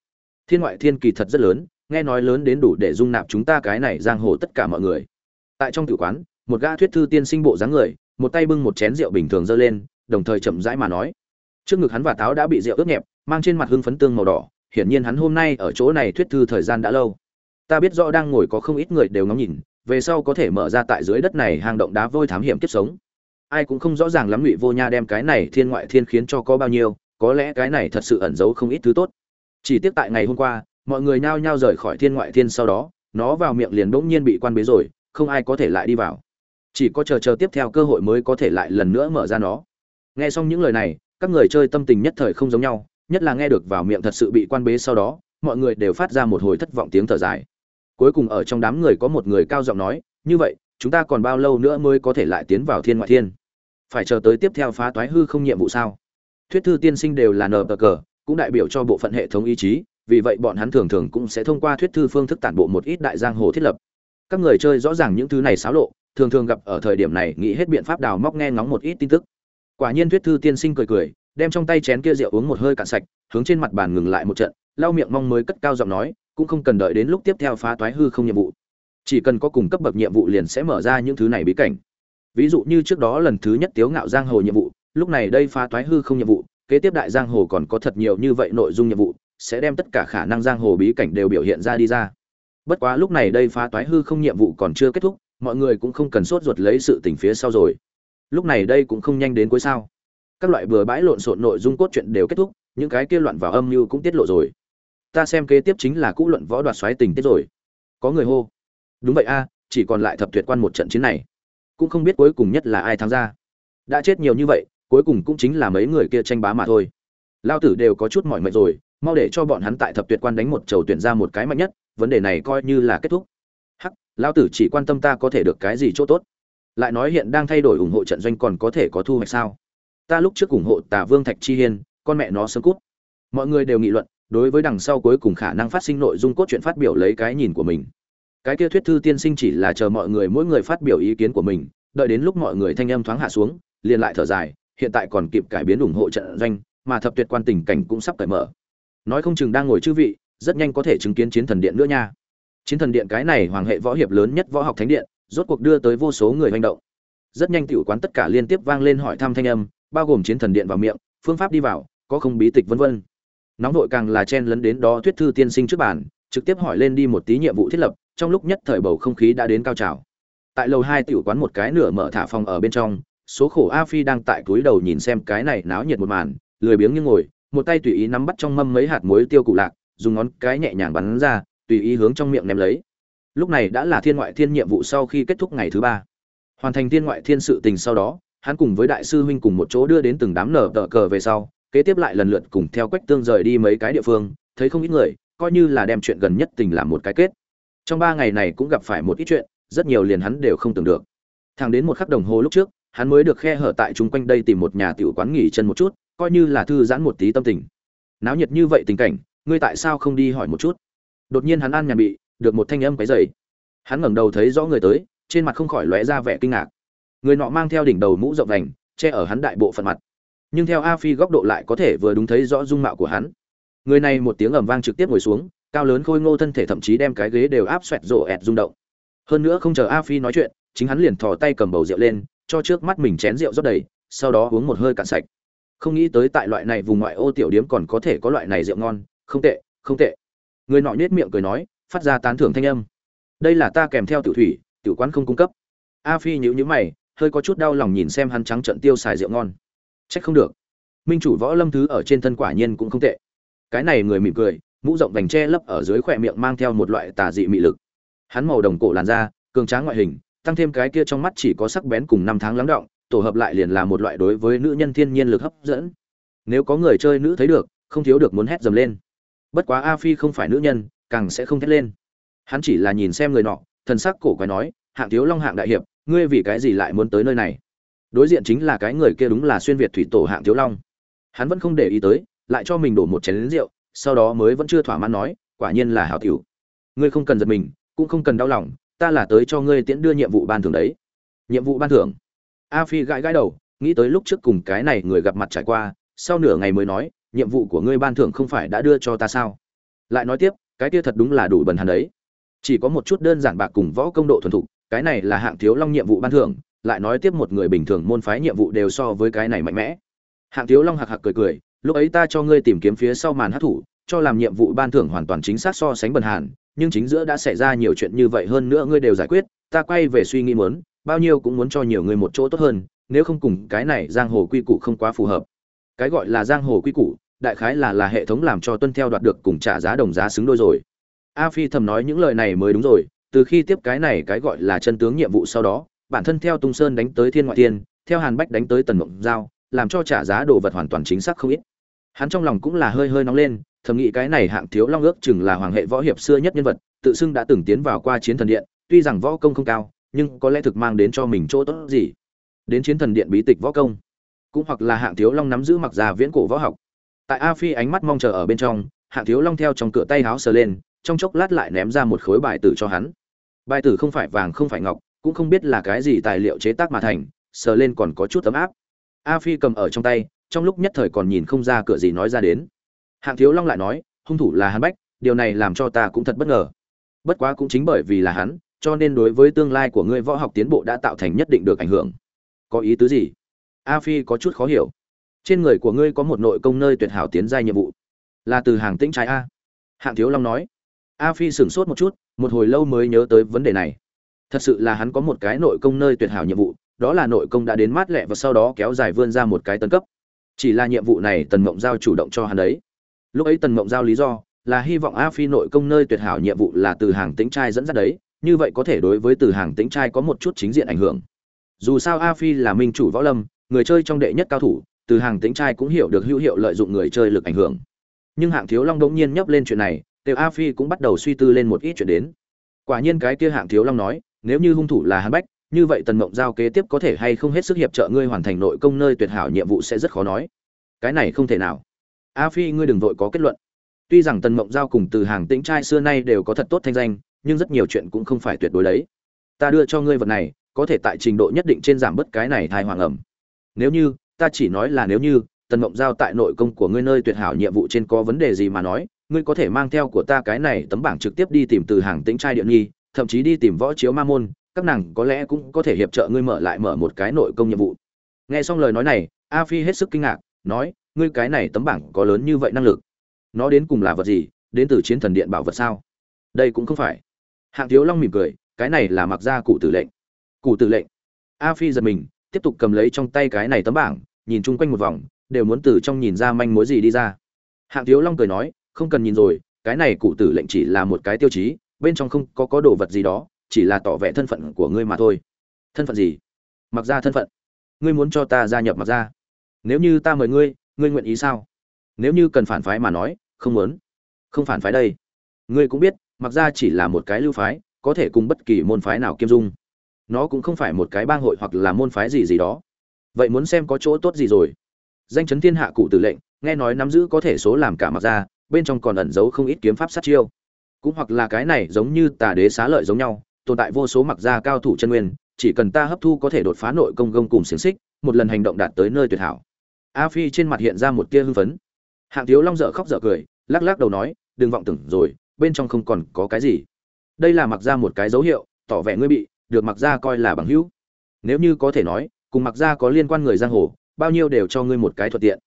Thiên ngoại thiên kỳ thật rất lớn, nghe nói lớn đến đủ để dung nạp chúng ta cái này giang hồ tất cả mọi người. Tại trong tử quán, một gã thuyết thư tiên sinh bộ dáng người, một tay bưng một chén rượu bình thường dơ lên đồng thời chậm rãi mà nói. Trước ngực hắn và táo đã bị rượu ướt nhẹp, mang trên mặt hưng phấn tương màu đỏ, hiển nhiên hắn hôm nay ở chỗ này thuyết thư thời gian đã lâu. Ta biết rõ đang ngồi có không ít người đều ngắm nhìn, về sau có thể mở ra tại dưới đất này hang động đá vôi thám hiểm kiếp sống. Ai cũng không rõ ràng lắm ngụy vô nha đem cái này thiên ngoại thiên khiến cho có bao nhiêu, có lẽ cái này thật sự ẩn giấu không ít thứ tốt. Chỉ tiếc tại ngày hôm qua, mọi người nhao nhao rời khỏi thiên ngoại thiên sau đó, nó vào miệng liền bỗng nhiên bị quan bế rồi, không ai có thể lại đi vào. Chỉ có chờ chờ tiếp theo cơ hội mới có thể lại lần nữa mở ra nó nghe xong những lời này, các người chơi tâm tình nhất thời không giống nhau, nhất là nghe được vào miệng thật sự bị quan bế sau đó, mọi người đều phát ra một hồi thất vọng tiếng thở dài. Cuối cùng ở trong đám người có một người cao giọng nói, như vậy, chúng ta còn bao lâu nữa mới có thể lại tiến vào thiên ngoại thiên? Phải chờ tới tiếp theo phá toái hư không nhiệm vụ sao? Thuyết thư tiên sinh đều là nờ cờ, cũng đại biểu cho bộ phận hệ thống ý chí, vì vậy bọn hắn thường thường cũng sẽ thông qua thuyết thư phương thức tản bộ một ít đại giang hồ thiết lập. Các người chơi rõ ràng những thứ này xáo lộ, thường thường gặp ở thời điểm này, nghĩ hết biện pháp đào móc nghe ngóng một ít tin tức quả nhiên thuyết thư tiên sinh cười cười, đem trong tay chén kia rượu uống một hơi cạn sạch, hướng trên mặt bàn ngừng lại một trận, lau miệng mong mới cất cao giọng nói, cũng không cần đợi đến lúc tiếp theo phá toái hư không nhiệm vụ. Chỉ cần có cùng cấp bậc nhiệm vụ liền sẽ mở ra những thứ này bí cảnh. Ví dụ như trước đó lần thứ nhất tiếu ngạo giang hồ nhiệm vụ, lúc này đây phá toái hư không nhiệm vụ, kế tiếp đại giang hồ còn có thật nhiều như vậy nội dung nhiệm vụ, sẽ đem tất cả khả năng giang hồ bí cảnh đều biểu hiện ra đi ra. Bất quá lúc này đây phá toái hư không nhiệm vụ còn chưa kết thúc, mọi người cũng không cần sốt ruột lấy sự tình phía sau rồi lúc này đây cũng không nhanh đến cuối sao. Các loại bừa bãi lộn xộn nội dung cốt truyện đều kết thúc, những cái kia loạn vào âm mưu cũng tiết lộ rồi. Ta xem kế tiếp chính là cũ luận võ đoạt xoáy tình tiết rồi. Có người hô. Đúng vậy a, chỉ còn lại thập tuyệt quan một trận chiến này. Cũng không biết cuối cùng nhất là ai thắng ra. Đã chết nhiều như vậy, cuối cùng cũng chính là mấy người kia tranh bá mà thôi. Lao tử đều có chút mỏi mệt rồi, mau để cho bọn hắn tại thập tuyệt quan đánh một chầu tuyển ra một cái mạnh nhất, vấn đề này coi như là kết thúc. Hắc, lao tử chỉ quan tâm ta có thể được cái gì chỗ tốt lại nói hiện đang thay đổi ủng hộ trận doanh còn có thể có thu hoạch sao? Ta lúc trước ủng hộ tả vương thạch chi hiên, con mẹ nó sớm cút. Mọi người đều nghị luận, đối với đằng sau cuối cùng khả năng phát sinh nội dung cốt truyện phát biểu lấy cái nhìn của mình. Cái kia thuyết thư tiên sinh chỉ là chờ mọi người mỗi người phát biểu ý kiến của mình, đợi đến lúc mọi người thanh âm thoáng hạ xuống, liền lại thở dài, hiện tại còn kịp cải biến ủng hộ trận doanh, mà thập tuyệt quan tình cảnh cũng sắp cởi mở. Nói không chừng đang ngồi chư vị, rất nhanh có thể chứng kiến chiến thần điện nữa nha. Chiến thần điện cái này hoàng hệ võ hiệp lớn nhất võ học thánh điện rốt cuộc đưa tới vô số người hành động. Rất nhanh tiểu quán tất cả liên tiếp vang lên hỏi thăm thanh âm, bao gồm chiến thần điện vào miệng, phương pháp đi vào, có không bí tịch vân vân. Nóng đội càng là chen lấn đến đó thuyết thư tiên sinh trước bàn, trực tiếp hỏi lên đi một tí nhiệm vụ thiết lập, trong lúc nhất thời bầu không khí đã đến cao trào. Tại lầu hai tiểu quán một cái nửa mở thả phòng ở bên trong, số khổ a phi đang tại túi đầu nhìn xem cái này náo nhiệt một màn, lười biếng như ngồi, một tay tùy ý nắm bắt trong mâm mấy hạt muối tiêu cụ lạc, dùng ngón cái nhẹ nhàng bắn ra, tùy ý hướng trong miệng ném lấy lúc này đã là thiên ngoại thiên nhiệm vụ sau khi kết thúc ngày thứ ba. Hoàn thành thiên ngoại thiên sự tình sau đó, hắn cùng với đại sư huynh cùng một chỗ đưa đến từng đám nở tờ cờ về sau, kế tiếp lại lần lượt cùng theo quách tương rời đi mấy cái địa phương, thấy không ít người, coi như là đem chuyện gần nhất tình làm một cái kết. Trong ba ngày này cũng gặp phải một ít chuyện, rất nhiều liền hắn đều không tưởng được. Thẳng đến một khắc đồng hồ lúc trước, hắn mới được khe hở tại chung quanh đây tìm một nhà tiểu quán nghỉ chân một chút, coi như là thư giãn một tí tâm tình. Náo nhiệt như vậy tình cảnh, ngươi tại sao không đi hỏi một chút? Đột nhiên hắn ăn nhàn bị được một thanh âm cái dày hắn ngẩng đầu thấy rõ người tới, trên mặt không khỏi lóe ra vẻ kinh ngạc. Người nọ mang theo đỉnh đầu mũ rộng vành che ở hắn đại bộ phận mặt. Nhưng theo a phi góc độ lại có thể vừa đúng thấy rõ dung mạo của hắn. Người này một tiếng ầm vang trực tiếp ngồi xuống, cao lớn khôi ngô thân thể thậm chí đem cái ghế đều áp xoẹt rộ ẹt rung động. Hơn nữa không chờ a phi nói chuyện, chính hắn liền thò tay cầm bầu rượu lên, cho trước mắt mình chén rượu rót đầy, sau đó uống một hơi cạn sạch. Không nghĩ tới tại loại này vùng ngoại ô tiểu điếm còn có thể có loại này rượu ngon. Không tệ không tệ. Người nọ nhếch miệng cười nói phát ra tán thưởng thanh âm. Đây là ta kèm theo tiểu thủy, tiểu quán không cung cấp. A phi nhíu nhíu mày, hơi có chút đau lòng nhìn xem hắn trắng trận tiêu xài rượu ngon. Trách không được. Minh chủ võ lâm thứ ở trên thân quả nhiên cũng không tệ. Cái này người mỉm cười, mũ rộng vành che lấp ở dưới khỏe miệng mang theo một loại tà dị mị lực. Hắn màu đồng cổ làn da, cường tráng ngoại hình, tăng thêm cái kia trong mắt chỉ có sắc bén cùng năm tháng lắng động, tổ hợp lại liền là một loại đối với nữ nhân thiên nhiên lực hấp dẫn. Nếu có người chơi nữ thấy được, không thiếu được muốn hét dầm lên. Bất quá a phi không phải nữ nhân càng sẽ không thét lên. Hắn chỉ là nhìn xem người nọ, thần sắc cổ quái nói, hạng thiếu long, hạng đại hiệp, ngươi vì cái gì lại muốn tới nơi này? Đối diện chính là cái người kia đúng là xuyên việt thủy tổ hạng thiếu long. Hắn vẫn không để ý tới, lại cho mình đổ một chén lính rượu, sau đó mới vẫn chưa thỏa mãn nói, quả nhiên là hảo tiểu. Ngươi không cần giật mình, cũng không cần đau lòng, ta là tới cho ngươi tiễn đưa nhiệm vụ ban thưởng đấy. Nhiệm vụ ban thưởng? A phi gãi gãi đầu, nghĩ tới lúc trước cùng cái này người gặp mặt trải qua, sau nửa ngày mới nói, nhiệm vụ của ngươi ban thưởng không phải đã đưa cho ta sao? Lại nói tiếp cái kia thật đúng là đủ bần hàn đấy. Chỉ có một chút đơn giản bạc cùng võ công độ thuần thục, cái này là hạng thiếu long nhiệm vụ ban thưởng, lại nói tiếp một người bình thường môn phái nhiệm vụ đều so với cái này mạnh mẽ. Hạng thiếu long hạc hạc cười cười, lúc ấy ta cho ngươi tìm kiếm phía sau màn hát thủ, cho làm nhiệm vụ ban thưởng hoàn toàn chính xác so sánh bần hàn, nhưng chính giữa đã xảy ra nhiều chuyện như vậy hơn nữa ngươi đều giải quyết, ta quay về suy nghĩ muốn, bao nhiêu cũng muốn cho nhiều người một chỗ tốt hơn, nếu không cùng cái này giang hồ quy củ không quá phù hợp. Cái gọi là giang hồ quy củ đại khái là là hệ thống làm cho tuân theo đoạt được cùng trả giá đồng giá xứng đôi rồi. A phi thầm nói những lời này mới đúng rồi, từ khi tiếp cái này cái gọi là chân tướng nhiệm vụ sau đó, bản thân theo tung sơn đánh tới thiên ngoại tiên theo hàn bách đánh tới tần mộng giao, làm cho trả giá đồ vật hoàn toàn chính xác không ít. Hắn trong lòng cũng là hơi hơi nóng lên, thầm nghĩ cái này hạng thiếu long ước chừng là hoàng hệ võ hiệp xưa nhất nhân vật, tự xưng đã từng tiến vào qua chiến thần điện, tuy rằng võ công không cao, nhưng có lẽ thực mang đến cho mình chỗ tốt gì. Đến chiến thần điện bí tịch võ công, cũng hoặc là hạng thiếu long nắm giữ mặc già viễn cổ võ học tại a phi ánh mắt mong chờ ở bên trong, hạng thiếu long theo trong cửa tay háo sờ lên, trong chốc lát lại ném ra một khối bài tử cho hắn. Bài tử không phải vàng, không phải ngọc, cũng không biết là cái gì tài liệu chế tác mà thành, sờ lên còn có chút ấm áp. A phi cầm ở trong tay, trong lúc nhất thời còn nhìn không ra cửa gì nói ra đến. Hạng thiếu long lại nói, hung thủ là hắn bách, điều này làm cho ta cũng thật bất ngờ. Bất quá cũng chính bởi vì là hắn, cho nên đối với tương lai của ngươi võ học tiến bộ đã tạo thành nhất định được ảnh hưởng. Có ý tứ gì? A phi có chút khó hiểu trên người của ngươi có một nội công nơi tuyệt hảo tiến giai nhiệm vụ. Là từ hàng tĩnh trái a. Hạng thiếu long nói. A phi sửng sốt một chút, một hồi lâu mới nhớ tới vấn đề này. Thật sự là hắn có một cái nội công nơi tuyệt hảo nhiệm vụ, đó là nội công đã đến mát lẹ và sau đó kéo dài vươn ra một cái tân cấp. Chỉ là nhiệm vụ này tần mộng giao chủ động cho hắn đấy. Lúc ấy tần mộng giao lý do là hy vọng a phi nội công nơi tuyệt hảo nhiệm vụ là từ hàng tĩnh trai dẫn dắt đấy, như vậy có thể đối với từ hàng tĩnh trai có một chút chính diện ảnh hưởng. Dù sao a phi là minh chủ võ lâm, người chơi trong đệ nhất cao thủ từ hàng tính trai cũng hiểu được hữu hiệu lợi dụng người chơi lực ảnh hưởng. Nhưng hạng thiếu long đống nhiên nhấp lên chuyện này tiểu a phi cũng bắt đầu suy tư lên một ít chuyện đến. Quả nhiên cái kia hạng thiếu long nói, nếu như hung thủ là hàn bách, như vậy tần mộng giao kế tiếp có thể hay không hết sức hiệp trợ ngươi hoàn thành nội công nơi tuyệt hảo nhiệm vụ sẽ rất khó nói. Cái này không thể nào. A phi, ngươi đừng vội có kết luận. Tuy rằng tần mộng giao cùng từ hàng tĩnh trai xưa nay đều có thật tốt thanh danh, nhưng rất nhiều chuyện cũng không phải tuyệt đối đấy. Ta đưa cho ngươi vật này, có thể tại trình độ nhất định trên giảm bớt cái này thai hoàng ẩm. Nếu như ta chỉ nói là nếu như, tần mộng giao tại nội công của ngươi nơi tuyệt hảo nhiệm vụ trên có vấn đề gì mà nói, ngươi có thể mang theo của ta cái này tấm bảng trực tiếp đi tìm từ hàng tĩnh trai điện nghi thậm chí đi tìm võ chiếu ma môn, các nàng có lẽ cũng có thể hiệp trợ ngươi mở lại mở một cái nội công nhiệm vụ. Nghe xong lời nói này, a phi hết sức kinh ngạc, nói, ngươi cái này tấm bảng có lớn như vậy năng lực. Nó đến cùng là vật gì, đến từ chiến thần điện bảo vật sao? Đây cũng không phải. Hạng thiếu long mỉm cười, cái này là mặc ra cụ tử lệnh. Cụ tử lệnh. A phi giật mình tiếp tục cầm lấy trong tay cái này tấm bảng, nhìn chung quanh một vòng, đều muốn từ trong nhìn ra manh mối gì đi ra. Hạng thiếu long cười nói, không cần nhìn rồi, cái này cụ tử lệnh chỉ là một cái tiêu chí, bên trong không có có đồ vật gì đó, chỉ là tỏ vẻ thân phận của ngươi mà thôi. Thân phận gì? Mặc ra thân phận. Ngươi muốn cho ta gia nhập mặc ra. Nếu như ta mời ngươi ngươi nguyện ý sao? Nếu như cần phản phái mà nói, không muốn. Không phản phái đây. Ngươi cũng biết, mặc ra chỉ là một cái lưu phái, có thể cùng bất kỳ môn phái nào kiêm dung nó cũng không phải một cái bang hội hoặc là môn phái gì gì đó. Vậy muốn xem có chỗ tốt gì rồi. Danh chấn thiên hạ cụ tử lệnh, nghe nói nắm giữ có thể số làm cả mặc ra, bên trong còn ẩn giấu không ít kiếm pháp sát chiêu. Cũng hoặc là cái này giống như tà đế xá lợi giống nhau, tồn tại vô số mặc gia cao thủ chân nguyên, chỉ cần ta hấp thu có thể đột phá nội công gông cùng xiềng xích, một lần hành động đạt tới nơi tuyệt hảo. A phi trên mặt hiện ra một tia hưng phấn. Hạng thiếu long dở khóc dở cười, lắc lắc đầu nói, đừng vọng tưởng rồi, bên trong không còn có cái gì. Đây là mặc ra một cái dấu hiệu, tỏ vẻ ngươi bị được mặc ra coi là bằng hữu. Nếu như có thể nói, cùng mặc ra có liên quan người giang hồ, bao nhiêu đều cho ngươi một cái thuận tiện.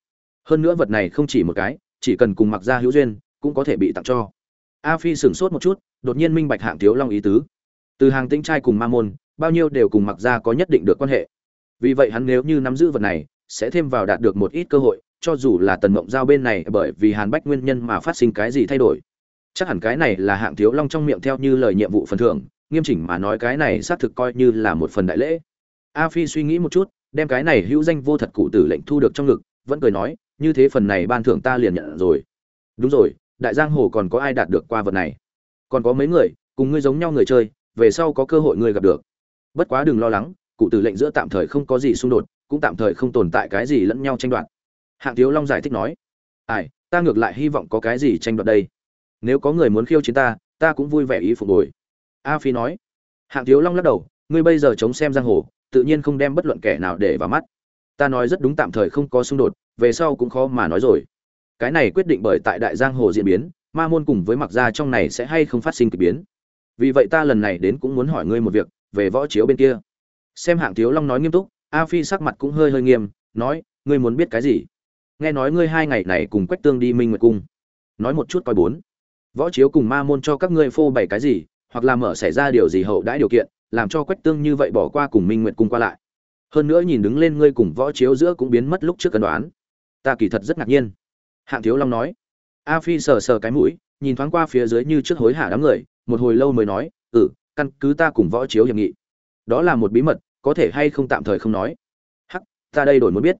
Hơn nữa vật này không chỉ một cái, chỉ cần cùng mặc ra hữu duyên, cũng có thể bị tặng cho. A phi sửng sốt một chút, đột nhiên minh bạch hạng thiếu long ý tứ. Từ hàng tinh trai cùng ma môn, bao nhiêu đều cùng mặc ra có nhất định được quan hệ. Vì vậy hắn nếu như nắm giữ vật này, sẽ thêm vào đạt được một ít cơ hội, cho dù là tần mộng giao bên này bởi vì hàn bách nguyên nhân mà phát sinh cái gì thay đổi. Chắc hẳn cái này là hạng thiếu long trong miệng theo như lời nhiệm vụ phần thưởng nghiêm chỉnh mà nói cái này xác thực coi như là một phần đại lễ. A phi suy nghĩ một chút, đem cái này hữu danh vô thật cụ tử lệnh thu được trong ngực, vẫn cười nói, như thế phần này ban thưởng ta liền nhận rồi. Đúng rồi, đại giang hồ còn có ai đạt được qua vật này? Còn có mấy người, cùng ngươi giống nhau người chơi, về sau có cơ hội ngươi gặp được. Bất quá đừng lo lắng, cụ tử lệnh giữa tạm thời không có gì xung đột, cũng tạm thời không tồn tại cái gì lẫn nhau tranh đoạt. Hạng thiếu long giải thích nói, ai, ta ngược lại hy vọng có cái gì tranh đoạt đây? Nếu có người muốn khiêu chiến ta ta cũng vui vẻ ý phục hồi a phi nói. Hạng thiếu long lắc đầu, ngươi bây giờ chống xem giang hồ, tự nhiên không đem bất luận kẻ nào để vào mắt. Ta nói rất đúng tạm thời không có xung đột, về sau cũng khó mà nói rồi. Cái này quyết định bởi tại đại giang hồ diễn biến, ma môn cùng với mặc gia trong này sẽ hay không phát sinh kỳ biến. Vì vậy ta lần này đến cũng muốn hỏi ngươi một việc, về võ chiếu bên kia. Xem hạng thiếu long nói nghiêm túc, a phi sắc mặt cũng hơi hơi nghiêm, nói, ngươi muốn biết cái gì? Nghe nói ngươi hai ngày này cùng quách tương đi minh nguyệt cung. Nói một chút coi bốn. Võ chiếu cùng ma môn cho các ngươi phô bày cái gì hoặc là mở xảy ra điều gì hậu đãi điều kiện, làm cho quách tương như vậy bỏ qua cùng minh nguyệt cung qua lại. Hơn nữa nhìn đứng lên ngươi cùng võ chiếu giữa cũng biến mất lúc trước cân đoán. Ta kỳ thật rất ngạc nhiên. Hạng thiếu long nói. A phi sờ sờ cái mũi, nhìn thoáng qua phía dưới như trước hối hả đám người, một hồi lâu mới nói ừ căn cứ ta cùng võ chiếu hiệp nghị, đó là một bí mật, có thể hay không tạm thời không nói. Hắc, ta đây đổi muốn biết.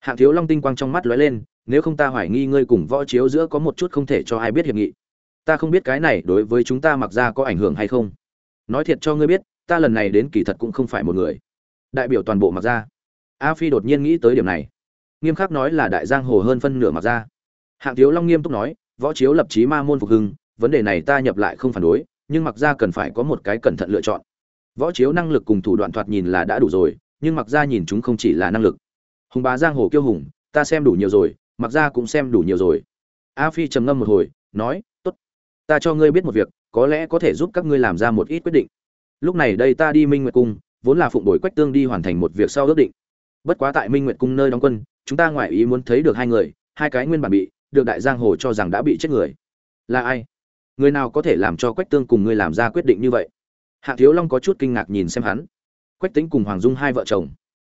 Hạng thiếu long tinh quang trong mắt lóe lên, nếu không ta hoài nghi ngươi cùng võ chiếu giữa có một chút không thể cho ai biết hiệp nghị ta không biết cái này đối với chúng ta mặc ra có ảnh hưởng hay không. Nói thiệt cho ngươi biết, ta lần này đến kỳ thật cũng không phải một người. Đại biểu toàn bộ mặc ra. A phi đột nhiên nghĩ tới điểm này. Nghiêm khắc nói là đại giang hồ hơn phân nửa mặc ra. Hạng thiếu long nghiêm túc nói, võ chiếu lập chí ma môn phục hưng, vấn đề này ta nhập lại không phản đối, nhưng mặc ra cần phải có một cái cẩn thận lựa chọn. Võ chiếu năng lực cùng thủ đoạn thoạt nhìn là đã đủ rồi, nhưng mặc ra nhìn chúng không chỉ là năng lực. Hùng bá giang hồ kiêu hùng, ta xem đủ nhiều rồi, mặc ra cũng xem đủ nhiều rồi. A phi trầm ngâm một hồi, nói ta cho ngươi biết một việc, có lẽ có thể giúp các ngươi làm ra một ít quyết định. Lúc này đây ta đi minh nguyệt cung, vốn là phụng đổi quách tương đi hoàn thành một việc sau ước định. Bất quá tại minh nguyệt cung nơi đóng quân, chúng ta ngoại ý muốn thấy được hai người, hai cái nguyên bản bị, được đại giang hồ cho rằng đã bị chết người. Là ai? Người nào có thể làm cho quách tương cùng ngươi làm ra quyết định như vậy? Hạ thiếu long có chút kinh ngạc nhìn xem hắn. Quách tính cùng hoàng dung hai vợ chồng.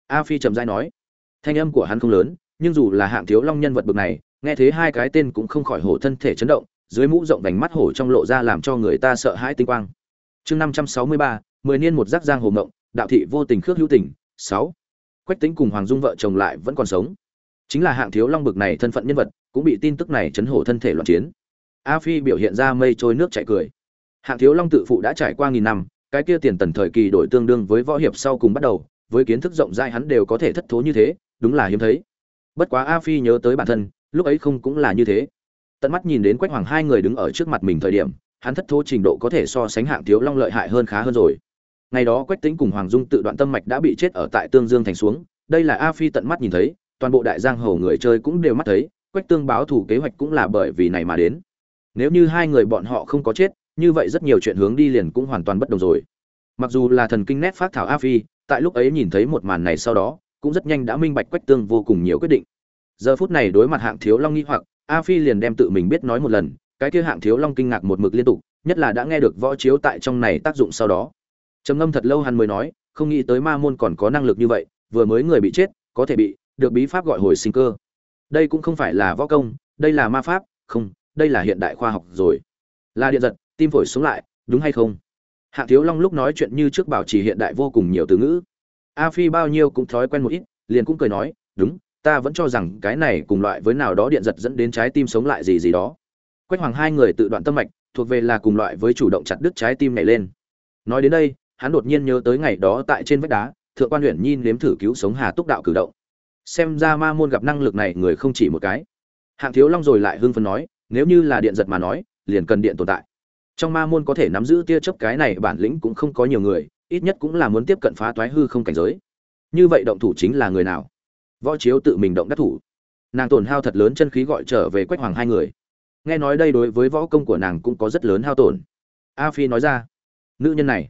A phi trầm dai nói, thanh âm của hắn không lớn, nhưng dù là hạng thiếu long nhân vật bực này, nghe thấy hai cái tên cũng không khỏi hổ thân thể chấn động dưới mũ rộng vành mắt hổ trong lộ ra làm cho người ta sợ hãi tinh quang. Chương năm trăm sáu mươi ba, mười niên một giác giang hồ mộng đạo thị vô tình khước hữu tình, sáu. Quách Tĩnh cùng hoàng dung vợ chồng lại vẫn còn sống. Chính là hạng thiếu long bực này thân phận nhân vật, cũng bị tin tức này chấn hổ thân thể loạn chiến. A phi biểu hiện ra mây trôi nước chảy cười. Hạng thiếu long tự phụ đã trải qua nghìn năm, cái kia tiền tần thời kỳ đổi tương đương với võ hiệp sau cùng bắt đầu, với kiến thức rộng rãi hắn đều có thể thất thố như thế, đúng là hiếm thấy. Bất quá a phi nhớ tới bản thân, lúc ấy không cũng là như thế tận mắt nhìn đến quách hoàng hai người đứng ở trước mặt mình thời điểm, hắn thất thố trình độ có thể so sánh hạng thiếu long lợi hại hơn khá hơn rồi. Ngày đó quách tính cùng hoàng dung tự đoạn tâm mạch đã bị chết ở tại tương dương thành xuống, đây là a phi tận mắt nhìn thấy, toàn bộ đại giang hồ người chơi cũng đều mắt thấy, quách tương báo thủ kế hoạch cũng là bởi vì này mà đến. Nếu như hai người bọn họ không có chết, như vậy rất nhiều chuyện hướng đi liền cũng hoàn toàn bất đồng rồi. Mặc dù là thần kinh nét phát thảo a phi, tại lúc ấy nhìn thấy một màn này sau đó, cũng rất nhanh đã minh bạch quách tương vô cùng nhiều quyết định. Giờ phút này đối mặt hạng thiếu long nghi hoặc a phi liền đem tự mình biết nói một lần, cái kia hạng thiếu long kinh ngạc một mực liên tục, nhất là đã nghe được võ chiếu tại trong này tác dụng sau đó. Trầm ngâm thật lâu hắn mới nói, không nghĩ tới ma môn còn có năng lực như vậy, vừa mới người bị chết, có thể bị, được bí pháp gọi hồi sinh cơ. Đây cũng không phải là võ công, đây là ma pháp, không, đây là hiện đại khoa học rồi. Là điện giật, tim phổi xuống lại, đúng hay không? Hạng thiếu long lúc nói chuyện như trước bảo trì hiện đại vô cùng nhiều từ ngữ. A phi bao nhiêu cũng thói quen một ít, liền cũng cười nói, đúng ta vẫn cho rằng cái này cùng loại với nào đó điện giật dẫn đến trái tim sống lại gì gì đó. Quách hoàng hai người tự đoạn tâm mạch, thuộc về là cùng loại với chủ động chặt đứt trái tim này lên. Nói đến đây, hắn đột nhiên nhớ tới ngày đó tại trên vách đá, thượng quan huyện nhìn nếm thử cứu sống hà túc đạo cử động. Xem ra ma môn gặp năng lực này người không chỉ một cái. Hạng thiếu long rồi lại hưng phấn nói, nếu như là điện giật mà nói, liền cần điện tồn tại. Trong ma môn có thể nắm giữ tia chớp cái này bản lĩnh cũng không có nhiều người, ít nhất cũng là muốn tiếp cận phá toái hư không cảnh giới. Như vậy động thủ chính là người nào? Võ chiếu tự mình động đắc thủ. Nàng tổn hao thật lớn chân khí gọi trở về quách hoàng hai người. Nghe nói đây đối với võ công của nàng cũng có rất lớn hao tổn. A phi nói ra, nữ nhân này,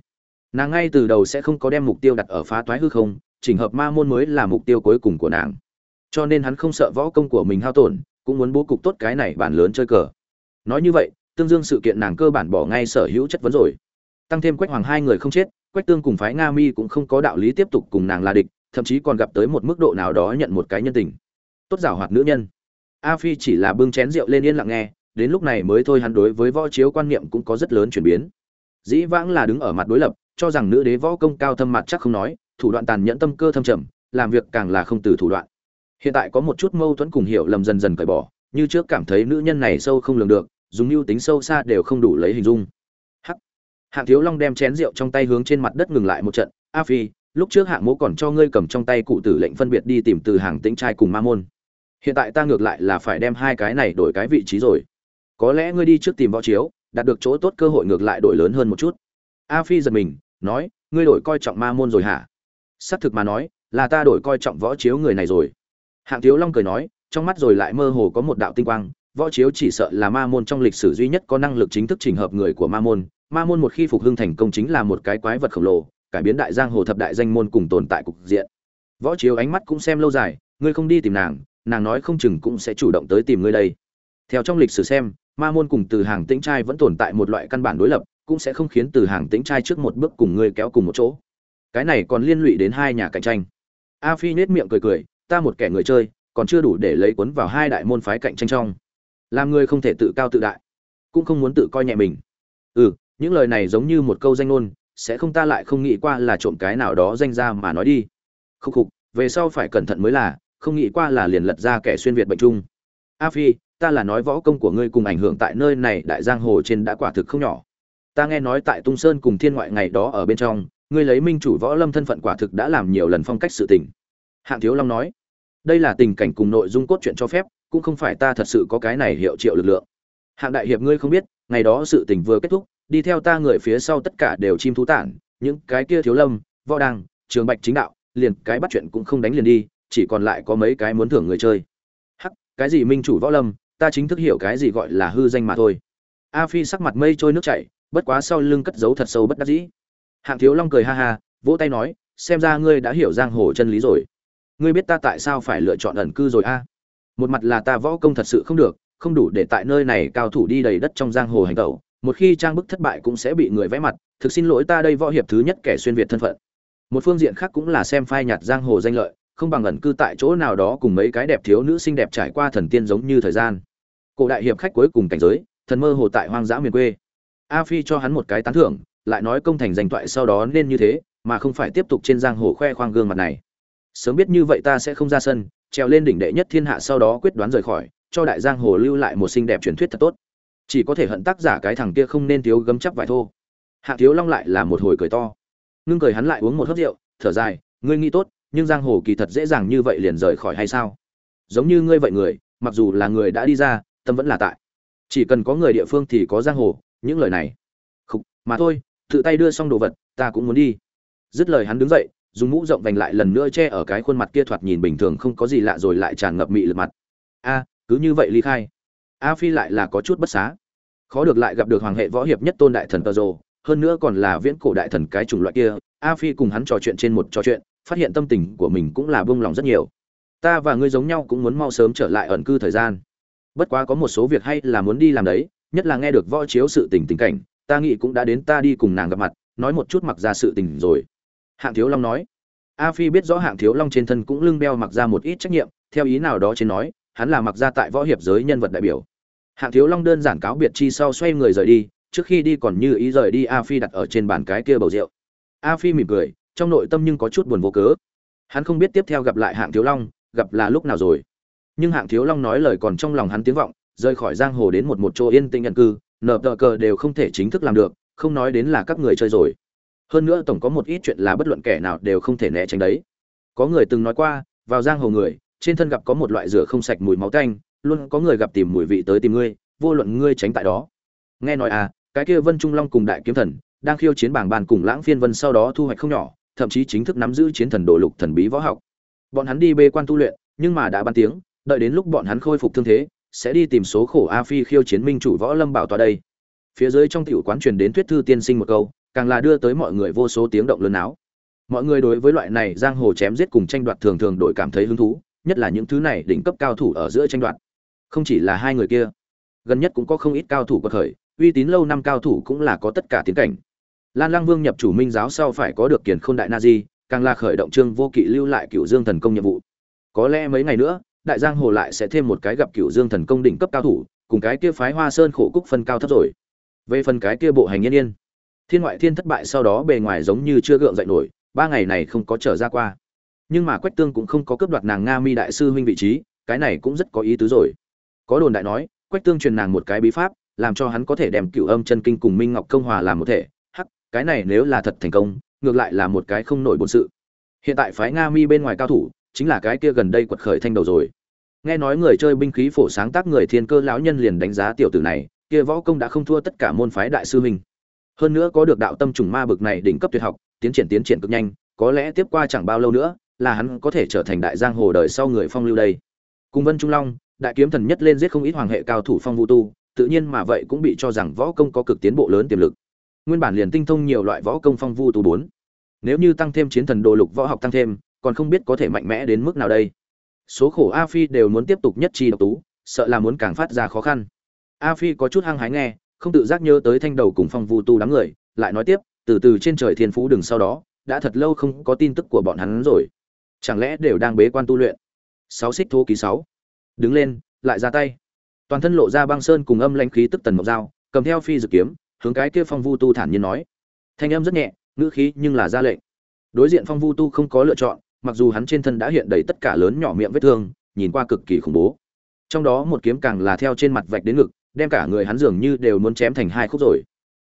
nàng ngay từ đầu sẽ không có đem mục tiêu đặt ở phá toái hư không, chỉnh hợp ma môn mới là mục tiêu cuối cùng của nàng. Cho nên hắn không sợ võ công của mình hao tổn, cũng muốn bố cục tốt cái này bản lớn chơi cờ. Nói như vậy, tương dương sự kiện nàng cơ bản bỏ ngay sở hữu chất vấn rồi. Tăng thêm quách hoàng hai người không chết, quách tương cùng phái nga mi cũng không có đạo lý tiếp tục cùng nàng là địch thậm chí còn gặp tới một mức độ nào đó nhận một cái nhân tình. Tốt giảo hoạt nữ nhân. A phi chỉ là bưng chén rượu lên yên lặng nghe, đến lúc này mới thôi hắn đối với võ chiếu quan niệm cũng có rất lớn chuyển biến. Dĩ vãng là đứng ở mặt đối lập, cho rằng nữ đế võ công cao thâm mặt chắc không nói, thủ đoạn tàn nhẫn tâm cơ thâm trầm, làm việc càng là không từ thủ đoạn. Hiện tại có một chút mâu thuẫn cùng hiểu lầm dần dần cởi bỏ, như trước cảm thấy nữ nhân này sâu không lường được, dùng mưu tính sâu xa đều không đủ lấy hình dung. Hắc. Hạng thiếu long đem chén rượu trong tay hướng trên mặt đất ngừng lại một trận, a phi lúc trước hạng mỗ còn cho ngươi cầm trong tay cụ tử lệnh phân biệt đi tìm từ hàng tĩnh trai cùng ma môn. Hiện tại ta ngược lại là phải đem hai cái này đổi cái vị trí rồi. Có lẽ ngươi đi trước tìm võ chiếu, đạt được chỗ tốt cơ hội ngược lại đổi lớn hơn một chút. A phi giật mình, nói, ngươi đổi coi trọng ma môn rồi hả? Xác thực mà nói, là ta đổi coi trọng võ chiếu người này rồi. Hạng thiếu long cười nói, trong mắt rồi lại mơ hồ có một đạo tinh quang, võ chiếu chỉ sợ là ma môn trong lịch sử duy nhất có năng lực chính thức trình hợp người của ma môn. Ma môn một khi phục hưng thành công chính là một cái quái vật khổng lồ cải biến đại giang hồ thập đại danh môn cùng tồn tại cục diện. Võ chiếu ánh mắt cũng xem lâu dài, ngươi không đi tìm nàng nàng nói không chừng cũng sẽ chủ động tới tìm ngươi đây. Theo trong lịch sử xem, ma môn cùng từ hàng tĩnh trai vẫn tồn tại một loại căn bản đối lập, cũng sẽ không khiến từ hàng tĩnh trai trước một bước cùng ngươi kéo cùng một chỗ. Cái này còn liên lụy đến hai nhà cạnh tranh. A phi nết miệng cười cười, ta một kẻ người chơi, còn chưa đủ để lấy cuốn vào hai đại môn phái cạnh tranh trong. Làm ngươi không thể tự cao tự đại, cũng không muốn tự coi nhẹ mình. Ừ những lời này giống như một câu danh ngôn sẽ không ta lại không nghĩ qua là trộm cái nào đó danh ra mà nói đi. Khúc khục, về sau phải cẩn thận mới là, không nghĩ qua là liền lật ra kẻ xuyên việt bệnh chung. A phi, ta là nói võ công của ngươi cùng ảnh hưởng tại nơi này đại giang hồ trên đã quả thực không nhỏ. Ta nghe nói tại tung sơn cùng thiên ngoại ngày đó ở bên trong, ngươi lấy minh chủ võ lâm thân phận quả thực đã làm nhiều lần phong cách sự tình. Hạng thiếu long nói, đây là tình cảnh cùng nội dung cốt truyện cho phép, cũng không phải ta thật sự có cái này hiệu triệu lực lượng. Hạng đại hiệp ngươi không biết, ngày đó sự tình vừa kết thúc đi theo ta người phía sau tất cả đều chim thú tản, những cái kia thiếu lâm, võ đăng, trường bạch chính đạo, liền cái bắt chuyện cũng không đánh liền đi, chỉ còn lại có mấy cái muốn thưởng người chơi. Hắc, cái gì minh chủ võ lâm, ta chính thức hiểu cái gì gọi là hư danh mà thôi. A phi sắc mặt mây trôi nước chảy, bất quá sau lưng cất giấu thật sâu bất đắc dĩ. Hạng thiếu long cười ha ha, vỗ tay nói, xem ra ngươi đã hiểu giang hồ chân lý rồi. Ngươi biết ta tại sao phải lựa chọn ẩn cư rồi a? Một mặt là ta võ công thật sự không được, không đủ để tại nơi này cao thủ đi đầy đất trong giang hồ hành tẩu một khi trang bức thất bại cũng sẽ bị người vẽ mặt, thực xin lỗi ta đây võ hiệp thứ nhất kẻ xuyên việt thân phận. Một phương diện khác cũng là xem phai nhạt giang hồ danh lợi, không bằng ẩn cư tại chỗ nào đó cùng mấy cái đẹp thiếu nữ xinh đẹp trải qua thần tiên giống như thời gian. Cổ đại hiệp khách cuối cùng cảnh giới, thần mơ hồ tại hoang dã miền quê. A phi cho hắn một cái tán thưởng, lại nói công thành danh toại sau đó nên như thế, mà không phải tiếp tục trên giang hồ khoe khoang gương mặt này. Sớm biết như vậy ta sẽ không ra sân, trèo lên đỉnh đệ nhất thiên hạ sau đó quyết đoán rời khỏi, cho đại giang hồ lưu lại một xinh đẹp truyền thuyết thật tốt chỉ có thể hận tác giả cái thằng kia không nên thiếu gấm chắp vải thô. Hạ thiếu long lại là một hồi cười to. Ngưng cười hắn lại uống một hớp rượu, thở dài, ngươi nghĩ tốt, nhưng giang hồ kỳ thật dễ dàng như vậy liền rời khỏi hay sao? Giống như ngươi vậy người, mặc dù là người đã đi ra, tâm vẫn là tại. Chỉ cần có người địa phương thì có giang hồ, những lời này. Không mà thôi, tự tay đưa xong đồ vật, ta cũng muốn đi. Dứt lời hắn đứng dậy, dùng mũ rộng vành lại lần nữa che ở cái khuôn mặt kia thoạt nhìn bình thường không có gì lạ rồi lại tràn ngập mị lực mặt. A, cứ như vậy ly khai a phi lại là có chút bất xá. Khó được lại gặp được hoàng hệ võ hiệp nhất tôn đại thần tờ rồ, hơn nữa còn là viễn cổ đại thần cái chủng loại kia. A phi cùng hắn trò chuyện trên một trò chuyện, phát hiện tâm tình của mình cũng là buông lòng rất nhiều. Ta và ngươi giống nhau cũng muốn mau sớm trở lại ẩn cư thời gian. Bất quá có một số việc hay là muốn đi làm đấy, nhất là nghe được võ chiếu sự tình tình cảnh, ta nghĩ cũng đã đến ta đi cùng nàng gặp mặt, nói một chút mặc ra sự tình rồi. Hạng thiếu long nói. A phi biết rõ hạng thiếu long trên thân cũng lưng beo mặc ra một ít trách nhiệm, theo ý nào đó trên nói hắn là mặc ra tại võ hiệp giới nhân vật đại biểu. Hạng thiếu long đơn giản cáo biệt chi sau xoay người rời đi, trước khi đi còn như ý rời đi a phi đặt ở trên bàn cái kia bầu rượu. A phi mỉm cười, trong nội tâm nhưng có chút buồn vô cớ. Hắn không biết tiếp theo gặp lại hạng thiếu long, gặp là lúc nào rồi. Nhưng hạng thiếu long nói lời còn trong lòng hắn tiếng vọng, rời khỏi giang hồ đến một một chỗ yên tĩnh nhận cư, nợ tờ cờ đều không thể chính thức làm được, không nói đến là các người chơi rồi. Hơn nữa tổng có một ít chuyện là bất luận kẻ nào đều không thể né tránh đấy. Có người từng nói qua, vào giang hồ người trên thân gặp có một loại rửa không sạch mùi máu tanh, luôn có người gặp tìm mùi vị tới tìm ngươi, vô luận ngươi tránh tại đó. Nghe nói à cái kia vân trung long cùng đại kiếm thần, đang khiêu chiến bảng bàn cùng lãng phiên vân sau đó thu hoạch không nhỏ, thậm chí chính thức nắm giữ chiến thần đồ lục thần bí võ học. Bọn hắn đi bê quan tu luyện, nhưng mà đã ban tiếng, đợi đến lúc bọn hắn khôi phục thương thế, sẽ đi tìm số khổ a phi khiêu chiến minh chủ võ lâm bảo tọa đây. Phía dưới trong tiểu quán truyền đến tuyết thư tiên sinh một câu, càng là đưa tới mọi người vô số tiếng động lớn áo mọi người đối với loại này giang hồ chém giết cùng tranh đoạt thường thường đổi cảm thấy hứng thú nhất là những thứ này đỉnh cấp cao thủ ở giữa tranh đoạt. Không chỉ là hai người kia, gần nhất cũng có không ít cao thủ có khởi, uy tín lâu năm cao thủ cũng là có tất cả tiến cảnh. Lan lang vương nhập chủ minh giáo sau phải có được kiền khôn đại na di, càng là khởi động trương vô kỵ lưu lại cựu dương thần công nhiệm vụ. Có lẽ mấy ngày nữa, đại giang hồ lại sẽ thêm một cái gặp cựu dương thần công đỉnh cấp cao thủ, cùng cái kia phái hoa sơn khổ cúc phân cao thấp rồi. Về phần cái kia bộ hành yên yên, thiên ngoại thiên thất bại sau đó bề ngoài giống như chưa gượng dậy nổi, ba ngày này không có trở ra qua nhưng mà quách tương cũng không có cướp đoạt nàng nga mi đại sư huynh vị trí, cái này cũng rất có ý tứ rồi. Có đồn đại nói, quách tương truyền nàng một cái bí pháp, làm cho hắn có thể đem cửu âm chân kinh cùng minh ngọc công hòa làm một thể. Hắc, cái này nếu là thật thành công, ngược lại là một cái không nổi bổn sự. Hiện tại phái nga mi bên ngoài cao thủ, chính là cái kia gần đây quật khởi thanh đầu rồi. Nghe nói người chơi binh khí phổ sáng tác người thiên cơ lão nhân liền đánh giá tiểu tử này, kia võ công đã không thua tất cả môn phái đại sư huynh. Hơn nữa có được đạo tâm trùng ma bực này đỉnh cấp tuyệt học, tiến triển tiến triển cực nhanh, có lẽ tiếp qua chẳng bao lâu nữa là hắn có thể trở thành đại giang hồ đời sau người phong lưu đây. Cùng vân trung long, đại kiếm thần nhất lên giết không ít hoàng hệ cao thủ phong vu tu, tự nhiên mà vậy cũng bị cho rằng võ công có cực tiến bộ lớn tiềm lực. Nguyên bản liền tinh thông nhiều loại võ công phong vu tu bốn. Nếu như tăng thêm chiến thần đồ lục võ học tăng thêm, còn không biết có thể mạnh mẽ đến mức nào đây. Số khổ a phi đều muốn tiếp tục nhất chi độc tú, sợ là muốn càng phát ra khó khăn. A phi có chút hăng hái nghe, không tự giác nhớ tới thanh đầu cùng phong vu tu đám người, lại nói tiếp, từ từ trên trời thiên phú đừng sau đó, đã thật lâu không có tin tức của bọn hắn rồi chẳng lẽ đều đang bế quan tu luyện? Sáu xích thô ký sáu. Đứng lên, lại ra tay. Toàn thân lộ ra băng sơn cùng âm lãnh khí tức tần mộc dao, cầm theo phi dự kiếm, hướng cái kia phong vu tu thản nhiên nói. Thanh âm rất nhẹ, ngữ khí nhưng là ra lệnh. Đối diện phong vu tu không có lựa chọn, mặc dù hắn trên thân đã hiện đầy tất cả lớn nhỏ miệng vết thương, nhìn qua cực kỳ khủng bố. Trong đó một kiếm càng là theo trên mặt vạch đến ngực, đem cả người hắn dường như đều muốn chém thành hai khúc rồi.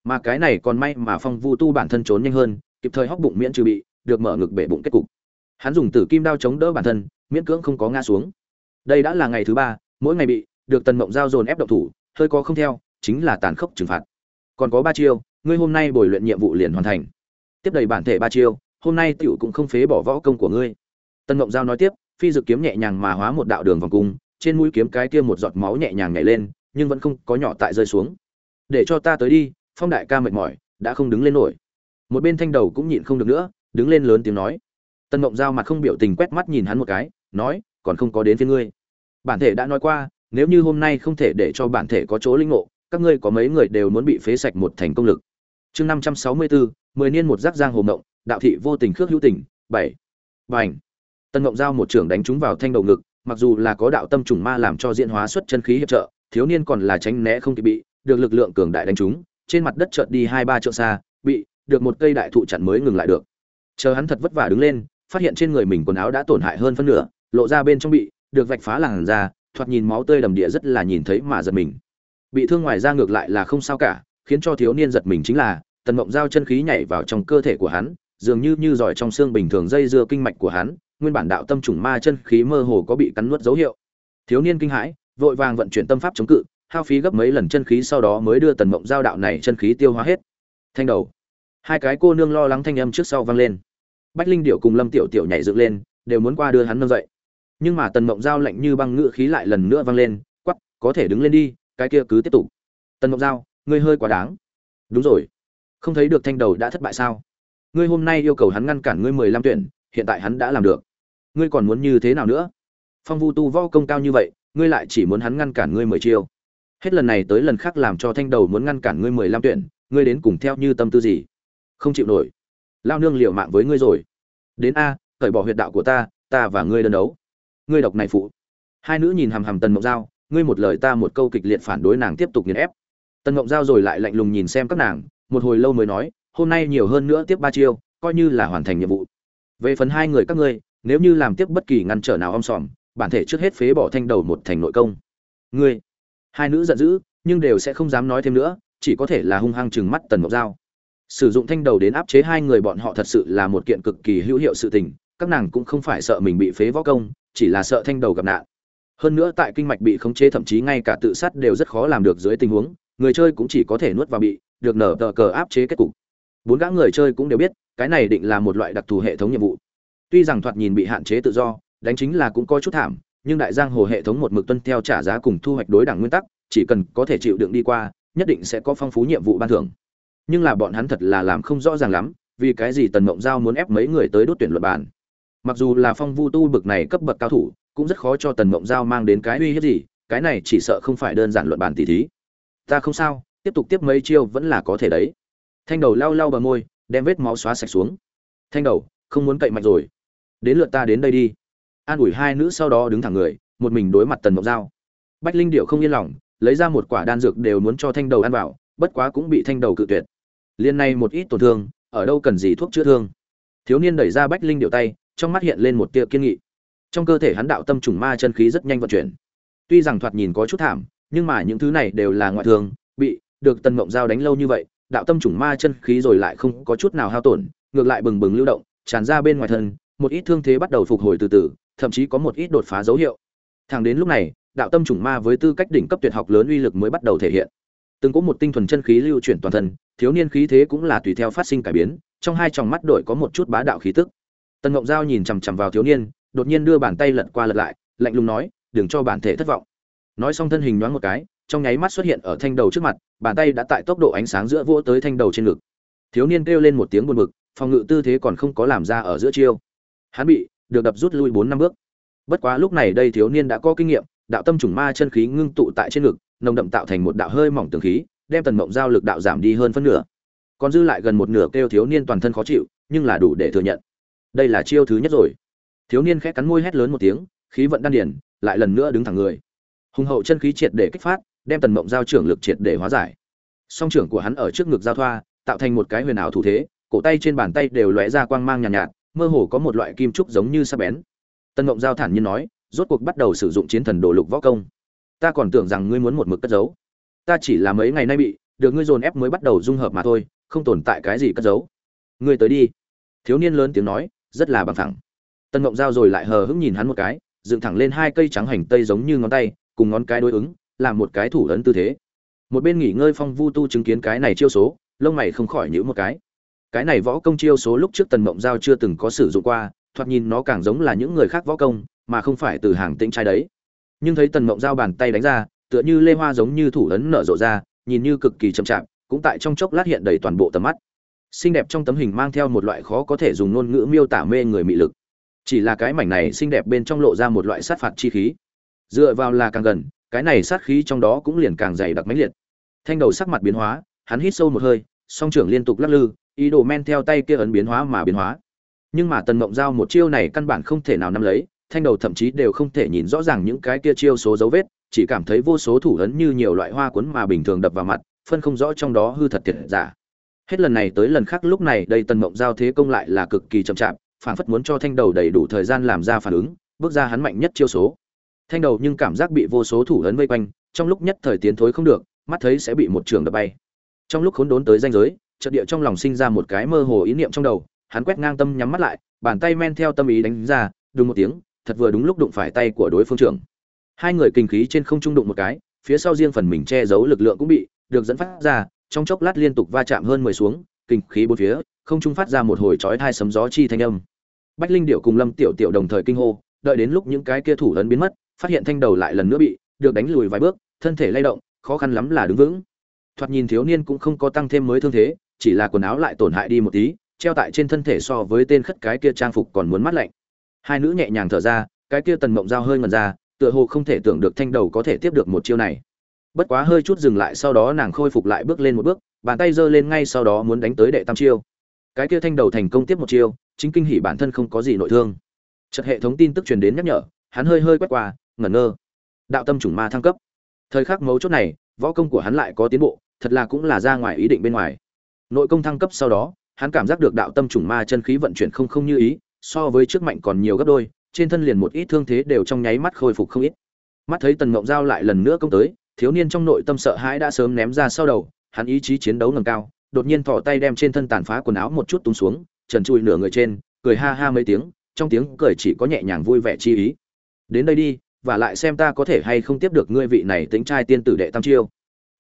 Mà cái này còn may mà phong vu tu bản thân trốn nhanh hơn, kịp thời hóc bụng miễn trừ bị, được mở ngực bể bụng kết cục hắn dùng tử kim đao chống đỡ bản thân, miễn cưỡng không có ngã xuống. Đây đã là ngày thứ ba, mỗi ngày bị được tần mộng giao dồn ép động thủ, hơi có không theo, chính là tàn khốc trừng phạt. Còn có ba chiêu, ngươi hôm nay bồi luyện nhiệm vụ liền hoàn thành. Tiếp đầy bản thể ba chiêu, hôm nay tiểu cũng không phế bỏ võ công của ngươi. Tần mộng giao nói tiếp, phi dự kiếm nhẹ nhàng mà hóa một đạo đường vòng cung, trên mũi kiếm cái kia một giọt máu nhẹ nhàng nhảy lên, nhưng vẫn không có nhỏ tại rơi xuống. Để cho ta tới đi, phong đại ca mệt mỏi, đã không đứng lên nổi. Một bên thanh đầu cũng nhịn không được nữa, đứng lên lớn tiếng nói. Tân mộng giao mặt không biểu tình quét mắt nhìn hắn một cái, nói, còn không có đến phía ngươi. Bản thể đã nói qua, nếu như hôm nay không thể để cho bản thể có chỗ linh ngộ, các ngươi có mấy người đều muốn bị phế sạch một thành công lực. Chương năm trăm sáu mươi bốn mười niên một giác giang hồ mộng, đạo thị vô tình khước hữu tình, bảy. Và tân mộng giao một trưởng đánh trúng vào thanh đầu ngực, mặc dù là có đạo tâm trùng ma làm cho diễn hóa xuất chân khí hiệp trợ, thiếu niên còn là tránh né không kịp bị, được lực lượng cường đại đánh trúng, trên mặt đất chợt đi hai ba trượng xa, bị, được một cây đại thụ chặn mới ngừng lại được. Chờ hắn thật vất vả đứng lên phát hiện trên người mình quần áo đã tổn hại hơn phân nửa, lộ ra bên trong bị, được vạch phá làn da, thoạt nhìn máu tươi đầm địa rất là nhìn thấy mà giật mình. Bị thương ngoài ra ngược lại là không sao cả, khiến cho thiếu niên giật mình chính là, tần mộng giao chân khí nhảy vào trong cơ thể của hắn, dường như như giỏi trong xương bình thường dây dưa kinh mạch của hắn, nguyên bản đạo tâm trùng ma chân khí mơ hồ có bị cắn nuốt dấu hiệu. Thiếu niên kinh hãi, vội vàng vận chuyển tâm pháp chống cự, hao phí gấp mấy lần chân khí sau đó mới đưa tần mộng giao đạo này chân khí tiêu hóa hết. Thanh đầu. Hai cái cô nương lo lắng thanh âm trước sau vang lên bách linh điệu cùng lâm tiểu tiểu nhảy dựng lên, đều muốn qua đưa hắn nâng dậy. Nhưng mà tần mộng giao lạnh như băng ngự khí lại lần nữa vang lên quắp có thể đứng lên đi, cái kia cứ tiếp tục. Tần mộng giao, ngươi hơi quá đáng. Đúng rồi. Không thấy được thanh đầu đã thất bại sao? Ngươi hôm nay yêu cầu hắn ngăn cản ngươi mười lăm tuyển, hiện tại hắn đã làm được. Ngươi còn muốn như thế nào nữa? Phong vu tu võ công cao như vậy, ngươi lại chỉ muốn hắn ngăn cản ngươi mười chiêu. Hết lần này tới lần khác làm cho thanh đầu muốn ngăn cản ngươi mười lăm tuyển, ngươi đến cùng theo như tâm tư gì? Không chịu nổi lao nương liều mạng với ngươi rồi. Đến a, cởi bỏ huyệt đạo của ta ta và ngươi đơn đấu. Ngươi độc này phụ. Hai nữ nhìn hằm hằm tần mộng giao, ngươi một lời ta một câu kịch liệt phản đối nàng tiếp tục nghiền ép. Tần mộng giao rồi lại lạnh lùng nhìn xem các nàng, một hồi lâu mới nói, hôm nay nhiều hơn nữa tiếp ba chiêu, coi như là hoàn thành nhiệm vụ. Về phần hai người các ngươi, nếu như làm tiếp bất kỳ ngăn trở nào om sòm, bản thể trước hết phế bỏ thanh đầu một thành nội công. Ngươi. Hai nữ giận dữ, nhưng đều sẽ không dám nói thêm nữa, chỉ có thể là hung hăng chừng mắt tần mộng giao sử dụng thanh đầu đến áp chế hai người bọn họ thật sự là một kiện cực kỳ hữu hiệu sự tình, các nàng cũng không phải sợ mình bị phế võ công, chỉ là sợ thanh đầu gặp nạn. Hơn nữa tại kinh mạch bị khống chế thậm chí ngay cả tự sát đều rất khó làm được dưới tình huống, người chơi cũng chỉ có thể nuốt vào bị, được nở tờ cờ áp chế kết cục. Bốn gã người chơi cũng đều biết, cái này định là một loại đặc thù hệ thống nhiệm vụ. Tuy rằng thoạt nhìn bị hạn chế tự do, đánh chính là cũng có chút thảm, nhưng đại giang hồ hệ thống một mực tuân theo trả giá cùng thu hoạch đối đẳng nguyên tắc, chỉ cần có thể chịu đựng đi qua, nhất định sẽ có phong phú nhiệm vụ ban thưởng nhưng là bọn hắn thật là làm không rõ ràng lắm, vì cái gì tần mộng giao muốn ép mấy người tới đốt tuyển luật bản mặc dù là phong vu tu bực này cấp bậc cao thủ, cũng rất khó cho tần mộng giao mang đến cái uy hiếp gì, cái này chỉ sợ không phải đơn giản luận bản tỷ thí. Ta không sao, tiếp tục tiếp mấy chiêu vẫn là có thể đấy. Thanh đầu lau lau bờ môi, đem vết máu xóa sạch xuống. Thanh đầu, không muốn cậy mạnh rồi. Đến lượt ta đến đây đi. An ủi hai nữ sau đó đứng thẳng người, một mình đối mặt tần mộng giao. Bách linh điệu không yên lòng, lấy ra một quả đan dược đều muốn cho thanh đầu ăn vào, bất quá cũng bị thanh đầu cự tuyệt liên này một ít tổn thương, ở đâu cần gì thuốc chữa thương. Thiếu niên đẩy ra bách linh điệu tay, trong mắt hiện lên một tia kiên nghị. Trong cơ thể hắn đạo tâm trùng ma chân khí rất nhanh vận chuyển. Tuy rằng thoạt nhìn có chút thảm, nhưng mà những thứ này đều là ngoại thương, bị được tần mộng giao đánh lâu như vậy, đạo tâm trùng ma chân khí rồi lại không có chút nào hao tổn, ngược lại bừng bừng lưu động, tràn ra bên ngoài thân, một ít thương thế bắt đầu phục hồi từ từ, thậm chí có một ít đột phá dấu hiệu. Thẳng đến lúc này, đạo tâm trùng ma với tư cách đỉnh cấp tuyệt học lớn uy lực mới bắt đầu thể hiện từng có một tinh thuần chân khí lưu chuyển toàn thân, thiếu niên khí thế cũng là tùy theo phát sinh cải biến, trong hai tròng mắt đổi có một chút bá đạo khí tức. Tần ngộng giao nhìn chằm chằm vào thiếu niên, đột nhiên đưa bàn tay lật qua lật lại, lạnh lùng nói, đừng cho bản thể thất vọng. Nói xong thân hình nhoáng một cái, trong nháy mắt xuất hiện ở thanh đầu trước mặt, bàn tay đã tại tốc độ ánh sáng giữa vỗ tới thanh đầu trên ngực. Thiếu niên kêu lên một tiếng buồn bực, phòng ngự tư thế còn không có làm ra ở giữa chiêu. Hắn bị được đập rút lui bốn năm bước. Bất quá lúc này đây thiếu niên đã có kinh nghiệm, đạo tâm trùng ma chân khí ngưng tụ tại trên ngực nồng đậm tạo thành một đạo hơi mỏng tường khí đem tần mộng giao lực đạo giảm đi hơn phân nửa. Còn dư lại gần một nửa kêu thiếu niên toàn thân khó chịu nhưng là đủ để thừa nhận. Đây là chiêu thứ nhất rồi. Thiếu niên khẽ cắn môi hét lớn một tiếng khí vận đan điển lại lần nữa đứng thẳng người. Hùng hậu chân khí triệt để kích phát đem tần mộng giao trưởng lực triệt để hóa giải. Song trưởng của hắn ở trước ngực giao thoa tạo thành một cái huyền ảo thủ thế cổ tay trên bàn tay đều lóe ra quang mang nhàn nhạt, nhạt mơ hồ có một loại kim trúc giống như sắc bén. Tần mộng giao thản nhiên nói rốt cuộc bắt đầu sử dụng chiến thần đồ lục võ công ta còn tưởng rằng ngươi muốn một mực cất giấu. Ta chỉ là mấy ngày nay bị, được ngươi dồn ép mới bắt đầu dung hợp mà thôi, không tồn tại cái gì cất giấu. Ngươi tới đi. Thiếu niên lớn tiếng nói, rất là bằng thẳng. Tân ngộng giao rồi lại hờ hững nhìn hắn một cái, dựng thẳng lên hai cây trắng hành tây giống như ngón tay, cùng ngón cái đối ứng, làm một cái thủ ấn tư thế. Một bên nghỉ ngơi phong vu tu chứng kiến cái này chiêu số, lông mày không khỏi nhữ một cái. Cái này võ công chiêu số lúc trước tần mộng giao chưa từng có sử dụng qua, thoạt nhìn nó càng giống là những người khác võ công, mà không phải từ hàng tĩnh trai đấy nhưng thấy tần mộng giao bàn tay đánh ra, tựa như lê hoa giống như thủ ấn nở rộ ra, nhìn như cực kỳ chậm chạp, cũng tại trong chốc lát hiện đầy toàn bộ tầm mắt. Xinh đẹp trong tấm hình mang theo một loại khó có thể dùng ngôn ngữ miêu tả mê người mị lực. Chỉ là cái mảnh này xinh đẹp bên trong lộ ra một loại sát phạt chi khí. Dựa vào là càng gần, cái này sát khí trong đó cũng liền càng dày đặc mãnh liệt. Thanh đầu sắc mặt biến hóa, hắn hít sâu một hơi, song trưởng liên tục lắc lư, ý đồ men theo tay kia ấn biến hóa mà biến hóa. Nhưng mà tần mộng giao một chiêu này căn bản không thể nào nắm lấy thanh đầu thậm chí đều không thể nhìn rõ ràng những cái kia chiêu số dấu vết, chỉ cảm thấy vô số thủ ấn như nhiều loại hoa cuốn mà bình thường đập vào mặt, phân không rõ trong đó hư thật thiệt giả. Hết lần này tới lần khác lúc này đây tần mộng giao thế công lại là cực kỳ chậm chạp, phảng phất muốn cho thanh đầu đầy đủ thời gian làm ra phản ứng, bước ra hắn mạnh nhất chiêu số. Thanh đầu nhưng cảm giác bị vô số thủ ấn vây quanh, trong lúc nhất thời tiến thối không được, mắt thấy sẽ bị một trường đập bay. Trong lúc khốn đốn tới danh giới, chợt địa trong lòng sinh ra một cái mơ hồ ý niệm trong đầu, hắn quét ngang tâm nhắm mắt lại, bàn tay men theo tâm ý đánh ra đúng một tiếng thật vừa đúng lúc đụng phải tay của đối phương trưởng. Hai người kinh khí trên không trung đụng một cái, phía sau riêng phần mình che giấu lực lượng cũng bị được dẫn phát ra, trong chốc lát liên tục va chạm hơn mười xuống, kinh khí bốn phía, không trung phát ra một hồi chói tai sấm gió chi thanh âm. Bách linh điệu cùng lâm tiểu tiểu đồng thời kinh hô, đợi đến lúc những cái kia thủ ấn biến mất, phát hiện thanh đầu lại lần nữa bị được đánh lùi vài bước, thân thể lay động, khó khăn lắm là đứng vững. Thoạt nhìn thiếu niên cũng không có tăng thêm mới thương thế, chỉ là quần áo lại tổn hại đi một tí, treo tại trên thân thể so với tên khất cái kia trang phục còn muốn mát lạnh hai nữ nhẹ nhàng thở ra, cái kia tần mộng dao hơi ngần ra, tựa hồ không thể tưởng được thanh đầu có thể tiếp được một chiêu này. Bất quá hơi chút dừng lại sau đó nàng khôi phục lại bước lên một bước, bàn tay giơ lên ngay sau đó muốn đánh tới đệ tam chiêu. Cái kia thanh đầu thành công tiếp một chiêu, chính kinh hỉ bản thân không có gì nội thương. Chợt hệ thống tin tức truyền đến nhắc nhở, hắn hơi hơi quét qua, ngẩn ngơ. Đạo tâm chủng ma thăng cấp. Thời khắc mấu chốt này, võ công của hắn lại có tiến bộ, thật là cũng là ra ngoài ý định bên ngoài. Nội công thăng cấp sau đó, hắn cảm giác được đạo tâm chủng ma chân khí vận chuyển không không như ý so với trước mạnh còn nhiều gấp đôi, trên thân liền một ít thương thế đều trong nháy mắt khôi phục không ít. Mắt thấy tần ngộng giao lại lần nữa công tới, thiếu niên trong nội tâm sợ hãi đã sớm ném ra sau đầu, hắn ý chí chiến đấu nâng cao, đột nhiên thò tay đem trên thân tàn phá quần áo một chút tung xuống, trần trụi nửa người trên, cười ha ha mấy tiếng, trong tiếng cười chỉ có nhẹ nhàng vui vẻ chi ý. Đến đây đi, và lại xem ta có thể hay không tiếp được ngươi vị này tính trai tiên tử đệ tam chiêu.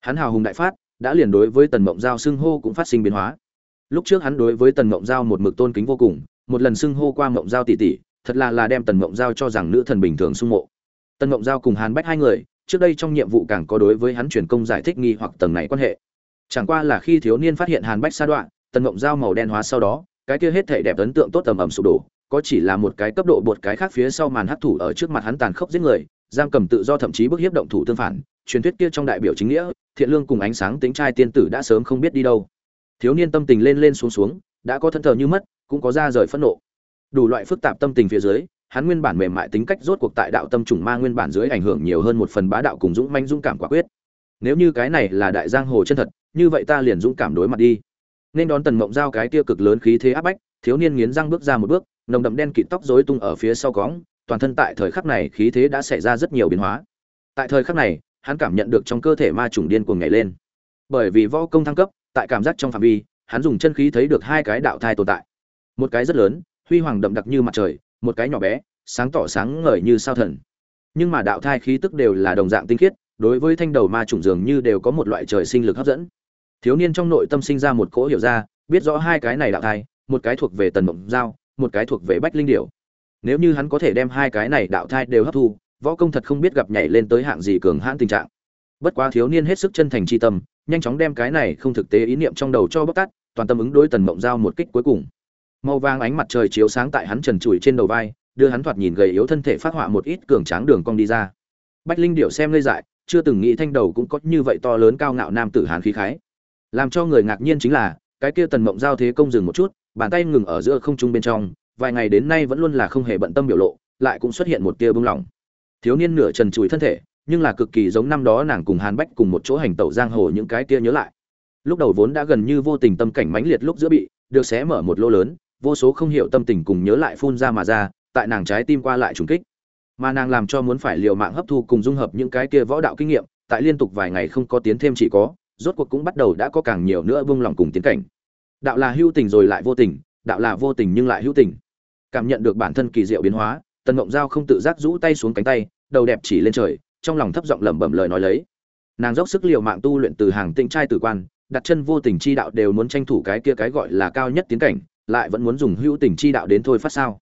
Hắn hào hùng đại phát, đã liền đối với tần mộng giao xưng hô cũng phát sinh biến hóa. Lúc trước hắn đối với tần mộng giao một mực tôn kính vô cùng một lần xưng hô qua mộng giao tỷ tỷ, thật là là đem tần mộng giao cho rằng nữ thần bình thường sung mộ. Tần mộng giao cùng hàn bách hai người, trước đây trong nhiệm vụ càng có đối với hắn truyền công giải thích nghi hoặc tầng này quan hệ. Chẳng qua là khi thiếu niên phát hiện hàn bách sa đoạn tần mộng giao màu đen hóa sau đó, cái kia hết thể đẹp ấn tượng tốt tầm ẩm sụp đổ, có chỉ là một cái cấp độ bột cái khác phía sau màn hấp thủ ở trước mặt hắn tàn khốc giết người, giam cầm tự do thậm chí bức hiếp động thủ tương phản, truyền thuyết kia trong đại biểu chính nghĩa, thiện lương cùng ánh sáng tính trai tiên tử đã sớm không biết đi đâu. Thiếu niên tâm tình lên lên xuống xuống đã có thân thờ như mất, cũng có ra rời phẫn nộ. Đủ loại phức tạp tâm tình phía dưới, hắn nguyên bản mềm mại tính cách rốt cuộc tại đạo tâm trùng ma nguyên bản dưới ảnh hưởng nhiều hơn một phần bá đạo cùng dũng manh dũng cảm quả quyết. Nếu như cái này là đại giang hồ chân thật, như vậy ta liền dũng cảm đối mặt đi. Nên đón tần mộng giao cái tiêu cực lớn khí thế áp bách, thiếu niên nghiến răng bước ra một bước, nồng đậm đen kịt tóc rối tung ở phía sau cóng toàn thân tại thời khắc này khí thế đã xảy ra rất nhiều biến hóa. Tại thời khắc này, hắn cảm nhận được trong cơ thể ma trùng điên cuồng nhảy lên. Bởi vì võ công thăng cấp, tại cảm giác trong phạm vi hắn dùng chân khí thấy được hai cái đạo thai tồn tại. Một cái rất lớn, huy hoàng đậm đặc như mặt trời, một cái nhỏ bé, sáng tỏ sáng ngời như sao thần. Nhưng mà đạo thai khí tức đều là đồng dạng tinh khiết, đối với thanh đầu ma trùng dường như đều có một loại trời sinh lực hấp dẫn. Thiếu niên trong nội tâm sinh ra một cỗ hiểu ra, biết rõ hai cái này đạo thai, một cái thuộc về tần mộng giao, một cái thuộc về bách linh điểu. Nếu như hắn có thể đem hai cái này đạo thai đều hấp thu, võ công thật không biết gặp nhảy lên tới hạng gì cường hãn tình trạng bất quá thiếu niên hết sức chân thành chi tâm, nhanh chóng đem cái này không thực tế ý niệm trong đầu cho bóc tát, toàn tâm ứng đối tần mộng giao một kích cuối cùng. Màu vàng ánh mặt trời chiếu sáng tại hắn trần trụi trên đầu vai, đưa hắn thoạt nhìn gầy yếu thân thể phát họa một ít cường tráng đường cong đi ra. Bách linh điệu xem lây dại, chưa từng nghĩ thanh đầu cũng có như vậy to lớn cao ngạo nam tử hán khí khái. Làm cho người ngạc nhiên chính là, cái kia tần mộng giao thế công dừng một chút, bàn tay ngừng ở giữa không trung bên trong, vài ngày đến nay vẫn luôn là không hề bận tâm biểu lộ, lại cũng xuất hiện một tia bưng lỏng thiếu niên nửa trần trụi thân thể nhưng là cực kỳ giống năm đó nàng cùng hàn bách cùng một chỗ hành tẩu giang hồ những cái kia nhớ lại. Lúc đầu vốn đã gần như vô tình tâm cảnh mãnh liệt lúc giữa bị, được xé mở một lô lớn, vô số không hiểu tâm tình cùng nhớ lại phun ra mà ra, tại nàng trái tim qua lại trùng kích. Mà nàng làm cho muốn phải liều mạng hấp thu cùng dung hợp những cái kia võ đạo kinh nghiệm, tại liên tục vài ngày không có tiến thêm chỉ có, rốt cuộc cũng bắt đầu đã có càng nhiều nữa vung lòng cùng tiến cảnh. Đạo là hữu tình rồi lại vô tình, đạo là vô tình nhưng lại hữu tình. Cảm nhận được bản thân kỳ diệu biến hóa, tần Ngộng giao không tự giác rũ tay xuống cánh tay, đầu đẹp chỉ lên trời trong lòng thấp giọng lẩm bẩm lời nói lấy. Nàng dốc sức liều mạng tu luyện từ hàng tinh trai tử quan, đặt chân vô tình chi đạo đều muốn tranh thủ cái kia cái gọi là cao nhất tiến cảnh, lại vẫn muốn dùng hữu tình chi đạo đến thôi phát sao.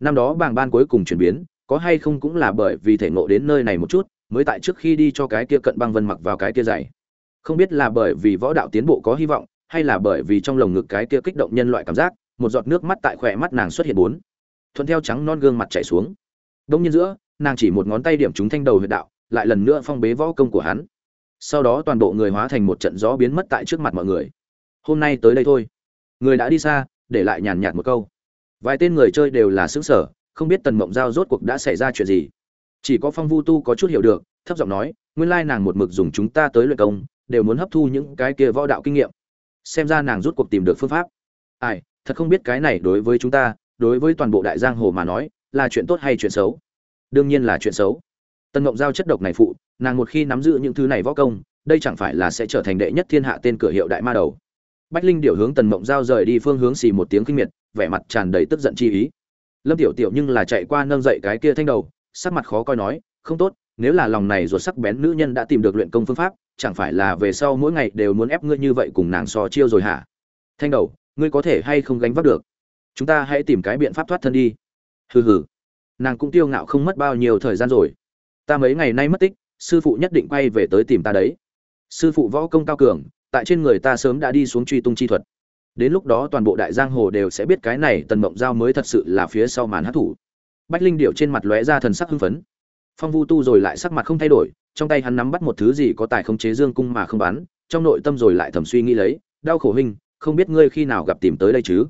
Năm đó bàng ban cuối cùng chuyển biến, có hay không cũng là bởi vì thể ngộ đến nơi này một chút, mới tại trước khi đi cho cái kia cận băng vân mặc vào cái kia dày không biết là bởi vì võ đạo tiến bộ có hy vọng, hay là bởi vì trong lồng ngực cái kia kích động nhân loại cảm giác, một giọt nước mắt tại khỏe mắt nàng xuất hiện bốn. Thuận theo trắng non gương mặt chảy xuống. Đông nhiên giữa, nàng chỉ một ngón tay điểm trúng thanh đầu huyệt đạo lại lần nữa phong bế võ công của hắn. Sau đó toàn bộ người hóa thành một trận gió biến mất tại trước mặt mọi người. Hôm nay tới đây thôi. Người đã đi xa, để lại nhàn nhạt một câu. Vài tên người chơi đều là xứng sở không biết tần mộng giao rốt cuộc đã xảy ra chuyện gì. Chỉ có phong vu tu có chút hiểu được, thấp giọng nói, nguyên lai nàng một mực dùng chúng ta tới luyện công, đều muốn hấp thu những cái kia võ đạo kinh nghiệm. Xem ra nàng rút cuộc tìm được phương pháp. Ai, thật không biết cái này đối với chúng ta, đối với toàn bộ đại giang hồ mà nói, là chuyện tốt hay chuyện xấu? Đương nhiên là chuyện xấu tần mộng giao chất độc này phụ, nàng một khi nắm giữ những thứ này võ công, đây chẳng phải là sẽ trở thành đệ nhất thiên hạ tên cửa hiệu đại ma đầu. Bách linh điều hướng tần mộng giao rời đi phương hướng xì một tiếng kinh miệt, vẻ mặt tràn đầy tức giận chi ý. Lâm tiểu tiểu nhưng là chạy qua nâng dậy cái kia thanh đầu, sắc mặt khó coi nói, không tốt, nếu là lòng này ruột sắc bén nữ nhân đã tìm được luyện công phương pháp, chẳng phải là về sau mỗi ngày đều muốn ép ngươi như vậy cùng nàng so chiêu rồi hả? Thanh đầu, ngươi có thể hay không gánh vác được? Chúng ta hãy tìm cái biện pháp thoát thân đi. Hừ hừ. Nàng cũng tiêu ngạo không mất bao nhiêu thời gian rồi ta mấy ngày nay mất tích sư phụ nhất định quay về tới tìm ta đấy. Sư phụ võ công cao cường tại trên người ta sớm đã đi xuống truy tung chi thuật. Đến lúc đó toàn bộ đại giang hồ đều sẽ biết cái này tần mộng giao mới thật sự là phía sau màn hát thủ bách linh điệu trên mặt lóe ra thần sắc hưng phấn. Phong vu tu rồi lại sắc mặt không thay đổi trong tay hắn nắm bắt một thứ gì có tài khống chế dương cung mà không bán, trong nội tâm rồi lại thầm suy nghĩ lấy đau khổ hình không biết ngươi khi nào gặp tìm tới đây chứ?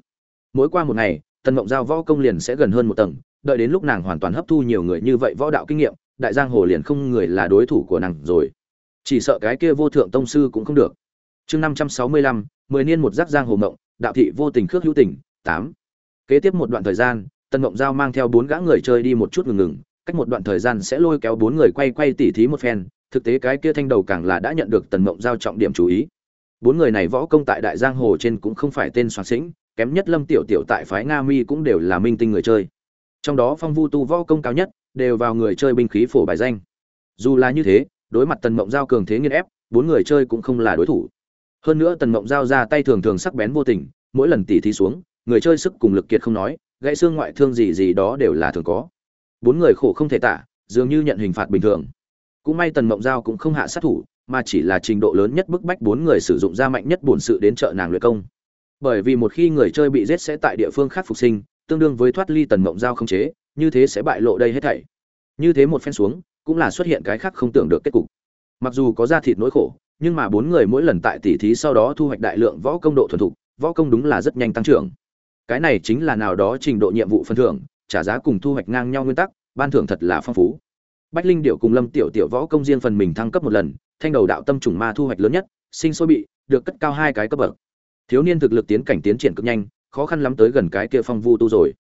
Mỗi qua một ngày tần mộng giao võ công liền sẽ gần hơn một tầng đợi đến lúc nàng hoàn toàn hấp thu nhiều người như vậy võ đạo kinh nghiệm đại giang hồ liền không người là đối thủ của nàng rồi. Chỉ sợ cái kia vô thượng tông sư cũng không được. Chương năm trăm sáu mươi lăm, mười niên một giác giang hồ mộng, đạo thị vô tình khước hữu tình, tám. Kế tiếp một đoạn thời gian tân mộng giao mang theo bốn gã người chơi đi một chút ngừng ngừng, cách một đoạn thời gian sẽ lôi kéo bốn người quay quay tỉ thí một phen, thực tế cái kia thanh đầu càng là đã nhận được tần mộng giao trọng điểm chú ý. Bốn người này võ công tại đại giang hồ trên cũng không phải tên soạn sĩnh, kém nhất lâm tiểu tiểu tại phái nga mi cũng đều là minh tinh người chơi. Trong đó phong vu tu võ công cao nhất đều vào người chơi binh khí phổ bài danh. Dù là như thế, đối mặt tần mộng giao cường thế nghiên ép, bốn người chơi cũng không là đối thủ. Hơn nữa tần mộng giao ra tay thường thường sắc bén vô tình, mỗi lần tỉ thí xuống, người chơi sức cùng lực kiệt không nói, gãy xương ngoại thương gì gì đó đều là thường có. Bốn người khổ không thể tả, dường như nhận hình phạt bình thường. Cũng may tần mộng giao cũng không hạ sát thủ, mà chỉ là trình độ lớn nhất bức bách bốn người sử dụng ra mạnh nhất bổn sự đến trợ nàng luyện công. Bởi vì một khi người chơi bị giết sẽ tại địa phương khác phục sinh, tương đương với thoát ly tần mộng giao không chế như thế sẽ bại lộ đây hết thảy. Như thế một phen xuống, cũng là xuất hiện cái khác không tưởng được kết cục. Mặc dù có ra thịt nỗi khổ, nhưng mà bốn người mỗi lần tại tỉ thí sau đó thu hoạch đại lượng võ công độ thuần thục, võ công đúng là rất nhanh tăng trưởng. Cái này chính là nào đó trình độ nhiệm vụ phân thưởng, trả giá cùng thu hoạch ngang nhau nguyên tắc, ban thưởng thật là phong phú. Bách linh điệu cùng lâm tiểu tiểu võ công riêng phần mình thăng cấp một lần, thanh đầu đạo tâm trùng ma thu hoạch lớn nhất, sinh sôi bị, được cất cao hai cái cấp bậc. Thiếu niên thực lực tiến cảnh tiến triển cực nhanh, khó khăn lắm tới gần cái kia phong vu tu rồi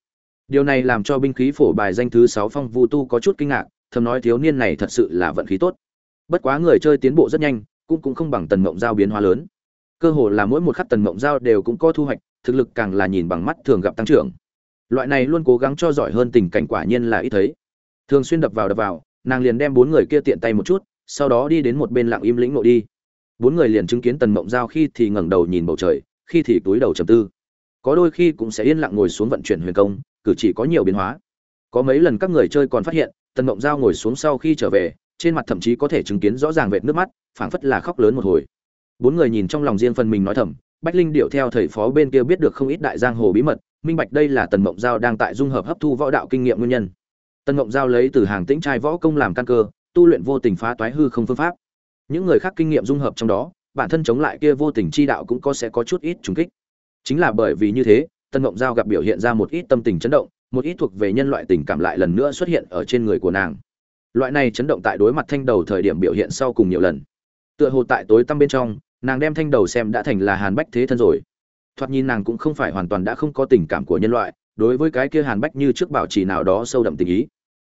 điều này làm cho binh khí phổ bài danh thứ sáu phong vu tu có chút kinh ngạc, thầm nói thiếu niên này thật sự là vận khí tốt. Bất quá người chơi tiến bộ rất nhanh, cũng cũng không bằng tần Ngộng giao biến hóa lớn. Cơ hồ là mỗi một khắc tần Ngộng giao đều cũng có thu hoạch, thực lực càng là nhìn bằng mắt thường gặp tăng trưởng. Loại này luôn cố gắng cho giỏi hơn tình cảnh quả nhiên là ít thấy. Thường xuyên đập vào đập vào, nàng liền đem bốn người kia tiện tay một chút, sau đó đi đến một bên lặng im lĩnh nội đi. Bốn người liền chứng kiến tần mộng giao khi thì ngẩng đầu nhìn bầu trời, khi thì túi đầu trầm tư. Có đôi khi cũng sẽ yên lặng ngồi xuống vận chuyển huyền công cử chỉ có nhiều biến hóa. Có mấy lần các người chơi còn phát hiện, tần mộng giao ngồi xuống sau khi trở về, trên mặt thậm chí có thể chứng kiến rõ ràng vệt nước mắt, phảng phất là khóc lớn một hồi. Bốn người nhìn trong lòng riêng phần mình nói thầm, bách linh điệu theo thầy phó bên kia biết được không ít đại giang hồ bí mật, minh bạch đây là tần mộng giao đang tại dung hợp hấp thu võ đạo kinh nghiệm nguyên nhân. Tần mộng giao lấy từ hàng tĩnh trai võ công làm căn cơ, tu luyện vô tình phá toái hư không phương pháp. Những người khác kinh nghiệm dung hợp trong đó, bản thân chống lại kia vô tình chi đạo cũng có sẽ có chút ít trùng kích. Chính là bởi vì như thế tần ngộng giao gặp biểu hiện ra một ít tâm tình chấn động, một ít thuộc về nhân loại tình cảm lại lần nữa xuất hiện ở trên người của nàng. Loại này chấn động tại đối mặt thanh đầu thời điểm biểu hiện sau cùng nhiều lần. Tựa hồ tại tối tăm bên trong, nàng đem thanh đầu xem đã thành là hàn bách thế thân rồi. Thoạt nhìn nàng cũng không phải hoàn toàn đã không có tình cảm của nhân loại, đối với cái kia hàn bách như trước bảo trì nào đó sâu đậm tình ý.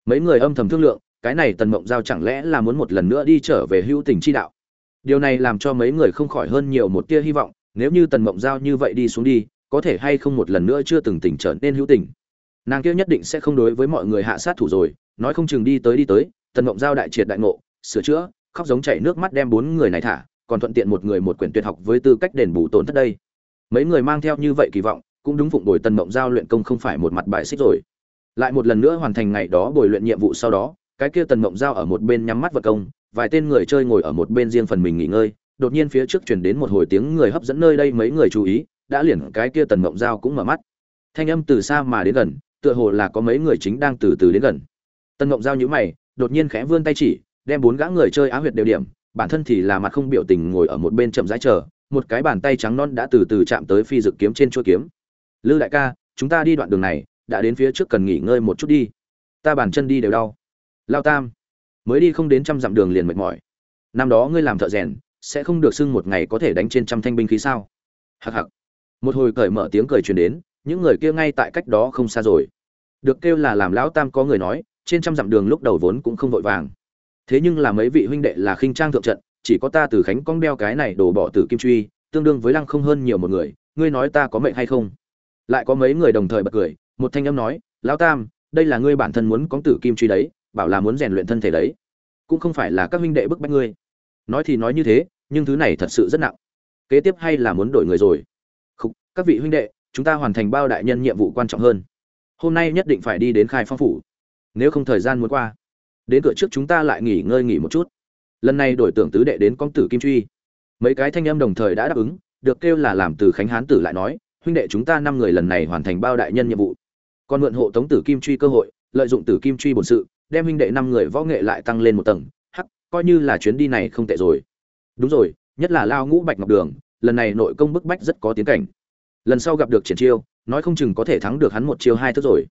Mấy người âm thầm thương lượng, cái này tần mộng giao chẳng lẽ là muốn một lần nữa đi trở về hữu tình chi đạo? Điều này làm cho mấy người không khỏi hơn nhiều một tia hy vọng, nếu như tần mộng giao như vậy đi xuống đi có thể hay không một lần nữa chưa từng tỉnh trở nên hữu tình. Nàng kia nhất định sẽ không đối với mọi người hạ sát thủ rồi, nói không chừng đi tới đi tới, tần mộng giao đại triệt đại ngộ, sửa chữa, khóc giống chảy nước mắt đem bốn người này thả, còn thuận tiện một người một quyển tuyệt học với tư cách đền bù tổn thất đây. Mấy người mang theo như vậy kỳ vọng, cũng đúng phụng bồi tần mộng giao luyện công không phải một mặt bài xích rồi. Lại một lần nữa hoàn thành ngày đó bồi luyện nhiệm vụ sau đó, cái kia tần mộng giao ở một bên nhắm mắt vật công, vài tên người chơi ngồi ở một bên riêng phần mình nghỉ ngơi, đột nhiên phía trước chuyển đến một hồi tiếng người hấp dẫn nơi đây mấy người chú ý đã liền cái kia tần mộng giao cũng mở mắt. Thanh âm từ xa mà đến gần, tựa hồ là có mấy người chính đang từ từ đến gần. Tần mộng giao nhữ mày, đột nhiên khẽ vươn tay chỉ, đem bốn gã người chơi á huyệt đều điểm, bản thân thì là mặt không biểu tình ngồi ở một bên chậm rãi chờ, một cái bàn tay trắng non đã từ từ chạm tới phi dự kiếm trên chuôi kiếm. Lư đại ca, chúng ta đi đoạn đường này, đã đến phía trước cần nghỉ ngơi một chút đi. Ta bàn chân đi đều đau. Lao tam. Mới đi không đến trăm dặm đường liền mệt mỏi. Năm đó ngươi làm thợ rèn, sẽ không được xưng một ngày có thể đánh trên trăm thanh binh khí sao? Hặc hặc một hồi cởi mở tiếng cười truyền đến, những người kia ngay tại cách đó không xa rồi. Được kêu là làm lão tam có người nói, trên trăm dặm đường lúc đầu vốn cũng không vội vàng. Thế nhưng là mấy vị huynh đệ là khinh trang thượng trận, chỉ có ta từ khánh cong đeo cái này đổ bỏ từ kim truy, tương đương với lăng không hơn nhiều một người, ngươi nói ta có mệnh hay không? Lại có mấy người đồng thời bật cười, một thanh âm nói, lão tam, đây là ngươi bản thân muốn có tử kim truy đấy, bảo là muốn rèn luyện thân thể đấy. Cũng không phải là các huynh đệ bức bách ngươi. Nói thì nói như thế, nhưng thứ này thật sự rất nặng. Kế tiếp hay là muốn đổi người rồi? Các vị huynh đệ, chúng ta hoàn thành bao đại nhân nhiệm vụ quan trọng hơn. Hôm nay nhất định phải đi đến khai phong phủ. Nếu không thời gian muốn qua, đến cửa trước chúng ta lại nghỉ ngơi nghỉ một chút. Lần này đổi tưởng tứ đệ đến công tử kim truy. Mấy cái thanh âm đồng thời đã đáp ứng, được kêu là làm từ khánh hán tử lại nói, huynh đệ chúng ta năm người lần này hoàn thành bao đại nhân nhiệm vụ. Còn mượn hộ tống tử kim truy cơ hội, lợi dụng tử kim truy bổn sự, đem huynh đệ năm người võ nghệ lại tăng lên một tầng. Hắc, coi như là chuyến đi này không tệ rồi. Đúng rồi, nhất là lao ngũ bạch ngọc đường, lần này nội công bức bách rất có tiến cảnh lần sau gặp được triển chiêu, nói không chừng có thể thắng được hắn một chiêu hai thức rồi.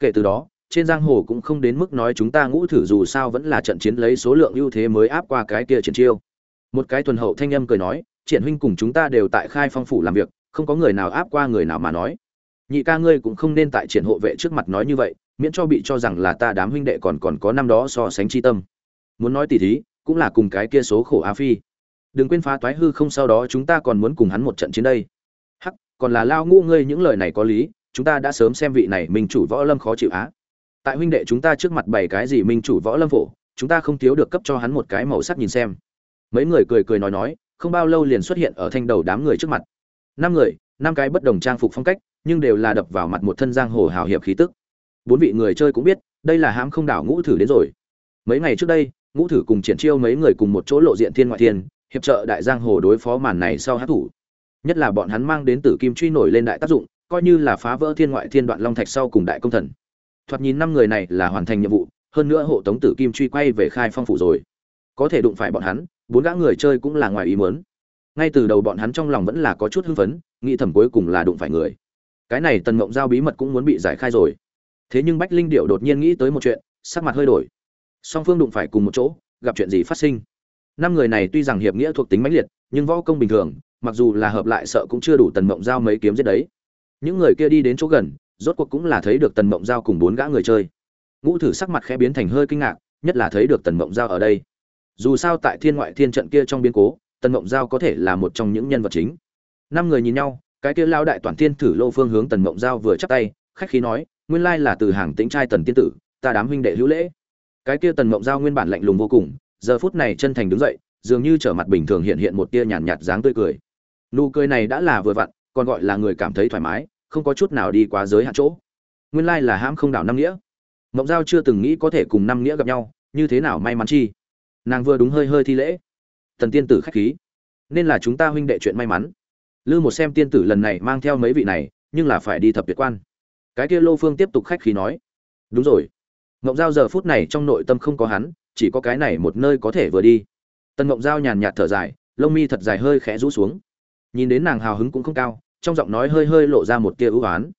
Kể từ đó, trên giang hồ cũng không đến mức nói chúng ta ngũ thử dù sao vẫn là trận chiến lấy số lượng ưu thế mới áp qua cái kia triển chiêu. Một cái thuần hậu thanh âm cười nói, triển huynh cùng chúng ta đều tại khai phong phủ làm việc, không có người nào áp qua người nào mà nói. Nhị ca ngươi cũng không nên tại triển hộ vệ trước mặt nói như vậy, miễn cho bị cho rằng là ta đám huynh đệ còn còn có năm đó so sánh chi tâm. Muốn nói tỉ thí, cũng là cùng cái kia số khổ Á phi. Đừng quên phá toái hư không, sau đó chúng ta còn muốn cùng hắn một trận chiến đây còn là lao ngũ ngươi những lời này có lý, chúng ta đã sớm xem vị này minh chủ võ lâm khó chịu á. Tại huynh đệ chúng ta trước mặt bày cái gì minh chủ võ lâm phổ, chúng ta không thiếu được cấp cho hắn một cái màu sắc nhìn xem. Mấy người cười cười nói nói, không bao lâu liền xuất hiện ở thanh đầu đám người trước mặt. Năm người, năm cái bất đồng trang phục phong cách, nhưng đều là đập vào mặt một thân giang hồ hào hiệp khí tức. Bốn vị người chơi cũng biết, đây là hãm không đảo ngũ thử đến rồi. Mấy ngày trước đây, ngũ thử cùng triển chiêu mấy người cùng một chỗ lộ diện thiên ngoại thiên, hiệp trợ đại giang hồ đối phó màn này sau hát thủ nhất là bọn hắn mang đến tử kim truy nổi lên đại tác dụng, coi như là phá vỡ thiên ngoại thiên đoạn long thạch sau cùng đại công thần. Thoạt nhìn năm người này là hoàn thành nhiệm vụ, hơn nữa hộ tống tử kim truy quay về khai phong phủ rồi. Có thể đụng phải bọn hắn, bốn gã người chơi cũng là ngoài ý muốn. Ngay từ đầu bọn hắn trong lòng vẫn là có chút hưng phấn, nghĩ thầm cuối cùng là đụng phải người. Cái này tần mộng giao bí mật cũng muốn bị giải khai rồi. Thế nhưng bách linh điệu đột nhiên nghĩ tới một chuyện, sắc mặt hơi đổi. Song phương đụng phải cùng một chỗ, gặp chuyện gì phát sinh? Năm người này tuy rằng hiệp nghĩa thuộc tính mãnh liệt, nhưng võ công bình thường mặc dù là hợp lại sợ cũng chưa đủ tần mộng giao mấy kiếm giết đấy. Những người kia đi đến chỗ gần rốt cuộc cũng là thấy được tần mộng giao cùng bốn gã người chơi. Ngũ thử sắc mặt khẽ biến thành hơi kinh ngạc nhất là thấy được tần mộng giao ở đây. Dù sao tại thiên ngoại thiên trận kia trong biến cố tần mộng giao có thể là một trong những nhân vật chính. Năm người nhìn nhau cái kia lao đại toàn thiên thử lô phương hướng tần mộng giao vừa chắp tay khách khí nói nguyên lai là từ hàng tĩnh trai tần tiên tử ta đám huynh đệ hữu lễ. Cái kia tần mộng giao nguyên bản lạnh lùng vô cùng giờ phút này chân thành đứng dậy dường như trở mặt bình thường hiện hiện một tia nhàn nhạt, nhạt dáng tươi cười nụ cười này đã là vừa vặn, còn gọi là người cảm thấy thoải mái, không có chút nào đi quá giới hạn chỗ. Nguyên lai là hãm không đảo năm nghĩa. Mộng giao chưa từng nghĩ có thể cùng năm nghĩa gặp nhau, như thế nào may mắn chi. Nàng vừa đúng hơi hơi thi lễ. Thần tiên tử khách khí. Nên là chúng ta huynh đệ chuyện may mắn. Lư một xem tiên tử lần này mang theo mấy vị này, nhưng là phải đi thập tuyệt quan. Cái kia lô phương tiếp tục khách khí nói. Đúng rồi. Mộng giao giờ phút này trong nội tâm không có hắn, chỉ có cái này một nơi có thể vừa đi. Tần mộng giao nhàn nhạt thở dài, lông mi thật dài hơi khẽ rũ xuống nhìn đến nàng hào hứng cũng không cao, trong giọng nói hơi hơi lộ ra một tia ưu oán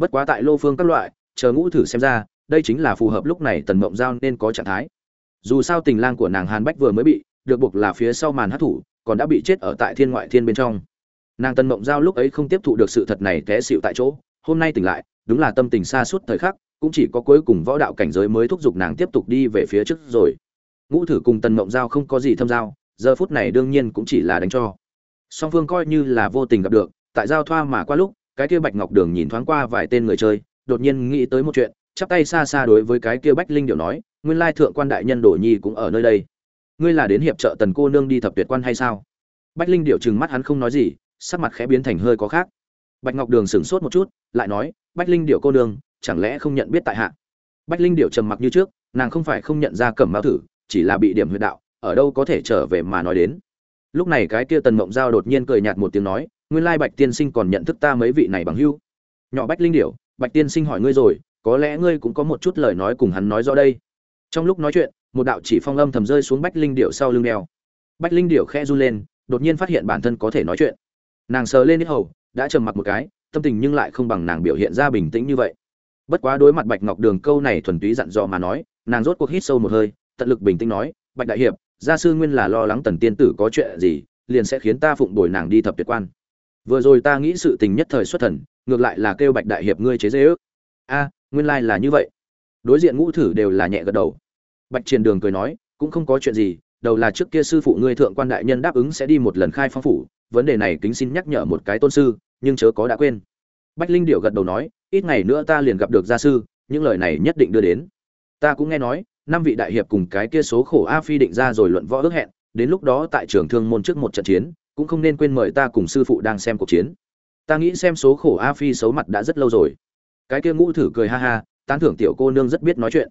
bất quá tại lô phương các loại, chờ ngũ thử xem ra, đây chính là phù hợp lúc này tần mộng giao nên có trạng thái. Dù sao tình lang của nàng hàn bách vừa mới bị, được buộc là phía sau màn hát thủ còn đã bị chết ở tại thiên ngoại thiên bên trong. Nàng tần mộng giao lúc ấy không tiếp thụ được sự thật này té xịu tại chỗ, hôm nay tỉnh lại, đúng là tâm tình xa suốt thời khắc, cũng chỉ có cuối cùng võ đạo cảnh giới mới thúc giục nàng tiếp tục đi về phía trước rồi. Ngũ thử cùng tần mộng giao không có gì thâm giao, giờ phút này đương nhiên cũng chỉ là đánh cho song phương coi như là vô tình gặp được, tại giao thoa mà qua lúc, cái kia bạch ngọc đường nhìn thoáng qua vài tên người chơi, đột nhiên nghĩ tới một chuyện, chắp tay xa xa đối với cái kia bách linh điệu nói, nguyên lai thượng quan đại nhân đổ nhi cũng ở nơi đây. Ngươi là đến hiệp trợ tần cô nương đi thập tuyệt quan hay sao? Bách linh điệu trừng mắt hắn không nói gì, sắc mặt khẽ biến thành hơi có khác. Bạch ngọc đường sửng sốt một chút, lại nói, bách linh điệu cô nương, chẳng lẽ không nhận biết tại hạ? Bách linh điệu trầm mặc như trước, nàng không phải không nhận ra cẩm mao thử, chỉ là bị điểm huyệt đạo, ở đâu có thể trở về mà nói đến lúc này cái kia tần mộng giao đột nhiên cười nhạt một tiếng nói, nguyên lai bạch tiên sinh còn nhận thức ta mấy vị này bằng hưu nhỏ bách linh điểu, bạch tiên sinh hỏi ngươi rồi, có lẽ ngươi cũng có một chút lời nói cùng hắn nói rõ đây. Trong lúc nói chuyện, một đạo chỉ phong âm thầm rơi xuống bách linh điểu sau lưng đeo bách linh điểu khe run lên, đột nhiên phát hiện bản thân có thể nói chuyện. Nàng sờ lên ít hầu, đã trầm mặc một cái, tâm tình nhưng lại không bằng nàng biểu hiện ra bình tĩnh như vậy. Bất quá đối mặt bạch ngọc đường câu này thuần túy dặn dò mà nói, nàng rốt cuộc hít sâu một hơi, tận lực bình tĩnh nói, bạch đại hiệp gia sư nguyên là lo lắng tần tiên tử có chuyện gì, liền sẽ khiến ta phụng bồi nàng đi thập tuyệt quan. Vừa rồi ta nghĩ sự tình nhất thời xuất thần, ngược lại là kêu bạch đại hiệp ngươi chế dễ ước a, nguyên lai là như vậy. Đối diện ngũ thử đều là nhẹ gật đầu. Bạch triền đường cười nói, cũng không có chuyện gì, đầu là trước kia sư phụ ngươi thượng quan đại nhân đáp ứng sẽ đi một lần khai phong phủ, vấn đề này kính xin nhắc nhở một cái tôn sư, nhưng chớ có đã quên. Bách linh điệu gật đầu nói, ít ngày nữa ta liền gặp được gia sư, những lời này nhất định đưa đến. Ta cũng nghe nói năm vị đại hiệp cùng cái kia số khổ a phi định ra rồi luận võ ước hẹn, đến lúc đó tại trường thương môn trước một trận chiến, cũng không nên quên mời ta cùng sư phụ đang xem cuộc chiến. Ta nghĩ xem số khổ a phi xấu mặt đã rất lâu rồi. Cái kia ngũ thử cười ha ha, tán thưởng tiểu cô nương rất biết nói chuyện.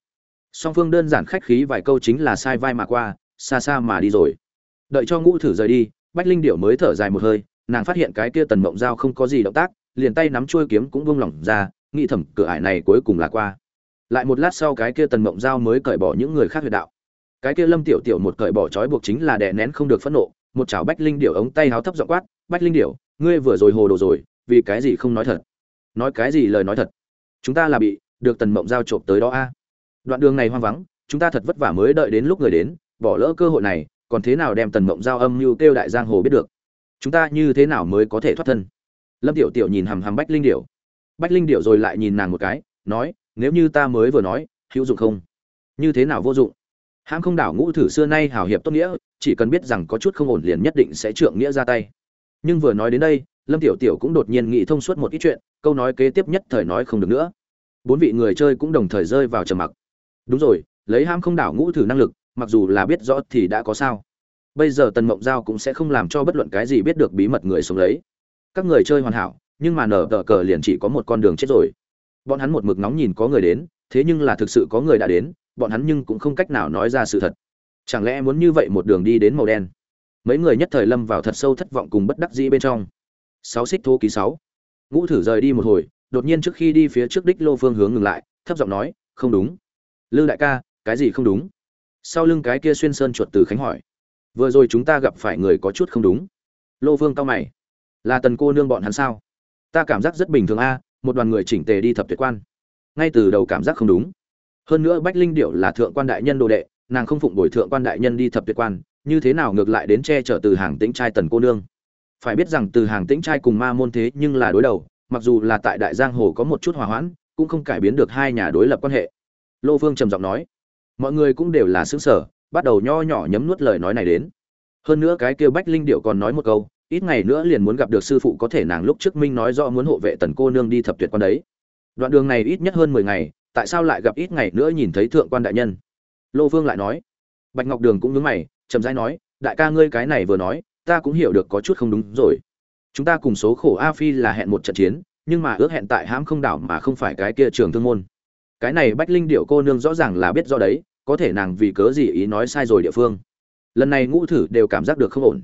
Song phương đơn giản khách khí vài câu chính là sai vai mà qua, xa xa mà đi rồi. Đợi cho ngũ thử rời đi, bách linh điệu mới thở dài một hơi, nàng phát hiện cái kia tần mộng giao không có gì động tác, liền tay nắm chuôi kiếm cũng vung lỏng ra, nghĩ thầm, cửa ải này cuối cùng là qua lại một lát sau cái kia tần mộng giao mới cởi bỏ những người khác huyệt đạo. Cái kia lâm tiểu tiểu một cởi bỏ trói buộc chính là đè nén không được phẫn nộ, một chảo bách linh điểu ống tay háo thấp giọng quát, bách linh điểu, ngươi vừa rồi hồ đồ rồi, vì cái gì không nói thật? Nói cái gì lời nói thật? Chúng ta là bị được tần mộng giao trộm tới đó a. Đoạn đường này hoang vắng, chúng ta thật vất vả mới đợi đến lúc người đến, bỏ lỡ cơ hội này, còn thế nào đem tần mộng giao âm mưu kêu đại giang hồ biết được? Chúng ta như thế nào mới có thể thoát thân? Lâm tiểu tiểu nhìn hằm hằm bách linh điểu. Bách linh điểu rồi lại nhìn nàng một cái, nói nếu như ta mới vừa nói, hữu dụng không? Như thế nào vô dụng? Hãng không đảo ngũ thử xưa nay hào hiệp tốt nghĩa, chỉ cần biết rằng có chút không ổn liền nhất định sẽ trượng nghĩa ra tay. Nhưng vừa nói đến đây, lâm tiểu tiểu cũng đột nhiên nghĩ thông suốt một ít chuyện, câu nói kế tiếp nhất thời nói không được nữa. Bốn vị người chơi cũng đồng thời rơi vào trầm mặc. Đúng rồi, lấy ham không đảo ngũ thử năng lực, mặc dù là biết rõ thì đã có sao. Bây giờ tần mộng giao cũng sẽ không làm cho bất luận cái gì biết được bí mật người sống lấy. Các người chơi hoàn hảo, nhưng mà nở tờ cờ liền chỉ có một con đường chết rồi bọn hắn một mực nóng nhìn có người đến, thế nhưng là thực sự có người đã đến, bọn hắn nhưng cũng không cách nào nói ra sự thật. Chẳng lẽ muốn như vậy một đường đi đến màu đen? Mấy người nhất thời lâm vào thật sâu thất vọng cùng bất đắc dĩ bên trong. Sáu xích thô ký sáu. Ngũ thử rời đi một hồi, đột nhiên trước khi đi phía trước đích lô phương hướng ngừng lại, thấp giọng nói, không đúng. Lư đại ca, cái gì không đúng? Sau lưng cái kia xuyên sơn chuột từ khánh hỏi. Vừa rồi chúng ta gặp phải người có chút không đúng. Lô vương cao mày. Là tần cô nương bọn hắn sao? Ta cảm giác rất bình thường a một đoàn người chỉnh tề đi thập tuyệt quan. Ngay từ đầu cảm giác không đúng. Hơn nữa bách linh điệu là thượng quan đại nhân đồ đệ, nàng không phụng bồi thượng quan đại nhân đi thập tuyệt quan, như thế nào ngược lại đến che chở từ hàng tĩnh trai tần cô nương. Phải biết rằng từ hàng tĩnh trai cùng ma môn thế nhưng là đối đầu, mặc dù là tại đại giang hồ có một chút hòa hoãn, cũng không cải biến được hai nhà đối lập quan hệ. Lô vương trầm giọng nói, mọi người cũng đều là xứng sở bắt đầu nho nhỏ nhấm nuốt lời nói này đến. Hơn nữa cái kêu bách linh điệu còn nói một câu ít ngày nữa liền muốn gặp được sư phụ có thể nàng lúc trước minh nói rõ muốn hộ vệ tần cô nương đi thập tuyệt quan đấy. Đoạn đường này ít nhất hơn mười ngày, tại sao lại gặp ít ngày nữa nhìn thấy thượng quan đại nhân? Lô vương lại nói. Bạch ngọc đường cũng nhớ mày, chậm rãi nói, đại ca ngươi cái này vừa nói, ta cũng hiểu được có chút không đúng rồi. Chúng ta cùng số khổ a phi là hẹn một trận chiến, nhưng mà ước hẹn tại hãm không đảo mà không phải cái kia trường thương môn. Cái này bách linh điệu cô nương rõ ràng là biết do đấy, có thể nàng vì cớ gì ý nói sai rồi địa phương. Lần này ngũ thử đều cảm giác được không ổn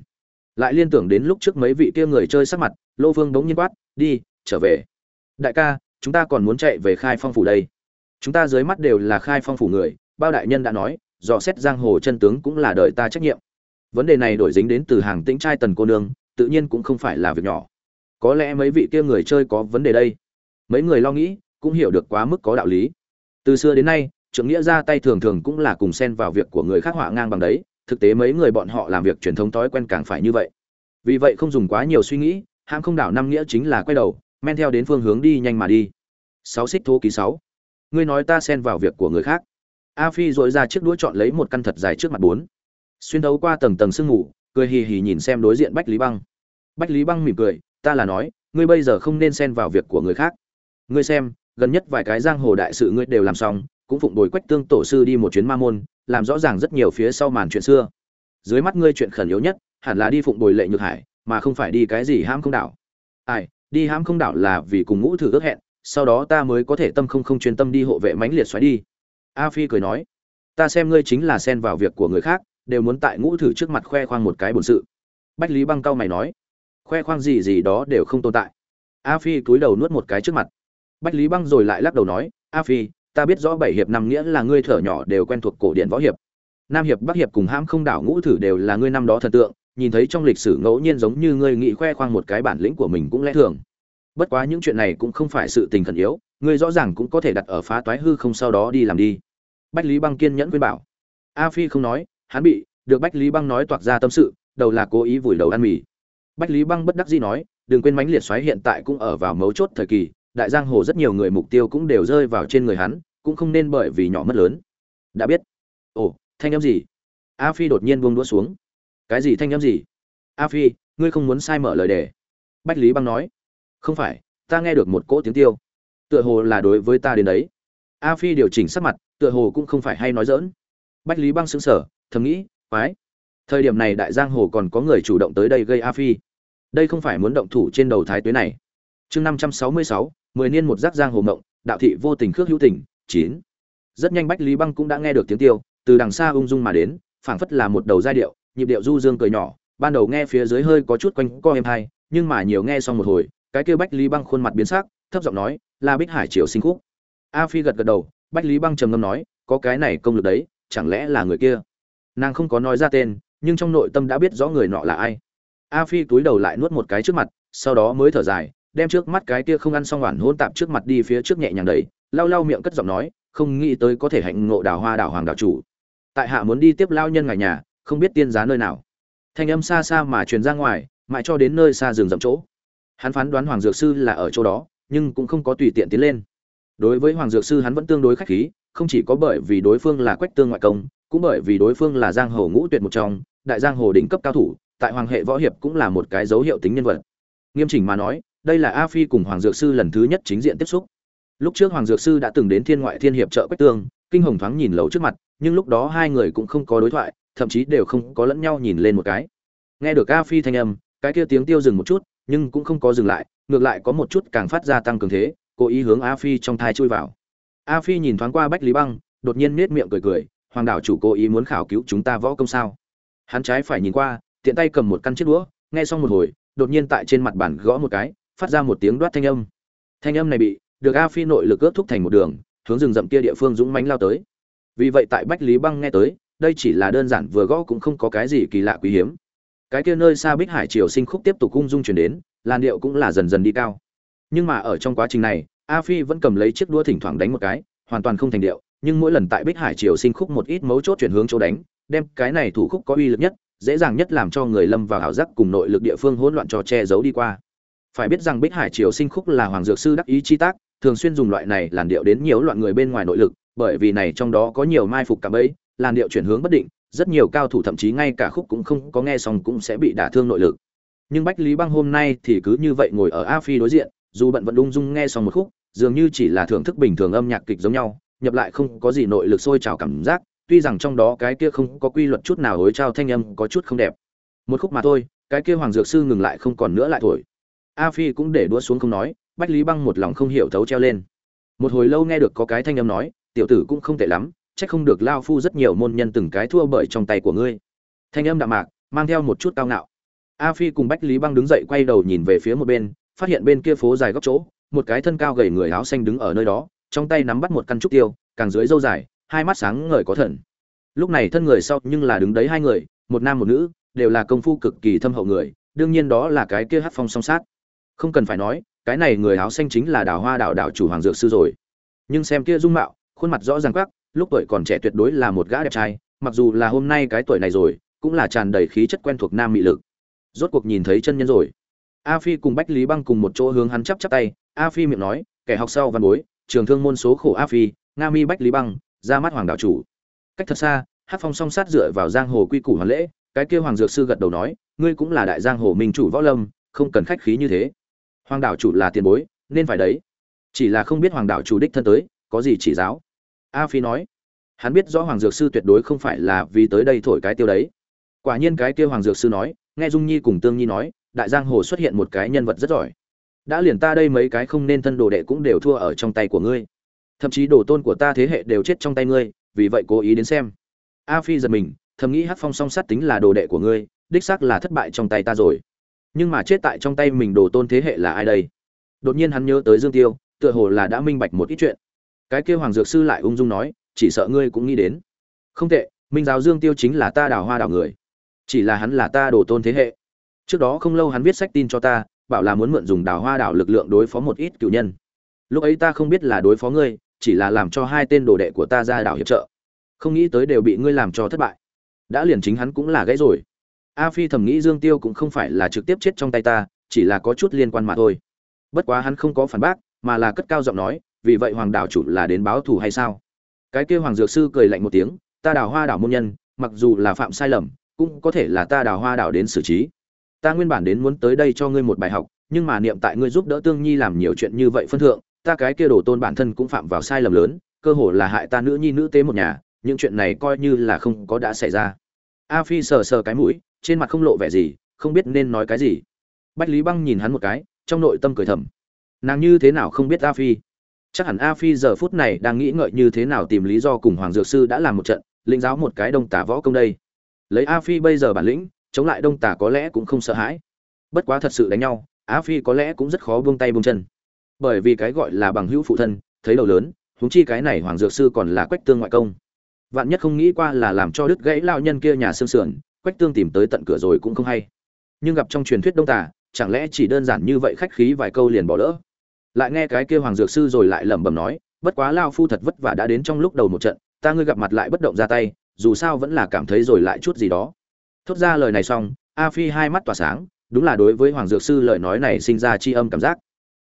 lại liên tưởng đến lúc trước mấy vị kia người chơi sắc mặt, lô vương bỗng nhiên quát, đi, trở về. Đại ca, chúng ta còn muốn chạy về khai phong phủ đây. Chúng ta dưới mắt đều là khai phong phủ người, bao đại nhân đã nói, dò xét giang hồ chân tướng cũng là đời ta trách nhiệm. Vấn đề này đổi dính đến từ hàng tĩnh trai tần cô nương, tự nhiên cũng không phải là việc nhỏ. Có lẽ mấy vị kia người chơi có vấn đề đây. Mấy người lo nghĩ, cũng hiểu được quá mức có đạo lý. Từ xưa đến nay, trưởng nghĩa ra tay thường thường cũng là cùng xen vào việc của người khác họa ngang bằng đấy thực tế mấy người bọn họ làm việc truyền thống thói quen càng phải như vậy. Vì vậy không dùng quá nhiều suy nghĩ, hãng không đảo năm nghĩa chính là quay đầu, men theo đến phương hướng đi nhanh mà đi. Sáu xích thô ký sáu. Ngươi nói ta xen vào việc của người khác. A phi dội ra chiếc đũa chọn lấy một căn thật dài trước mặt bốn. Xuyên thấu qua tầng tầng sương mù, cười hì hì nhìn xem đối diện bách lý băng. Bách lý băng mỉm cười, ta là nói, ngươi bây giờ không nên xen vào việc của người khác. Ngươi xem, gần nhất vài cái giang hồ đại sự ngươi đều làm xong cũng phụng bồi quách tương tổ sư đi một chuyến ma môn, làm rõ ràng rất nhiều phía sau màn chuyện xưa. Dưới mắt ngươi chuyện khẩn yếu nhất, hẳn là đi phụng bồi lệ nhược hải, mà không phải đi cái gì hãm không đảo. Ai, đi hãm không đảo là vì cùng ngũ thử ước hẹn, sau đó ta mới có thể tâm không không chuyên tâm đi hộ vệ mãnh liệt xoáy đi. A phi cười nói, ta xem ngươi chính là xen vào việc của người khác, đều muốn tại ngũ thử trước mặt khoe khoang một cái bổn sự. Bách lý băng cao mày nói, khoe khoang gì gì đó đều không tồn tại. A phi cúi đầu nuốt một cái trước mặt. Bách lý băng rồi lại lắc đầu nói, a phi ta biết rõ bảy hiệp năm nghĩa là ngươi thở nhỏ đều quen thuộc cổ điển võ hiệp. Nam hiệp, bắc hiệp cùng hãm không đảo ngũ thử đều là ngươi năm đó thần tượng, nhìn thấy trong lịch sử ngẫu nhiên giống như ngươi nghĩ khoe khoang một cái bản lĩnh của mình cũng lẽ thường. Bất quá những chuyện này cũng không phải sự tình khẩn yếu, ngươi rõ ràng cũng có thể đặt ở phá toái hư không sau đó đi làm đi. Bách lý băng kiên nhẫn khuyên bảo. A phi không nói, hắn bị, được bách lý băng nói toạc ra tâm sự, đầu là cố ý vùi đầu ăn mì. Bách lý băng bất đắc dĩ nói, đừng quên mánh liệt xoáy hiện tại cũng ở vào mấu chốt thời kỳ đại giang hồ rất nhiều người mục tiêu cũng đều rơi vào trên người hắn, cũng không nên bởi vì nhỏ mất lớn. Đã biết. Ồ, thanh em gì? A phi đột nhiên buông đũa xuống. Cái gì thanh em gì? A phi, ngươi không muốn sai mở lời đề. Bách lý băng nói. Không phải, ta nghe được một cỗ tiếng tiêu. Tựa hồ là đối với ta đến đấy. A phi điều chỉnh sắc mặt, tựa hồ cũng không phải hay nói dỡn bách lý băng xứng sở thầm nghĩ, quái. Thời điểm này đại giang hồ còn có người chủ động tới đây gây a phi. Đây không phải muốn động thủ trên đầu thái tuế này. Chương năm trăm sáu mươi sáu mười niên một giác giang hồ mộng, đạo thị vô tình khước hữu tình, chín. Rất nhanh bách lý băng cũng đã nghe được tiếng tiêu, từ đằng xa ung dung mà đến, phảng phất là một đầu giai điệu, nhịp điệu du dương cười nhỏ, ban đầu nghe phía dưới hơi có chút quanh co êm hay, nhưng mà nhiều nghe xong một hồi, cái kia bách lý băng khuôn mặt biến sắc, thấp giọng nói là bích hải triều sinh khúc. A phi gật gật đầu, bách lý băng trầm ngâm nói, có cái này công lực đấy, chẳng lẽ là người kia? Nàng không có nói ra tên, nhưng trong nội tâm đã biết rõ người nọ là ai. A phi túi đầu lại nuốt một cái trước mặt, sau đó mới thở dài đem trước mắt cái kia không ăn xong hoàn hôn tạp trước mặt đi phía trước nhẹ nhàng đẩy, lau lau miệng cất giọng nói, không nghĩ tới có thể hạnh ngộ đào hoa đảo hoàng đảo chủ. Tại hạ muốn đi tiếp lao nhân ngài nhà, không biết tiên giá nơi nào. Thanh âm xa xa mà truyền ra ngoài, mãi cho đến nơi xa rừng rậm chỗ. Hắn phán đoán hoàng dược sư là ở chỗ đó, nhưng cũng không có tùy tiện tiến lên. Đối với hoàng dược sư hắn vẫn tương đối khách khí, không chỉ có bởi vì đối phương là quách tương ngoại công, cũng bởi vì đối phương là giang hồ ngũ tuyệt một trong, đại giang hồ đỉnh cấp cao thủ, tại hoàng hệ võ hiệp cũng là một cái dấu hiệu tính nhân vật. Nghiêm chỉnh mà nói đây là a phi cùng hoàng dược sư lần thứ nhất chính diện tiếp xúc. Lúc trước hoàng dược sư đã từng đến thiên ngoại thiên hiệp trợ quách tương, kinh hồng thoáng nhìn lầu trước mặt, nhưng lúc đó hai người cũng không có đối thoại, thậm chí đều không có lẫn nhau nhìn lên một cái. Nghe được a phi thanh âm, cái kia tiếng tiêu dừng một chút, nhưng cũng không có dừng lại, ngược lại có một chút càng phát ra tăng cường thế, cố ý hướng a phi trong thai chui vào. A phi nhìn thoáng qua bách lý băng, đột nhiên nết miệng cười cười, hoàng đảo chủ cố ý muốn khảo cứu chúng ta võ công sao? Hắn trái phải nhìn qua, tiện tay cầm một căn chiếc đũa, nghe xong một hồi, đột nhiên tại trên mặt bàn gõ một cái phát ra một tiếng đoát thanh âm. Thanh âm này bị được a phi nội lực cướp thúc thành một đường, hướng rừng rậm kia địa phương dũng mãnh lao tới. Vì vậy tại bách lý băng nghe tới, đây chỉ là đơn giản vừa gõ cũng không có cái gì kỳ lạ quý hiếm. Cái kia nơi xa bích hải triều sinh khúc tiếp tục cung dung truyền đến, làn điệu cũng là dần dần đi cao. Nhưng mà ở trong quá trình này, a phi vẫn cầm lấy chiếc đũa thỉnh thoảng đánh một cái, hoàn toàn không thành điệu, nhưng mỗi lần tại bích hải triều sinh khúc một ít mấu chốt chuyển hướng chỗ đánh, đem cái này thủ khúc có uy lực nhất, dễ dàng nhất làm cho người lâm vào ảo giác cùng nội lực địa phương hỗn loạn cho che giấu đi qua phải biết rằng bích hải triều sinh khúc là hoàng dược sư đắc ý chi tác, thường xuyên dùng loại này làn điệu đến nhiều loạn người bên ngoài nội lực, bởi vì này trong đó có nhiều mai phục cả bẫy làn điệu chuyển hướng bất định, rất nhiều cao thủ thậm chí ngay cả khúc cũng không có nghe xong cũng sẽ bị đả thương nội lực. Nhưng bách lý băng hôm nay thì cứ như vậy ngồi ở a phi đối diện, dù bận vẫn lung dung nghe xong một khúc, dường như chỉ là thưởng thức bình thường âm nhạc kịch giống nhau, nhập lại không có gì nội lực sôi trào cảm giác, tuy rằng trong đó cái kia không có quy luật chút nào hối trao thanh âm có chút không đẹp. Một khúc mà thôi, cái kia hoàng dược sư ngừng lại không còn nữa lại thổi a phi cũng để đũa xuống không nói, bách lý băng một lòng không hiểu thấu treo lên. Một hồi lâu nghe được có cái thanh âm nói, tiểu tử cũng không tệ lắm, chắc không được lao phu rất nhiều môn nhân từng cái thua bởi trong tay của ngươi. Thanh âm đạm mạc, mang theo một chút cao ngạo. A phi cùng bách lý băng đứng dậy quay đầu nhìn về phía một bên, phát hiện bên kia phố dài góc chỗ, một cái thân cao gầy người áo xanh đứng ở nơi đó, trong tay nắm bắt một căn trúc tiêu, càng dưới dâu dài, hai mắt sáng ngời có thần. Lúc này thân người sau nhưng là đứng đấy hai người, một nam một nữ, đều là công phu cực kỳ thâm hậu người, đương nhiên đó là cái kia hát phong song sát không cần phải nói, cái này người áo xanh chính là đào hoa đảo đảo chủ hoàng dược sư rồi. Nhưng xem kia dung mạo, khuôn mặt rõ ràng quắc, lúc tuổi còn trẻ tuyệt đối là một gã đẹp trai, mặc dù là hôm nay cái tuổi này rồi, cũng là tràn đầy khí chất quen thuộc nam mị lực. Rốt cuộc nhìn thấy chân nhân rồi. A phi cùng bách lý băng cùng một chỗ hướng hắn chắp chắp tay, a phi miệng nói, kẻ học sau văn bối, trường thương môn số khổ a phi, nga mi bách lý băng, ra mắt hoàng đạo chủ. Cách thật xa hát phong song sát dựa vào giang hồ quy củ hoàn lễ, cái kia hoàng dược sư gật đầu nói, ngươi cũng là đại giang hồ minh chủ võ lâm, không cần khách khí như thế hoàng đảo chủ là tiền bối, nên phải đấy. Chỉ là không biết hoàng đảo chủ đích thân tới, có gì chỉ giáo? A phi nói. Hắn biết rõ hoàng dược sư tuyệt đối không phải là vì tới đây thổi cái tiêu đấy. Quả nhiên cái kia hoàng dược sư nói, nghe dung nhi cùng tương nhi nói, đại giang hồ xuất hiện một cái nhân vật rất giỏi. Đã liền ta đây mấy cái không nên thân đồ đệ cũng đều thua ở trong tay của ngươi. Thậm chí đồ tôn của ta thế hệ đều chết trong tay ngươi, vì vậy cố ý đến xem. A phi giật mình, thầm nghĩ hát phong song sát tính là đồ đệ của ngươi, đích xác là thất bại trong tay ta rồi nhưng mà chết tại trong tay mình đồ tôn thế hệ là ai đây? Đột nhiên hắn nhớ tới dương tiêu, tựa hồ là đã minh bạch một ít chuyện. Cái kia hoàng dược sư lại ung dung nói, chỉ sợ ngươi cũng nghĩ đến. Không tệ, minh giáo dương tiêu chính là ta đào hoa đào người. Chỉ là hắn là ta đồ tôn thế hệ. Trước đó không lâu hắn viết sách tin cho ta, bảo là muốn mượn dùng đào hoa đảo lực lượng đối phó một ít cựu nhân. Lúc ấy ta không biết là đối phó ngươi, chỉ là làm cho hai tên đồ đệ của ta ra đảo hiệp trợ. Không nghĩ tới đều bị ngươi làm cho thất bại. Đã liền chính hắn cũng là gãy rồi a phi thầm nghĩ dương tiêu cũng không phải là trực tiếp chết trong tay ta, chỉ là có chút liên quan mà thôi. Bất quá hắn không có phản bác, mà là cất cao giọng nói, vì vậy hoàng đảo chủ là đến báo thù hay sao? Cái kia hoàng dược sư cười lạnh một tiếng, ta đào hoa đảo môn nhân, mặc dù là phạm sai lầm, cũng có thể là ta đào hoa đảo đến xử trí. Ta nguyên bản đến muốn tới đây cho ngươi một bài học, nhưng mà niệm tại ngươi giúp đỡ tương nhi làm nhiều chuyện như vậy phân thượng, ta cái kia đổ tôn bản thân cũng phạm vào sai lầm lớn, cơ hồ là hại ta nữ nhi nữ tế một nhà, những chuyện này coi như là không có đã xảy ra. A phi sờ sờ cái mũi trên mặt không lộ vẻ gì, không biết nên nói cái gì. Bách lý băng nhìn hắn một cái, trong nội tâm cười thầm. Nàng như thế nào không biết a phi? Chắc hẳn a phi giờ phút này đang nghĩ ngợi như thế nào tìm lý do cùng hoàng dược sư đã làm một trận, lĩnh giáo một cái đông tả võ công đây. Lấy a phi bây giờ bản lĩnh, chống lại đông tả có lẽ cũng không sợ hãi. Bất quá thật sự đánh nhau, a phi có lẽ cũng rất khó buông tay buông chân. Bởi vì cái gọi là bằng hữu phụ thân, thấy đầu lớn, huống chi cái này hoàng dược sư còn là quách tương ngoại công. Vạn nhất không nghĩ qua là làm cho đứt gãy lao nhân kia nhà xương sườn quách tương tìm tới tận cửa rồi cũng không hay. Nhưng gặp trong truyền thuyết đông tả chẳng lẽ chỉ đơn giản như vậy khách khí vài câu liền bỏ lỡ? Lại nghe cái kia hoàng dược sư rồi lại lẩm bẩm nói, bất quá lao phu thật vất vả đã đến trong lúc đầu một trận, ta ngươi gặp mặt lại bất động ra tay, dù sao vẫn là cảm thấy rồi lại chút gì đó. Thốt ra lời này xong, a phi hai mắt tỏa sáng, đúng là đối với hoàng dược sư lời nói này sinh ra chi âm cảm giác.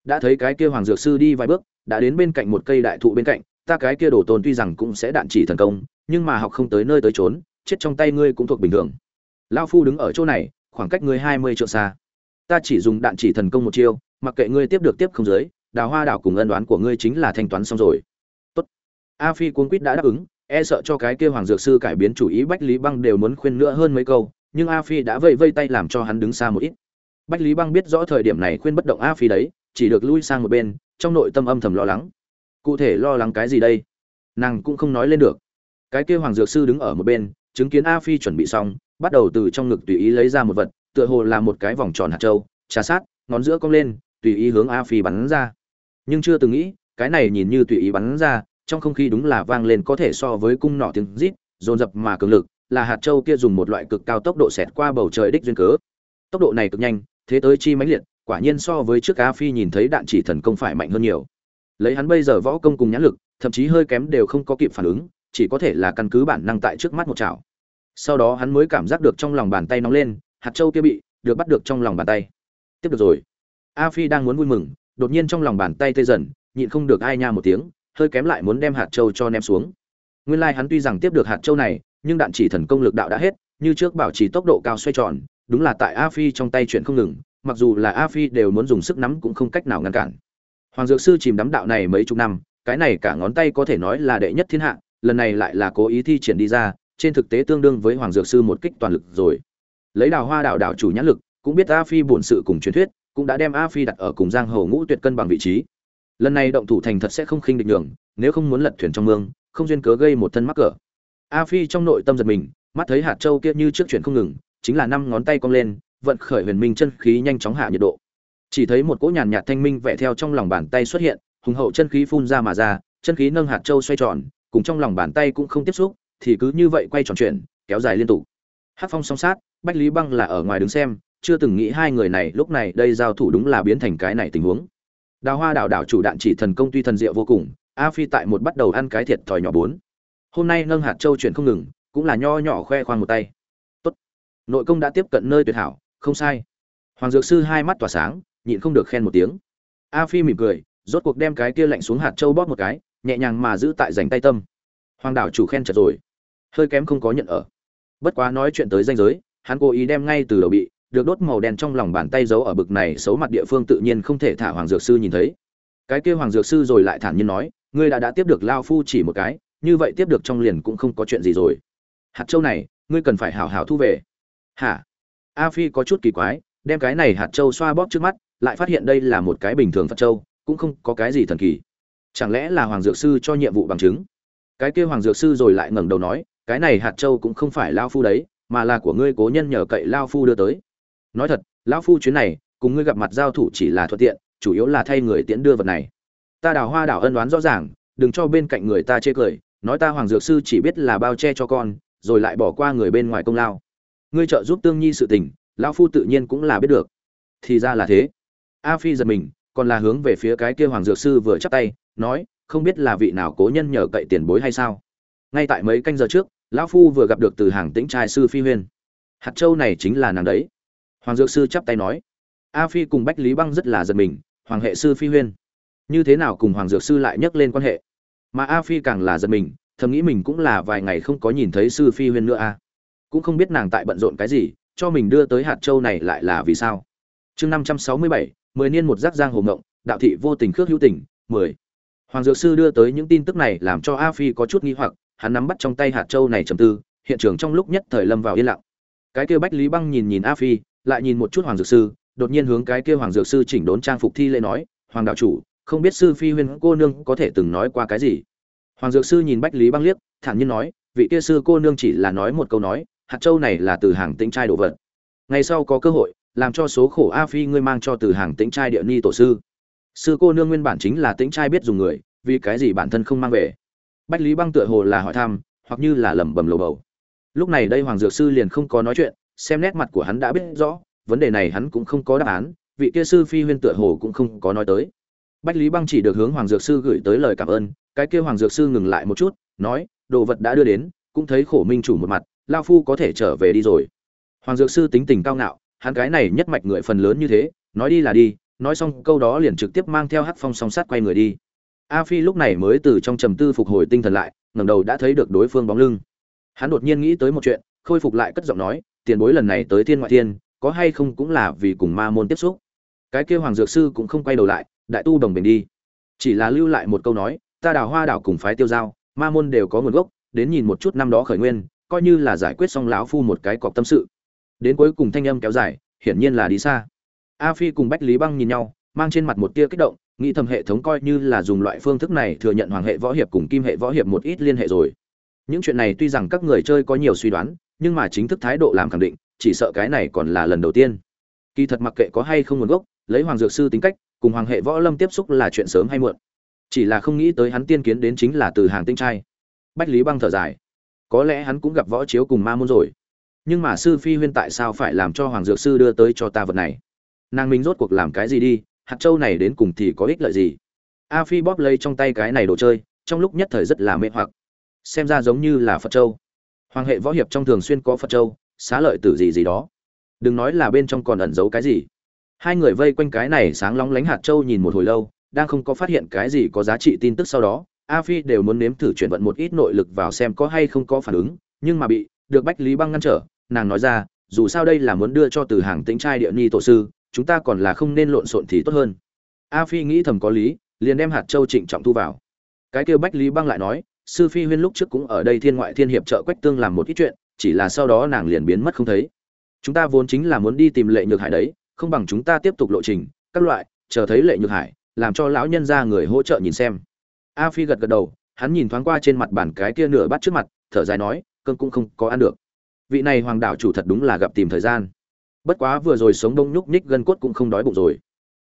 Đã thấy cái kia hoàng dược sư đi vài bước, đã đến bên cạnh một cây đại thụ bên cạnh, ta cái kia đổ tôn tuy rằng cũng sẽ đạn chỉ thần công, nhưng mà học không tới nơi tới trốn chết trong tay ngươi cũng thuộc bình thường lao phu đứng ở chỗ này, khoảng cách ngươi hai mươi trượng xa. Ta chỉ dùng đạn chỉ thần công một chiêu, mặc kệ ngươi tiếp được tiếp không dưới, đào hoa đảo cùng ân đoán của ngươi chính là thanh toán xong rồi. Tốt. A phi cuốn quýt đã đáp ứng e sợ cho cái kia hoàng dược sư cải biến chủ ý, bách lý băng đều muốn khuyên nữa hơn mấy câu, nhưng a phi đã vây vây tay làm cho hắn đứng xa một ít. Bách lý băng biết rõ thời điểm này khuyên bất động a phi đấy, chỉ được lui sang một bên, trong nội tâm âm thầm lo lắng. Cụ thể lo lắng cái gì đây? Nàng cũng không nói lên được. Cái kia hoàng dược sư đứng ở một bên, chứng kiến a phi chuẩn bị xong bắt đầu từ trong ngực tùy ý lấy ra một vật, tựa hồ là một cái vòng tròn hạt trâu trà sát, ngón giữa cong lên, tùy ý hướng a phi bắn ra. Nhưng chưa từng nghĩ, cái này nhìn như tùy ý bắn ra, trong không khí đúng là vang lên có thể so với cung nỏ tiếng rít, dồn dập mà cường lực, là hạt châu kia dùng một loại cực cao tốc độ xẹt qua bầu trời đích duyên cớ. Tốc độ này cực nhanh, thế tới chi mãnh liệt, quả nhiên so với trước a phi nhìn thấy đạn chỉ thần công phải mạnh hơn nhiều. Lấy hắn bây giờ võ công cùng nhãn lực, thậm chí hơi kém đều không có kịp phản ứng, chỉ có thể là căn cứ bản năng tại trước mắt một chảo sau đó hắn mới cảm giác được trong lòng bàn tay nóng lên, hạt châu kia bị, được bắt được trong lòng bàn tay. Tiếp được rồi. A phi đang muốn vui mừng, đột nhiên trong lòng bàn tay tê dần, nhịn không được ai nha một tiếng, hơi kém lại muốn đem hạt châu cho ném xuống. Nguyên lai hắn tuy rằng tiếp được hạt châu này, nhưng đạn chỉ thần công lực đạo đã hết, như trước bảo trì tốc độ cao xoay tròn, đúng là tại a phi trong tay chuyện không ngừng, mặc dù là a phi đều muốn dùng sức nắm cũng không cách nào ngăn cản. Hoàng dược sư chìm đắm đạo này mấy chục năm, cái này cả ngón tay có thể nói là đệ nhất thiên hạ, lần này lại là cố ý thi triển đi ra trên thực tế tương đương với hoàng dược sư một kích toàn lực rồi. Lấy đào hoa đảo đảo chủ nhãn lực, cũng biết a phi bổn sự cùng truyền thuyết, cũng đã đem a phi đặt ở cùng giang hồ ngũ tuyệt cân bằng vị trí. Lần này động thủ thành thật sẽ không khinh địch nhường, nếu không muốn lật thuyền trong mương, không duyên cớ gây một thân mắc cỡ. A phi trong nội tâm giật mình, mắt thấy hạt châu kia như trước chuyển không ngừng, chính là năm ngón tay cong lên, vận khởi huyền minh chân khí nhanh chóng hạ nhiệt độ. Chỉ thấy một cỗ nhàn nhạt thanh minh vẽ theo trong lòng bàn tay xuất hiện, hùng hậu chân khí phun ra mà ra, chân khí nâng hạt châu xoay tròn, cùng trong lòng bàn tay cũng không tiếp xúc thì cứ như vậy quay tròn chuyển kéo dài liên tục. Hát phong song sát, bách lý băng là ở ngoài đứng xem, chưa từng nghĩ hai người này lúc này đây giao thủ đúng là biến thành cái này tình huống. Đào hoa đảo đảo chủ đạn chỉ thần công tuy thần diệu vô cùng, a phi tại một bắt đầu ăn cái thiệt thòi nhỏ bốn. Hôm nay nâng hạt châu chuyển không ngừng, cũng là nho nhỏ khoe khoang một tay. Tốt. Nội công đã tiếp cận nơi tuyệt hảo, không sai. Hoàng dược sư hai mắt tỏa sáng, nhịn không được khen một tiếng. A phi mỉm cười, rốt cuộc đem cái kia lạnh xuống hạt châu bóp một cái, nhẹ nhàng mà giữ tại dành tay tâm. Hoàng đảo chủ khen chật rồi hơi kém không có nhận ở. Bất quá nói chuyện tới danh giới, hắn cố ý đem ngay từ đầu bị, được đốt màu đen trong lòng bàn tay giấu ở bực này xấu mặt địa phương tự nhiên không thể thả hoàng dược sư nhìn thấy. Cái kia hoàng dược sư rồi lại thản nhiên nói, ngươi đã đã tiếp được lao phu chỉ một cái, như vậy tiếp được trong liền cũng không có chuyện gì rồi. Hạt châu này, ngươi cần phải hảo hảo thu về. Hả? A phi có chút kỳ quái, đem cái này hạt châu xoa bóp trước mắt, lại phát hiện đây là một cái bình thường phật châu, cũng không có cái gì thần kỳ. Chẳng lẽ là hoàng dược sư cho nhiệm vụ bằng chứng? Cái kia hoàng dược sư rồi lại ngẩng đầu nói cái này hạt châu cũng không phải lao phu đấy, mà là của ngươi cố nhân nhờ cậy lao phu đưa tới. Nói thật lão phu chuyến này, cùng ngươi gặp mặt giao thủ chỉ là thuận tiện, chủ yếu là thay người tiễn đưa vật này. Ta đào hoa đảo ân đoán rõ ràng, đừng cho bên cạnh người ta chê cười, nói ta hoàng dược sư chỉ biết là bao che cho con, rồi lại bỏ qua người bên ngoài công lao. Ngươi trợ giúp tương nhi sự tình lão phu tự nhiên cũng là biết được. Thì ra là thế. A phi giật mình, còn là hướng về phía cái kia hoàng dược sư vừa chắp tay, nói, không biết là vị nào cố nhân nhờ cậy tiền bối hay sao. Ngay tại mấy canh giờ trước lão phu vừa gặp được từ hàng tĩnh trai sư phi huyên. Hạt châu này chính là nàng đấy. Hoàng dược sư chắp tay nói. A phi cùng bách lý băng rất là giật mình, hoàng hệ sư phi huyên. Như thế nào cùng hoàng dược sư lại nhắc lên quan hệ? Mà a phi càng là giật mình, thầm nghĩ mình cũng là vài ngày không có nhìn thấy sư phi huyên nữa a cũng không biết nàng tại bận rộn cái gì, cho mình đưa tới hạt châu này lại là vì sao? Chương năm trăm sáu mươi bảy, mười niên một giác giang hồ ngộng, đạo thị vô tình khước hữu tình, mười. Hoàng dược sư đưa tới những tin tức này làm cho a phi có chút nghi hoặc hắn nắm bắt trong tay hạt châu này trầm tư, hiện trường trong lúc nhất thời lâm vào yên lặng. Cái kia bách lý băng nhìn nhìn a phi, lại nhìn một chút hoàng dược sư, đột nhiên hướng cái kia hoàng dược sư chỉnh đốn trang phục thi lễ nói, hoàng đạo chủ, không biết sư phi huyên cô nương có thể từng nói qua cái gì? Hoàng dược sư nhìn bách lý băng liếc, thản nhiên nói, vị kia sư cô nương chỉ là nói một câu nói, hạt châu này là từ hàng tĩnh trai đồ vật. Ngày sau có cơ hội, làm cho số khổ a phi ngươi mang cho từ hàng tĩnh trai địa ni tổ sư. Sư cô nương nguyên bản chính là tĩnh trai biết dùng người, vì cái gì bản thân không mang về? Bách lý băng tựa hồ là hỏi thăm, hoặc như là lẩm bẩm lầu bầu. Lúc này đây hoàng dược sư liền không có nói chuyện, xem nét mặt của hắn đã biết rõ, vấn đề này hắn cũng không có đáp án, vị kia sư phi huyên tựa hồ cũng không có nói tới. Bách lý băng chỉ được hướng hoàng dược sư gửi tới lời cảm ơn, cái kia hoàng dược sư ngừng lại một chút, nói, đồ vật đã đưa đến, cũng thấy khổ minh chủ một mặt lao phu có thể trở về đi rồi. Hoàng dược sư tính tình cao ngạo, hắn cái này nhất mạch người phần lớn như thế, nói đi là đi, nói xong câu đó liền trực tiếp mang theo hắc phong song sát quay người đi a phi lúc này mới từ trong trầm tư phục hồi tinh thần lại, ngẩng đầu đã thấy được đối phương bóng lưng. Hắn đột nhiên nghĩ tới một chuyện, khôi phục lại cất giọng nói, tiền bối lần này tới thiên ngoại thiên, có hay không cũng là vì cùng ma môn tiếp xúc? Cái kia hoàng dược sư cũng không quay đầu lại, đại tu đồng bình đi. Chỉ là lưu lại một câu nói, ta đào hoa đảo cùng phái tiêu giao, ma môn đều có nguồn gốc, đến nhìn một chút năm đó khởi nguyên, coi như là giải quyết xong lão phu một cái cọc tâm sự. Đến cuối cùng thanh âm kéo dài, hiển nhiên là đi xa. A phi cùng bách lý băng nhìn nhau, mang trên mặt một tia kích động nghĩ thầm hệ thống coi như là dùng loại phương thức này thừa nhận hoàng hệ võ hiệp cùng kim hệ võ hiệp một ít liên hệ rồi. Những chuyện này tuy rằng các người chơi có nhiều suy đoán, nhưng mà chính thức thái độ làm khẳng định, chỉ sợ cái này còn là lần đầu tiên. Kỳ thật mặc kệ có hay không nguồn gốc, lấy hoàng dược sư tính cách, cùng hoàng hệ võ lâm tiếp xúc là chuyện sớm hay muộn. Chỉ là không nghĩ tới hắn tiên kiến đến chính là từ hàng tinh trai. Bách lý băng thở dài. Có lẽ hắn cũng gặp võ chiếu cùng ma môn rồi. Nhưng mà sư phi huyên tại sao phải làm cho hoàng dược sư đưa tới cho ta vật này? Nàng mình rốt cuộc làm cái gì đi? Hạt châu này đến cùng thì có ích lợi gì? A phi bóp lấy trong tay cái này đồ chơi, trong lúc nhất thời rất là mê hoặc. Xem ra giống như là phật châu. Hoàng hệ võ hiệp trong thường xuyên có phật châu, xá lợi tử gì gì đó. Đừng nói là bên trong còn ẩn giấu cái gì. Hai người vây quanh cái này sáng lóng lánh hạt châu nhìn một hồi lâu, đang không có phát hiện cái gì có giá trị tin tức sau đó, a phi đều muốn nếm thử chuyển vận một ít nội lực vào xem có hay không có phản ứng, nhưng mà bị được bách lý băng ngăn trở, nàng nói ra, dù sao đây là muốn đưa cho từ hàng tính trai địa ni tổ sư chúng ta còn là không nên lộn xộn thì tốt hơn. A phi nghĩ thầm có lý, liền đem hạt châu trịnh trọng thu vào. Cái kêu bách lý băng lại nói, sư phi huyên lúc trước cũng ở đây thiên ngoại thiên hiệp trợ quách tương làm một ít chuyện, chỉ là sau đó nàng liền biến mất không thấy. Chúng ta vốn chính là muốn đi tìm lệ nhược hải đấy, không bằng chúng ta tiếp tục lộ trình, các loại, chờ thấy lệ nhược hải, làm cho lão nhân ra người hỗ trợ nhìn xem. A phi gật gật đầu, hắn nhìn thoáng qua trên mặt bàn cái kia nửa bát trước mặt, thở dài nói cơn cũng không có ăn được. Vị này hoàng đảo chủ thật đúng là gặp tìm thời gian bất quá vừa rồi sống đông nhúc nhích gân cốt cũng không đói bụng rồi.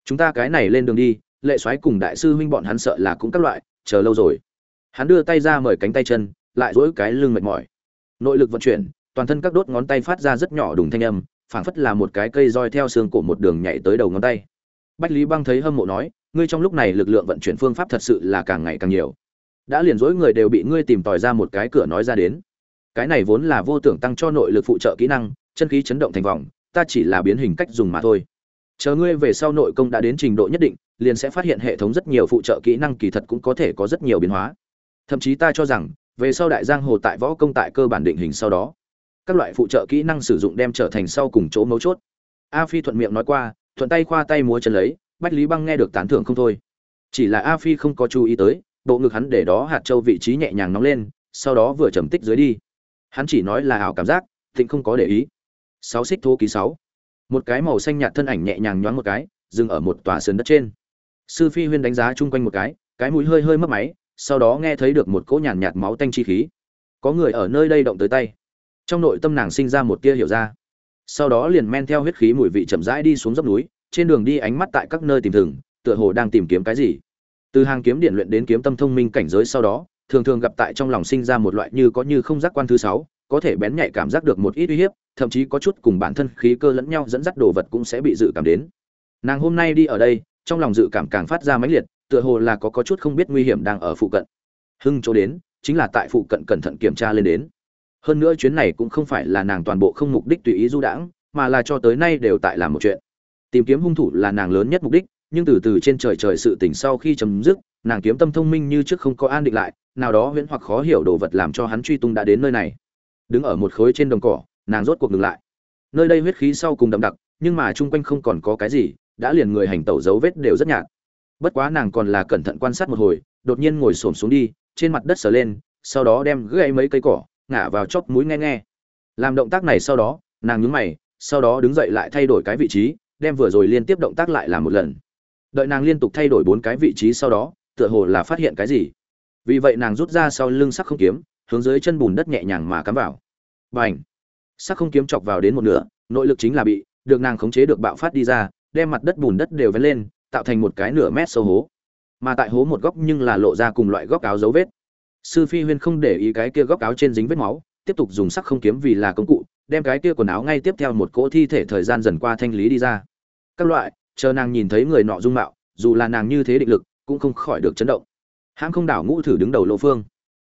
Chúng ta cái này lên đường đi, lệ soái cùng đại sư huynh bọn hắn sợ là cũng các loại, chờ lâu rồi. Hắn đưa tay ra mời cánh tay chân, lại dỗi cái lưng mệt mỏi. Nội lực vận chuyển, toàn thân các đốt ngón tay phát ra rất nhỏ đùng thanh âm, phảng phất là một cái cây roi theo xương cổ một đường nhảy tới đầu ngón tay. Bách lý băng thấy hâm mộ nói, ngươi trong lúc này lực lượng vận chuyển phương pháp thật sự là càng ngày càng nhiều. Đã liền dỗi người đều bị ngươi tìm tòi ra một cái cửa nói ra đến. Cái này vốn là vô tưởng tăng cho nội lực phụ trợ kỹ năng, chân khí chấn động thành vòng ta chỉ là biến hình cách dùng mà thôi. Chờ ngươi về sau nội công đã đến trình độ nhất định, liền sẽ phát hiện hệ thống rất nhiều phụ trợ kỹ năng kỳ thật cũng có thể có rất nhiều biến hóa. Thậm chí ta cho rằng, về sau đại giang hồ tại võ công tại cơ bản định hình sau đó, các loại phụ trợ kỹ năng sử dụng đem trở thành sau cùng chỗ mấu chốt. A phi thuận miệng nói qua, thuận tay khoa tay múa chân lấy, bách lý băng nghe được tán thưởng không thôi. Chỉ là a phi không có chú ý tới, bộ ngực hắn để đó hạt châu vị trí nhẹ nhàng nóng lên, sau đó vừa trầm tích dưới đi. Hắn chỉ nói là ảo cảm giác, thịnh không có để ý sáu xích thô ký sáu. Một cái màu xanh nhạt thân ảnh nhẹ nhàng nhoáng một cái, dừng ở một tòa sườn đất trên. Sư phi huyên đánh giá chung quanh một cái cái mũi hơi hơi mất máy, sau đó nghe thấy được một cỗ nhàn nhạt máu tanh chi khí. Có người ở nơi đây động tới tay. Trong nội tâm nàng sinh ra một tia hiểu ra. Sau đó liền men theo huyết khí mùi vị chậm rãi đi xuống dốc núi, trên đường đi ánh mắt tại các nơi tìm thừng, tựa hồ đang tìm kiếm cái gì. Từ hàng kiếm điện luyện đến kiếm tâm thông minh cảnh giới sau đó, thường thường gặp tại trong lòng sinh ra một loại như có như không giác quan thứ sáu, có thể bén nhạy cảm giác được một ít uy hiếp thậm chí có chút cùng bản thân khí cơ lẫn nhau dẫn dắt đồ vật cũng sẽ bị dự cảm đến. Nàng hôm nay đi ở đây, trong lòng dự cảm càng phát ra mãnh liệt, tựa hồ là có có chút không biết nguy hiểm đang ở phụ cận. Hưng chỗ đến, chính là tại phụ cận cẩn thận kiểm tra lên đến. Hơn nữa chuyến này cũng không phải là nàng toàn bộ không mục đích tùy ý du đãng, mà là cho tới nay đều tại làm một chuyện. Tìm kiếm hung thủ là nàng lớn nhất mục đích, nhưng từ từ trên trời trời sự tỉnh sau khi chấm dứt, nàng kiếm tâm thông minh như trước không có an định lại, nào đó huyễn hoặc khó hiểu đồ vật làm cho hắn truy tung đã đến nơi này. Đứng ở một khối trên đồng cỏ nàng rốt cuộc ngừng lại. Nơi đây huyết khí sau cùng đậm đặc, nhưng mà chung quanh không còn có cái gì, đã liền người hành tẩu dấu vết đều rất nhạt. Bất quá nàng còn là cẩn thận quan sát một hồi, đột nhiên ngồi xổm xuống đi, trên mặt đất sờ lên, sau đó đem gãy mấy cây cỏ, ngả vào chóp mũi nghe nghe. Làm động tác này sau đó, nàng nhướng mày, sau đó đứng dậy lại thay đổi cái vị trí, đem vừa rồi liên tiếp động tác lại làm một lần. Đợi nàng liên tục thay đổi bốn cái vị trí sau đó, tựa hồ là phát hiện cái gì. Vì vậy nàng rút ra sau lưng sắc không kiếm, hướng dưới chân bùn đất nhẹ nhàng mà cắm vào. Bành! Sắc không kiếm chọc vào đến một nửa, nội lực chính là bị được nàng khống chế được bạo phát đi ra, đem mặt đất bùn đất đều vén lên, tạo thành một cái nửa mét sâu hố. Mà tại hố một góc nhưng là lộ ra cùng loại góc áo dấu vết. Sư phi huyên không để ý cái kia góc áo trên dính vết máu, tiếp tục dùng sắc không kiếm vì là công cụ, đem cái kia quần áo ngay tiếp theo một cỗ thi thể thời gian dần qua thanh lý đi ra. Các loại, chờ nàng nhìn thấy người nọ dung mạo, dù là nàng như thế định lực, cũng không khỏi được chấn động. Hãng không đảo ngũ thử đứng đầu lộ phương.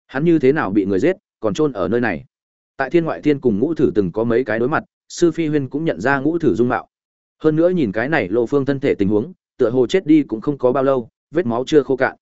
Hắn như thế nào bị người giết, còn chôn ở nơi này? Tại thiên ngoại thiên cùng ngũ thử từng có mấy cái đối mặt, sư phi huyên cũng nhận ra ngũ thử dung mạo. Hơn nữa nhìn cái này lộ phương thân thể tình huống, tựa hồ chết đi cũng không có bao lâu, vết máu chưa khô cạn.